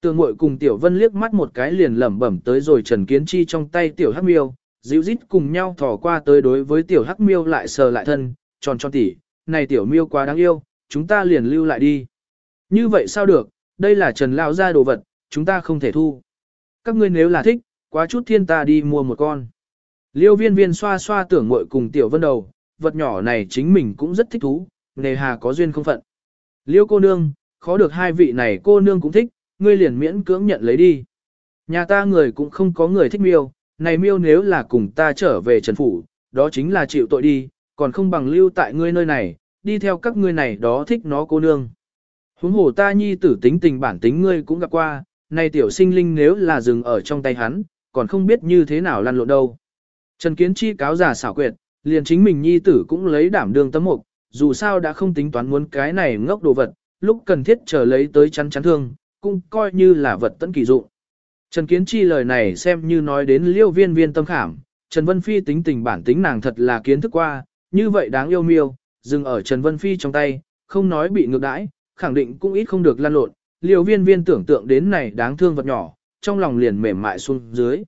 Tường mội cùng tiểu vân liếc mắt một cái liền lẩm bẩm tới rồi trần kiến chi trong tay tiểu hắc miêu, dịu dít cùng nhau thỏ qua tới đối với tiểu hắc miêu lại sờ lại thân, tròn tròn tỉ, này tiểu miêu quá đáng yêu, chúng ta liền lưu lại đi. Như vậy sao được, đây là trần lao ra đồ vật, chúng ta không thể thu. Các ngươi nếu là thích, quá chút thiên ta đi mua một con. Liêu viên viên xoa xoa tưởng mội cùng tiểu vân đầu, vật nhỏ này chính mình cũng rất thích thú, nề hà có duyên không phận. Liêu cô nương, khó được hai vị này cô nương cũng thích, ngươi liền miễn cưỡng nhận lấy đi. Nhà ta người cũng không có người thích miêu, này miêu nếu là cùng ta trở về trần phủ, đó chính là chịu tội đi, còn không bằng lưu tại ngươi nơi này, đi theo các ngươi này đó thích nó cô nương. Huống hồ ta nhi tử tính tình bản tính ngươi cũng gặp qua, này tiểu sinh linh nếu là dừng ở trong tay hắn, còn không biết như thế nào lăn lộn đâu. Trần Kiến Chi cáo giả xảo quyệt, liền chính mình nhi tử cũng lấy đảm đương tấm mục, dù sao đã không tính toán muốn cái này ngốc đồ vật, lúc cần thiết chờ lấy tới chắn chắn thương, cũng coi như là vật tận kỳ dụng. Trần Kiến Chi lời này xem như nói đến liêu viên viên tâm khảm, Trần Vân Phi tính tình bản tính nàng thật là kiến thức qua, như vậy đáng yêu miêu, dừng ở Trần Vân Phi trong tay, không nói bị ngược đãi, khẳng định cũng ít không được lan lộn, liêu viên viên tưởng tượng đến này đáng thương vật nhỏ, trong lòng liền mềm mại xuống dưới.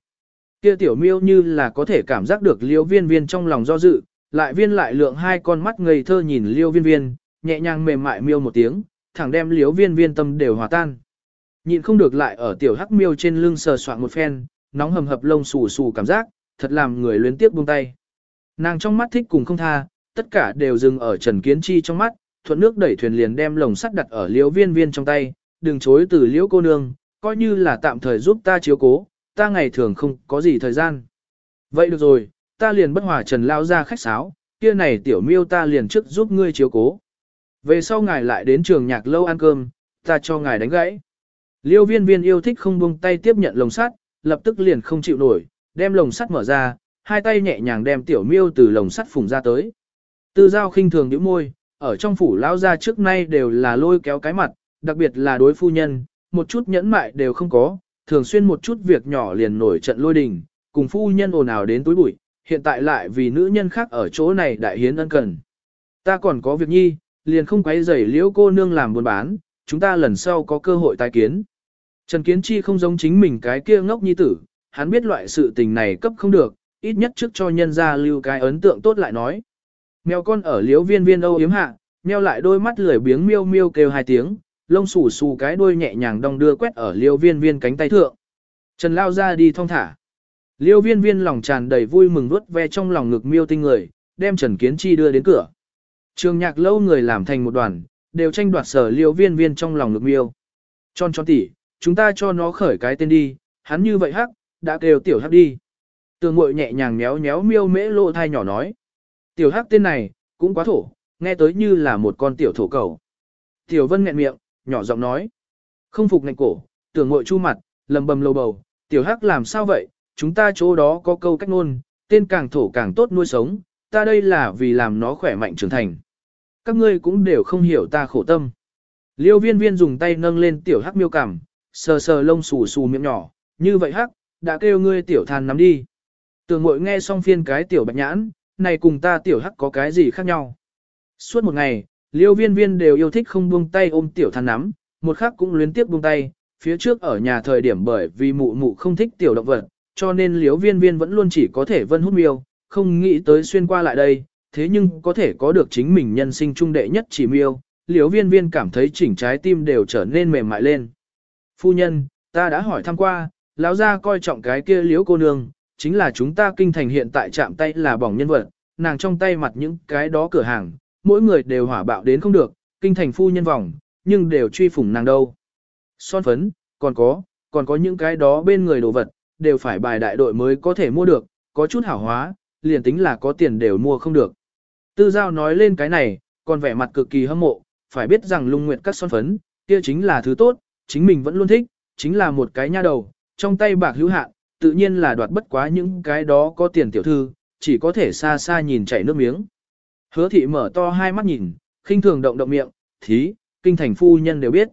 Kia tiểu miêu như là có thể cảm giác được liêu viên viên trong lòng do dự, lại viên lại lượng hai con mắt ngây thơ nhìn liêu viên viên, nhẹ nhàng mềm mại miêu một tiếng, thẳng đem liêu viên viên tâm đều hòa tan. nhìn không được lại ở tiểu hắc miêu trên lưng sờ soạn một phen, nóng hầm hập lông xù xù cảm giác, thật làm người luyến tiếp buông tay. Nàng trong mắt thích cùng không tha, tất cả đều dừng ở Trần Kiến Chi trong mắt, thuận nước đẩy thuyền liền đem lồng sắt đặt ở liễu viên viên trong tay, đừng chối từ liễu cô nương, coi như là tạm thời giúp ta chiếu cố, ta ngày thường không có gì thời gian. Vậy được rồi, ta liền bất hòa Trần lao ra khách sáo, kia này tiểu miêu ta liền trước giúp ngươi chiếu cố. Về sau ngài lại đến trường nhạc lâu ăn cơm, ta cho ngài đánh gãy. Liêu viên viên yêu thích không buông tay tiếp nhận lồng sắt, lập tức liền không chịu nổi, đem lồng sắt mở ra, hai tay nhẹ nhàng đem tiểu miêu từ lồng sắt phùng ra tới. Tư giao khinh thường nhíu môi, ở trong phủ lão gia trước nay đều là lôi kéo cái mặt, đặc biệt là đối phu nhân, một chút nhẫn mại đều không có, thường xuyên một chút việc nhỏ liền nổi trận lôi đình, cùng phu nhân ồn ào đến tối bụi, hiện tại lại vì nữ nhân khác ở chỗ này đại hiến ân cần. Ta còn có việc nhi, liền không quấy rầy liễu cô nương làm buôn bán, chúng ta lần sau có cơ hội tái kiến. Trần Kiến Chi không giống chính mình cái kia ngốc nhi tử, hắn biết loại sự tình này cấp không được, ít nhất trước cho nhân ra lưu cái ấn tượng tốt lại nói. Mèo con ở liễu viên viên âu yếm hạ, nheo lại đôi mắt lười biếng miêu miêu kêu hai tiếng, lông xù xù cái đuôi nhẹ nhàng đong đưa quét ở liêu viên viên cánh tay thượng. Trần lao ra đi thong thả. Liêu viên viên lòng tràn đầy vui mừng vuốt ve trong lòng ngực miêu tinh người, đem Trần Kiến Chi đưa đến cửa. Trường nhạc lâu người làm thành một đoàn, đều tranh đoạt sở liêu viên viên trong lòng ngực miêu. Tròn tròn tỉ, chúng ta cho nó khởi cái tên đi, hắn như vậy hắc, đã kêu tiểu hắc đi. Tường mội nhẹ nhàng méo méo miêu mễ lộ thai nhỏ nói. Tiểu hắc tên này, cũng quá thổ, nghe tới như là một con tiểu thổ cầu. Tiểu vân nghẹn miệng, nhỏ giọng nói. Không phục ngạnh cổ, tưởng ngội chu mặt, lầm bầm lầu bầu, tiểu hắc làm sao vậy, chúng ta chỗ đó có câu cách ngôn, tên càng thổ càng tốt nuôi sống, ta đây là vì làm nó khỏe mạnh trưởng thành. Các ngươi cũng đều không hiểu ta khổ tâm. Liêu viên viên dùng tay nâng lên tiểu hắc miêu cảm, sờ sờ lông xù xù miệng nhỏ, như vậy hắc, đã kêu ngươi tiểu than nắm đi. Tường mội nghe xong phiên cái tiểu bạch nhãn, này cùng ta tiểu hắc có cái gì khác nhau. Suốt một ngày, liêu viên viên đều yêu thích không buông tay ôm tiểu than nắm, một khắc cũng luyến tiếp buông tay, phía trước ở nhà thời điểm bởi vì mụ mụ không thích tiểu động vật, cho nên liêu viên viên vẫn luôn chỉ có thể vân hút miêu, không nghĩ tới xuyên qua lại đây, thế nhưng có thể có được chính mình nhân sinh trung đệ nhất chỉ miêu, liêu viên viên cảm thấy chỉnh trái tim đều trở nên mềm mại lên. Phu nhân, ta đã hỏi thăm qua, lão gia coi trọng cái kia liếu cô nương, chính là chúng ta kinh thành hiện tại chạm tay là bỏng nhân vật, nàng trong tay mặt những cái đó cửa hàng, mỗi người đều hỏa bạo đến không được, kinh thành phu nhân vòng, nhưng đều truy phủng nàng đâu. Son phấn, còn có, còn có những cái đó bên người đồ vật, đều phải bài đại đội mới có thể mua được, có chút hảo hóa, liền tính là có tiền đều mua không được. Tư giao nói lên cái này, còn vẻ mặt cực kỳ hâm mộ, phải biết rằng lung nguyệt các son phấn, kia chính là thứ tốt, chính mình vẫn luôn thích, chính là một cái nha đầu, trong tay bạc hữu hạn, tự nhiên là đoạt bất quá những cái đó có tiền tiểu thư, chỉ có thể xa xa nhìn chảy nước miếng. Hứa thị mở to hai mắt nhìn, khinh thường động động miệng, thí, kinh thành phu nhân đều biết.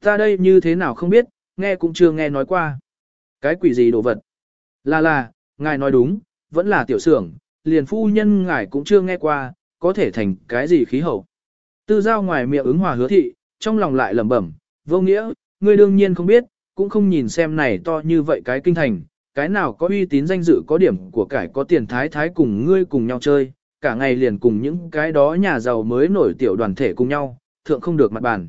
Ta đây như thế nào không biết, nghe cũng chưa nghe nói qua. Cái quỷ gì đồ vật? Là là, ngài nói đúng, vẫn là tiểu xưởng, liền phu nhân ngài cũng chưa nghe qua, có thể thành cái gì khí hậu. Tư giao ngoài miệng ứng hòa hứa thị, trong lòng lại lẩm bẩm, vô nghĩa, ngươi đương nhiên không biết, cũng không nhìn xem này to như vậy cái kinh thành, cái nào có uy tín danh dự có điểm của cải có tiền thái thái cùng ngươi cùng nhau chơi, cả ngày liền cùng những cái đó nhà giàu mới nổi tiểu đoàn thể cùng nhau, thượng không được mặt bàn.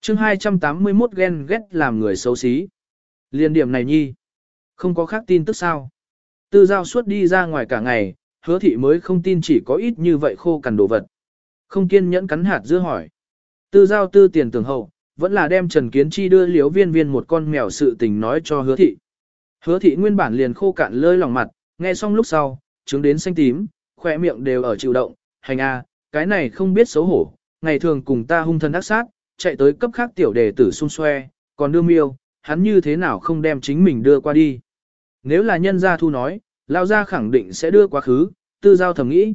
chương 281 ghen ghét làm người xấu xí. Liên điểm này nhi, không có khác tin tức sao. Tư giao suốt đi ra ngoài cả ngày, hứa thị mới không tin chỉ có ít như vậy khô cằn đồ vật. Không kiên nhẫn cắn hạt dưa hỏi. Tư giao tư tiền tường hậu, vẫn là đem Trần Kiến Chi đưa liếu viên viên một con mèo sự tình nói cho hứa thị. Hứa thị nguyên bản liền khô cạn lơi lòng mặt, nghe xong lúc sau, trứng đến xanh tím, khỏe miệng đều ở chịu động, hành a, cái này không biết xấu hổ, ngày thường cùng ta hung thân ác sát, chạy tới cấp khác tiểu đề tử xung xoe, còn đưa miêu, hắn như thế nào không đem chính mình đưa qua đi. Nếu là nhân gia thu nói, lao gia khẳng định sẽ đưa quá khứ, tư giao thầm nghĩ.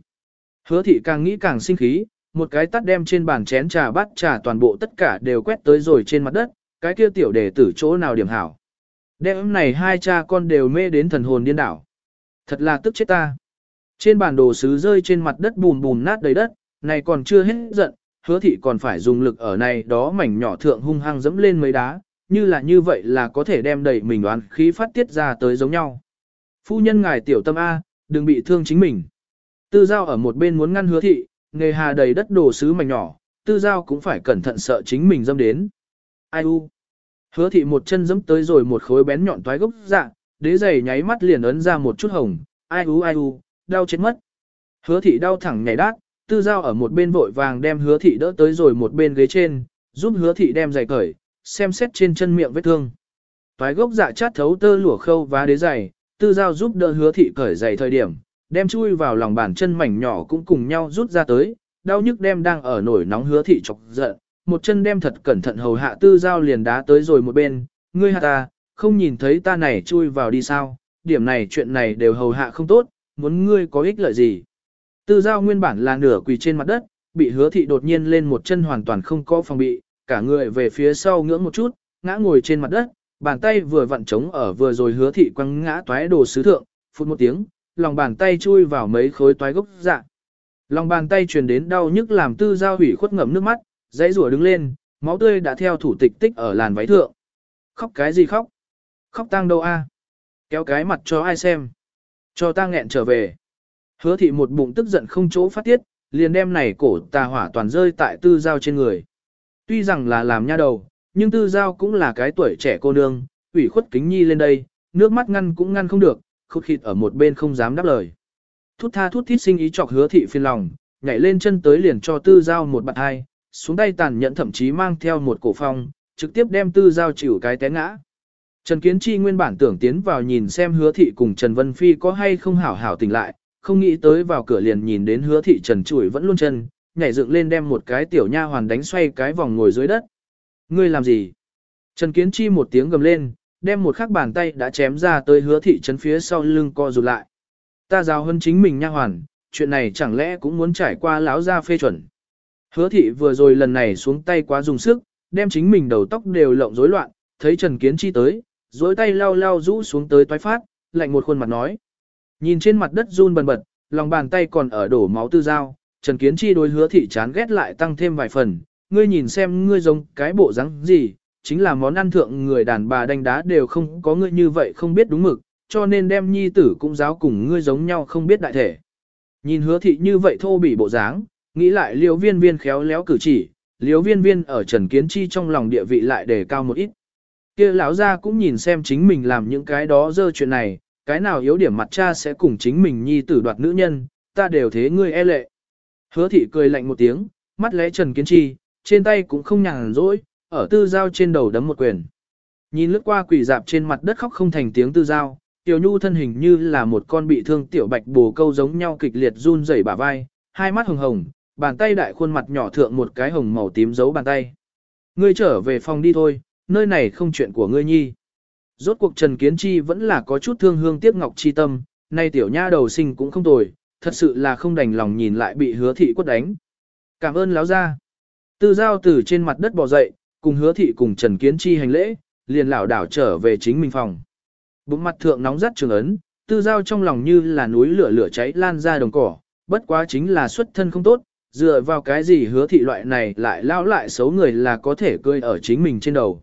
Hứa thị càng nghĩ càng sinh khí, một cái tắt đem trên bàn chén trà bát trà toàn bộ tất cả đều quét tới rồi trên mặt đất, cái kia tiểu đề tử chỗ nào điểm hảo. Đêm này hai cha con đều mê đến thần hồn điên đảo. Thật là tức chết ta. Trên bản đồ sứ rơi trên mặt đất bùn bùn nát đầy đất, này còn chưa hết giận, hứa thị còn phải dùng lực ở này đó mảnh nhỏ thượng hung hăng dẫm lên mấy đá, như là như vậy là có thể đem đầy mình đoán khí phát tiết ra tới giống nhau. Phu nhân ngài tiểu tâm A, đừng bị thương chính mình. Tư giao ở một bên muốn ngăn hứa thị, nghề hà đầy đất đồ sứ mảnh nhỏ, tư giao cũng phải cẩn thận sợ chính mình dâm đến. Ai u? Hứa thị một chân giẫm tới rồi một khối bén nhọn toái gốc dạ, đế giày nháy mắt liền ấn ra một chút hồng, ai u ai u, đau chết mất. Hứa thị đau thẳng nhảy đát, tư giao ở một bên vội vàng đem hứa thị đỡ tới rồi một bên ghế trên, giúp hứa thị đem giày cởi, xem xét trên chân miệng vết thương. Toái gốc dạ chát thấu tơ lụa khâu vá đế giày, tư giao giúp đỡ hứa thị cởi giày thời điểm, đem chui vào lòng bàn chân mảnh nhỏ cũng cùng nhau rút ra tới, đau nhức đem đang ở nổi nóng hứa thị chọc giận, một chân đem thật cẩn thận hầu hạ tư giao liền đá tới rồi một bên, ngươi hạ ta, không nhìn thấy ta này chui vào đi sao, điểm này chuyện này đều hầu hạ không tốt, muốn ngươi có ích lợi gì. Tư giao nguyên bản là nửa quỳ trên mặt đất, bị hứa thị đột nhiên lên một chân hoàn toàn không có phòng bị, cả người về phía sau ngưỡng một chút, ngã ngồi trên mặt đất, bàn tay vừa vặn trống ở vừa rồi hứa thị quăng ngã toái đồ sứ thượng, phút một tiếng, lòng bàn tay chui vào mấy khối toái gốc dạ. Lòng bàn tay truyền đến đau nhức làm tư giao hủy khuất ngậm nước mắt, dãy rủa đứng lên, máu tươi đã theo thủ tịch tích ở làn váy thượng. Khóc cái gì khóc? Khóc tang đâu a? Kéo cái mặt cho ai xem? Cho ta nghẹn trở về. Hứa thị một bụng tức giận không chỗ phát tiết, liền đem này cổ tà hỏa toàn rơi tại tư giao trên người. Tuy rằng là làm nha đầu, nhưng tư giao cũng là cái tuổi trẻ cô nương, ủy khuất kính nhi lên đây, nước mắt ngăn cũng ngăn không được, khụt khịt ở một bên không dám đáp lời. Thút tha thút thít sinh ý chọc hứa thị phiền lòng, nhảy lên chân tới liền cho tư giao một bạn hai, xuống tay tàn nhẫn thậm chí mang theo một cổ phong, trực tiếp đem tư giao chịu cái té ngã. Trần Kiến Chi nguyên bản tưởng tiến vào nhìn xem hứa thị cùng Trần Vân Phi có hay không hảo hảo tỉnh lại, không nghĩ tới vào cửa liền nhìn đến hứa thị Trần Chủi vẫn luôn chân, nhảy dựng lên đem một cái tiểu nha hoàn đánh xoay cái vòng ngồi dưới đất. Ngươi làm gì? Trần Kiến Chi một tiếng gầm lên, đem một khắc bàn tay đã chém ra tới hứa thị trấn phía sau lưng co rụt lại. Ta giáo hơn chính mình nha hoàn, chuyện này chẳng lẽ cũng muốn trải qua lão gia phê chuẩn. Hứa thị vừa rồi lần này xuống tay quá dùng sức, đem chính mình đầu tóc đều lộng rối loạn, thấy Trần Kiến Chi tới, dối tay lau lau rũ xuống tới toái phát, lạnh một khuôn mặt nói. Nhìn trên mặt đất run bần bật, lòng bàn tay còn ở đổ máu tư dao, Trần Kiến Chi đối hứa thị chán ghét lại tăng thêm vài phần, ngươi nhìn xem ngươi giống cái bộ dáng gì, chính là món ăn thượng người đàn bà đánh đá đều không có ngươi như vậy không biết đúng mực, cho nên đem nhi tử cũng giáo cùng ngươi giống nhau không biết đại thể. Nhìn hứa thị như vậy thô bỉ bộ dáng, nghĩ lại liều viên viên khéo léo cử chỉ, liều viên viên ở Trần Kiến Chi trong lòng địa vị lại đề cao một ít kia lão gia cũng nhìn xem chính mình làm những cái đó dơ chuyện này, cái nào yếu điểm mặt cha sẽ cùng chính mình nhi tử đoạt nữ nhân, ta đều thế ngươi e lệ. Hứa thị cười lạnh một tiếng, mắt lẽ Trần Kiến Chi, trên tay cũng không nhàn rỗi, ở tư giao trên đầu đấm một quyền. Nhìn lướt qua quỷ dạp trên mặt đất khóc không thành tiếng tư giao, tiểu nhu thân hình như là một con bị thương tiểu bạch bồ câu giống nhau kịch liệt run rẩy bả vai, hai mắt hồng hồng, bàn tay đại khuôn mặt nhỏ thượng một cái hồng màu tím giấu bàn tay. Ngươi trở về phòng đi thôi, nơi này không chuyện của ngươi nhi. Rốt cuộc Trần Kiến Chi vẫn là có chút thương hương tiếc ngọc chi tâm, nay tiểu nha đầu sinh cũng không tồi, thật sự là không đành lòng nhìn lại bị hứa thị quất đánh. Cảm ơn láo ra. Tư giao từ trên mặt đất bò dậy, cùng hứa thị cùng Trần Kiến Chi hành lễ, liền lảo đảo trở về chính mình phòng. Bụng mặt thượng nóng rát trường ấn, tư giao trong lòng như là núi lửa lửa cháy lan ra đồng cỏ, bất quá chính là xuất thân không tốt, dựa vào cái gì hứa thị loại này lại lao lại xấu người là có thể cười ở chính mình trên đầu.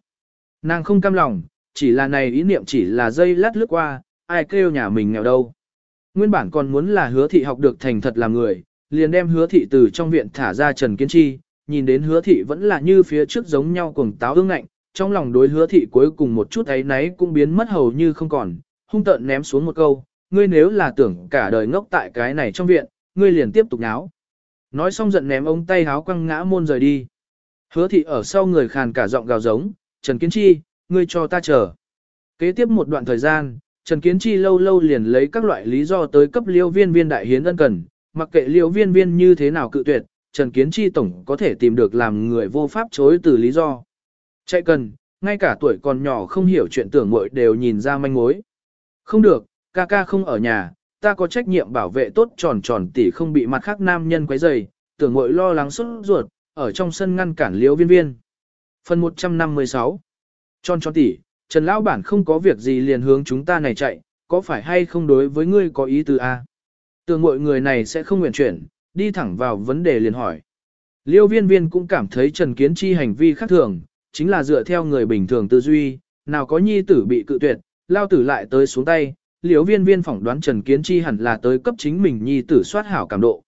Nàng không cam lòng, chỉ là này ý niệm chỉ là dây lát lướt qua, ai kêu nhà mình nghèo đâu. Nguyên bản còn muốn là hứa thị học được thành thật làm người, liền đem hứa thị từ trong viện thả ra Trần Kiến Chi, nhìn đến hứa thị vẫn là như phía trước giống nhau cùng táo ương ngạnh, trong lòng đối hứa thị cuối cùng một chút ấy náy cũng biến mất hầu như không còn, hung tợn ném xuống một câu, ngươi nếu là tưởng cả đời ngốc tại cái này trong viện, ngươi liền tiếp tục náo. Nói xong giận ném ông tay háo quăng ngã môn rời đi. Hứa thị ở sau người khàn cả giọng gào giống, Trần Kiến Chi, ngươi cho ta chờ. Kế tiếp một đoạn thời gian, Trần Kiến Chi lâu lâu liền lấy các loại lý do tới cấp liêu viên viên đại hiến ân cần, mặc kệ liêu viên viên như thế nào cự tuyệt, Trần Kiến Chi tổng có thể tìm được làm người vô pháp chối từ lý do. Chạy cần, ngay cả tuổi còn nhỏ không hiểu chuyện tưởng mội đều nhìn ra manh mối. Không được, ca ca không ở nhà, ta có trách nhiệm bảo vệ tốt tròn tròn tỷ không bị mặt khác nam nhân quấy rầy, tưởng mội lo lắng xuất ruột, ở trong sân ngăn cản Liêu viên viên. Phần 156 Tròn tròn tỷ, Trần Lão Bản không có việc gì liền hướng chúng ta này chạy, có phải hay không đối với ngươi có ý từ A? À? Tưởng mọi người này sẽ không nguyện chuyển, đi thẳng vào vấn đề liền hỏi. Liêu viên viên cũng cảm thấy Trần Kiến Chi hành vi khác thường, chính là dựa theo người bình thường tư duy, nào có nhi tử bị cự tuyệt, lao tử lại tới xuống tay, liêu viên viên phỏng đoán Trần Kiến Chi hẳn là tới cấp chính mình nhi tử soát hảo cảm độ.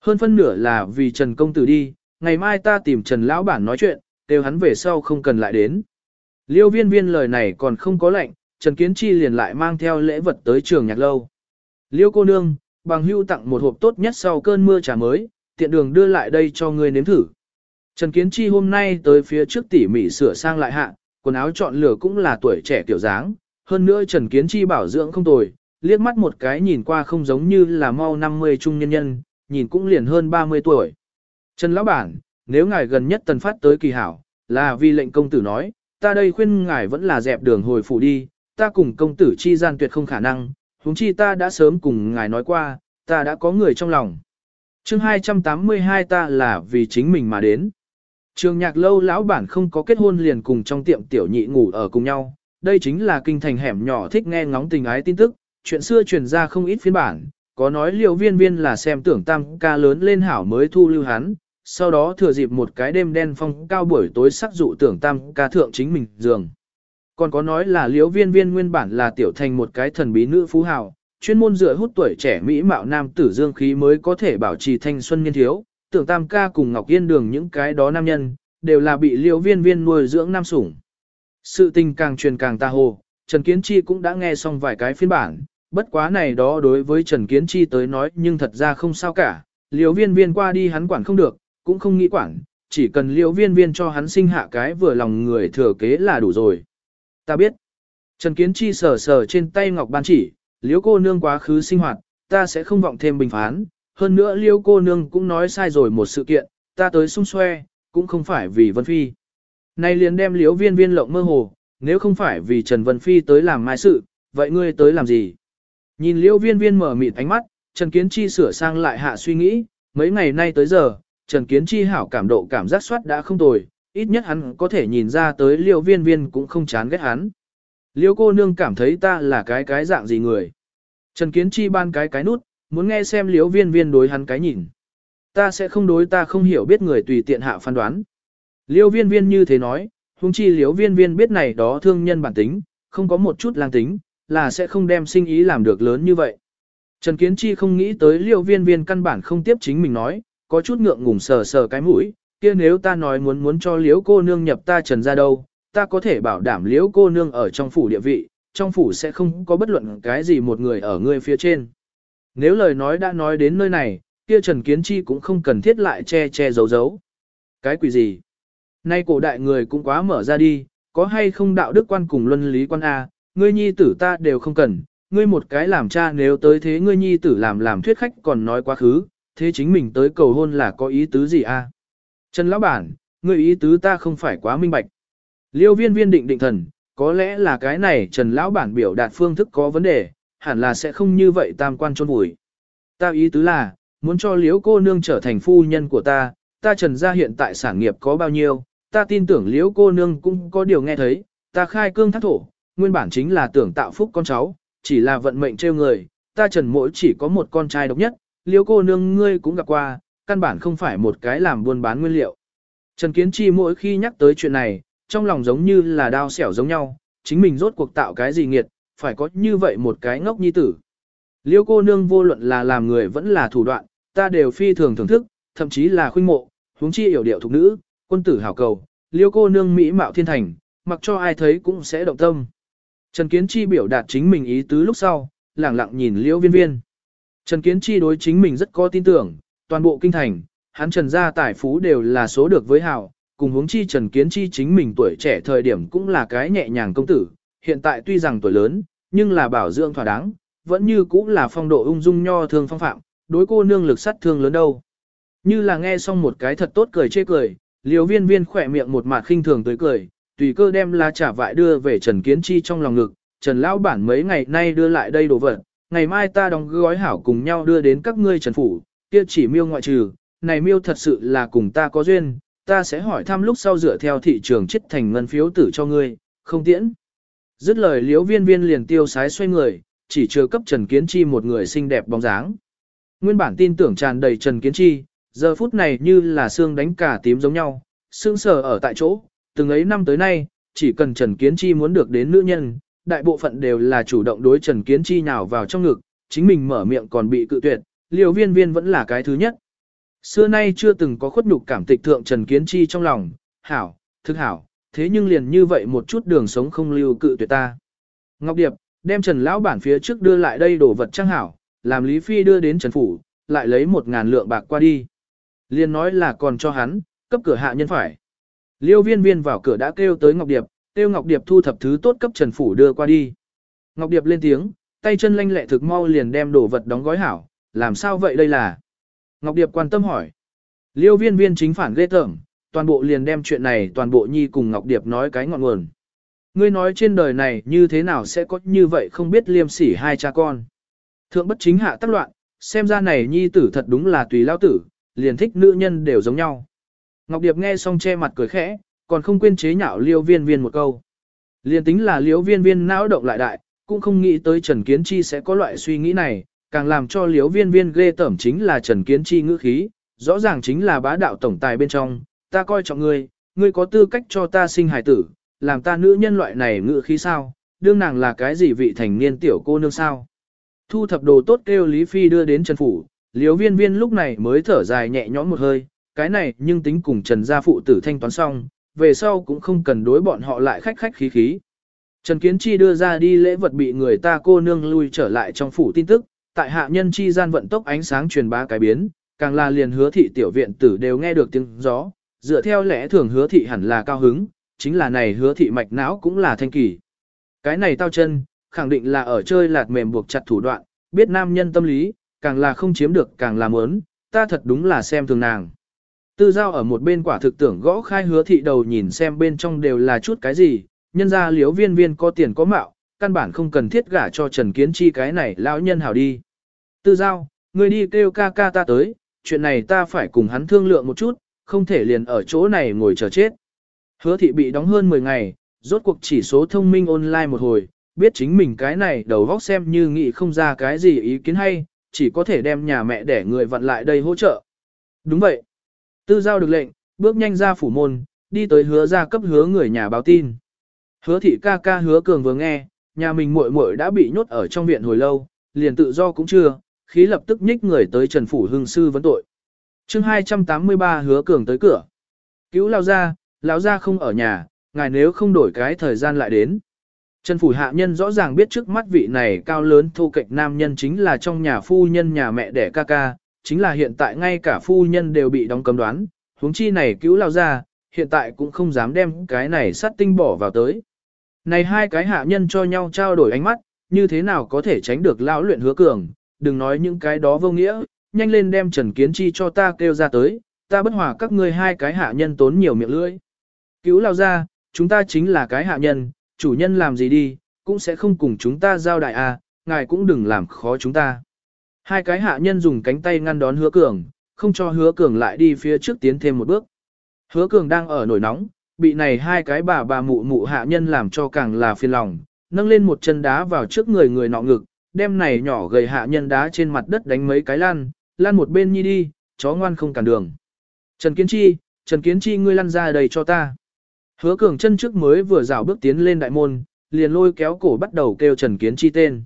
Hơn phân nửa là vì Trần Công Tử đi, ngày mai ta tìm Trần Lão Bản nói chuyện, đều hắn về sau không cần lại đến. Liêu viên viên lời này còn không có lệnh, Trần Kiến Chi liền lại mang theo lễ vật tới trường nhạc lâu. Liêu cô nương, bằng hưu tặng một hộp tốt nhất sau cơn mưa trà mới, tiện đường đưa lại đây cho ngươi nếm thử. Trần Kiến Chi hôm nay tới phía trước tỉ mỉ sửa sang lại hạ, quần áo chọn lựa cũng là tuổi trẻ kiểu dáng, hơn nữa Trần Kiến Chi bảo dưỡng không tồi, liếc mắt một cái nhìn qua không giống như là mau 50 trung nhân nhân, nhìn cũng liền hơn 30 tuổi. Trần Lão Bản, nếu ngài gần nhất tần phát tới kỳ hảo, là vì lệnh công tử nói, ta đây khuyên ngài vẫn là dẹp đường hồi phủ đi, ta cùng công tử chi gian tuyệt không khả năng, huống chi ta đã sớm cùng ngài nói qua, ta đã có người trong lòng. chương 282 ta là vì chính mình mà đến. Trường nhạc lâu lão bản không có kết hôn liền cùng trong tiệm tiểu nhị ngủ ở cùng nhau, đây chính là kinh thành hẻm nhỏ thích nghe ngóng tình ái tin tức, chuyện xưa truyền ra không ít phiên bản, có nói liệu viên viên là xem tưởng tam ca lớn lên hảo mới thu lưu hắn, sau đó thừa dịp một cái đêm đen phong cao buổi tối sắc dụ tưởng tam ca thượng chính mình giường. Còn có nói là liễu viên viên nguyên bản là tiểu thành một cái thần bí nữ phú hào, chuyên môn dựa hút tuổi trẻ mỹ mạo nam tử dương khí mới có thể bảo trì thanh xuân niên thiếu, tưởng tam ca cùng Ngọc Yên Đường những cái đó nam nhân, đều là bị liễu viên viên nuôi dưỡng nam sủng. Sự tình càng truyền càng ta hồ, Trần Kiến Chi cũng đã nghe xong vài cái phiên bản, bất quá này đó đối với Trần Kiến Chi tới nói nhưng thật ra không sao cả, liễu viên viên qua đi hắn quản không được, cũng không nghĩ quản, chỉ cần liễu viên viên cho hắn sinh hạ cái vừa lòng người thừa kế là đủ rồi. Ta biết. Trần Kiến Chi sờ sờ trên tay Ngọc Ban chỉ, liễu cô nương quá khứ sinh hoạt, ta sẽ không vọng thêm bình phán, hơn nữa liễu cô nương cũng nói sai rồi một sự kiện, ta tới sung xoe, cũng không phải vì Vân Phi. Này liền đem liễu viên viên lộng mơ hồ, nếu không phải vì Trần Vân Phi tới làm mai sự, vậy ngươi tới làm gì? Nhìn liễu viên viên mở mịt ánh mắt, Trần Kiến Chi sửa sang lại hạ suy nghĩ, mấy ngày nay tới giờ, Trần Kiến Chi hảo cảm độ cảm giác soát đã không tồi, ít nhất hắn có thể nhìn ra tới Liêu viên viên cũng không chán ghét hắn. Liêu cô nương cảm thấy ta là cái cái dạng gì người. Trần Kiến Chi ban cái cái nút, muốn nghe xem Liêu viên viên đối hắn cái nhìn. Ta sẽ không đối ta không hiểu biết người tùy tiện hạ phán đoán. Liêu viên viên như thế nói, huống chi Liêu viên viên biết này đó thương nhân bản tính, không có một chút lang tính, là sẽ không đem sinh ý làm được lớn như vậy. Trần Kiến Chi không nghĩ tới Liêu viên viên căn bản không tiếp chính mình nói, có chút ngượng ngùng sờ sờ cái mũi, kia nếu ta nói muốn muốn cho liễu cô nương nhập ta trần ra đâu, ta có thể bảo đảm liễu cô nương ở trong phủ địa vị, trong phủ sẽ không có bất luận cái gì một người ở ngươi phía trên. Nếu lời nói đã nói đến nơi này, kia Trần Kiến Chi cũng không cần thiết lại che che giấu giấu. Cái quỷ gì? Nay cổ đại người cũng quá mở ra đi, có hay không đạo đức quan cùng luân lý quan A, ngươi nhi tử ta đều không cần, ngươi một cái làm cha nếu tới thế ngươi nhi tử làm làm thuyết khách còn nói quá khứ, thế chính mình tới cầu hôn là có ý tứ gì A? Trần Lão Bản, ngươi ý tứ ta không phải quá minh bạch. Liêu viên viên định định thần, có lẽ là cái này Trần Lão Bản biểu đạt phương thức có vấn đề, hẳn là sẽ không như vậy tam quan trôn vùi. Ta ý tứ là, muốn cho liễu cô nương trở thành phu nhân của ta, ta Trần gia hiện tại sản nghiệp có bao nhiêu, ta tin tưởng liễu cô nương cũng có điều nghe thấy, ta khai cương thác thổ, nguyên bản chính là tưởng tạo phúc con cháu, chỉ là vận mệnh trêu người, ta Trần mỗi chỉ có một con trai độc nhất, liễu cô nương ngươi cũng gặp qua, căn bản không phải một cái làm buôn bán nguyên liệu. Trần Kiến Chi mỗi khi nhắc tới chuyện này, trong lòng giống như là đao xẻo giống nhau, chính mình rốt cuộc tạo cái gì nghiệt, phải có như vậy một cái ngốc nhi tử. Liêu cô nương vô luận là làm người vẫn là thủ đoạn, ta đều phi thường thưởng thức, thậm chí là khuynh mộ, huống chi hiểu điệu thục nữ, quân tử hảo cầu, liêu cô nương mỹ mạo thiên thành, mặc cho ai thấy cũng sẽ động tâm. Trần Kiến Chi biểu đạt chính mình ý tứ lúc sau, lẳng lặng nhìn liêu viên viên. Trần Kiến Chi đối chính mình rất có tin tưởng, toàn bộ kinh thành, hắn trần gia tài phú đều là số được với hào, cùng huống chi Trần Kiến Chi chính mình tuổi trẻ thời điểm cũng là cái nhẹ nhàng công tử, hiện tại tuy rằng tuổi lớn, nhưng là bảo dưỡng thỏa đáng, vẫn như cũng là phong độ ung dung nho thương phong phạm, đối cô nương lực sát thương lớn đâu. Như là nghe xong một cái thật tốt cười chê cười, liều viên viên khỏe miệng một mặt khinh thường tới cười, tùy cơ đem lá trả vại đưa về Trần Kiến Chi trong lòng ngực, Trần Lão Bản mấy ngày nay đưa lại đây đồ vật, ngày mai ta đóng gói hảo cùng nhau đưa đến các ngươi Trần Phủ, kia chỉ miêu ngoại trừ, này miêu thật sự là cùng ta có duyên, ta sẽ hỏi thăm lúc sau dựa theo thị trường chết thành ngân phiếu tử cho ngươi, không tiễn. Dứt lời liễu viên viên liền tiêu sái xoay người, chỉ chưa cấp Trần Kiến Chi một người xinh đẹp bóng dáng. Nguyên bản tin tưởng tràn đầy Trần Kiến Chi, giờ phút này như là xương đánh cả tím giống nhau, xương sờ ở tại chỗ, từng ấy năm tới nay, chỉ cần Trần Kiến Chi muốn được đến nữ nhân, đại bộ phận đều là chủ động đối Trần Kiến Chi nào vào trong ngực, chính mình mở miệng còn bị cự tuyệt, liều viên viên vẫn là cái thứ nhất. Xưa nay chưa từng có khuất nhục cảm tịch thượng Trần Kiến Chi trong lòng, hảo, thức hảo, thế nhưng liền như vậy một chút đường sống không lưu cự tuyệt ta. Ngọc Điệp, đem Trần Lão bản phía trước đưa lại đây đồ vật trang hảo, làm Lý Phi đưa đến Trần Phủ, lại lấy một ngàn lượng bạc qua đi. Liên nói là còn cho hắn, cấp cửa hạ nhân phải. Liêu viên viên vào cửa đã kêu tới Ngọc Điệp, Tiêu Ngọc Điệp thu thập thứ tốt cấp Trần Phủ đưa qua đi. Ngọc Điệp lên tiếng, tay chân lanh lẹ thực mau liền đem đồ vật đóng gói hảo, làm sao vậy đây là? Ngọc Điệp quan tâm hỏi. Liêu viên viên chính phản ghê tởm, toàn bộ liền đem chuyện này toàn bộ nhi cùng Ngọc Điệp nói cái ngọn nguồn. Ngươi nói trên đời này như thế nào sẽ có như vậy không biết liêm sỉ hai cha con. Thượng bất chính hạ tắc loạn, xem ra này nhi tử thật đúng là tùy lao tử, liền thích nữ nhân đều giống nhau. Ngọc Điệp nghe xong che mặt cười khẽ, còn không quên chế nhạo liêu viên viên một câu. Liền tính là liêu viên viên não động lại đại, cũng không nghĩ tới Trần Kiến Chi sẽ có loại suy nghĩ này, càng làm cho liêu viên viên ghê tởm chính là Trần Kiến Chi ngữ khí, rõ ràng chính là bá đạo tổng tài bên trong, ta coi trọng ngươi, ngươi có tư cách cho ta sinh hài tử, làm ta nữ nhân loại này ngữ khí sao, đương nàng là cái gì vị thành niên tiểu cô nương sao. Thu thập đồ tốt kêu Lý Phi đưa đến Trần Phủ, liếu viên viên lúc này mới thở dài nhẹ nhõm một hơi, cái này nhưng tính cùng Trần gia phụ tử thanh toán xong, về sau cũng không cần đối bọn họ lại khách khách khí khí. Trần Kiến Chi đưa ra đi lễ vật bị người ta cô nương lui trở lại trong phủ tin tức, tại hạ nhân chi gian vận tốc ánh sáng truyền bá cái biến, càng là liền hứa thị tiểu viện tử đều nghe được tiếng gió, dựa theo lẽ thường hứa thị hẳn là cao hứng, chính là này hứa thị mạch não cũng là thanh kỳ. Cái này tao chân, khẳng định là ở chơi lạt mềm buộc chặt thủ đoạn, biết nam nhân tâm lý, càng là không chiếm được càng là muốn, ta thật đúng là xem thường nàng. Tư giao ở một bên quả thực tưởng gõ khai hứa thị đầu nhìn xem bên trong đều là chút cái gì, nhân ra liếu viên viên có tiền có mạo, căn bản không cần thiết gả cho Trần Kiến Chi cái này lão nhân hảo đi. Tư giao, người đi kêu ca ca ta tới, chuyện này ta phải cùng hắn thương lượng một chút, không thể liền ở chỗ này ngồi chờ chết. Hứa thị bị đóng hơn 10 ngày, rốt cuộc chỉ số thông minh online một hồi, biết chính mình cái này đầu góc xem như nghĩ không ra cái gì ý kiến hay, chỉ có thể đem nhà mẹ để người vặn lại đây hỗ trợ. Đúng vậy. Tư giao được lệnh, bước nhanh ra phủ môn, đi tới hứa ra cấp hứa người nhà báo tin. Hứa thị ca ca hứa cường vừa nghe, nhà mình muội muội đã bị nhốt ở trong viện hồi lâu, liền tự do cũng chưa, khí lập tức nhích người tới Trần Phủ Hưng Sư vấn tội. chương 283 hứa cường tới cửa. Cứu lao ra, lão ra không ở nhà, ngài nếu không đổi cái thời gian lại đến. Trần Phủ Hạ Nhân rõ ràng biết trước mắt vị này cao lớn thu cạnh nam nhân chính là trong nhà phu nhân nhà mẹ đẻ ca ca, chính là hiện tại ngay cả phu nhân đều bị đóng cấm đoán, huống chi này cứu lao ra, hiện tại cũng không dám đem cái này sát tinh bỏ vào tới. Này hai cái hạ nhân cho nhau trao đổi ánh mắt, như thế nào có thể tránh được lão luyện hứa cường, đừng nói những cái đó vô nghĩa, nhanh lên đem Trần Kiến Chi cho ta kêu ra tới, ta bất hòa các ngươi hai cái hạ nhân tốn nhiều miệng lưỡi. Cứu lao ra, chúng ta chính là cái hạ nhân, chủ nhân làm gì đi, cũng sẽ không cùng chúng ta giao đại à, ngài cũng đừng làm khó chúng ta. Hai cái hạ nhân dùng cánh tay ngăn đón hứa cường, không cho hứa cường lại đi phía trước tiến thêm một bước. Hứa cường đang ở nổi nóng, bị này hai cái bà bà mụ mụ hạ nhân làm cho càng là phiền lòng, nâng lên một chân đá vào trước người người nọ ngực, đem này nhỏ gầy hạ nhân đá trên mặt đất đánh mấy cái lan, lan một bên nhi đi, chó ngoan không cản đường. Trần Kiến Chi, Trần Kiến Chi ngươi lăn ra đây cho ta. Hứa cường chân trước mới vừa rào bước tiến lên đại môn, liền lôi kéo cổ bắt đầu kêu Trần Kiến Chi tên.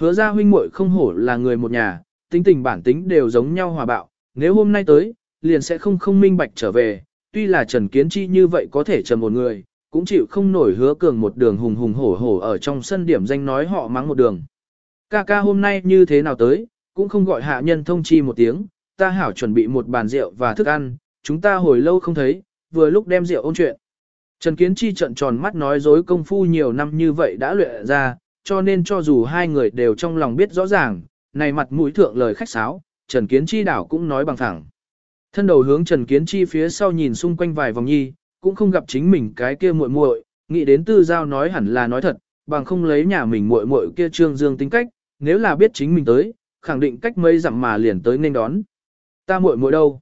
Hứa ra huynh muội không hổ là người một nhà, tính tình bản tính đều giống nhau hòa bạo, nếu hôm nay tới, liền sẽ không không minh bạch trở về, tuy là Trần Kiến Chi như vậy có thể trầm một người, cũng chịu không nổi hứa cường một đường hùng hùng hổ hổ ở trong sân điểm danh nói họ mắng một đường. Ca ca hôm nay như thế nào tới, cũng không gọi hạ nhân thông chi một tiếng, ta hảo chuẩn bị một bàn rượu và thức ăn, chúng ta hồi lâu không thấy, vừa lúc đem rượu ôn chuyện. Trần Kiến Chi trận tròn mắt nói dối công phu nhiều năm như vậy đã luyện ra, cho nên cho dù hai người đều trong lòng biết rõ ràng, này mặt mũi thượng lời khách sáo, Trần Kiến Chi đảo cũng nói bằng thẳng. Thân đầu hướng Trần Kiến Chi phía sau nhìn xung quanh vài vòng nhi, cũng không gặp chính mình cái kia muội muội, nghĩ đến tư giao nói hẳn là nói thật, bằng không lấy nhà mình muội muội kia trương dương tính cách, nếu là biết chính mình tới, khẳng định cách mấy dặm mà liền tới nên đón. Ta muội muội đâu?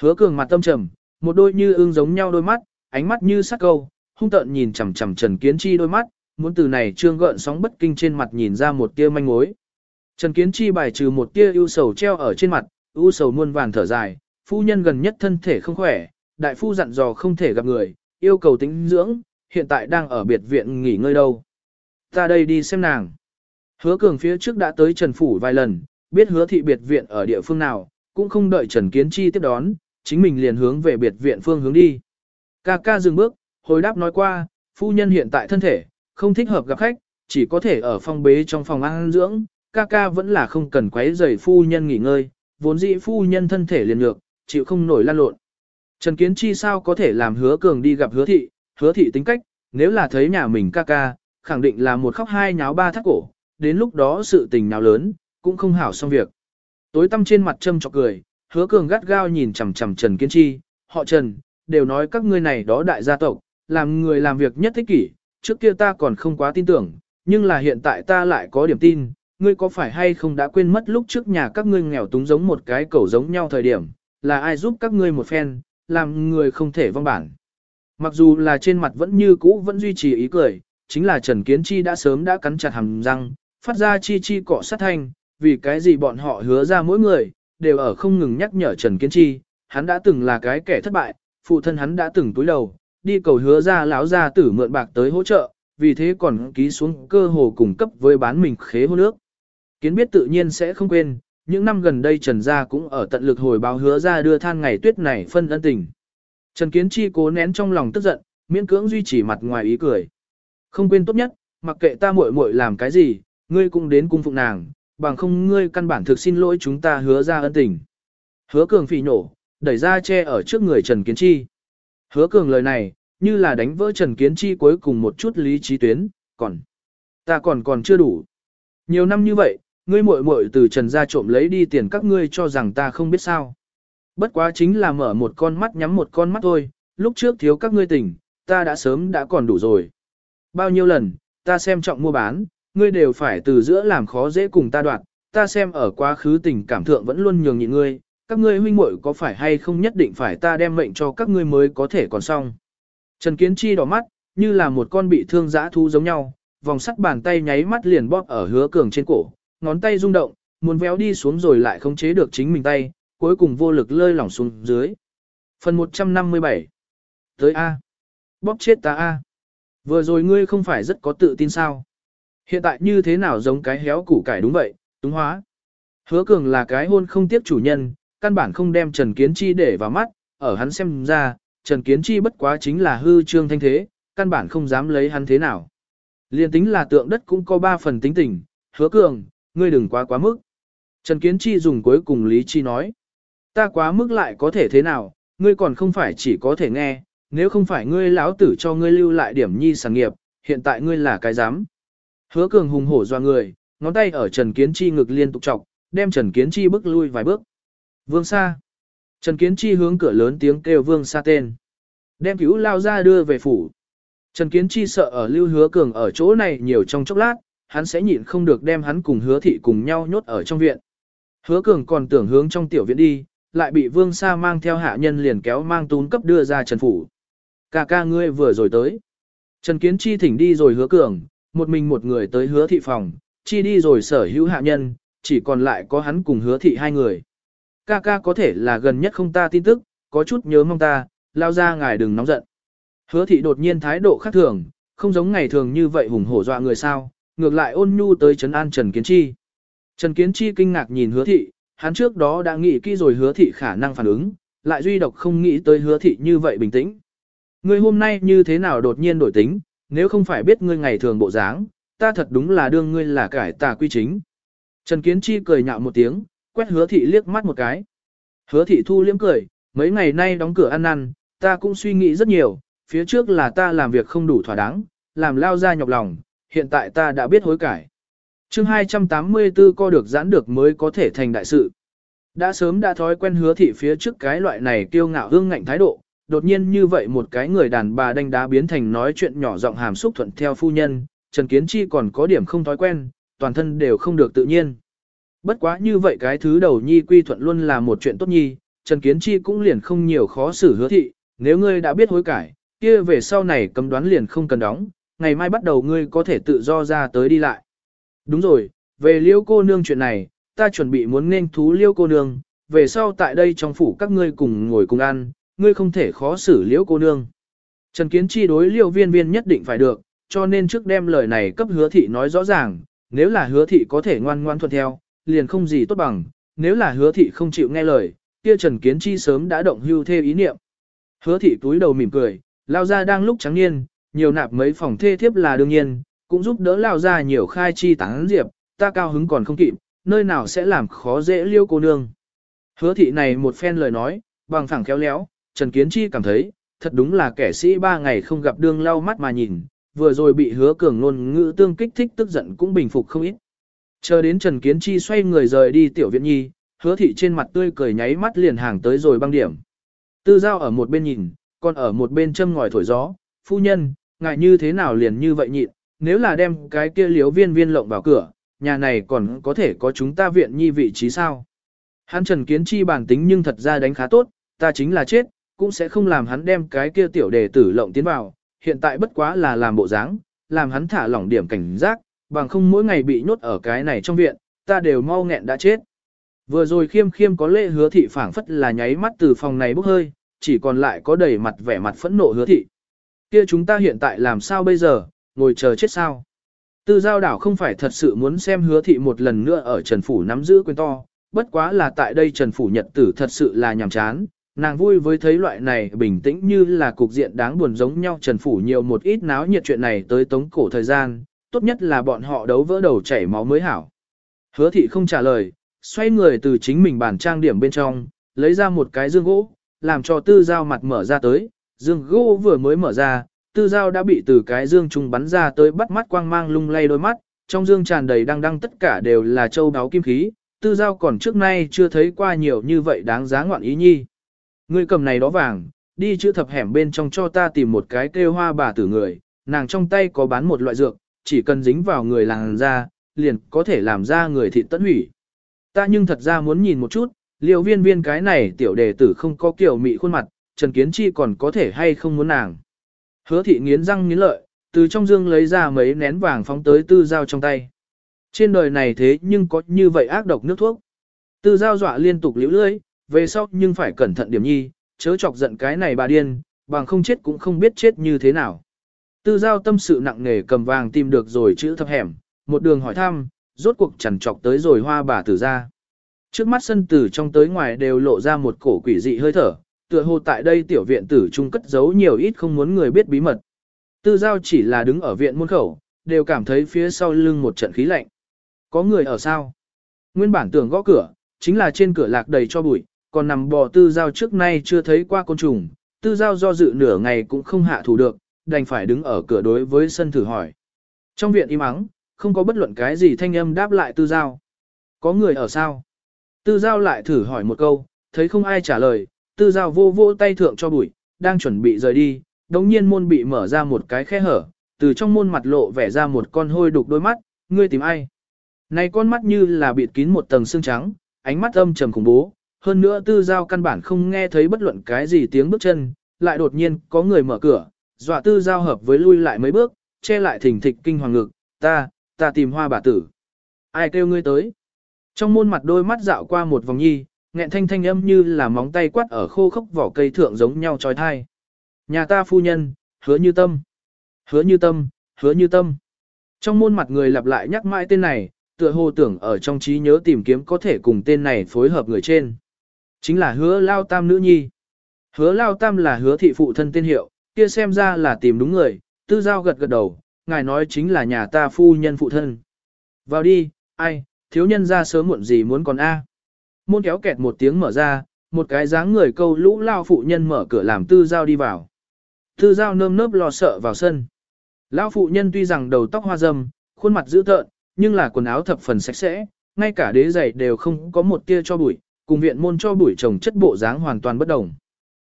Hứa cường mặt tâm trầm, một đôi như ương giống nhau đôi mắt, ánh mắt như sắc câu, hung tợn nhìn chằm chằm Trần Kiến Chi đôi mắt, muốn từ này trương gợn sóng bất kinh trên mặt nhìn ra một tia manh mối. Trần Kiến Chi bài trừ một tia ưu sầu treo ở trên mặt, ưu sầu muôn vàn thở dài, phu nhân gần nhất thân thể không khỏe, đại phu dặn dò không thể gặp người, yêu cầu tính dưỡng, hiện tại đang ở biệt viện nghỉ ngơi đâu. Ta đây đi xem nàng. Hứa cường phía trước đã tới Trần Phủ vài lần, biết hứa thị biệt viện ở địa phương nào, cũng không đợi Trần Kiến Chi tiếp đón, chính mình liền hướng về biệt viện phương hướng đi. Ca ca dừng bước, hồi đáp nói qua, phu nhân hiện tại thân thể, không thích hợp gặp khách, chỉ có thể ở phong bế trong phòng ăn dưỡng, ca ca vẫn là không cần quấy rầy phu nhân nghỉ ngơi, vốn dĩ phu nhân thân thể liền nhược, chịu không nổi lan lộn. Trần Kiến Chi sao có thể làm hứa cường đi gặp hứa thị, hứa thị tính cách, nếu là thấy nhà mình ca ca, khẳng định là một khóc hai nháo ba thắt cổ, đến lúc đó sự tình nào lớn, cũng không hảo xong việc. Tối tăm trên mặt châm chọc cười, hứa cường gắt gao nhìn chằm chằm Trần Kiến Chi, họ Trần, đều nói các ngươi này đó đại gia tộc, làm người làm việc nhất thích kỷ, trước kia ta còn không quá tin tưởng, nhưng là hiện tại ta lại có điểm tin, ngươi có phải hay không đã quên mất lúc trước nhà các ngươi nghèo túng giống một cái cẩu giống nhau thời điểm, là ai giúp các ngươi một phen, làm người không thể vong bản. Mặc dù là trên mặt vẫn như cũ vẫn duy trì ý cười, chính là Trần Kiến Chi đã sớm đã cắn chặt hàm răng, phát ra chi chi cọ sát thanh, vì cái gì bọn họ hứa ra mỗi người, đều ở không ngừng nhắc nhở Trần Kiến Chi, hắn đã từng là cái kẻ thất bại, phụ thân hắn đã từng túi đầu, đi cầu hứa ra lão gia tử mượn bạc tới hỗ trợ, vì thế còn ký xuống cơ hồ cùng cấp với bán mình khế hôn nước. Kiến biết tự nhiên sẽ không quên, những năm gần đây Trần Gia cũng ở tận lực hồi báo hứa ra đưa than ngày tuyết này phân ân tình. Trần Kiến Chi cố nén trong lòng tức giận, miễn cưỡng duy trì mặt ngoài ý cười. Không quên tốt nhất, mặc kệ ta muội muội làm cái gì, ngươi cũng đến cung phụng nàng, bằng không ngươi căn bản thực xin lỗi chúng ta hứa ra ân tình. Hứa cường phỉ nổ, đẩy ra che ở trước người Trần Kiến Chi. Hứa cường lời này, như là đánh vỡ Trần Kiến Chi cuối cùng một chút lý trí tuyến, còn, ta còn còn chưa đủ. Nhiều năm như vậy, ngươi muội muội từ Trần gia trộm lấy đi tiền các ngươi cho rằng ta không biết sao. Bất quá chính là mở một con mắt nhắm một con mắt thôi, lúc trước thiếu các ngươi tỉnh, ta đã sớm đã còn đủ rồi. Bao nhiêu lần, ta xem trọng mua bán, ngươi đều phải từ giữa làm khó dễ cùng ta đoạt, ta xem ở quá khứ tình cảm thượng vẫn luôn nhường nhịn ngươi, các ngươi huynh muội có phải hay không nhất định phải ta đem mệnh cho các ngươi mới có thể còn xong. Trần Kiến Chi đỏ mắt, như là một con bị thương dã thú giống nhau, vòng sắt bàn tay nháy mắt liền bóp ở hứa cường trên cổ, ngón tay rung động, muốn véo đi xuống rồi lại không chế được chính mình tay, cuối cùng vô lực lơi lỏng xuống dưới. Phần 157 Tới A. Bóp chết ta A. Vừa rồi ngươi không phải rất có tự tin sao. Hiện tại như thế nào giống cái héo củ cải đúng vậy, túng hóa. Hứa cường là cái hôn không tiếp chủ nhân, căn bản không đem Trần Kiến Chi để vào mắt, ở hắn xem ra, Trần Kiến Chi bất quá chính là hư trương thanh thế, căn bản không dám lấy hắn thế nào. Liên tính là tượng đất cũng có ba phần tính tình, hứa cường, ngươi đừng quá quá mức. Trần Kiến Chi dùng cuối cùng lý chi nói, ta quá mức lại có thể thế nào, ngươi còn không phải chỉ có thể nghe, nếu không phải ngươi lão tử cho ngươi lưu lại điểm nhi sản nghiệp, hiện tại ngươi là cái dám. Hứa cường hùng hổ doa người, ngón tay ở Trần Kiến Chi ngực liên tục chọc, đem Trần Kiến Chi bước lui vài bước. Vương Sa. Trần Kiến Chi hướng cửa lớn tiếng kêu Vương Sa tên. Đem cứu lao ra đưa về phủ. Trần Kiến Chi sợ ở lưu hứa cường ở chỗ này nhiều trong chốc lát, hắn sẽ nhịn không được đem hắn cùng hứa thị cùng nhau nhốt ở trong viện. Hứa cường còn tưởng hướng trong tiểu viện đi, lại bị Vương Sa mang theo hạ nhân liền kéo mang tún cấp đưa ra Trần Phủ. Cà ca ngươi vừa rồi tới. Trần Kiến Chi thỉnh đi rồi hứa cường, một mình một người tới hứa thị phòng, chi đi rồi sở hữu hạ nhân, chỉ còn lại có hắn cùng hứa thị hai người. Ca ca có thể là gần nhất không ta tin tức, có chút nhớ mong ta, lao ra ngài đừng nóng giận. Hứa thị đột nhiên thái độ khác thường, không giống ngày thường như vậy hùng hổ dọa người sao, ngược lại ôn nhu tới trấn an Trần Kiến Chi. Trần Kiến Chi kinh ngạc nhìn hứa thị, hắn trước đó đã nghĩ kỹ rồi hứa thị khả năng phản ứng, lại duy độc không nghĩ tới hứa thị như vậy bình tĩnh. Ngươi hôm nay như thế nào đột nhiên đổi tính, nếu không phải biết ngươi ngày thường bộ dáng, ta thật đúng là đương ngươi là cải tà quy chính. Trần Kiến Chi cười nhạo một tiếng, quét hứa thị liếc mắt một cái. Hứa thị thu liếm cười, mấy ngày nay đóng cửa ăn năn, ta cũng suy nghĩ rất nhiều, phía trước là ta làm việc không đủ thỏa đáng, làm lao ra nhọc lòng, hiện tại ta đã biết hối cải. chương 284 co được giãn được mới có thể thành đại sự. Đã sớm đã thói quen hứa thị phía trước cái loại này kiêu ngạo hương ngạnh thái độ, đột nhiên như vậy một cái người đàn bà đánh đá biến thành nói chuyện nhỏ giọng hàm xúc thuận theo phu nhân, Trần Kiến Chi còn có điểm không thói quen, toàn thân đều không được tự nhiên. Bất quá như vậy cái thứ đầu nhi quy thuận luôn là một chuyện tốt nhi, Trần Kiến Chi cũng liền không nhiều khó xử hứa thị, nếu ngươi đã biết hối cải, kia về sau này cấm đoán liền không cần đóng, ngày mai bắt đầu ngươi có thể tự do ra tới đi lại. Đúng rồi, về liêu cô nương chuyện này, ta chuẩn bị muốn nên thú liêu cô nương, về sau tại đây trong phủ các ngươi cùng ngồi cùng ăn, ngươi không thể khó xử liêu cô nương. Trần Kiến Chi đối liêu viên viên nhất định phải được, cho nên trước đem lời này cấp hứa thị nói rõ ràng, nếu là hứa thị có thể ngoan ngoan thuận theo, liền không gì tốt bằng, nếu là hứa thị không chịu nghe lời, kia Trần Kiến Chi sớm đã động hưu thê ý niệm. Hứa thị túi đầu mỉm cười, Lao gia đang lúc trắng niên, nhiều nạp mấy phòng thê thiếp là đương nhiên, cũng giúp đỡ lao gia nhiều khai chi tán diệp, ta cao hứng còn không kịp, nơi nào sẽ làm khó dễ liêu cô nương. Hứa thị này một phen lời nói, bằng phẳng khéo léo, Trần Kiến Chi cảm thấy, thật đúng là kẻ sĩ ba ngày không gặp đương lau mắt mà nhìn, vừa rồi bị hứa cường ngôn ngữ tương kích thích tức giận cũng bình phục không ít. Chờ đến Trần Kiến Chi xoay người rời đi tiểu viện nhi, hứa thị trên mặt tươi cười nháy mắt liền hàng tới rồi băng điểm. Tư giao ở một bên nhìn, còn ở một bên châm ngòi thổi gió, phu nhân, ngại như thế nào liền như vậy nhịn, nếu là đem cái kia liếu viên viên lộng vào cửa, nhà này còn có thể có chúng ta viện nhi vị trí sao. Hắn Trần Kiến Chi bản tính nhưng thật ra đánh khá tốt, ta chính là chết, cũng sẽ không làm hắn đem cái kia tiểu đề tử lộng tiến vào, hiện tại bất quá là làm bộ dáng, làm hắn thả lỏng điểm cảnh giác, bằng không mỗi ngày bị nhốt ở cái này trong viện, ta đều mau nghẹn đã chết. Vừa rồi khiêm khiêm có lệ hứa thị phảng phất là nháy mắt từ phòng này bốc hơi, chỉ còn lại có đầy mặt vẻ mặt phẫn nộ hứa thị. Kia chúng ta hiện tại làm sao bây giờ, ngồi chờ chết sao? Tư giao đảo không phải thật sự muốn xem hứa thị một lần nữa ở Trần Phủ nắm giữ quyền to, bất quá là tại đây Trần Phủ nhật tử thật sự là nhàm chán, nàng vui với thấy loại này bình tĩnh như là cục diện đáng buồn giống nhau Trần Phủ nhiều một ít náo nhiệt chuyện này tới tống cổ thời gian, tốt nhất là bọn họ đấu vỡ đầu chảy máu mới hảo. Hứa thị không trả lời, xoay người từ chính mình bàn trang điểm bên trong, lấy ra một cái dương gỗ, làm cho tư dao mặt mở ra tới, dương gỗ vừa mới mở ra, tư dao đã bị từ cái dương trùng bắn ra tới bắt mắt quang mang lung lay đôi mắt, trong dương tràn đầy đăng đăng tất cả đều là châu đáo kim khí, tư dao còn trước nay chưa thấy qua nhiều như vậy đáng giá ngoạn ý nhi. Người cầm này đó vàng, đi chữ thập hẻm bên trong cho ta tìm một cái kêu hoa bà tử người, nàng trong tay có bán một loại dược, chỉ cần dính vào người làng ra, liền có thể làm ra người thịt tận hủy. Ta nhưng thật ra muốn nhìn một chút, liều viên viên cái này tiểu đề tử không có kiểu mị khuôn mặt, Trần Kiến Chi còn có thể hay không muốn nàng. Hứa thị nghiến răng nghiến lợi, từ trong dương lấy ra mấy nén vàng phóng tới tư dao trong tay. Trên đời này thế nhưng có như vậy ác độc nước thuốc. Tư dao dọa liên tục liễu lưỡi, về sau nhưng phải cẩn thận điểm nhi, chớ chọc giận cái này bà điên, bằng không chết cũng không biết chết như thế nào. Tư giao tâm sự nặng nề cầm vàng tìm được rồi chữ thập hẻm, một đường hỏi thăm, rốt cuộc chẳng chọc tới rồi hoa bà tử ra. Trước mắt sân tử trong tới ngoài đều lộ ra một cổ quỷ dị hơi thở, tựa hồ tại đây tiểu viện tử trung cất giấu nhiều ít không muốn người biết bí mật. Tư giao chỉ là đứng ở viện môn khẩu, đều cảm thấy phía sau lưng một trận khí lạnh. Có người ở sao? Nguyên bản tưởng gõ cửa, chính là trên cửa lạc đầy cho bụi, còn nằm bò tư giao trước nay chưa thấy qua côn trùng, tư giao do dự nửa ngày cũng không hạ thủ được, đành phải đứng ở cửa đối với sân thử hỏi. Trong viện im ắng, không có bất luận cái gì thanh âm đáp lại tư giao. Có người ở sao? Tư giao lại thử hỏi một câu, thấy không ai trả lời, tư giao vô vô tay thượng cho bụi, đang chuẩn bị rời đi, đống nhiên môn bị mở ra một cái khe hở, từ trong môn mặt lộ vẻ ra một con hôi đục đôi mắt, ngươi tìm ai? Này con mắt như là bịt kín một tầng xương trắng, ánh mắt âm trầm khủng bố, hơn nữa tư giao căn bản không nghe thấy bất luận cái gì tiếng bước chân, lại đột nhiên có người mở cửa, dọa tư giao hợp với lui lại mấy bước, che lại thỉnh thịch kinh hoàng ngực, ta, ta tìm hoa bà tử. Ai kêu ngươi tới? Trong môn mặt đôi mắt dạo qua một vòng nhi, nghẹn thanh thanh âm như là móng tay quát ở khô khốc vỏ cây thượng giống nhau trói thai. Nhà ta phu nhân, hứa như tâm. Hứa như tâm, hứa như tâm. Trong môn mặt người lặp lại nhắc mãi tên này, tựa hồ tưởng ở trong trí nhớ tìm kiếm có thể cùng tên này phối hợp người trên. Chính là hứa lao tam nữ nhi. Hứa lao tam là hứa thị phụ thân tên hiệu, kia xem ra là tìm đúng người, tư giao gật gật đầu, ngài nói chính là nhà ta phu nhân phụ thân. Vào đi, ai, thiếu nhân ra sớm muộn gì muốn còn A. Môn kéo kẹt một tiếng mở ra, một cái dáng người câu lũ lao phụ nhân mở cửa làm tư giao đi vào. Tư giao nơm nớp lo sợ vào sân. Lao phụ nhân tuy rằng đầu tóc hoa râm, khuôn mặt dữ tợn, nhưng là quần áo thập phần sạch sẽ, ngay cả đế giày đều không có một tia cho bụi, cùng viện môn cho bụi trồng chất bộ dáng hoàn toàn bất đồng.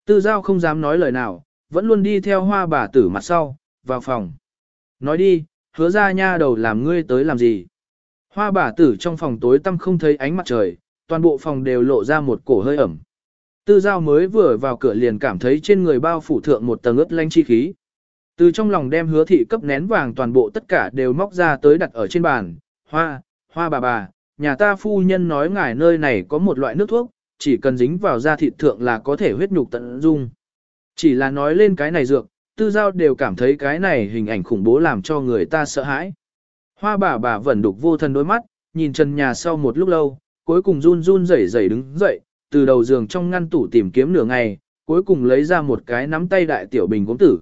Tư giao không dám nói lời nào, vẫn luôn đi theo hoa bà tử mặt sau, vào phòng. Nói đi, hứa ra nha đầu làm ngươi tới làm gì. Hoa bà tử trong phòng tối tăm không thấy ánh mặt trời, toàn bộ phòng đều lộ ra một cổ hơi ẩm. Tư giao mới vừa vào cửa liền cảm thấy trên người bao phủ thượng một tầng ướt lanh chi khí. Từ trong lòng đem hứa thị cấp nén vàng toàn bộ tất cả đều móc ra tới đặt ở trên bàn. Hoa, hoa bà bà, nhà ta phu nhân nói ngài nơi này có một loại nước thuốc, chỉ cần dính vào da thịt thượng là có thể huyết nhục tận dung. Chỉ là nói lên cái này dược, tư giao đều cảm thấy cái này hình ảnh khủng bố làm cho người ta sợ hãi. Hoa bà bà vẫn đục vô thần đôi mắt, nhìn trần nhà sau một lúc lâu, cuối cùng run run rẩy rẩy đứng dậy, từ đầu giường trong ngăn tủ tìm kiếm nửa ngày, cuối cùng lấy ra một cái nắm tay đại tiểu bình gốm tử.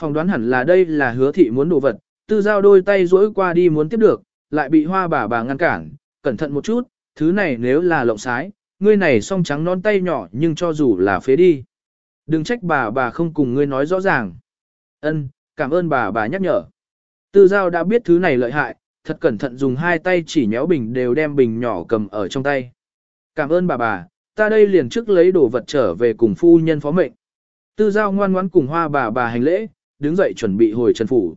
Phòng đoán hẳn là đây là hứa thị muốn đồ vật, tư giao đôi tay duỗi qua đi muốn tiếp được, lại bị hoa bà bà ngăn cản, cẩn thận một chút, thứ này nếu là lộng sái, ngươi này song trắng non tay nhỏ nhưng cho dù là phế đi. Đừng trách bà bà không cùng ngươi nói rõ ràng. Ân, cảm ơn bà bà nhắc nhở. Tư giao đã biết thứ này lợi hại, thật cẩn thận dùng hai tay chỉ nhéo bình đều đem bình nhỏ cầm ở trong tay. Cảm ơn bà bà, ta đây liền trước lấy đồ vật trở về cùng phu nhân phó mệnh. Tư giao ngoan ngoãn cùng hoa bà bà hành lễ, đứng dậy chuẩn bị hồi trần phủ.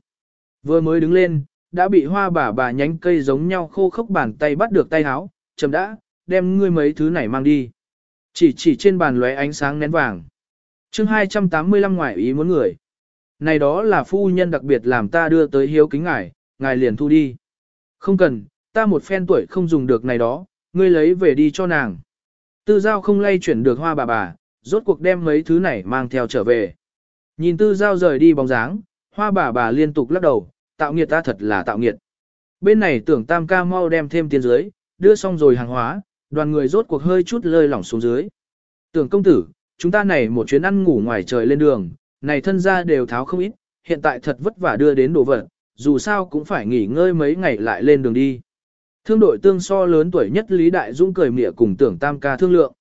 Vừa mới đứng lên, đã bị hoa bà bà nhánh cây giống nhau khô khốc bàn tay bắt được tay áo, chầm đã, đem ngươi mấy thứ này mang đi. Chỉ chỉ trên bàn lóe ánh sáng nén vàng chương 285 ngoại ý muốn người. Này đó là phu nhân đặc biệt làm ta đưa tới hiếu kính ngài, ngài liền thu đi. Không cần, ta một phen tuổi không dùng được này đó, ngươi lấy về đi cho nàng. Tư giao không lay chuyển được hoa bà bà, rốt cuộc đem mấy thứ này mang theo trở về. Nhìn tư giao rời đi bóng dáng, hoa bà bà liên tục lắc đầu, tạo nghiệt ta thật là tạo nghiệt. Bên này tưởng tam ca mau đem thêm tiền dưới, đưa xong rồi hàng hóa, đoàn người rốt cuộc hơi chút lơi lỏng xuống dưới. Tưởng công tử, chúng ta này một chuyến ăn ngủ ngoài trời lên đường, này thân ra đều tháo không ít, hiện tại thật vất vả đưa đến đồ vật, dù sao cũng phải nghỉ ngơi mấy ngày lại lên đường đi. Thương đội tương so lớn tuổi nhất Lý Đại Dung cười mỉa cùng tưởng tam ca thương lượng.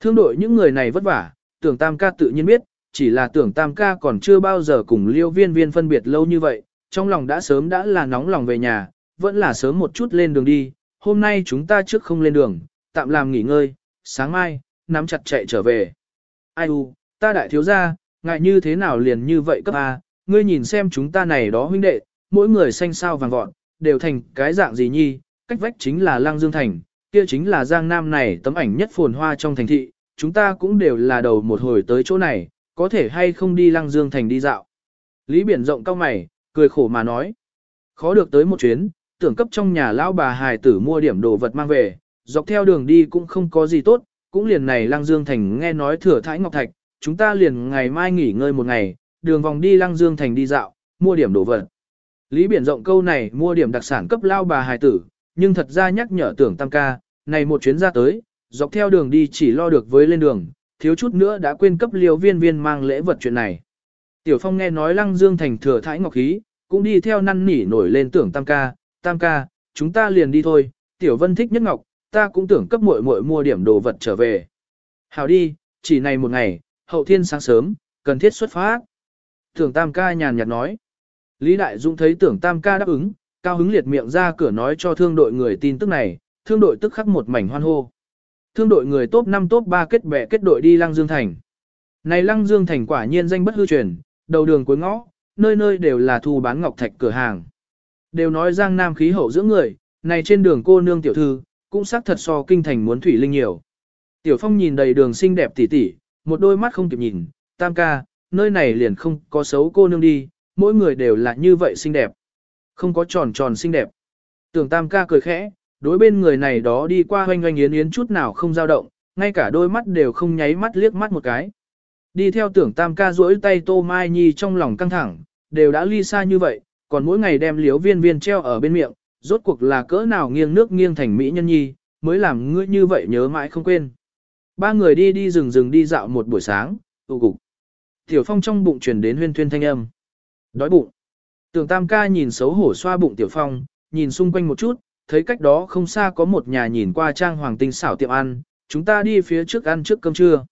Thương đội những người này vất vả, tưởng tam ca tự nhiên biết, chỉ là tưởng tam ca còn chưa bao giờ cùng liêu viên viên phân biệt lâu như vậy, trong lòng đã sớm đã là nóng lòng về nhà, vẫn là sớm một chút lên đường đi, hôm nay chúng ta trước không lên đường, tạm làm nghỉ ngơi, sáng mai, nắm chặt chạy trở về. Ai u, ta đại thiếu gia, ngại như thế nào liền như vậy cấp A, ngươi nhìn xem chúng ta này đó huynh đệ, mỗi người xanh sao vàng vọt, đều thành cái dạng gì nhi, cách vách chính là Lăng Dương Thành, kia chính là Giang Nam này tấm ảnh nhất phồn hoa trong thành thị, chúng ta cũng đều là đầu một hồi tới chỗ này, có thể hay không đi Lăng Dương Thành đi dạo. Lý Biển rộng cao mày, cười khổ mà nói. Khó được tới một chuyến, tưởng cấp trong nhà lão bà hài tử mua điểm đồ vật mang về, dọc theo đường đi cũng không có gì tốt, cũng liền này Lăng Dương Thành nghe nói thừa thái ngọc thạch, chúng ta liền ngày mai nghỉ ngơi một ngày, đường vòng đi Lăng Dương Thành đi dạo, mua điểm đồ vật. Lý Biển rộng câu này mua điểm đặc sản cấp lao bà hài tử, nhưng thật ra nhắc nhở tưởng tam ca, này một chuyến ra tới, dọc theo đường đi chỉ lo được với lên đường, thiếu chút nữa đã quên cấp liều viên viên mang lễ vật chuyện này. Tiểu Phong nghe nói Lăng Dương Thành thừa thái ngọc khí, cũng đi theo năn nỉ nổi lên tưởng tam ca, tam ca, chúng ta liền đi thôi, Tiểu Vân thích nhất ngọc, ta cũng tưởng cấp muội muội mua điểm đồ vật trở về. Hảo đi, chỉ này một ngày, hậu thiên sáng sớm, cần thiết xuất phát. Tưởng tam ca nhàn nhạt nói. Lý Đại Dũng thấy tưởng tam ca đáp ứng, cao hứng liệt miệng ra cửa nói cho thương đội người tin tức này, thương đội tức khắc một mảnh hoan hô. Thương đội người top 5 top 3 kết bè kết đội đi Lăng Dương Thành. Này Lăng Dương Thành quả nhiên danh bất hư truyền, đầu đường cuối ngõ, nơi nơi đều là thu bán ngọc thạch cửa hàng. Đều nói Giang Nam khí hậu giữa người, này trên đường cô nương tiểu thư, cũng xác thật so kinh thành muốn thủy linh nhiều. Tiểu Phong nhìn đầy đường xinh đẹp tỉ tỉ, một đôi mắt không kịp nhìn, tam ca, nơi này liền không có xấu cô nương đi, mỗi người đều là như vậy xinh đẹp. Không có tròn tròn xinh đẹp. Tưởng tam ca cười khẽ, đối bên người này đó đi qua hoanh hoanh yến yến chút nào không dao động, ngay cả đôi mắt đều không nháy mắt liếc mắt một cái. Đi theo tưởng tam ca duỗi tay tô mai nhi trong lòng căng thẳng, đều đã ly xa như vậy, còn mỗi ngày đem liếu viên viên treo ở bên miệng, rốt cuộc là cỡ nào nghiêng nước nghiêng thành mỹ nhân nhi, mới làm ngươi như vậy nhớ mãi không quên. Ba người đi đi rừng rừng đi dạo một buổi sáng, tụ cục. Tiểu Phong trong bụng truyền đến huyên thuyên thanh âm. Đói bụng. Tưởng Tam ca nhìn xấu hổ xoa bụng Tiểu Phong, nhìn xung quanh một chút, thấy cách đó không xa có một nhà nhìn qua trang hoàng tinh xảo tiệm ăn, chúng ta đi phía trước ăn trước cơm trưa.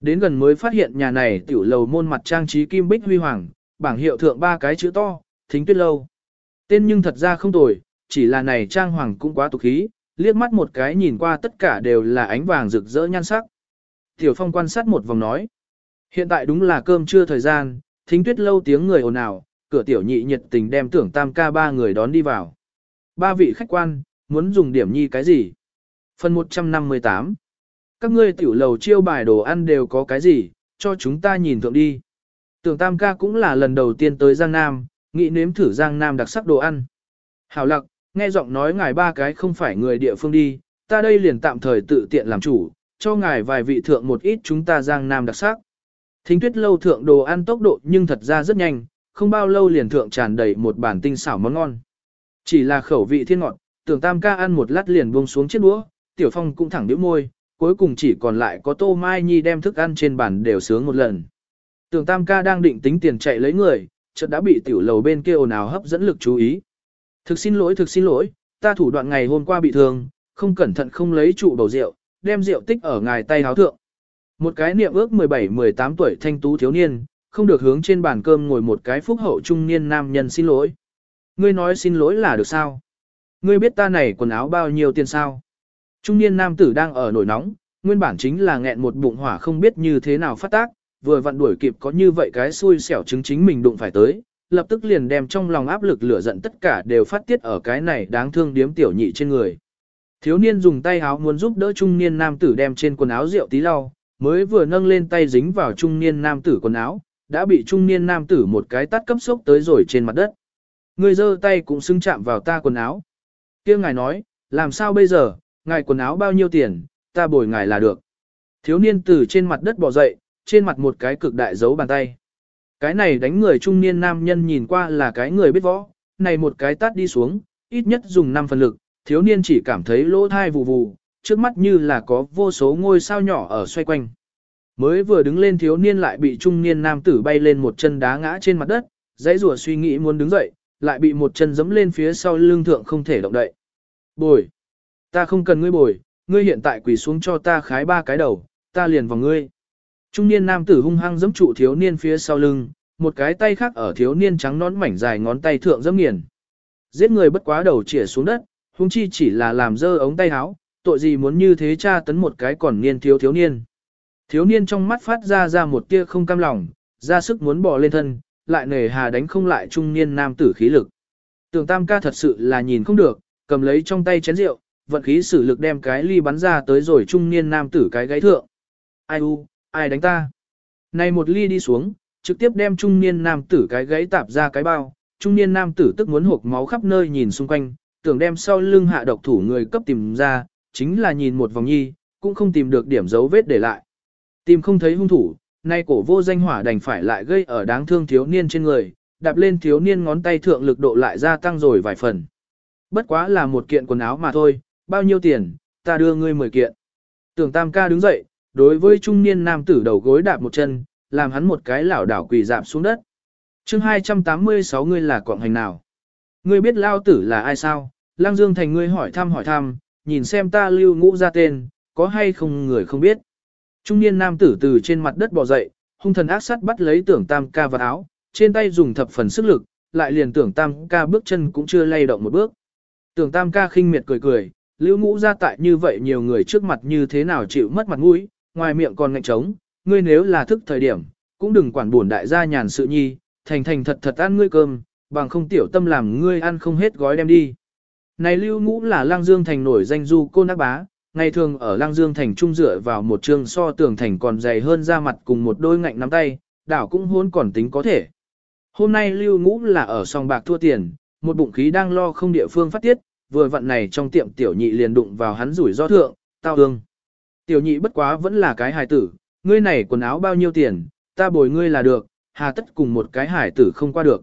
Đến gần mới phát hiện nhà này tiểu lầu môn mặt trang trí kim bích huy hoàng, bảng hiệu thượng ba cái chữ to, thính tuyết lâu. Tên nhưng thật ra không tồi, chỉ là này trang hoàng cũng quá tục khí, liếc mắt một cái nhìn qua tất cả đều là ánh vàng rực rỡ nhan sắc. Tiểu Phong quan sát một vòng nói. Hiện tại đúng là cơm trưa thời gian, thính tuyết lâu tiếng người ồn ào, cửa tiểu nhị nhiệt tình đem tưởng tam ca ba người đón đi vào. Ba vị khách quan, muốn dùng điểm nhi cái gì? Phần 158 Các ngươi tiểu lầu chiêu bài đồ ăn đều có cái gì, cho chúng ta nhìn thượng đi. Tưởng tam ca cũng là lần đầu tiên tới Giang Nam, nghĩ nếm thử Giang Nam đặc sắc đồ ăn. Hảo lặc, nghe giọng nói ngài ba cái không phải người địa phương đi, ta đây liền tạm thời tự tiện làm chủ, cho ngài vài vị thượng một ít chúng ta Giang Nam đặc sắc. Thính tuyết lâu thượng đồ ăn tốc độ nhưng thật ra rất nhanh, không bao lâu liền thượng tràn đầy một bản tinh xảo món ngon. Chỉ là khẩu vị thiên ngọt, tưởng tam ca ăn một lát liền buông xuống chiếc đũa, tiểu phong cũng thẳng điếu môi, cuối cùng chỉ còn lại có Tô Mai Nhi đem thức ăn trên bàn đều sướng một lần. Tưởng Tam ca đang định tính tiền chạy lấy người, chợt đã bị tiểu lầu bên kia ồn ào hấp dẫn lực chú ý. Thực xin lỗi, thực xin lỗi, ta thủ đoạn ngày hôm qua bị thương, không cẩn thận không lấy trụ bầu rượu, đem rượu tích ở ngài tay háo thượng. Một cái niệm ước 17-18 tuổi thanh tú thiếu niên, không được hướng trên bàn cơm ngồi một cái phúc hậu trung niên nam nhân xin lỗi. Ngươi nói xin lỗi là được sao? Ngươi biết ta này quần áo bao nhiêu tiền sao? Trung niên nam tử đang ở nổi nóng, nguyên bản chính là nghẹn một bụng hỏa không biết như thế nào phát tác, vừa vặn đuổi kịp có như vậy cái xui xẻo chứng chính mình đụng phải tới, lập tức liền đem trong lòng áp lực lửa giận tất cả đều phát tiết ở cái này đáng thương điếm tiểu nhị trên người. Thiếu niên dùng tay áo muốn giúp đỡ trung niên nam tử đem trên quần áo rượu tí lau, mới vừa nâng lên tay dính vào trung niên nam tử quần áo, đã bị trung niên nam tử một cái tát cấp sốc tới rồi trên mặt đất. Người giơ tay cũng xưng chạm vào ta quần áo. kia ngài nói, làm sao bây giờ, ngài quần áo bao nhiêu tiền, ta bồi ngài là được. Thiếu niên từ trên mặt đất bò dậy, trên mặt một cái cực đại dấu bàn tay. Cái này đánh người trung niên nam nhân nhìn qua là cái người biết võ, này một cái tát đi xuống, ít nhất dùng 5 phần lực, thiếu niên chỉ cảm thấy lỗ thai vụ vụ, trước mắt như là có vô số ngôi sao nhỏ ở xoay quanh. Mới vừa đứng lên thiếu niên lại bị trung niên nam tử bay lên một chân đá ngã trên mặt đất, dãy rùa suy nghĩ muốn đứng dậy, lại bị một chân giẫm lên phía sau lưng thượng không thể động đậy. Bồi! Ta không cần ngươi bồi, ngươi hiện tại quỳ xuống cho ta khái ba cái đầu, ta liền vào ngươi. Trung niên nam tử hung hăng giẫm trụ thiếu niên phía sau lưng, một cái tay khác ở thiếu niên trắng nón mảnh dài ngón tay thượng giẫm nghiền. Giết người bất quá đầu chĩa xuống đất, huống chi chỉ là làm dơ ống tay áo, tội gì muốn như thế tra tấn một cái còn niên thiếu thiếu niên. Thiếu niên trong mắt phát ra ra một tia không cam lòng, ra sức muốn bỏ lên thân, lại nề hà đánh không lại trung niên nam tử khí lực. Tưởng tam ca thật sự là nhìn không được, cầm lấy trong tay chén rượu, vận khí sử lực đem cái ly bắn ra tới rồi trung niên nam tử cái gáy thượng. Ai u, ai đánh ta? Này một ly đi xuống, trực tiếp đem trung niên nam tử cái gãy tạp ra cái bao, trung niên nam tử tức muốn hộp máu khắp nơi nhìn xung quanh, tưởng đem sau lưng hạ độc thủ người cấp tìm ra, chính là nhìn một vòng nhi, cũng không tìm được điểm dấu vết để lại. Tìm không thấy hung thủ, nay cổ vô danh hỏa đành phải lại gây ở đáng thương thiếu niên trên người, đạp lên thiếu niên ngón tay thượng lực độ lại gia tăng rồi vài phần. Bất quá là một kiện quần áo mà thôi, bao nhiêu tiền, ta đưa ngươi 10 kiện. Tưởng tam ca đứng dậy, đối với trung niên nam tử đầu gối đạp một chân, làm hắn một cái lảo đảo quỳ dạp xuống đất. chương 286 ngươi là quạng hành nào? Ngươi biết lao tử là ai sao? Lang Dương Thành ngươi hỏi thăm hỏi thăm, nhìn xem ta lưu ngũ ra tên, có hay không người không biết. Trung niên nam tử từ trên mặt đất bò dậy, hung thần ác sát bắt lấy tưởng tam ca vào áo, trên tay dùng thập phần sức lực, lại liền tưởng tam ca bước chân cũng chưa lay động một bước. Tưởng tam ca khinh miệt cười cười, lưu ngũ ra tại như vậy nhiều người trước mặt như thế nào chịu mất mặt mũi, ngoài miệng còn ngạnh trống, ngươi nếu là thức thời điểm, cũng đừng quản buồn đại gia nhàn sự nhi, thành thành thật thật ăn ngươi cơm, bằng không tiểu tâm làm ngươi ăn không hết gói đem đi. Này lưu ngũ là lang dương thành nổi danh du cô nác bá, ngày thường ở lang dương thành trung dựa vào một trường so tường thành còn dày hơn ra mặt cùng một đôi ngạnh nắm tay, đảo cũng hôn còn tính có thể. Hôm nay lưu ngũ là ở song bạc thua tiền, một bụng khí đang lo không địa phương phát tiết, vừa vận này trong tiệm tiểu nhị liền đụng vào hắn rủi ro thượng, tao ương. Tiểu nhị bất quá vẫn là cái hài tử, ngươi này quần áo bao nhiêu tiền, ta bồi ngươi là được, hà tất cùng một cái hải tử không qua được.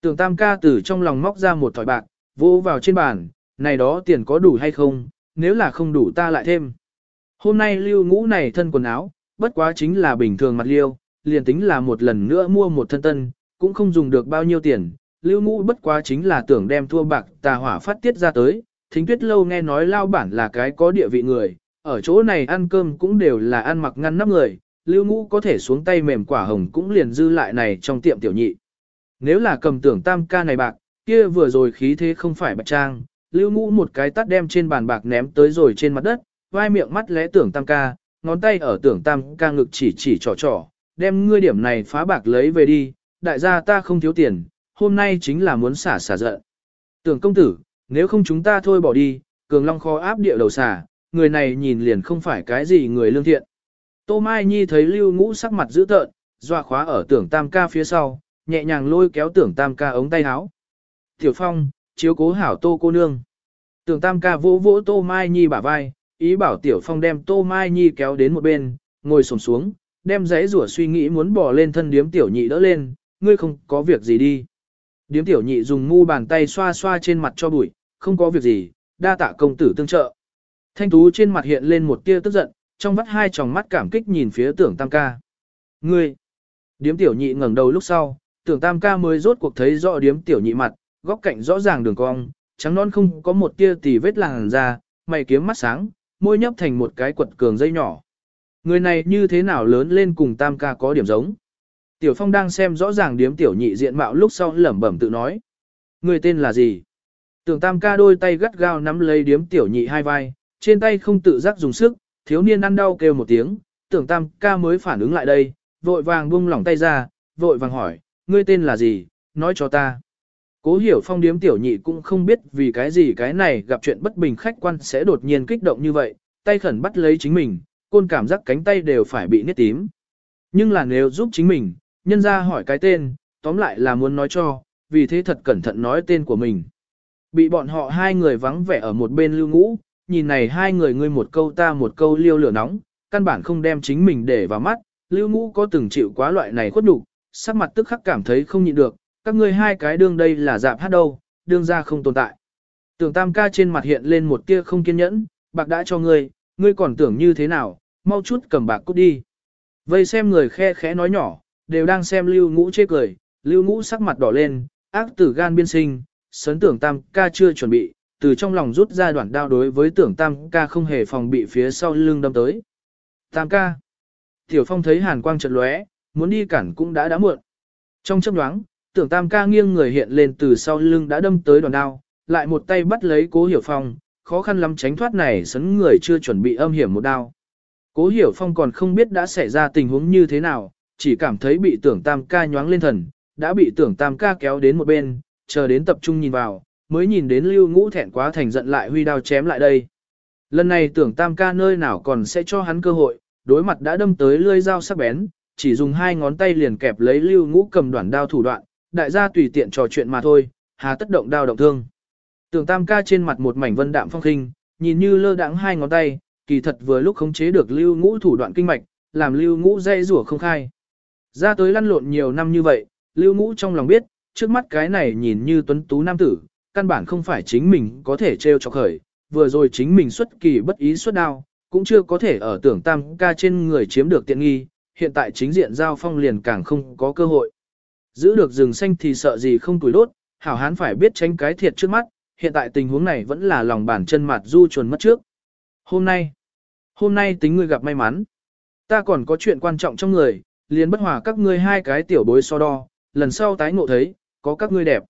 Tưởng tam ca tử trong lòng móc ra một thỏi bạc, vỗ vào trên bàn, này đó tiền có đủ hay không, nếu là không đủ ta lại thêm. Hôm nay lưu ngũ này thân quần áo, bất quá chính là bình thường mặt liêu, liền tính là một lần nữa mua một thân tân, cũng không dùng được bao nhiêu tiền. Lưu ngũ bất quá chính là tưởng đem thua bạc tà hỏa phát tiết ra tới, thính tuyết lâu nghe nói lao bản là cái có địa vị người, ở chỗ này ăn cơm cũng đều là ăn mặc ngăn nắp người, lưu ngũ có thể xuống tay mềm quả hồng cũng liền dư lại này trong tiệm tiểu nhị. Nếu là cầm tưởng tam ca này bạc, kia vừa rồi khí thế không phải bạch trang, lưu ngũ một cái tắt đem trên bàn bạc ném tới rồi trên mặt đất, vai miệng mắt lẽ tưởng tam ca, ngón tay ở tưởng tam ca ngực chỉ chỉ trò trò, đem ngươi điểm này phá bạc lấy về đi, đại gia ta không thiếu tiền, hôm nay chính là muốn xả xả giận. Tưởng công tử, nếu không chúng ta thôi bỏ đi, cường long kho áp địa đầu xả, người này nhìn liền không phải cái gì người lương thiện. Tô Mai Nhi thấy lưu ngũ sắc mặt dữ tợn, dọa khóa ở tưởng tam ca phía sau, nhẹ nhàng lôi kéo tưởng tam ca ống tay áo. Tiểu Phong, chiếu cố hảo tô cô nương. Tưởng tam ca vỗ vỗ tô Mai Nhi bả vai, ý bảo Tiểu Phong đem tô Mai Nhi kéo đến một bên, ngồi sổm xuống, đem giấy rủa suy nghĩ muốn bỏ lên thân điếm Tiểu Nhị đỡ lên, ngươi không có việc gì đi. Điếm Tiểu Nhị dùng mu bàn tay xoa xoa trên mặt cho bụi, không có việc gì, đa tạ công tử tương trợ. Thanh tú trên mặt hiện lên một tia tức giận, trong vắt hai tròng mắt cảm kích nhìn phía tưởng tam ca. Ngươi! Điếm tiểu nhị ngẩng đầu lúc sau, tưởng tam ca mới rốt cuộc thấy rõ điếm tiểu nhị mặt, góc cạnh rõ ràng đường cong, trắng non không có một tia tì vết làn da, mày kiếm mắt sáng, môi nhấp thành một cái quật cường dây nhỏ. Người này như thế nào lớn lên cùng tam ca có điểm giống. Tiểu Phong đang xem rõ ràng điếm tiểu nhị diện mạo lúc sau lẩm bẩm tự nói. Người tên là gì? Tưởng tam ca đôi tay gắt gao nắm lấy điếm tiểu nhị hai vai, trên tay không tự giác dùng sức, thiếu niên ăn đau kêu một tiếng, tưởng tam ca mới phản ứng lại đây, vội vàng buông lỏng tay ra, vội vàng hỏi, ngươi tên là gì, nói cho ta. Cố hiểu phong điếm tiểu nhị cũng không biết vì cái gì cái này gặp chuyện bất bình khách quan sẽ đột nhiên kích động như vậy, tay khẩn bắt lấy chính mình, côn cảm giác cánh tay đều phải bị nết tím. Nhưng là nếu giúp chính mình, nhân ra hỏi cái tên, tóm lại là muốn nói cho, vì thế thật cẩn thận nói tên của mình. Bị bọn họ hai người vắng vẻ ở một bên lưu ngũ, nhìn này hai người ngươi một câu ta một câu liêu lửa nóng, căn bản không đem chính mình để vào mắt, lưu ngũ có từng chịu quá loại này khuất nhục, sắc mặt tức khắc cảm thấy không nhịn được, các ngươi hai cái đương đây là dạp hát đâu, đương ra không tồn tại. Tưởng tam ca trên mặt hiện lên một tia không kiên nhẫn, bạc đã cho ngươi, ngươi còn tưởng như thế nào, mau chút cầm bạc cút đi. Vây xem người khe khẽ nói nhỏ, đều đang xem lưu ngũ chê cười, lưu ngũ sắc mặt đỏ lên, ác tử gan biên sinh, sấn tưởng tam ca chưa chuẩn bị, từ trong lòng rút ra đoạn đao đối với tưởng tam ca không hề phòng bị phía sau lưng đâm tới. Tam ca. Tiểu phong thấy hàn quang chợt lóe, muốn đi cản cũng đã đã muộn. Trong chấp nhoáng, tưởng tam ca nghiêng người hiện lên từ sau lưng đã đâm tới đoạn đao, lại một tay bắt lấy cố hiểu phong, khó khăn lắm tránh thoát này sấn người chưa chuẩn bị âm hiểm một đao. Cố hiểu phong còn không biết đã xảy ra tình huống như thế nào, chỉ cảm thấy bị tưởng tam ca nhoáng lên thần, đã bị tưởng tam ca kéo đến một bên, chờ đến tập trung nhìn vào, mới nhìn đến lưu ngũ thẹn quá thành giận lại huy đao chém lại đây. Lần này tưởng tam ca nơi nào còn sẽ cho hắn cơ hội, đối mặt đã đâm tới lưỡi dao sắc bén, chỉ dùng hai ngón tay liền kẹp lấy lưu ngũ cầm đoạn đao thủ đoạn, đại gia tùy tiện trò chuyện mà thôi, hà tất động đao động thương. Tưởng tam ca trên mặt một mảnh vân đạm phong khinh, nhìn như lơ đãng hai ngón tay, kỳ thật vừa lúc khống chế được lưu ngũ thủ đoạn kinh mạch, làm lưu ngũ dây rủa không khai. Ra tới lăn lộn nhiều năm như vậy, lưu ngũ trong lòng biết, trước mắt cái này nhìn như tuấn tú nam tử, căn bản không phải chính mình có thể treo cho khởi, vừa rồi chính mình xuất kỳ bất ý xuất đao, cũng chưa có thể ở tưởng tam ca trên người chiếm được tiện nghi, hiện tại chính diện giao phong liền càng không có cơ hội. Giữ được rừng xanh thì sợ gì không tuổi đốt, hảo hán phải biết tránh cái thiệt trước mắt, hiện tại tình huống này vẫn là lòng bàn chân mặt du chuồn mất trước. Hôm nay, hôm nay tính ngươi gặp may mắn. Ta còn có chuyện quan trọng trong người, liền bất hòa các ngươi hai cái tiểu bối so đo, lần sau tái ngộ thấy, có các ngươi đẹp.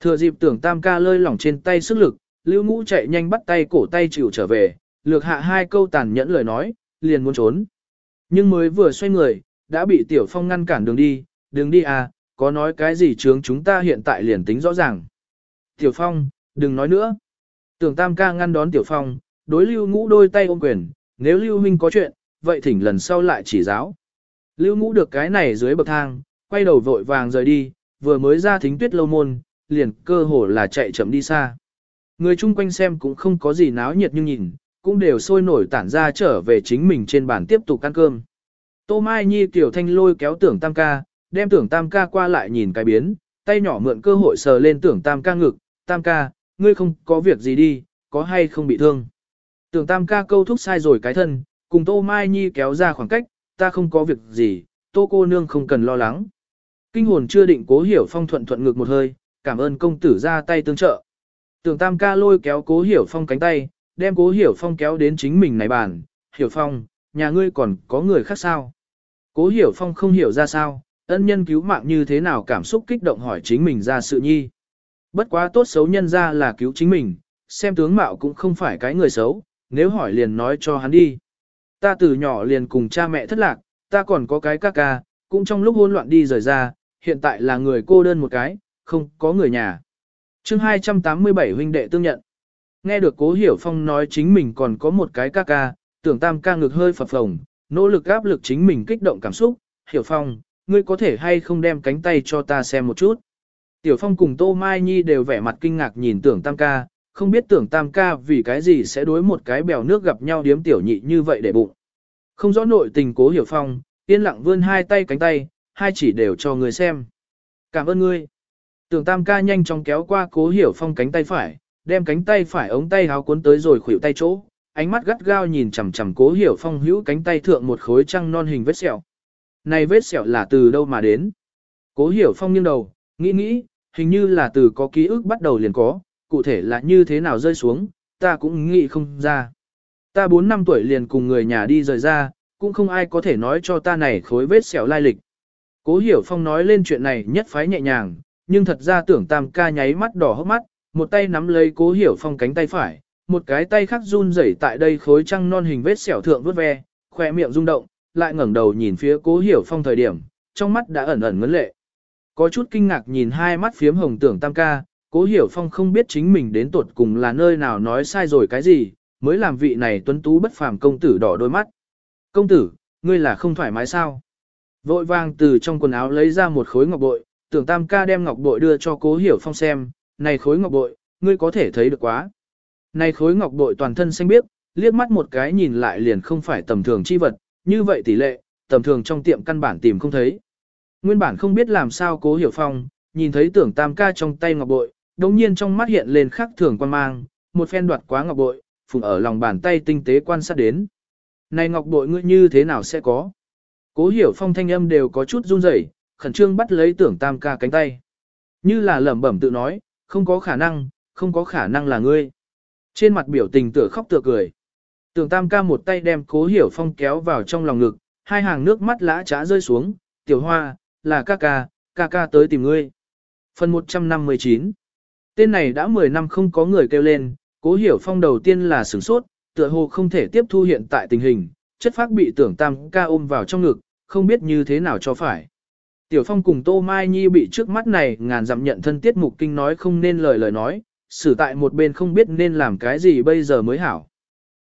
Thừa dịp tưởng tam ca lơi lỏng trên tay sức lực, lưu ngũ chạy nhanh bắt tay cổ tay chịu trở về, lược hạ hai câu tàn nhẫn lời nói, liền muốn trốn. Nhưng mới vừa xoay người, đã bị tiểu phong ngăn cản đường đi, đường đi à, có nói cái gì chướng chúng ta hiện tại liền tính rõ ràng. Tiểu phong, đừng nói nữa. Tưởng tam ca ngăn đón tiểu phong, đối lưu ngũ đôi tay ôm quyền, nếu lưu huynh có chuyện, vậy thỉnh lần sau lại chỉ giáo. Lưu ngũ được cái này dưới bậc thang, quay đầu vội vàng rời đi, vừa mới ra thính tuyết lâu môn, liền cơ hồ là chạy chậm đi xa. Người chung quanh xem cũng không có gì náo nhiệt nhưng nhìn, cũng đều sôi nổi tản ra trở về chính mình trên bàn tiếp tục ăn cơm. Tô Mai Nhi tiểu thanh lôi kéo tưởng tam ca, đem tưởng tam ca qua lại nhìn cái biến, tay nhỏ mượn cơ hội sờ lên tưởng tam ca ngực, tam ca, ngươi không có việc gì đi, có hay không bị thương. Tưởng tam ca câu thúc sai rồi cái thân, cùng Tô Mai Nhi kéo ra khoảng cách, ta không có việc gì, Tô cô nương không cần lo lắng. Kinh hồn chưa định cố hiểu phong thuận thuận ngực một hơi, cảm ơn công tử ra tay tương trợ. Tưởng tam ca lôi kéo cố hiểu phong cánh tay, đem cố hiểu phong kéo đến chính mình này bàn, hiểu phong, nhà ngươi còn có người khác sao? Cố hiểu phong không hiểu ra sao, ân nhân cứu mạng như thế nào cảm xúc kích động hỏi chính mình ra sự nhi. Bất quá tốt xấu nhân ra là cứu chính mình, xem tướng mạo cũng không phải cái người xấu, nếu hỏi liền nói cho hắn đi. Ta từ nhỏ liền cùng cha mẹ thất lạc, ta còn có cái ca ca, cũng trong lúc hỗn loạn đi rời ra, hiện tại là người cô đơn một cái, không có người nhà. chương 287 huynh đệ tương nhận. Nghe được cố hiểu phong nói chính mình còn có một cái ca ca, tưởng tam ca ngực hơi phập phồng, nỗ lực áp lực chính mình kích động cảm xúc, hiểu phong, ngươi có thể hay không đem cánh tay cho ta xem một chút. Tiểu phong cùng Tô Mai Nhi đều vẻ mặt kinh ngạc nhìn tưởng tam ca, không biết tưởng tam ca vì cái gì sẽ đối một cái bèo nước gặp nhau điếm tiểu nhị như vậy để bụng. Không rõ nội tình cố hiểu phong, yên lặng vươn hai tay cánh tay, hai chỉ đều cho người xem. Cảm ơn ngươi. Tưởng tam ca nhanh chóng kéo qua cố hiểu phong cánh tay phải, đem cánh tay phải ống tay háo cuốn tới rồi khuỷu tay chỗ, ánh mắt gắt gao nhìn chằm chằm cố hiểu phong hữu cánh tay thượng một khối trăng non hình vết sẹo. Này vết sẹo là từ đâu mà đến? Cố hiểu phong nghiêng đầu, nghĩ nghĩ, hình như là từ có ký ức bắt đầu liền có, cụ thể là như thế nào rơi xuống, ta cũng nghĩ không ra. Ta 4 năm tuổi liền cùng người nhà đi rời ra, cũng không ai có thể nói cho ta này khối vết sẹo lai lịch. Cố hiểu phong nói lên chuyện này nhất phái nhẹ nhàng, nhưng thật ra tưởng tam ca nháy mắt đỏ hốc mắt, một tay nắm lấy cố hiểu phong cánh tay phải, một cái tay khác run rẩy tại đây khối trăng non hình vết sẹo thượng vút ve, khoe miệng rung động, lại ngẩng đầu nhìn phía cố hiểu phong thời điểm, trong mắt đã ẩn ẩn ngấn lệ. Có chút kinh ngạc nhìn hai mắt phiếm hồng tưởng tam ca, cố hiểu phong không biết chính mình đến tuột cùng là nơi nào nói sai rồi cái gì, mới làm vị này tuấn tú bất phàm công tử đỏ đôi mắt. Công tử, ngươi là không thoải mái sao? Vội vàng từ trong quần áo lấy ra một khối ngọc bội, tưởng tam ca đem ngọc bội đưa cho cố hiểu phong xem, này khối ngọc bội, ngươi có thể thấy được quá. Này khối ngọc bội toàn thân xanh biếc, liếc mắt một cái nhìn lại liền không phải tầm thường chi vật, như vậy tỷ lệ, tầm thường trong tiệm căn bản tìm không thấy. Nguyên bản không biết làm sao cố hiểu phong, nhìn thấy tưởng tam ca trong tay ngọc bội, đồng nhiên trong mắt hiện lên khắc thường quan mang, một phen đoạt quá ngọc bội, phùng ở lòng bàn tay tinh tế quan sát đến. Này ngọc bội ngươi như thế nào sẽ có? Cố hiểu phong thanh âm đều có chút run rẩy, khẩn trương bắt lấy tưởng tam ca cánh tay. Như là lẩm bẩm tự nói, không có khả năng, không có khả năng là ngươi. Trên mặt biểu tình tựa khóc tựa cười. Tưởng tam ca một tay đem cố hiểu phong kéo vào trong lòng ngực, hai hàng nước mắt lã trá rơi xuống, tiểu hoa, là ca ca, ca ca tới tìm ngươi. Phần 159 Tên này đã 10 năm không có người kêu lên, cố hiểu phong đầu tiên là sửng sốt, tựa hồ không thể tiếp thu hiện tại tình hình, chất phác bị tưởng tam ca ôm vào trong ngực, không biết như thế nào cho phải. Tiểu phong cùng Tô Mai Nhi bị trước mắt này ngàn dặm nhận thân tiết mục kinh nói không nên lời lời nói, xử tại một bên không biết nên làm cái gì bây giờ mới hảo.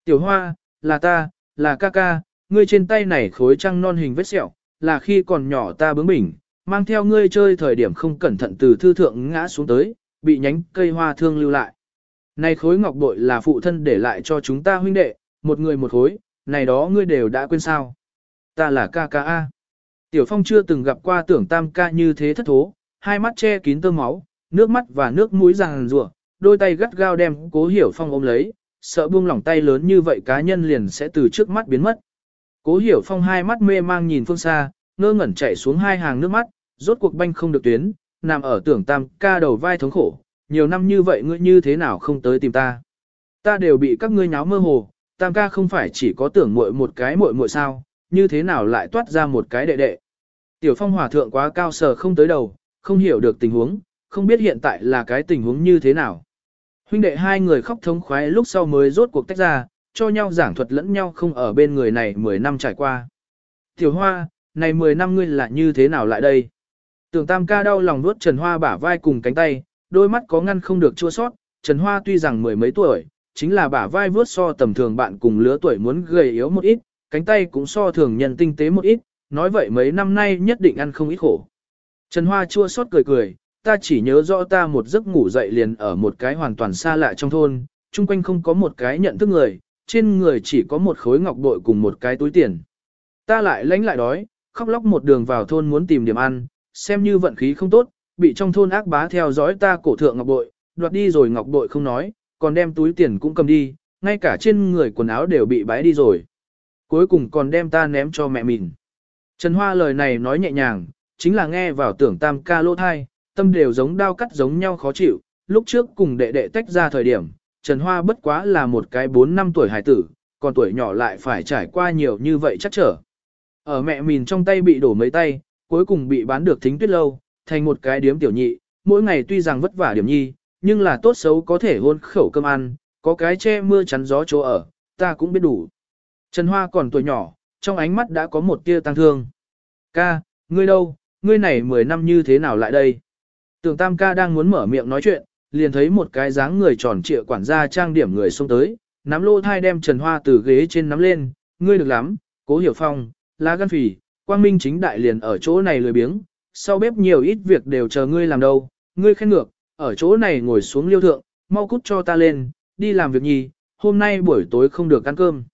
Tiểu hoa, là ta, là ca ca, ngươi trên tay này khối trăng non hình vết sẹo, là khi còn nhỏ ta bướng bỉnh, mang theo ngươi chơi thời điểm không cẩn thận từ thư thượng ngã xuống tới, bị nhánh cây hoa thương lưu lại. Này khối ngọc bội là phụ thân để lại cho chúng ta huynh đệ, một người một khối, này đó ngươi đều đã quên sao. Ta là ca ca A. Tiểu Phong chưa từng gặp qua tưởng tam ca như thế thất thố, hai mắt che kín tơ máu, nước mắt và nước mũi ràng rùa, đôi tay gắt gao đem cố hiểu Phong ôm lấy, sợ buông lỏng tay lớn như vậy cá nhân liền sẽ từ trước mắt biến mất. Cố hiểu Phong hai mắt mê mang nhìn phương xa, ngơ ngẩn chạy xuống hai hàng nước mắt, rốt cuộc banh không được tuyến, nằm ở tưởng tam ca đầu vai thống khổ, nhiều năm như vậy ngươi như thế nào không tới tìm ta. Ta đều bị các ngươi nháo mơ hồ, tam ca không phải chỉ có tưởng muội một cái muội muội sao, như thế nào lại toát ra một cái đệ đệ. Tiểu phong hòa thượng quá cao sờ không tới đầu, không hiểu được tình huống, không biết hiện tại là cái tình huống như thế nào. Huynh đệ hai người khóc thống khoái lúc sau mới rốt cuộc tách ra, cho nhau giảng thuật lẫn nhau không ở bên người này 10 năm trải qua. Tiểu hoa, này 10 năm ngươi là như thế nào lại đây? Tưởng tam ca đau lòng nuốt Trần Hoa bả vai cùng cánh tay, đôi mắt có ngăn không được chua sót. Trần Hoa tuy rằng mười mấy tuổi, chính là bả vai vướt so tầm thường bạn cùng lứa tuổi muốn gầy yếu một ít, cánh tay cũng so thường nhân tinh tế một ít, nói vậy mấy năm nay nhất định ăn không ít khổ. Trần Hoa chua xót cười cười, ta chỉ nhớ rõ ta một giấc ngủ dậy liền ở một cái hoàn toàn xa lạ trong thôn, chung quanh không có một cái nhận thức người, trên người chỉ có một khối ngọc bội cùng một cái túi tiền. Ta lại lánh lại đói, khóc lóc một đường vào thôn muốn tìm điểm ăn, xem như vận khí không tốt, bị trong thôn ác bá theo dõi ta cổ thượng ngọc bội, đoạt đi rồi ngọc bội không nói, còn đem túi tiền cũng cầm đi, ngay cả trên người quần áo đều bị bái đi rồi. Cuối cùng còn đem ta ném cho mẹ mình. Trần Hoa lời này nói nhẹ nhàng, chính là nghe vào tưởng tam ca lô thai, tâm đều giống đao cắt giống nhau khó chịu, lúc trước cùng đệ đệ tách ra thời điểm, Trần Hoa bất quá là một cái 4 năm tuổi hải tử, còn tuổi nhỏ lại phải trải qua nhiều như vậy chắc trở. Ở mẹ mình trong tay bị đổ mấy tay, cuối cùng bị bán được thính tuyết lâu, thành một cái điếm tiểu nhị, mỗi ngày tuy rằng vất vả điểm nhi, nhưng là tốt xấu có thể hôn khẩu cơm ăn, có cái che mưa chắn gió chỗ ở, ta cũng biết đủ. Trần Hoa còn tuổi nhỏ, trong ánh mắt đã có một tia tăng thương. Ca, ngươi đâu, ngươi này 10 năm như thế nào lại đây? Tưởng Tam ca đang muốn mở miệng nói chuyện, liền thấy một cái dáng người tròn trịa quản gia trang điểm người xông tới, nắm lô thai đem Trần Hoa từ ghế trên nắm lên, ngươi được lắm, cố hiểu phong, lá gan phì, quang minh chính đại liền ở chỗ này lười biếng, sau bếp nhiều ít việc đều chờ ngươi làm đâu, ngươi khen ngược, ở chỗ này ngồi xuống liêu thượng, mau cút cho ta lên, đi làm việc nhì. hôm nay buổi tối không được ăn cơm.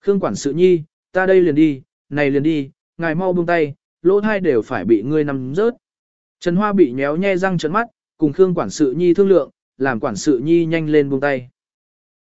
Khương quản sự nhi, ta đây liền đi, này liền đi, ngài mau buông tay, lỗ thai đều phải bị ngươi nằm rớt. Trần Hoa bị nhéo nhe răng trấn mắt, cùng Khương quản sự nhi thương lượng, làm quản sự nhi nhanh lên buông tay.